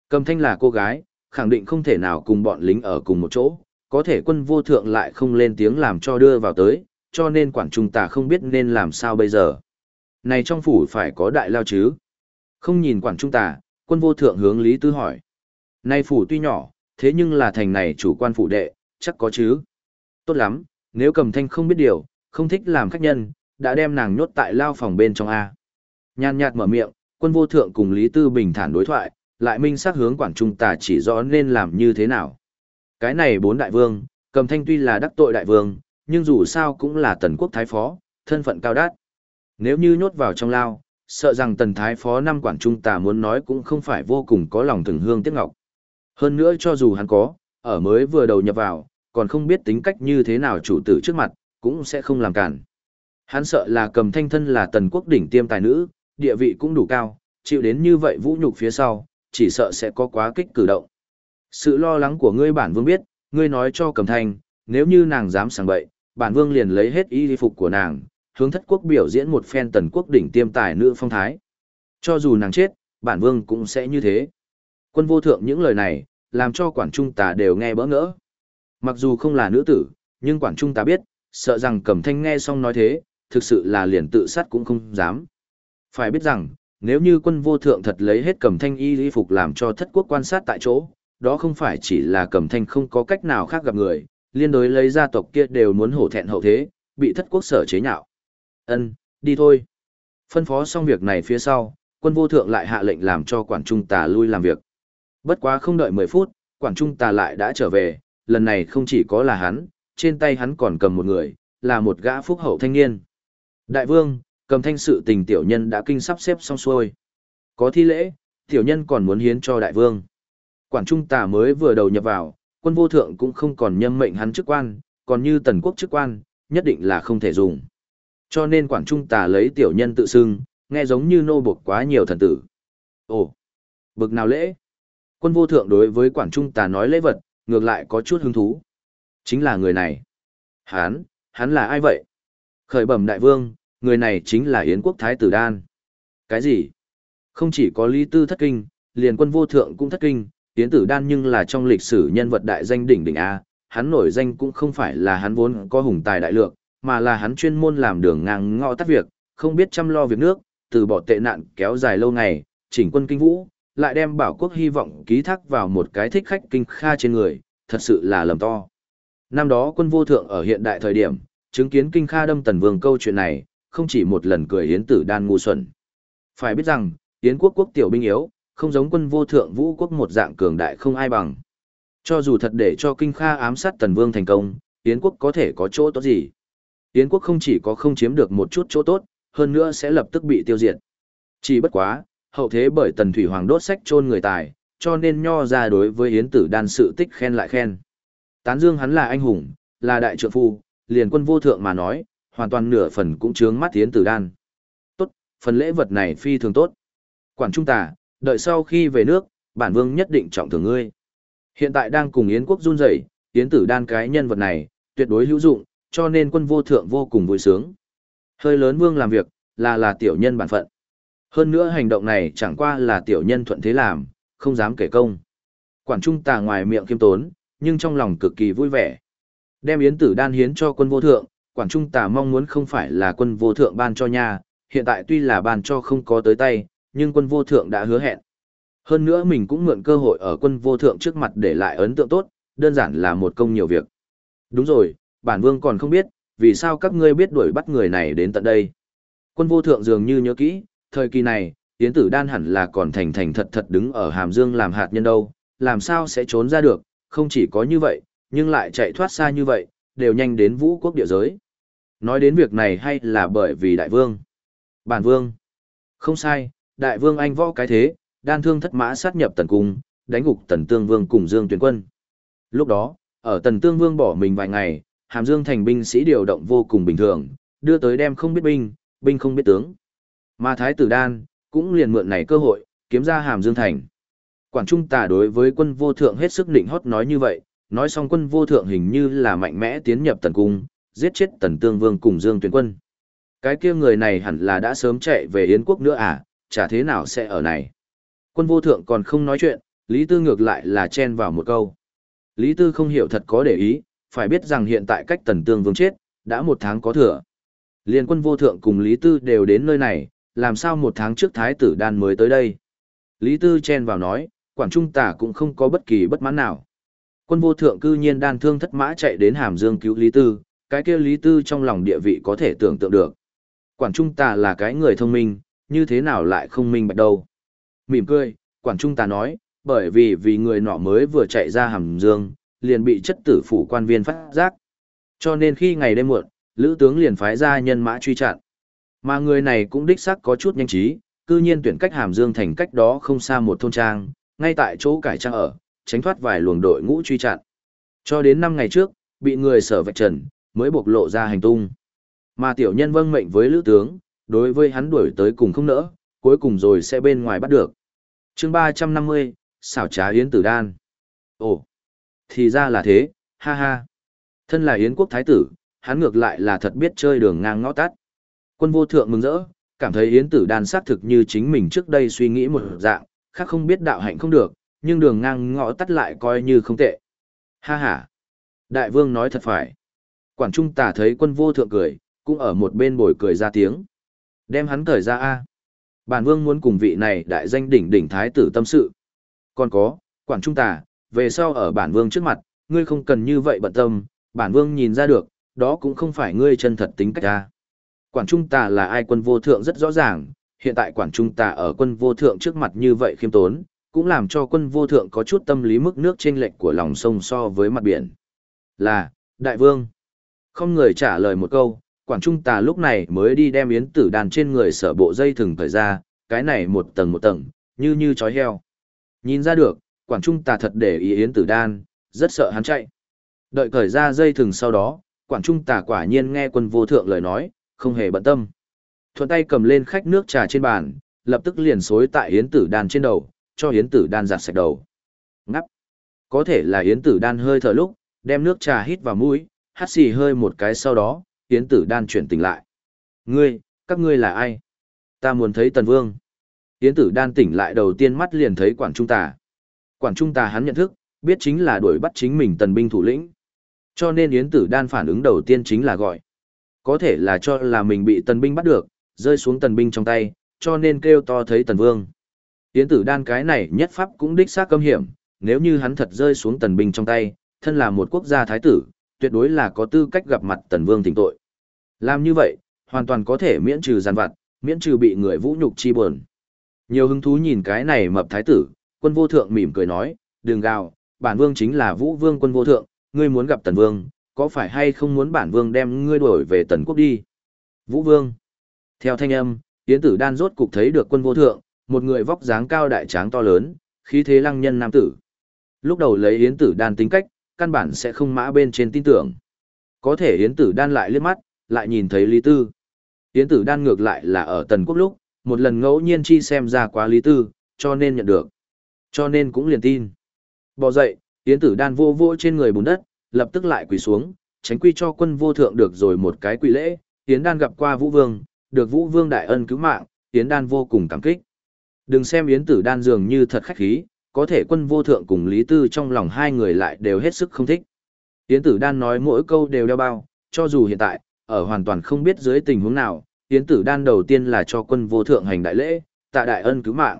Cầm thanh là cô gái, khẳng định không thể nào cùng bọn lính ở cùng một chỗ, có thể quân vô thượng lại không lên tiếng làm cho đưa vào tới, cho nên quản trung tà không biết nên làm sao bây giờ. Này trong phủ phải có đại lao chứ? Không nhìn quản trung tà, quân vô thượng hướng Lý Tư hỏi. Này phủ tuy nhỏ, thế nhưng là thành này chủ quan phủ đệ, chắc có chứ. Tốt lắm, nếu cầm thanh không biết điều, không thích làm khách nhân, đã đem nàng nhốt tại lao phòng bên trong A. Nhàn nhạt mở miệng, quân vô thượng cùng Lý Tư bình thản đối thoại, lại minh xác hướng quản trung tà chỉ rõ nên làm như thế nào. Cái này bốn đại vương, cầm thanh tuy là đắc tội đại vương, nhưng dù sao cũng là tần quốc thái phó, thân phận cao đắt. Nếu như nhốt vào trong lao, sợ rằng tần thái phó năm quản trung tà muốn nói cũng không phải vô cùng có lòng thường hương tiếc ngọc. Hơn nữa cho dù hắn có, ở mới vừa đầu nhập vào, còn không biết tính cách như thế nào chủ tử trước mặt, cũng sẽ không làm cản. Hắn sợ là cầm thanh thân là tần quốc đỉnh tiêm tài nữ, địa vị cũng đủ cao, chịu đến như vậy vũ nhục phía sau, chỉ sợ sẽ có quá kích cử động. Sự lo lắng của ngươi bản vương biết, ngươi nói cho cầm thanh, nếu như nàng dám sang bậy, bản vương liền lấy hết y phục của nàng, hướng thất quốc biểu diễn một phen tần quốc đỉnh tiêm tài nữ phong thái. Cho dù nàng chết, bản vương cũng sẽ như thế. Quân vô thượng những lời này, làm cho quản trung tà đều nghe bỡ ngỡ. Mặc dù không là nữ tử, nhưng quản trung tà biết, sợ rằng cầm thanh nghe xong nói thế, thực sự là liền tự sát cũng không dám. Phải biết rằng, nếu như quân vô thượng thật lấy hết cầm thanh y y phục làm cho thất quốc quan sát tại chỗ, đó không phải chỉ là cầm thanh không có cách nào khác gặp người, liên đối lấy gia tộc kia đều muốn hổ thẹn hậu thế, bị thất quốc sở chế nhạo. Ân, đi thôi. Phân phó xong việc này phía sau, quân vô thượng lại hạ lệnh làm cho quản trung tà lui làm việc. Bất quá không đợi 10 phút, quản trung tà lại đã trở về, lần này không chỉ có là hắn, trên tay hắn còn cầm một người, là một gã phúc hậu thanh niên. Đại vương, cầm thanh sự tình tiểu nhân đã kinh sắp xếp xong xuôi. Có thi lễ, tiểu nhân còn muốn hiến cho đại vương. Quản trung tà mới vừa đầu nhập vào, quân vô thượng cũng không còn nhâm mệnh hắn chức quan, còn như tần quốc chức quan, nhất định là không thể dùng. Cho nên quản trung tà lấy tiểu nhân tự xưng, nghe giống như nô buộc quá nhiều thần tử. Ồ, bực nào lễ? Quân vô thượng đối với quản trung tà nói lễ vật, ngược lại có chút hứng thú. Chính là người này. Hán, hắn là ai vậy? Khởi bẩm đại vương, người này chính là Yến quốc thái tử đan. Cái gì? Không chỉ có lý tư thất kinh, liền quân vô thượng cũng thất kinh, Yến tử đan nhưng là trong lịch sử nhân vật đại danh đỉnh đỉnh A, hắn nổi danh cũng không phải là hắn vốn có hùng tài đại lượng, mà là hắn chuyên môn làm đường ngang ngõ tắt việc, không biết chăm lo việc nước, từ bỏ tệ nạn kéo dài lâu ngày, chỉnh quân kinh vũ, lại đem bảo quốc hy vọng ký thác vào một cái thích khách kinh kha trên người, thật sự là lầm to. Năm đó quân vô thượng ở hiện đại thời điểm, chứng kiến kinh kha đâm tần vương câu chuyện này, không chỉ một lần cười Yến tử đan ngu xuẩn. Phải biết rằng, Yến quốc quốc tiểu binh yếu, không giống quân vô thượng vũ quốc một dạng cường đại không ai bằng. Cho dù thật để cho kinh kha ám sát tần vương thành công, hiến quốc có thể có chỗ tốt gì. Hiến quốc không chỉ có không chiếm được một chút chỗ tốt, hơn nữa sẽ lập tức bị tiêu diệt. Chỉ bất quá, hậu thế bởi tần thủy hoàng đốt sách chôn người tài, cho nên nho ra đối với hiến tử đan sự tích khen lại khen. Tán dương hắn là anh hùng, là đại trượng phu, liền quân vô thượng mà nói, hoàn toàn nửa phần cũng chướng mắt hiến tử đan. Tốt, phần lễ vật này phi thường tốt. Quản trung tà, đợi sau khi về nước, bản vương nhất định trọng thưởng ngươi. Hiện tại đang cùng Yến quốc run rẩy, Yến tử đan cái nhân vật này, tuyệt đối hữu dụng, cho nên quân vô thượng vô cùng vui sướng. Hơi lớn vương làm việc, là là tiểu nhân bản phận. Hơn nữa hành động này chẳng qua là tiểu nhân thuận thế làm, không dám kể công. Quản trung tà ngoài miệng kiêm tốn, nhưng trong lòng cực kỳ vui vẻ. Đem yến tử đan hiến cho quân vô thượng, quản trung tà mong muốn không phải là quân vô thượng ban cho nhà, hiện tại tuy là ban cho không có tới tay, nhưng quân vô thượng đã hứa hẹn. Hơn nữa mình cũng mượn cơ hội ở quân vô thượng trước mặt để lại ấn tượng tốt, đơn giản là một công nhiều việc. Đúng rồi, bản vương còn không biết, vì sao các ngươi biết đuổi bắt người này đến tận đây. Quân vô thượng dường như nhớ kỹ, thời kỳ này, tiến Tử Đan hẳn là còn thành thành thật thật đứng ở Hàm Dương làm hạt nhân đâu, làm sao sẽ trốn ra được, không chỉ có như vậy, nhưng lại chạy thoát xa như vậy, đều nhanh đến vũ quốc địa giới. Nói đến việc này hay là bởi vì đại vương? Bản vương. Không sai, đại vương anh võ cái thế, đan thương thất mã sát nhập tần cung, đánh gục tần tương vương cùng Dương tuyển quân. Lúc đó, ở tần tương vương bỏ mình vài ngày, Hàm Dương thành binh sĩ điều động vô cùng bình thường, đưa tới đem không biết binh, binh không biết tướng. Mà Thái tử Đan, cũng liền mượn này cơ hội, kiếm ra Hàm Dương thành. Quản Trung tả đối với quân vô thượng hết sức định hót nói như vậy, nói xong quân vô thượng hình như là mạnh mẽ tiến nhập tần cung, giết chết tần tương vương cùng Dương tuyển quân. Cái kia người này hẳn là đã sớm chạy về Yến quốc nữa à, chả thế nào sẽ ở này. Quân vô thượng còn không nói chuyện, Lý Tư ngược lại là chen vào một câu. Lý Tư không hiểu thật có để ý, phải biết rằng hiện tại cách tần tương vương chết, đã một tháng có thừa. Liên quân vô thượng cùng Lý Tư đều đến nơi này, làm sao một tháng trước thái tử đan mới tới đây. Lý Tư chen vào nói, Quảng Trung tả cũng không có bất kỳ bất mãn nào. Quân vô thượng cư nhiên đan thương thất mã chạy đến Hàm Dương cứu Lý Tư, cái kia Lý Tư trong lòng địa vị có thể tưởng tượng được. Quảng Trung tả là cái người thông minh, như thế nào lại không minh bạch đâu. Mỉm cười, Quảng Trung ta nói, bởi vì vì người nọ mới vừa chạy ra Hàm Dương, liền bị chất tử phủ quan viên phát giác. Cho nên khi ngày đêm muộn, Lữ tướng liền phái ra nhân mã truy chặn. Mà người này cũng đích xác có chút nhanh trí, cư nhiên tuyển cách Hàm Dương thành cách đó không xa một thôn trang, ngay tại chỗ cải trang ở, tránh thoát vài luồng đội ngũ truy chặn. Cho đến năm ngày trước, bị người sở vạch trần, mới bộc lộ ra hành tung. Mà tiểu nhân vâng mệnh với lữ tướng, đối với hắn đuổi tới cùng không nỡ, cuối cùng rồi sẽ bên ngoài bắt được. chương 350, xảo trá Yến Tử Đan. Ồ, thì ra là thế, ha ha. Thân là Yến quốc thái tử, hắn ngược lại là thật biết chơi đường ngang ngõ tắt. Quân vô thượng mừng rỡ, cảm thấy Yến Tử Đan xác thực như chính mình trước đây suy nghĩ một dạng, khác không biết đạo hạnh không được, nhưng đường ngang ngõ tắt lại coi như không tệ. Ha ha. Đại vương nói thật phải. Quản Trung tả thấy quân vô thượng cười, cũng ở một bên bồi cười ra tiếng. Đem hắn cởi ra a. Bản vương muốn cùng vị này đại danh đỉnh đỉnh thái tử tâm sự. Còn có, Quản Trung tả, về sau ở bản vương trước mặt, ngươi không cần như vậy bận tâm, bản vương nhìn ra được, đó cũng không phải ngươi chân thật tính cách ta. Quản Trung tả là ai quân vô thượng rất rõ ràng, hiện tại Quản Trung tả ở quân vô thượng trước mặt như vậy khiêm tốn, cũng làm cho quân vô thượng có chút tâm lý mức nước trên lệch của lòng sông so với mặt biển. Là, đại vương. Không người trả lời một câu, Quảng Trung tà lúc này mới đi đem yến tử đàn trên người sở bộ dây thừng thời ra, cái này một tầng một tầng, như như chói heo. Nhìn ra được, Quảng Trung tà thật để ý yến tử đan, rất sợ hắn chạy. Đợi cởi ra dây thừng sau đó, Quảng Trung tà quả nhiên nghe quân vô thượng lời nói, không hề bận tâm. Thuận tay cầm lên khách nước trà trên bàn, lập tức liền xối tại yến tử đan trên đầu, cho yến tử đan giặt sạch đầu. Ngắp. Có thể là yến tử đan hơi thở lúc, đem nước trà hít vào mũi, hắt xì hơi một cái sau đó, Yến Tử Đan chuyển tỉnh lại. Ngươi, các ngươi là ai? Ta muốn thấy Tần Vương. Yến Tử Đan tỉnh lại đầu tiên mắt liền thấy Quản Trung Tà. Quản Trung Tà hắn nhận thức, biết chính là đuổi bắt chính mình tần binh thủ lĩnh. Cho nên Yến Tử Đan phản ứng đầu tiên chính là gọi. Có thể là cho là mình bị tần binh bắt được, rơi xuống tần binh trong tay, cho nên kêu to thấy Tần Vương. Yến Tử Đan cái này nhất pháp cũng đích xác cấm hiểm, nếu như hắn thật rơi xuống tần binh trong tay, thân là một quốc gia thái tử, tuyệt đối là có tư cách gặp mặt tần vương thỉnh tội. Làm như vậy, hoàn toàn có thể miễn trừ gian vặt, miễn trừ bị người vũ nhục chi buồn. Nhiều hứng thú nhìn cái này mập thái tử, quân vô thượng mỉm cười nói, đừng gào, bản vương chính là vũ vương quân vô thượng, ngươi muốn gặp tần vương, có phải hay không muốn bản vương đem ngươi đổi về tần quốc đi? Vũ vương. Theo thanh âm, tiến tử đan rốt cục thấy được quân vô thượng, một người vóc dáng cao đại tráng to lớn, khí thế lăng nhân nam tử. Lúc đầu lấy yến tử đan tính cách, căn bản sẽ không mã bên trên tin tưởng. Có thể yến tử đan lại liếc mắt, lại nhìn thấy Lý Tư. Yến tử đan ngược lại là ở Tần Quốc lúc, một lần ngẫu nhiên chi xem ra quá Lý Tư, cho nên nhận được. Cho nên cũng liền tin. Bỏ dậy, Yến tử đan vô vô trên người bùn đất, lập tức lại quỳ xuống, tránh quy cho quân vô thượng được rồi một cái quỳ lễ. Yến đan gặp qua Vũ Vương, được Vũ Vương đại ân cứu mạng, Yến đan vô cùng cảm kích. Đừng xem Yến tử đan dường như thật khách khí, có thể quân vô thượng cùng Lý Tư trong lòng hai người lại đều hết sức không thích. Yến tử đan nói mỗi câu đều đeo bao, cho dù hiện tại, ở hoàn toàn không biết dưới tình huống nào, Yến tử đan đầu tiên là cho quân vô thượng hành đại lễ, tạ đại ân cứu mạng.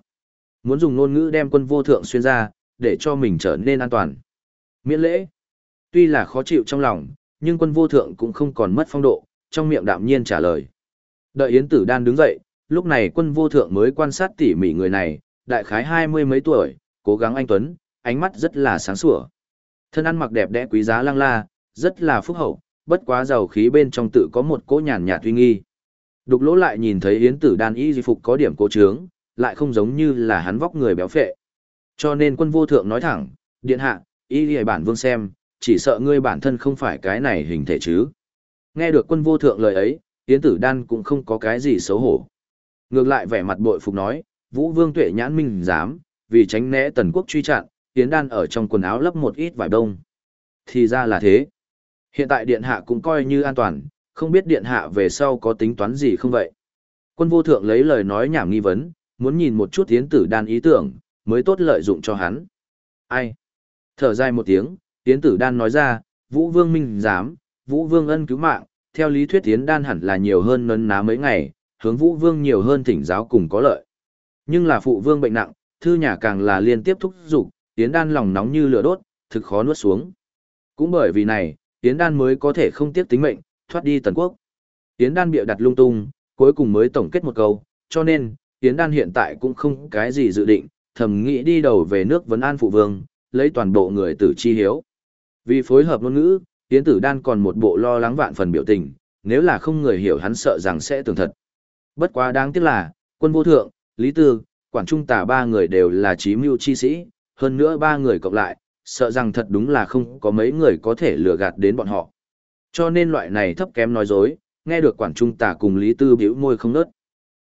Muốn dùng ngôn ngữ đem quân vô thượng xuyên ra, để cho mình trở nên an toàn. Miễn lễ. Tuy là khó chịu trong lòng, nhưng quân vô thượng cũng không còn mất phong độ, trong miệng đạm nhiên trả lời. Đợi Yến tử đan đứng dậy, lúc này quân vô thượng mới quan sát tỉ mỉ người này, đại khái hai mươi mấy tuổi, cố gắng anh Tuấn, ánh mắt rất là sáng sủa. Thân ăn mặc đẹp đẽ quý giá lăng la, rất là phúc hậu, bất quá giàu khí bên trong tự có một cỗ nhàn nhạt uy nghi. Đục lỗ lại nhìn thấy yến tử đan y di phục có điểm cố trướng, lại không giống như là hắn vóc người béo phệ. Cho nên quân vô thượng nói thẳng, điện hạ, y di bản vương xem, chỉ sợ ngươi bản thân không phải cái này hình thể chứ. Nghe được quân vô thượng lời ấy, yến tử đan cũng không có cái gì xấu hổ. Ngược lại vẻ mặt bội phục nói, vũ vương tuệ nhãn minh dám, vì tránh né tần quốc truy chặn, Yến Đan ở trong quần áo lấp một ít vải đông. Thì ra là thế. Hiện tại điện hạ cũng coi như an toàn, không biết điện hạ về sau có tính toán gì không vậy? Quân vô thượng lấy lời nói nhảm nghi vấn, muốn nhìn một chút tiến tử đan ý tưởng, mới tốt lợi dụng cho hắn. Ai? Thở dài một tiếng, tiến tử đan nói ra, Vũ Vương minh dám, Vũ Vương ân cứu mạng, theo lý thuyết tiến đan hẳn là nhiều hơn nấn ná mấy ngày, hướng Vũ Vương nhiều hơn thỉnh giáo cùng có lợi. Nhưng là phụ vương bệnh nặng, thư nhà càng là liên tiếp thúc giục, tiến đan lòng nóng như lửa đốt, thực khó nuốt xuống. Cũng bởi vì này, Yến đan mới có thể không tiếc tính mệnh, thoát đi tần quốc. Yến đan bịa đặt lung tung, cuối cùng mới tổng kết một câu, cho nên, Yến đan hiện tại cũng không cái gì dự định, thầm nghĩ đi đầu về nước vấn an phụ vương, lấy toàn bộ người tử chi hiếu. Vì phối hợp ngôn ngữ, Yến tử đan còn một bộ lo lắng vạn phần biểu tình, nếu là không người hiểu hắn sợ rằng sẽ tưởng thật. Bất quá đáng tiếc là, quân vô thượng, Lý Tư, Quản Trung Tả ba người đều là trí mưu chi sĩ, hơn nữa ba người cộng lại, sợ rằng thật đúng là không có mấy người có thể lừa gạt đến bọn họ. Cho nên loại này thấp kém nói dối, nghe được Quản Trung Tả cùng Lý Tư biểu môi không nớt.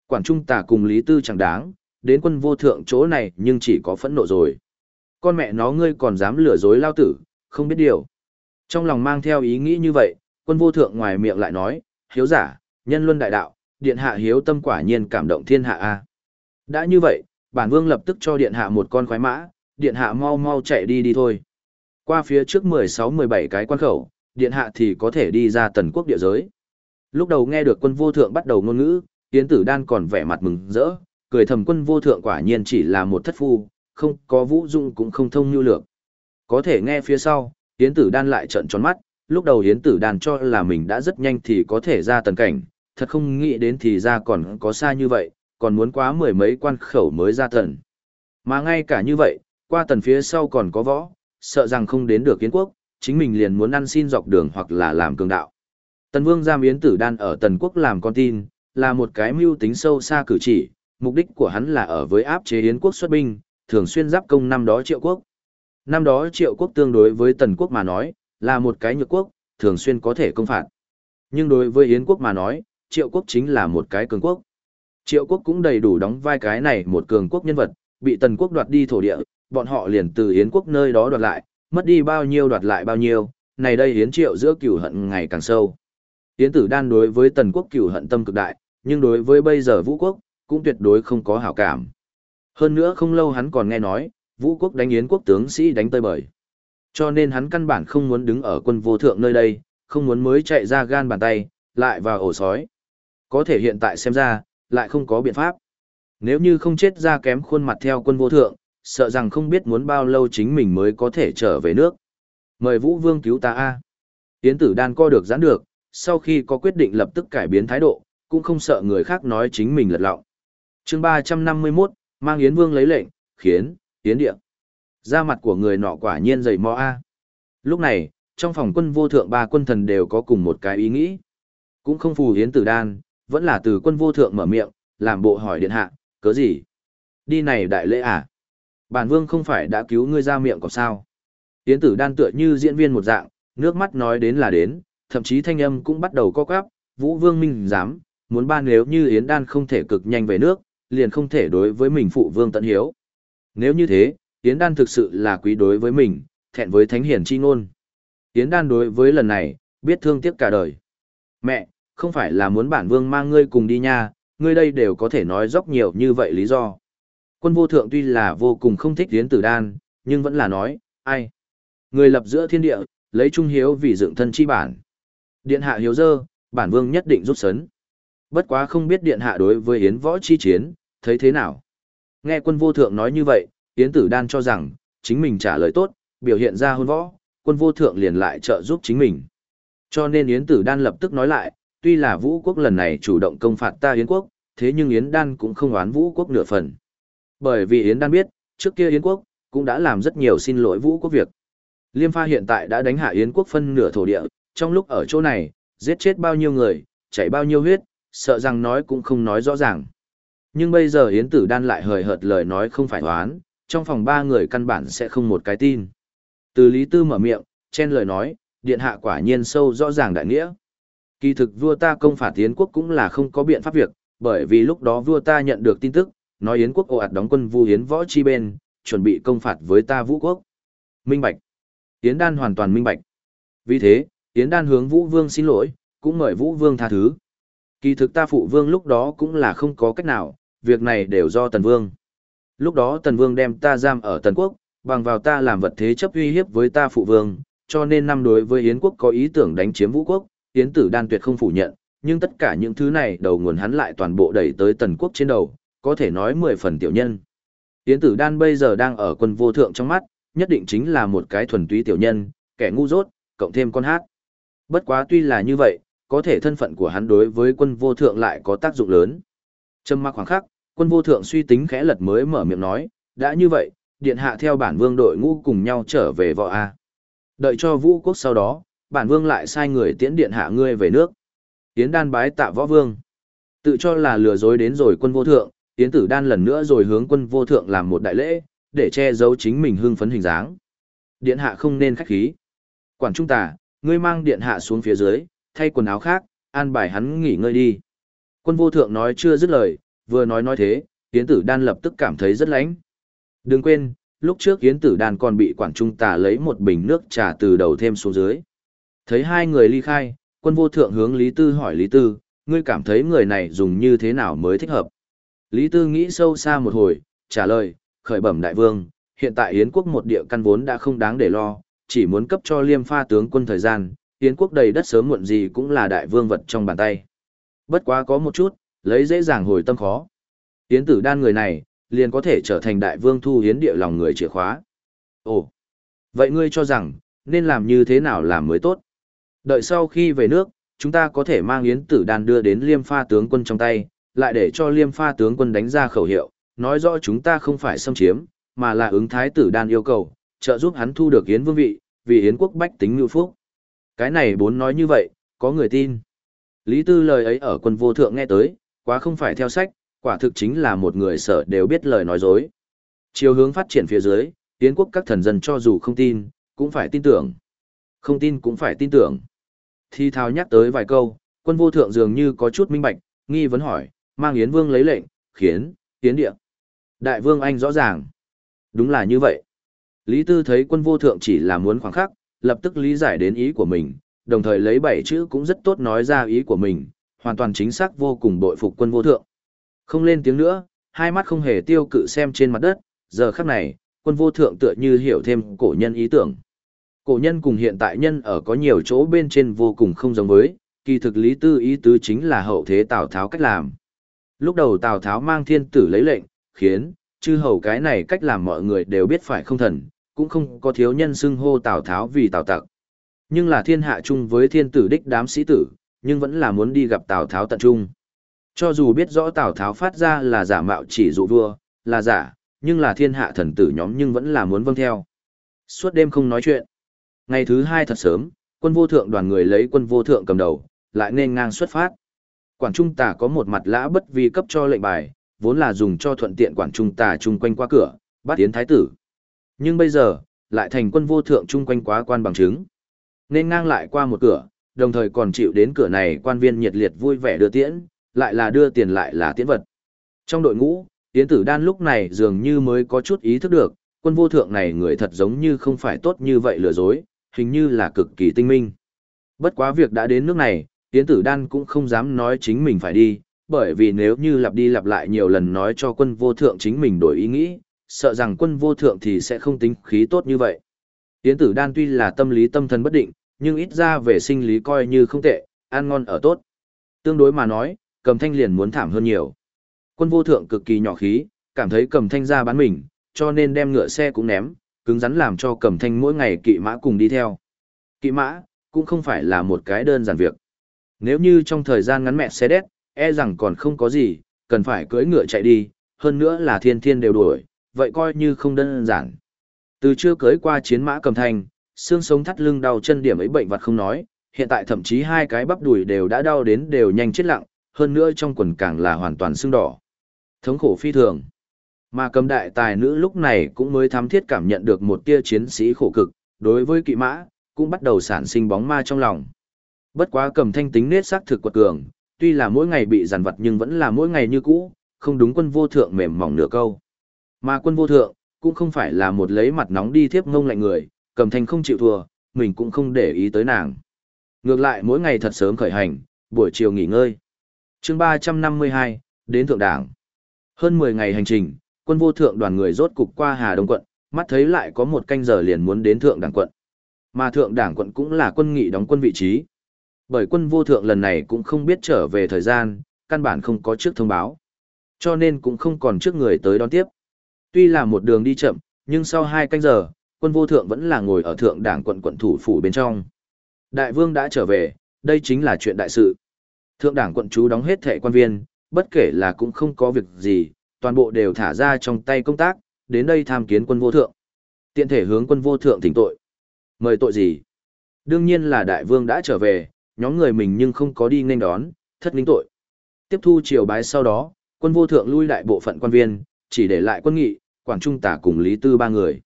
Quản Trung Tả cùng Lý Tư chẳng đáng, đến quân vô thượng chỗ này nhưng chỉ có phẫn nộ rồi. Con mẹ nó ngươi còn dám lừa dối lao tử, không biết điều. Trong lòng mang theo ý nghĩ như vậy, quân vô thượng ngoài miệng lại nói, hiếu giả, nhân luân đại đạo, điện hạ hiếu tâm quả nhiên cảm động thiên hạ a. Đã như vậy, bản vương lập tức cho điện hạ một con khoái mã, điện hạ mau mau chạy đi đi thôi. Qua phía trước 16-17 cái quan khẩu, điện hạ thì có thể đi ra tần quốc địa giới. Lúc đầu nghe được quân vô thượng bắt đầu ngôn ngữ, Yến tử đan còn vẻ mặt mừng rỡ, cười thầm quân vô thượng quả nhiên chỉ là một thất phu, không có vũ dụng cũng không thông nhu lược. Có thể nghe phía sau, Yến tử đan lại trợn tròn mắt, lúc đầu hiến tử đan cho là mình đã rất nhanh thì có thể ra tần cảnh, thật không nghĩ đến thì ra còn có xa như vậy, còn muốn quá mười mấy quan khẩu mới ra tần. Mà ngay cả như vậy, qua tần phía sau còn có võ, sợ rằng không đến được kiến quốc, chính mình liền muốn ăn xin dọc đường hoặc là làm cường đạo. Tần vương giam yến tử đan ở tần quốc làm con tin, là một cái mưu tính sâu xa cử chỉ, mục đích của hắn là ở với áp chế yến quốc xuất binh, thường xuyên giáp công năm đó triệu quốc. Năm đó triệu quốc tương đối với tần quốc mà nói, là một cái nhược quốc, thường xuyên có thể công phạt. Nhưng đối với yến quốc mà nói, triệu quốc chính là một cái cường quốc. Triệu quốc cũng đầy đủ đóng vai cái này một cường quốc nhân vật, bị tần quốc đoạt đi thổ địa, bọn họ liền từ Yến quốc nơi đó đoạt lại, mất đi bao nhiêu đoạt lại bao nhiêu, này đây Yến triệu giữa cửu hận ngày càng sâu. Yến tử đan đối với tần quốc cửu hận tâm cực đại, nhưng đối với bây giờ vũ quốc, cũng tuyệt đối không có hảo cảm. Hơn nữa không lâu hắn còn nghe nói, vũ quốc đánh Yến quốc tướng sĩ đánh tơi bời. Cho nên hắn căn bản không muốn đứng ở quân vô thượng nơi đây, không muốn mới chạy ra gan bàn tay, lại vào ổ sói. Có thể hiện tại xem ra, lại không có biện pháp. Nếu như không chết ra kém khuôn mặt theo quân vô thượng, sợ rằng không biết muốn bao lâu chính mình mới có thể trở về nước. Mời Vũ Vương cứu ta a. Tiến tử đan co được giãn được, sau khi có quyết định lập tức cải biến thái độ, cũng không sợ người khác nói chính mình lật lọng. Chương 351, mang Yến Vương lấy lệnh, khiến Yến địa. Da mặt của người nọ quả nhiên dày mò a. Lúc này, trong phòng quân vô thượng ba quân thần đều có cùng một cái ý nghĩ. Cũng không phù Yến tử đan, vẫn là từ quân vô thượng mở miệng, làm bộ hỏi điện hạ, cớ gì? Đi này đại lễ à? Bản vương không phải đã cứu ngươi ra miệng còn sao? Yến tử đan tựa như diễn viên một dạng, nước mắt nói đến là đến, thậm chí thanh âm cũng bắt đầu co quắp, vũ vương minh dám, muốn ban nếu như Yến đan không thể cực nhanh về nước, liền không thể đối với mình phụ vương tận hiếu. Nếu như thế, Yến đan thực sự là quý đối với mình, thẹn với thánh hiển chi ngôn. Yến đan đối với lần này, biết thương tiếc cả đời. Mẹ, không phải là muốn bản vương mang ngươi cùng đi nha, ngươi đây đều có thể nói dốc nhiều như vậy lý do. Quân vô thượng tuy là vô cùng không thích tiến tử đan, nhưng vẫn là nói, ai? Người lập giữa thiên địa, lấy trung hiếu vì dựng thân chi bản. Điện hạ hiếu dơ, bản vương nhất định rút sấn. Bất quá không biết điện hạ đối với yến võ chi chiến, thấy thế nào? Nghe quân vô thượng nói như vậy, yến tử đan cho rằng, chính mình trả lời tốt, biểu hiện ra hôn võ, quân vô thượng liền lại trợ giúp chính mình. Cho nên yến tử đan lập tức nói lại, tuy là vũ quốc lần này chủ động công phạt ta Yến quốc, thế nhưng Yến Đan cũng không oán vũ quốc nửa phần. Bởi vì Yến Đan biết, trước kia Yến quốc cũng đã làm rất nhiều xin lỗi vũ quốc việc. Liêm pha hiện tại đã đánh hạ Yến quốc phân nửa thổ địa, trong lúc ở chỗ này, giết chết bao nhiêu người, chảy bao nhiêu huyết, sợ rằng nói cũng không nói rõ ràng. Nhưng bây giờ Yến Tử Đan lại hời hợt lời nói không phải hoán, trong phòng ba người căn bản sẽ không một cái tin. Từ Lý Tư mở miệng, chen lời nói, điện hạ quả nhiên sâu rõ ràng đại nghĩa. Kỳ thực vua ta công phạt Yến quốc cũng là không có biện pháp việc, bởi vì lúc đó vua ta nhận được tin tức, nói Yến quốc ồ ạt đóng quân vu Yến võ chi bên, chuẩn bị công phạt với ta vũ quốc. Minh Bạch. Yến đan hoàn toàn minh bạch. Vì thế, Yến đan hướng vũ vương xin lỗi, cũng mời Vũ Vương tha thứ. Kỳ thực ta phụ vương lúc đó cũng là không có cách nào, việc này đều do Tần Vương. Lúc đó Tần Vương đem ta giam ở Tần Quốc, bằng vào ta làm vật thế chấp uy hiếp với ta phụ vương, cho nên năm đối với Yến quốc có ý tưởng đánh chiếm Vũ quốc, Yến tử đan tuyệt không phủ nhận, nhưng tất cả những thứ này đầu nguồn hắn lại toàn bộ đẩy tới Tần Quốc trên đầu, có thể nói mười phần tiểu nhân. Yến tử đan bây giờ đang ở quân vô thượng trong mắt, nhất định chính là một cái thuần túy tiểu nhân, kẻ ngu dốt, cộng thêm con hát. Bất quá tuy là như vậy, có thể thân phận của hắn đối với quân vô thượng lại có tác dụng lớn. Trâm mặc khoảng khắc, quân vô thượng suy tính khẽ lật mới mở miệng nói, đã như vậy, điện hạ theo bản vương đội ngũ cùng nhau trở về võ A. Đợi cho vũ quốc sau đó, bản vương lại sai người tiễn điện hạ ngươi về nước. Tiến đan bái tạ võ vương. Tự cho là lừa dối đến rồi quân vô thượng, Yến tử đan lần nữa rồi hướng quân vô thượng làm một đại lễ, để che giấu chính mình hưng phấn hình dáng. Điện hạ không nên khách khí. Quản trung tả ngươi mang điện hạ xuống phía dưới, thay quần áo khác, an bài hắn nghỉ ngơi đi. Quân vô thượng nói chưa dứt lời, vừa nói nói thế, Yến tử đan lập tức cảm thấy rất lánh. Đừng quên, lúc trước Yến Tử Đan còn bị quản trung tả lấy một bình nước trà từ đầu thêm xuống dưới. Thấy hai người ly khai, quân vô thượng hướng Lý Tư hỏi Lý Tư, ngươi cảm thấy người này dùng như thế nào mới thích hợp. Lý Tư nghĩ sâu xa một hồi, trả lời, khởi bẩm đại vương, hiện tại Yến quốc một địa căn vốn đã không đáng để lo, chỉ muốn cấp cho liêm pha tướng quân thời gian, Yến quốc đầy đất sớm muộn gì cũng là đại vương vật trong bàn tay. Bất quá có một chút, lấy dễ dàng hồi tâm khó. Yến tử đan người này, liền có thể trở thành đại vương thu hiến địa lòng người chìa khóa. Ồ, vậy ngươi cho rằng, nên làm như thế nào làm mới tốt? Đợi sau khi về nước, chúng ta có thể mang yến tử đan đưa đến liêm pha tướng quân trong tay, lại để cho liêm pha tướng quân đánh ra khẩu hiệu, nói rõ chúng ta không phải xâm chiếm, mà là ứng thái tử đan yêu cầu, trợ giúp hắn thu được yến vương vị, vì yến quốc bách tính ngưu phúc. Cái này bốn nói như vậy, có người tin. Lý Tư lời ấy ở quân vô thượng nghe tới, quá không phải theo sách, quả thực chính là một người sở đều biết lời nói dối. Chiều hướng phát triển phía dưới, tiến quốc các thần dân cho dù không tin, cũng phải tin tưởng. Không tin cũng phải tin tưởng. Thi thao nhắc tới vài câu, quân vô thượng dường như có chút minh bạch, nghi vấn hỏi, mang Yến Vương lấy lệnh, khiến, Yến địa. Đại Vương Anh rõ ràng. Đúng là như vậy. Lý Tư thấy quân vô thượng chỉ là muốn khoảng khắc, lập tức lý giải đến ý của mình, đồng thời lấy bảy chữ cũng rất tốt nói ra ý của mình, hoàn toàn chính xác vô cùng bội phục quân vô thượng. Không lên tiếng nữa, hai mắt không hề tiêu cự xem trên mặt đất, giờ khắc này, quân vô thượng tựa như hiểu thêm cổ nhân ý tưởng. Cổ nhân cùng hiện tại nhân ở có nhiều chỗ bên trên vô cùng không giống với, kỳ thực lý tư ý tứ chính là hậu thế Tào Tháo cách làm. Lúc đầu Tào Tháo mang thiên tử lấy lệnh, khiến, chư hầu cái này cách làm mọi người đều biết phải không thần, cũng không có thiếu nhân xưng hô Tào Tháo vì Tào Tặc. Nhưng là thiên hạ chung với thiên tử đích đám sĩ tử, nhưng vẫn là muốn đi gặp Tào Tháo tận trung. Cho dù biết rõ Tào Tháo phát ra là giả mạo chỉ dụ vua, là giả, nhưng là thiên hạ thần tử nhóm nhưng vẫn là muốn vâng theo. Suốt đêm không nói chuyện. Ngày thứ hai thật sớm, quân vô thượng đoàn người lấy quân vô thượng cầm đầu, lại nên ngang xuất phát. Quản trung tà có một mặt lã bất vi cấp cho lệnh bài, vốn là dùng cho thuận tiện quản trung tà chung quanh qua cửa, bắt tiến thái tử. Nhưng bây giờ, lại thành quân vô thượng chung quanh quá quan bằng chứng. Nên ngang lại qua một cửa, đồng thời còn chịu đến cửa này quan viên nhiệt liệt vui vẻ đưa tiễn, lại là đưa tiền lại là tiễn vật. Trong đội ngũ, Yến Tử Đan lúc này dường như mới có chút ý thức được, quân vô thượng này người thật giống như không phải tốt như vậy lừa dối, hình như là cực kỳ tinh minh. Bất quá việc đã đến nước này, Yến Tử Đan cũng không dám nói chính mình phải đi, bởi vì nếu như lặp đi lặp lại nhiều lần nói cho quân vô thượng chính mình đổi ý nghĩ, sợ rằng quân vô thượng thì sẽ không tính khí tốt như vậy. Yến Tử Đan tuy là tâm lý tâm thần bất định, nhưng ít ra về sinh lý coi như không tệ, ăn ngon ở tốt. Tương đối mà nói, cầm thanh liền muốn thảm hơn nhiều. Quân vô thượng cực kỳ nhỏ khí, cảm thấy cầm thanh ra bán mình, cho nên đem ngựa xe cũng ném, cứng rắn làm cho cầm thanh mỗi ngày kỵ mã cùng đi theo. Kỵ mã, cũng không phải là một cái đơn giản việc. Nếu như trong thời gian ngắn mẹ xe đét, e rằng còn không có gì, cần phải cưỡi ngựa chạy đi, hơn nữa là thiên thiên đều đuổi, vậy coi như không đơn giản. Từ chưa cưới qua chiến mã cầm thanh, xương sống thắt lưng đau chân điểm ấy bệnh vật không nói, hiện tại thậm chí hai cái bắp đùi đều đã đau đến đều nhanh chết lặng, hơn nữa trong quần càng là hoàn toàn xương đỏ. Thống khổ phi thường. Mà cầm đại tài nữ lúc này cũng mới thám thiết cảm nhận được một tia chiến sĩ khổ cực, đối với kỵ mã, cũng bắt đầu sản sinh bóng ma trong lòng. Bất quá cầm thanh tính nết sắc thực quật cường, tuy là mỗi ngày bị giàn vật nhưng vẫn là mỗi ngày như cũ, không đúng quân vô thượng mềm mỏng nửa câu. Mà quân vô thượng, cũng không phải là một lấy mặt nóng đi thiếp ngông lạnh người, cầm thanh không chịu thua, mình cũng không để ý tới nàng. Ngược lại mỗi ngày thật sớm khởi hành, buổi chiều nghỉ ngơi. chương 352, đến Thượng Đảng. Hơn 10 ngày hành trình, quân vô thượng đoàn người rốt cục qua Hà Đông quận, mắt thấy lại có một canh giờ liền muốn đến Thượng Đảng quận. Mà Thượng Đảng quận cũng là quân nghị đóng quân vị trí. Bởi quân vô thượng lần này cũng không biết trở về thời gian, căn bản không có trước thông báo. Cho nên cũng không còn trước người tới đón tiếp. Tuy là một đường đi chậm, nhưng sau hai canh giờ, quân vô thượng vẫn là ngồi ở thượng đảng quận quận thủ phủ bên trong. Đại vương đã trở về, đây chính là chuyện đại sự. Thượng đảng quận chú đóng hết thẻ quan viên, bất kể là cũng không có việc gì, toàn bộ đều thả ra trong tay công tác, đến đây tham kiến quân vô thượng. Tiện thể hướng quân vô thượng thỉnh tội. Mời tội gì? Đương nhiên là đại vương đã trở về, nhóm người mình nhưng không có đi nên đón, thất lính tội. Tiếp thu triều bái sau đó, quân vô thượng lui đại bộ phận quan viên, chỉ để lại quân nghị, Quảng Trung tả cùng Lý Tư ba người.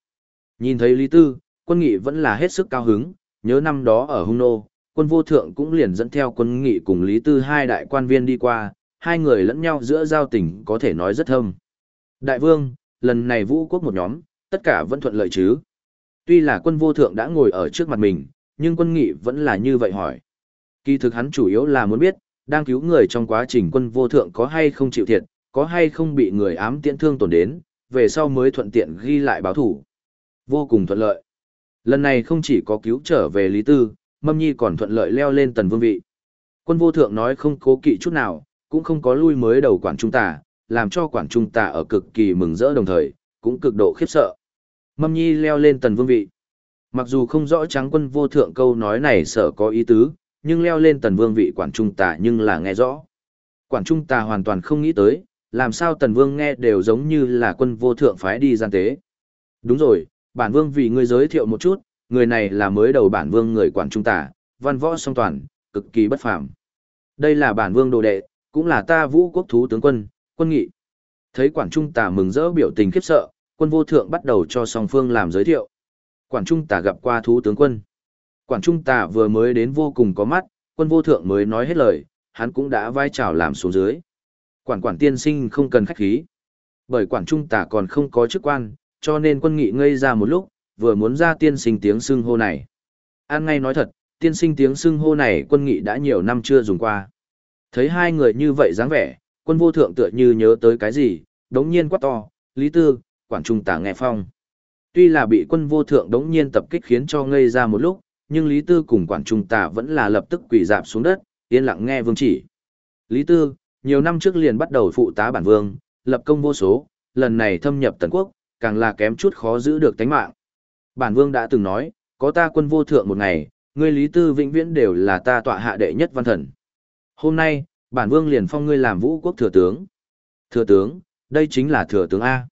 Nhìn thấy Lý Tư, quân nghị vẫn là hết sức cao hứng, nhớ năm đó ở Hung Nô, quân vô thượng cũng liền dẫn theo quân nghị cùng Lý Tư hai đại quan viên đi qua, hai người lẫn nhau giữa giao tình có thể nói rất thâm. Đại vương, lần này vũ quốc một nhóm, tất cả vẫn thuận lợi chứ. Tuy là quân vô thượng đã ngồi ở trước mặt mình, nhưng quân nghị vẫn là như vậy hỏi. Kỳ thực hắn chủ yếu là muốn biết, đang cứu người trong quá trình quân vô thượng có hay không chịu thiệt, có hay không bị người ám tiễn thương tổn đến, về sau mới thuận tiện ghi lại báo thủ. Vô cùng thuận lợi. Lần này không chỉ có cứu trở về Lý Tư, Mâm Nhi còn thuận lợi leo lên tần vương vị. Quân vô thượng nói không cố kỵ chút nào, cũng không có lui mới đầu quản trung tà, làm cho quản trung tà ở cực kỳ mừng rỡ đồng thời, cũng cực độ khiếp sợ. Mâm Nhi leo lên tần vương vị. Mặc dù không rõ trắng quân vô thượng câu nói này sợ có ý tứ, nhưng leo lên tần vương vị quản trung tà nhưng là nghe rõ. Quản trung tà hoàn toàn không nghĩ tới, làm sao tần vương nghe đều giống như là quân vô thượng phái đi gian tế. Đúng rồi, bản vương vì ngươi giới thiệu một chút, người này là mới đầu bản vương người quản trung tà, văn võ song toàn, cực kỳ bất phàm. Đây là bản vương đồ đệ, cũng là ta vũ quốc thú tướng quân, quân nghị. Thấy quản trung tà mừng rỡ biểu tình khiếp sợ, quân vô thượng bắt đầu cho song phương làm giới thiệu. Quản trung tà gặp qua thú tướng quân. Quản trung tà vừa mới đến vô cùng có mắt, quân vô thượng mới nói hết lời, hắn cũng đã vai trào làm xuống dưới. Quản quản tiên sinh không cần khách khí. Bởi quản trung tà còn không có chức quan, cho nên quân nghị ngây ra một lúc, vừa muốn ra tiên sinh tiếng xưng hô này. An ngay nói thật, tiên sinh tiếng xưng hô này quân nghị đã nhiều năm chưa dùng qua. Thấy hai người như vậy dáng vẻ, quân vô thượng tựa như nhớ tới cái gì, đống nhiên quát to, Lý Tư, quản trung tà nghe phong. Tuy là bị quân vô thượng đống nhiên tập kích khiến cho ngây ra một lúc, nhưng Lý Tư cùng quản trung tà vẫn là lập tức quỳ dạp xuống đất, yên lặng nghe vương chỉ. Lý Tư, nhiều năm trước liền bắt đầu phụ tá bản vương, lập công vô số, lần này thâm nhập tần quốc, càng là kém chút khó giữ được tánh mạng. Bản vương đã từng nói, có ta quân vô thượng một ngày, ngươi Lý Tư vĩnh viễn đều là ta tọa hạ đệ nhất văn thần. Hôm nay, bản vương liền phong ngươi làm vũ quốc thừa tướng. Thừa tướng, đây chính là thừa tướng A.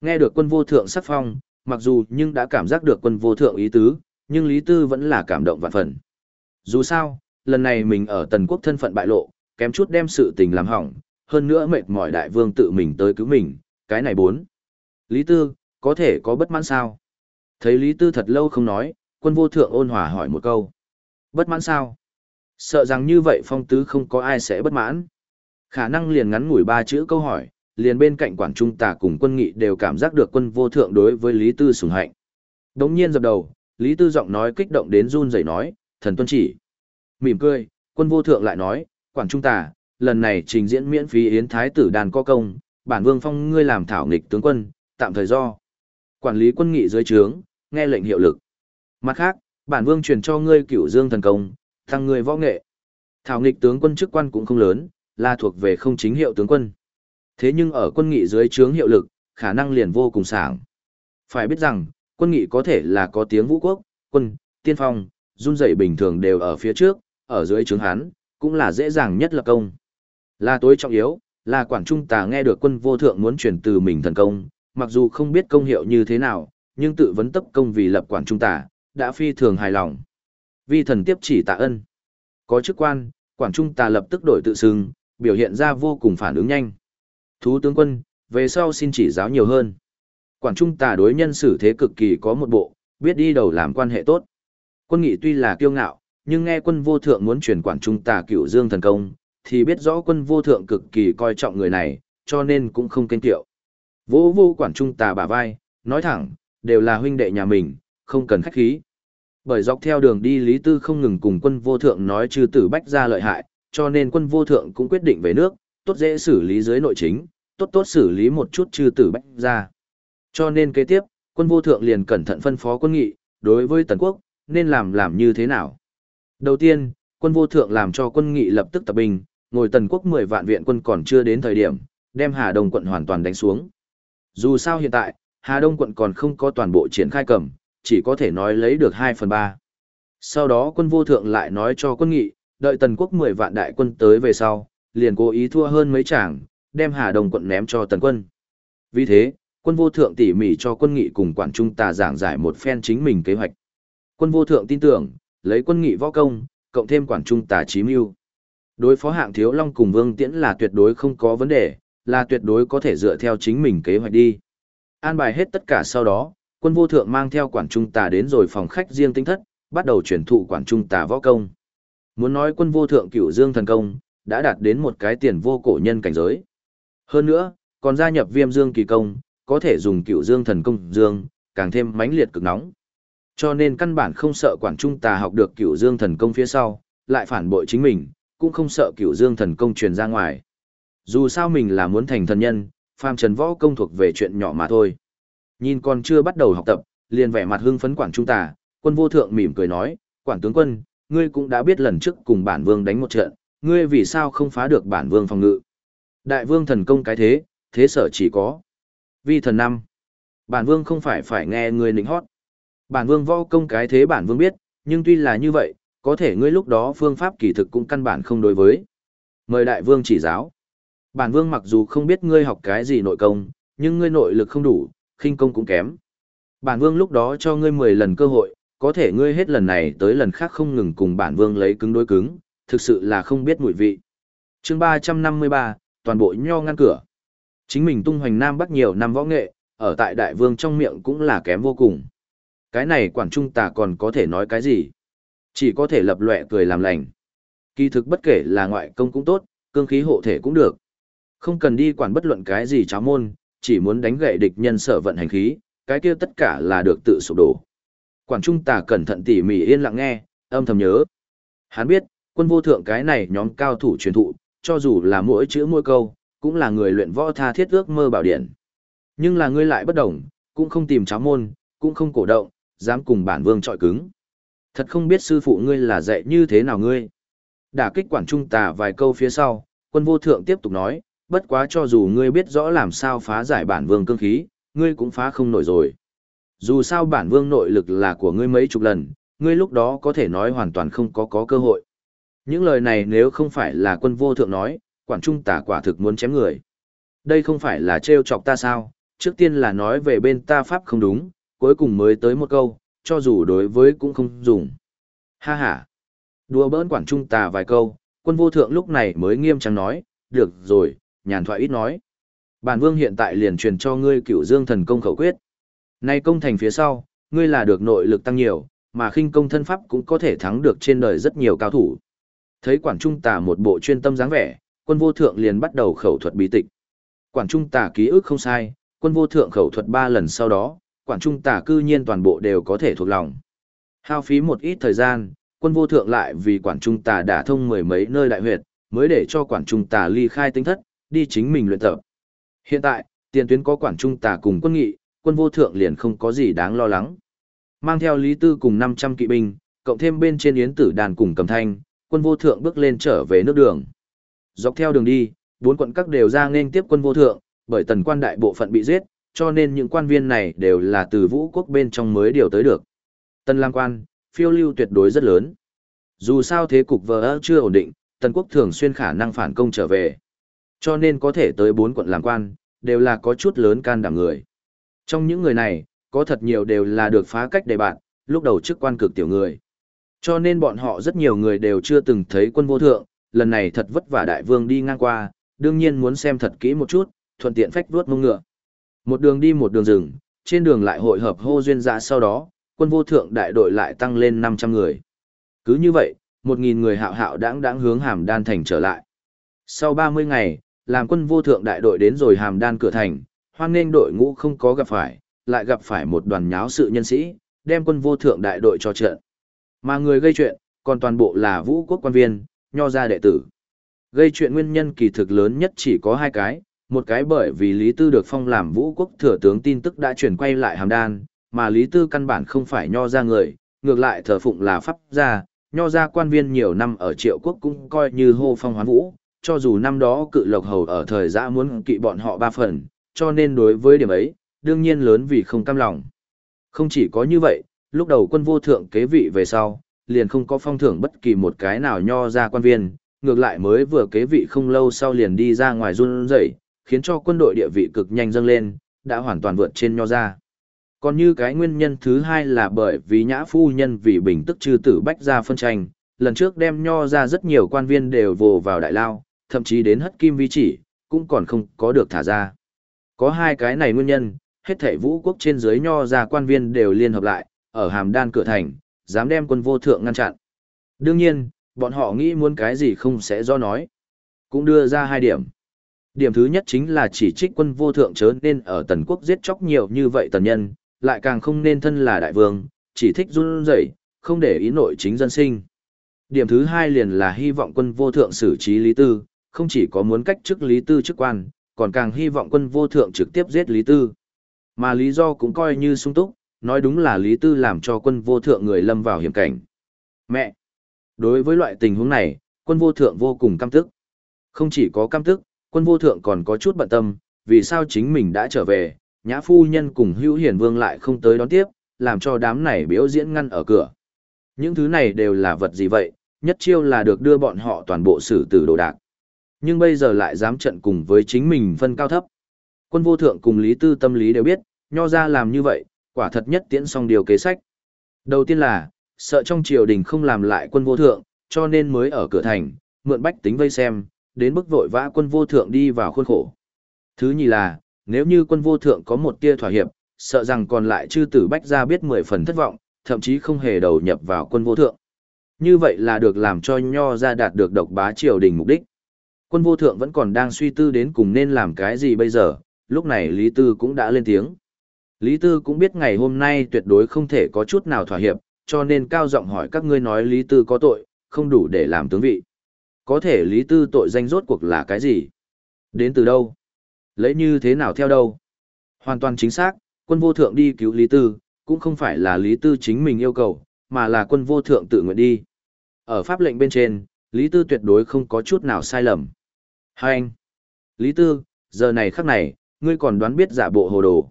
Nghe được quân vô thượng sắc phong, mặc dù nhưng đã cảm giác được quân vô thượng ý tứ, nhưng Lý Tư vẫn là cảm động vạn phần. Dù sao, lần này mình ở tần quốc thân phận bại lộ, kém chút đem sự tình làm hỏng, hơn nữa mệt mỏi đại vương tự mình tới cứu mình, cái này bốn. Lý Tư, có thể có bất mãn sao? Thấy Lý Tư thật lâu không nói, quân vô thượng ôn hòa hỏi một câu. Bất mãn sao? Sợ rằng như vậy phong tứ không có ai sẽ bất mãn. Khả năng liền ngắn ngủi ba chữ câu hỏi, liền bên cạnh quản trung tà cùng quân nghị đều cảm giác được quân vô thượng đối với Lý Tư sủng hạnh. Đống nhiên dập đầu, Lý Tư giọng nói kích động đến run rẩy nói, thần tuân chỉ. Mỉm cười, quân vô thượng lại nói, quản trung tà, lần này trình diễn miễn phí yến thái tử đàn có công, bản vương phong ngươi làm thảo nghịch tướng quân, tạm thời do. Quản lý quân nghị dưới trướng, nghe lệnh hiệu lực. Mặt khác, bản vương truyền cho ngươi cửu dương thần công, thăng ngươi võ nghệ. Thảo nghịch tướng quân chức quan cũng không lớn, là thuộc về không chính hiệu tướng quân. Thế nhưng ở quân nghị dưới trướng hiệu lực, khả năng liền vô cùng sảng. Phải biết rằng, quân nghị có thể là có tiếng vũ quốc, quân, tiên phong, run dậy bình thường đều ở phía trước, ở dưới trướng hắn, cũng là dễ dàng nhất lập công. Là tối trọng yếu, là quản trung tà nghe được quân vô thượng muốn chuyển từ mình thần công, mặc dù không biết công hiệu như thế nào, nhưng tự vấn tấp công vì lập quản trung tà, đã phi thường hài lòng. Vi thần tiếp chỉ tạ ân. Có chức quan, quản trung tà lập tức đổi tự xưng, biểu hiện ra vô cùng phản ứng nhanh. Thú tướng quân, về sau xin chỉ giáo nhiều hơn. Quản trung tà đối nhân xử thế cực kỳ có một bộ, biết đi đầu làm quan hệ tốt. Quân nghị tuy là kiêu ngạo, nhưng nghe quân vô thượng muốn truyền quản trung tà cửu dương thần công, thì biết rõ quân vô thượng cực kỳ coi trọng người này, cho nên cũng không kênh tiệu. Vô vô quản trung tà bả vai, nói thẳng, đều là huynh đệ nhà mình, không cần khách khí. Bởi dọc theo đường đi Lý Tư không ngừng cùng quân vô thượng nói trừ tử bách ra lợi hại, cho nên quân vô thượng cũng quyết định về nước, tốt dễ xử lý dưới nội chính, tốt tốt xử lý một chút trừ tử bách ra. Cho nên kế tiếp, quân vô thượng liền cẩn thận phân phó quân nghị, đối với tần quốc, nên làm làm như thế nào. Đầu tiên, quân vô thượng làm cho quân nghị lập tức tập binh, ngồi tần quốc 10 vạn viện quân còn chưa đến thời điểm, đem Hà Đông quận hoàn toàn đánh xuống. Dù sao hiện tại, Hà Đông quận còn không có toàn bộ triển khai cầm, chỉ có thể nói lấy được 2 phần 3. Sau đó quân vô thượng lại nói cho quân nghị, đợi tần quốc 10 vạn đại quân tới về sau, liền cố ý thua hơn mấy chàng, đem Hà Đông quận ném cho tần quân. Vì thế, quân vô thượng tỉ mỉ cho quân nghị cùng quản trung tà giảng giải một phen chính mình kế hoạch. Quân vô thượng tin tưởng, lấy quân nghị võ công, cộng thêm quản trung tà trí mưu. Đối phó hạng thiếu long cùng vương tiễn là tuyệt đối không có vấn đề, là tuyệt đối có thể dựa theo chính mình kế hoạch đi. An bài hết tất cả sau đó, quân vô thượng mang theo quản trung tà đến rồi phòng khách riêng tinh thất, bắt đầu chuyển thụ quản trung tà võ công. Muốn nói quân vô thượng cửu dương thần công, đã đạt đến một cái tiền vô cổ nhân cảnh giới. Hơn nữa, còn gia nhập viêm dương kỳ công, có thể dùng cửu dương thần công dương, càng thêm mãnh liệt cực nóng. Cho nên căn bản không sợ quản trung tà học được cửu dương thần công phía sau, lại phản bội chính mình, cũng không sợ cửu dương thần công truyền ra ngoài. Dù sao mình là muốn thành thần nhân, phàm trần võ công thuộc về chuyện nhỏ mà thôi. Nhìn còn chưa bắt đầu học tập, liền vẻ mặt hưng phấn quản trung tà, quân vô thượng mỉm cười nói, quản tướng quân, ngươi cũng đã biết lần trước cùng bản vương đánh một trận, ngươi vì sao không phá được bản vương phòng ngự. Đại vương thần công cái thế, thế sở chỉ có. Vi thần năm. Bản vương không phải phải nghe người nịnh hót. Bản vương võ công cái thế bản vương biết, nhưng tuy là như vậy, có thể ngươi lúc đó phương pháp kỳ thực cũng căn bản không đối với. Mời đại vương chỉ giáo. Bản vương mặc dù không biết ngươi học cái gì nội công, nhưng ngươi nội lực không đủ, khinh công cũng kém. Bản vương lúc đó cho ngươi 10 lần cơ hội, có thể ngươi hết lần này tới lần khác không ngừng cùng bản vương lấy cứng đối cứng, thực sự là không biết mùi vị. chương 353, toàn bộ nho ngăn cửa. Chính mình tung hoành Nam Bắc nhiều năm võ nghệ, ở tại đại vương trong miệng cũng là kém vô cùng. Cái này quản trung tà còn có thể nói cái gì? Chỉ có thể lập lệ cười làm lành. Kỳ thực bất kể là ngoại công cũng tốt, cương khí hộ thể cũng được. Không cần đi quản bất luận cái gì cháo môn, chỉ muốn đánh gậy địch nhân sở vận hành khí, cái kia tất cả là được tự sụp đổ. Quản trung tà cẩn thận tỉ mỉ yên lặng nghe, âm thầm nhớ. Hắn biết, quân vô thượng cái này nhóm cao thủ truyền thụ, cho dù là mỗi chữ mỗi câu, cũng là người luyện võ tha thiết ước mơ bảo điển. Nhưng là ngươi lại bất đồng, cũng không tìm cháo môn, cũng không cổ động, dám cùng bản vương trọi cứng. Thật không biết sư phụ ngươi là dạy như thế nào ngươi. Đả kích quản trung tà vài câu phía sau, quân vô thượng tiếp tục nói, bất quá cho dù ngươi biết rõ làm sao phá giải bản vương cương khí, ngươi cũng phá không nổi rồi. Dù sao bản vương nội lực là của ngươi mấy chục lần, ngươi lúc đó có thể nói hoàn toàn không có có cơ hội. Những lời này nếu không phải là quân vô thượng nói, quản trung tả quả thực muốn chém người. Đây không phải là trêu chọc ta sao, trước tiên là nói về bên ta pháp không đúng, cuối cùng mới tới một câu, cho dù đối với cũng không dùng. Ha ha. Đùa bỡn quản trung tà vài câu, quân vô thượng lúc này mới nghiêm trang nói, được rồi, nhàn thoại ít nói. Bản vương hiện tại liền truyền cho ngươi cửu dương thần công khẩu quyết. Nay công thành phía sau, ngươi là được nội lực tăng nhiều, mà khinh công thân pháp cũng có thể thắng được trên đời rất nhiều cao thủ. Thấy quản trung tà một bộ chuyên tâm dáng vẻ, quân vô thượng liền bắt đầu khẩu thuật bí tịch. Quản trung Tả ký ức không sai, quân vô thượng khẩu thuật ba lần sau đó, quản trung Tả cư nhiên toàn bộ đều có thể thuộc lòng. Hao phí một ít thời gian, quân vô thượng lại vì quản trung Tả đã thông mười mấy nơi đại huyệt, mới để cho quản trung Tả ly khai tinh thất, đi chính mình luyện tập. Hiện tại, tiền tuyến có quản trung Tả cùng quân nghị, quân vô thượng liền không có gì đáng lo lắng. Mang theo Lý Tư cùng 500 kỵ binh, cộng thêm bên trên yến tử đàn cùng cầm thanh, quân vô thượng bước lên trở về nước đường. Dọc theo đường đi, bốn quận các đều ra nên tiếp quân vô thượng, bởi tần quan đại bộ phận bị giết, cho nên những quan viên này đều là từ vũ quốc bên trong mới điều tới được. Tần lang quan, phiêu lưu tuyệt đối rất lớn. Dù sao thế cục vỡ chưa ổn định, tần quốc thường xuyên khả năng phản công trở về. Cho nên có thể tới bốn quận làm quan, đều là có chút lớn can đảm người. Trong những người này, có thật nhiều đều là được phá cách đề bạn, lúc đầu chức quan cực tiểu người. Cho nên bọn họ rất nhiều người đều chưa từng thấy quân vô thượng, lần này thật vất vả đại vương đi ngang qua, đương nhiên muốn xem thật kỹ một chút, thuận tiện phách vuốt mông ngựa. Một đường đi một đường rừng, trên đường lại hội hợp hô duyên dạ sau đó, quân vô thượng đại đội lại tăng lên 500 người. Cứ như vậy, 1.000 người hạo hạo đáng đáng hướng hàm đan thành trở lại. Sau 30 ngày, làm quân vô thượng đại đội đến rồi hàm đan cửa thành, hoan nghênh đội ngũ không có gặp phải, lại gặp phải một đoàn nháo sự nhân sĩ, đem quân vô thượng đại đội cho trận, Mà người gây chuyện, còn toàn bộ là vũ quốc quan viên, nho gia đệ tử. Gây chuyện nguyên nhân kỳ thực lớn nhất chỉ có hai cái, một cái bởi vì Lý Tư được phong làm vũ quốc thừa tướng tin tức đã chuyển quay lại hàm đan, mà Lý Tư căn bản không phải nho ra người, ngược lại thờ phụng là pháp gia, nho ra quan viên nhiều năm ở triệu quốc cũng coi như hô phong hoán vũ, cho dù năm đó cự lộc hầu ở thời giã muốn kỵ bọn họ ba phần, cho nên đối với điểm ấy, đương nhiên lớn vì không cam lòng. Không chỉ có như vậy, lúc đầu quân vô thượng kế vị về sau, liền không có phong thưởng bất kỳ một cái nào nho ra quan viên, ngược lại mới vừa kế vị không lâu sau liền đi ra ngoài run rẩy, khiến cho quân đội địa vị cực nhanh dâng lên, đã hoàn toàn vượt trên nho ra. Còn như cái nguyên nhân thứ hai là bởi vì nhã phu nhân vì bình tức trừ tử bách ra phân tranh, lần trước đem nho ra rất nhiều quan viên đều vồ vào đại lao, thậm chí đến hất kim vi chỉ, cũng còn không có được thả ra. Có hai cái này nguyên nhân, hết thảy vũ quốc trên dưới nho ra quan viên đều liên hợp lại, ở hàm đan cửa thành, dám đem quân vô thượng ngăn chặn. Đương nhiên, bọn họ nghĩ muốn cái gì không sẽ do nói. Cũng đưa ra hai điểm. Điểm thứ nhất chính là chỉ trích quân vô thượng chớ nên ở tần quốc giết chóc nhiều như vậy tần nhân, lại càng không nên thân là đại vương, chỉ thích run rẩy, không để ý nội chính dân sinh. Điểm thứ hai liền là hy vọng quân vô thượng xử trí Lý Tư, không chỉ có muốn cách chức Lý Tư chức quan, còn càng hy vọng quân vô thượng trực tiếp giết Lý Tư. Mà lý do cũng coi như sung túc, nói đúng là Lý Tư làm cho quân vô thượng người lâm vào hiểm cảnh. Mẹ! Đối với loại tình huống này, quân vô thượng vô cùng căm tức. Không chỉ có căm tức, quân vô thượng còn có chút bận tâm, vì sao chính mình đã trở về, nhã phu nhân cùng hữu hiển vương lại không tới đón tiếp, làm cho đám này biểu diễn ngăn ở cửa. Những thứ này đều là vật gì vậy, nhất chiêu là được đưa bọn họ toàn bộ xử tử đồ đạc. Nhưng bây giờ lại dám trận cùng với chính mình phân cao thấp. Quân vô thượng cùng Lý Tư tâm lý đều biết, nho ra làm như vậy, quả thật nhất tiễn xong điều kế sách. Đầu tiên là, sợ trong triều đình không làm lại quân vô thượng, cho nên mới ở cửa thành, mượn bách tính vây xem, đến bức vội vã quân vô thượng đi vào khuôn khổ. Thứ nhì là, nếu như quân vô thượng có một tia thỏa hiệp, sợ rằng còn lại chư tử bách ra biết mười phần thất vọng, thậm chí không hề đầu nhập vào quân vô thượng. Như vậy là được làm cho nho ra đạt được độc bá triều đình mục đích. Quân vô thượng vẫn còn đang suy tư đến cùng nên làm cái gì bây giờ, lúc này Lý Tư cũng đã lên tiếng. Lý Tư cũng biết ngày hôm nay tuyệt đối không thể có chút nào thỏa hiệp, cho nên cao giọng hỏi các ngươi nói Lý Tư có tội, không đủ để làm tướng vị. Có thể Lý Tư tội danh rốt cuộc là cái gì? Đến từ đâu? Lấy như thế nào theo đâu? Hoàn toàn chính xác, quân vô thượng đi cứu Lý Tư, cũng không phải là Lý Tư chính mình yêu cầu, mà là quân vô thượng tự nguyện đi. Ở pháp lệnh bên trên, Lý Tư tuyệt đối không có chút nào sai lầm. Hai anh! Lý Tư, giờ này khắc này, ngươi còn đoán biết giả bộ hồ đồ.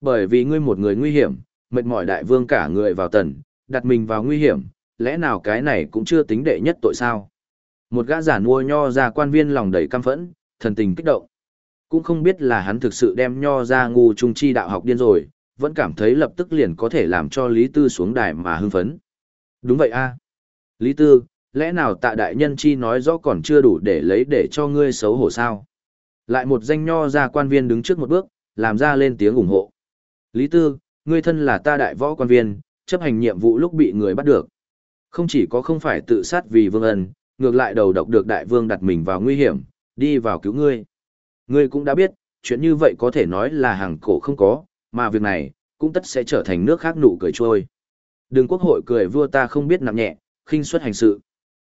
Bởi vì ngươi một người nguy hiểm, mệt mỏi đại vương cả người vào tần, đặt mình vào nguy hiểm, lẽ nào cái này cũng chưa tính đệ nhất tội sao? Một gã giả nua nho ra quan viên lòng đầy căm phẫn, thần tình kích động. Cũng không biết là hắn thực sự đem nho ra ngu trung chi đạo học điên rồi, vẫn cảm thấy lập tức liền có thể làm cho Lý Tư xuống đài mà hưng phấn. Đúng vậy a Lý Tư, lẽ nào tạ đại nhân chi nói rõ còn chưa đủ để lấy để cho ngươi xấu hổ sao? Lại một danh nho ra quan viên đứng trước một bước, làm ra lên tiếng ủng hộ. Lý Tư, ngươi thân là ta đại võ quan viên, chấp hành nhiệm vụ lúc bị người bắt được. Không chỉ có không phải tự sát vì vương ân, ngược lại đầu độc được đại vương đặt mình vào nguy hiểm, đi vào cứu ngươi. Ngươi cũng đã biết, chuyện như vậy có thể nói là hàng cổ không có, mà việc này, cũng tất sẽ trở thành nước khác nụ cười trôi. Đừng quốc hội cười vua ta không biết nặng nhẹ, khinh suất hành sự.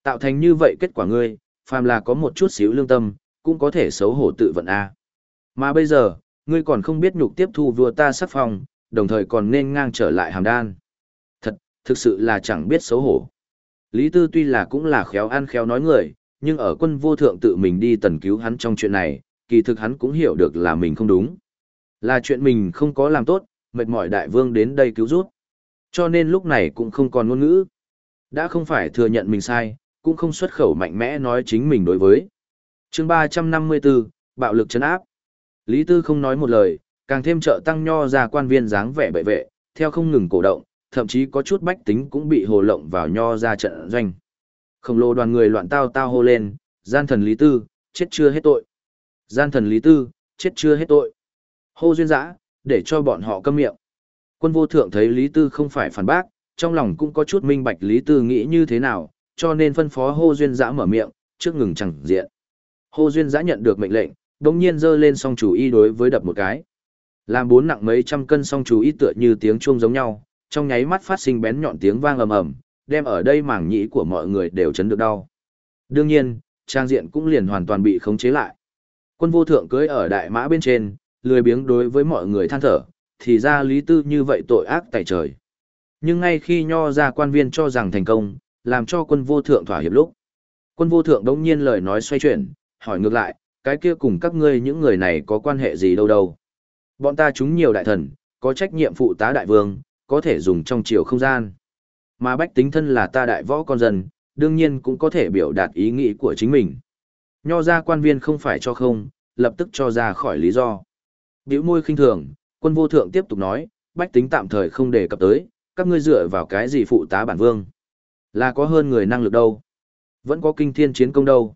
Tạo thành như vậy kết quả ngươi, phàm là có một chút xíu lương tâm, cũng có thể xấu hổ tự vận A. Mà bây giờ, ngươi còn không biết nhục tiếp thu vua ta sắc phong, đồng thời còn nên ngang trở lại hàm đan. Thật, thực sự là chẳng biết xấu hổ. Lý Tư tuy là cũng là khéo ăn khéo nói người, nhưng ở quân vô thượng tự mình đi tần cứu hắn trong chuyện này, kỳ thực hắn cũng hiểu được là mình không đúng. Là chuyện mình không có làm tốt, mệt mỏi đại vương đến đây cứu rút. Cho nên lúc này cũng không còn ngôn ngữ. Đã không phải thừa nhận mình sai, cũng không xuất khẩu mạnh mẽ nói chính mình đối với. chương 354, bạo lực chấn áp. Lý Tư không nói một lời, càng thêm trợ tăng nho ra quan viên dáng vẻ bệ vệ, theo không ngừng cổ động, thậm chí có chút bách tính cũng bị hồ lộng vào nho ra trận doanh. Khổng lồ đoàn người loạn tao tao hô lên, gian thần Lý Tư, chết chưa hết tội. Gian thần Lý Tư, chết chưa hết tội. Hô duyên dã, để cho bọn họ câm miệng. Quân vô thượng thấy Lý Tư không phải phản bác, trong lòng cũng có chút minh bạch Lý Tư nghĩ như thế nào, cho nên phân phó hô duyên dã mở miệng, trước ngừng chẳng diện. Hô duyên dã nhận được mệnh lệnh, đông nhiên giơ lên song chủ y đối với đập một cái. Làm bốn nặng mấy trăm cân song chủ y tựa như tiếng chuông giống nhau, trong nháy mắt phát sinh bén nhọn tiếng vang ầm ầm, đem ở đây mảng nhĩ của mọi người đều chấn được đau. Đương nhiên, trang diện cũng liền hoàn toàn bị khống chế lại. Quân vô thượng cưới ở đại mã bên trên, lười biếng đối với mọi người than thở, thì ra lý tư như vậy tội ác tại trời. Nhưng ngay khi nho ra quan viên cho rằng thành công, làm cho quân vô thượng thỏa hiệp lúc. Quân vô thượng đống nhiên lời nói xoay chuyển, hỏi ngược lại, cái kia cùng các ngươi những người này có quan hệ gì đâu đâu. Bọn ta chúng nhiều đại thần, có trách nhiệm phụ tá đại vương, có thể dùng trong chiều không gian. Mà bách tính thân là ta đại võ con dân, đương nhiên cũng có thể biểu đạt ý nghĩ của chính mình. Nho ra quan viên không phải cho không, lập tức cho ra khỏi lý do. Biểu môi khinh thường, quân vô thượng tiếp tục nói, bách tính tạm thời không đề cập tới, các ngươi dựa vào cái gì phụ tá bản vương. Là có hơn người năng lực đâu. Vẫn có kinh thiên chiến công đâu.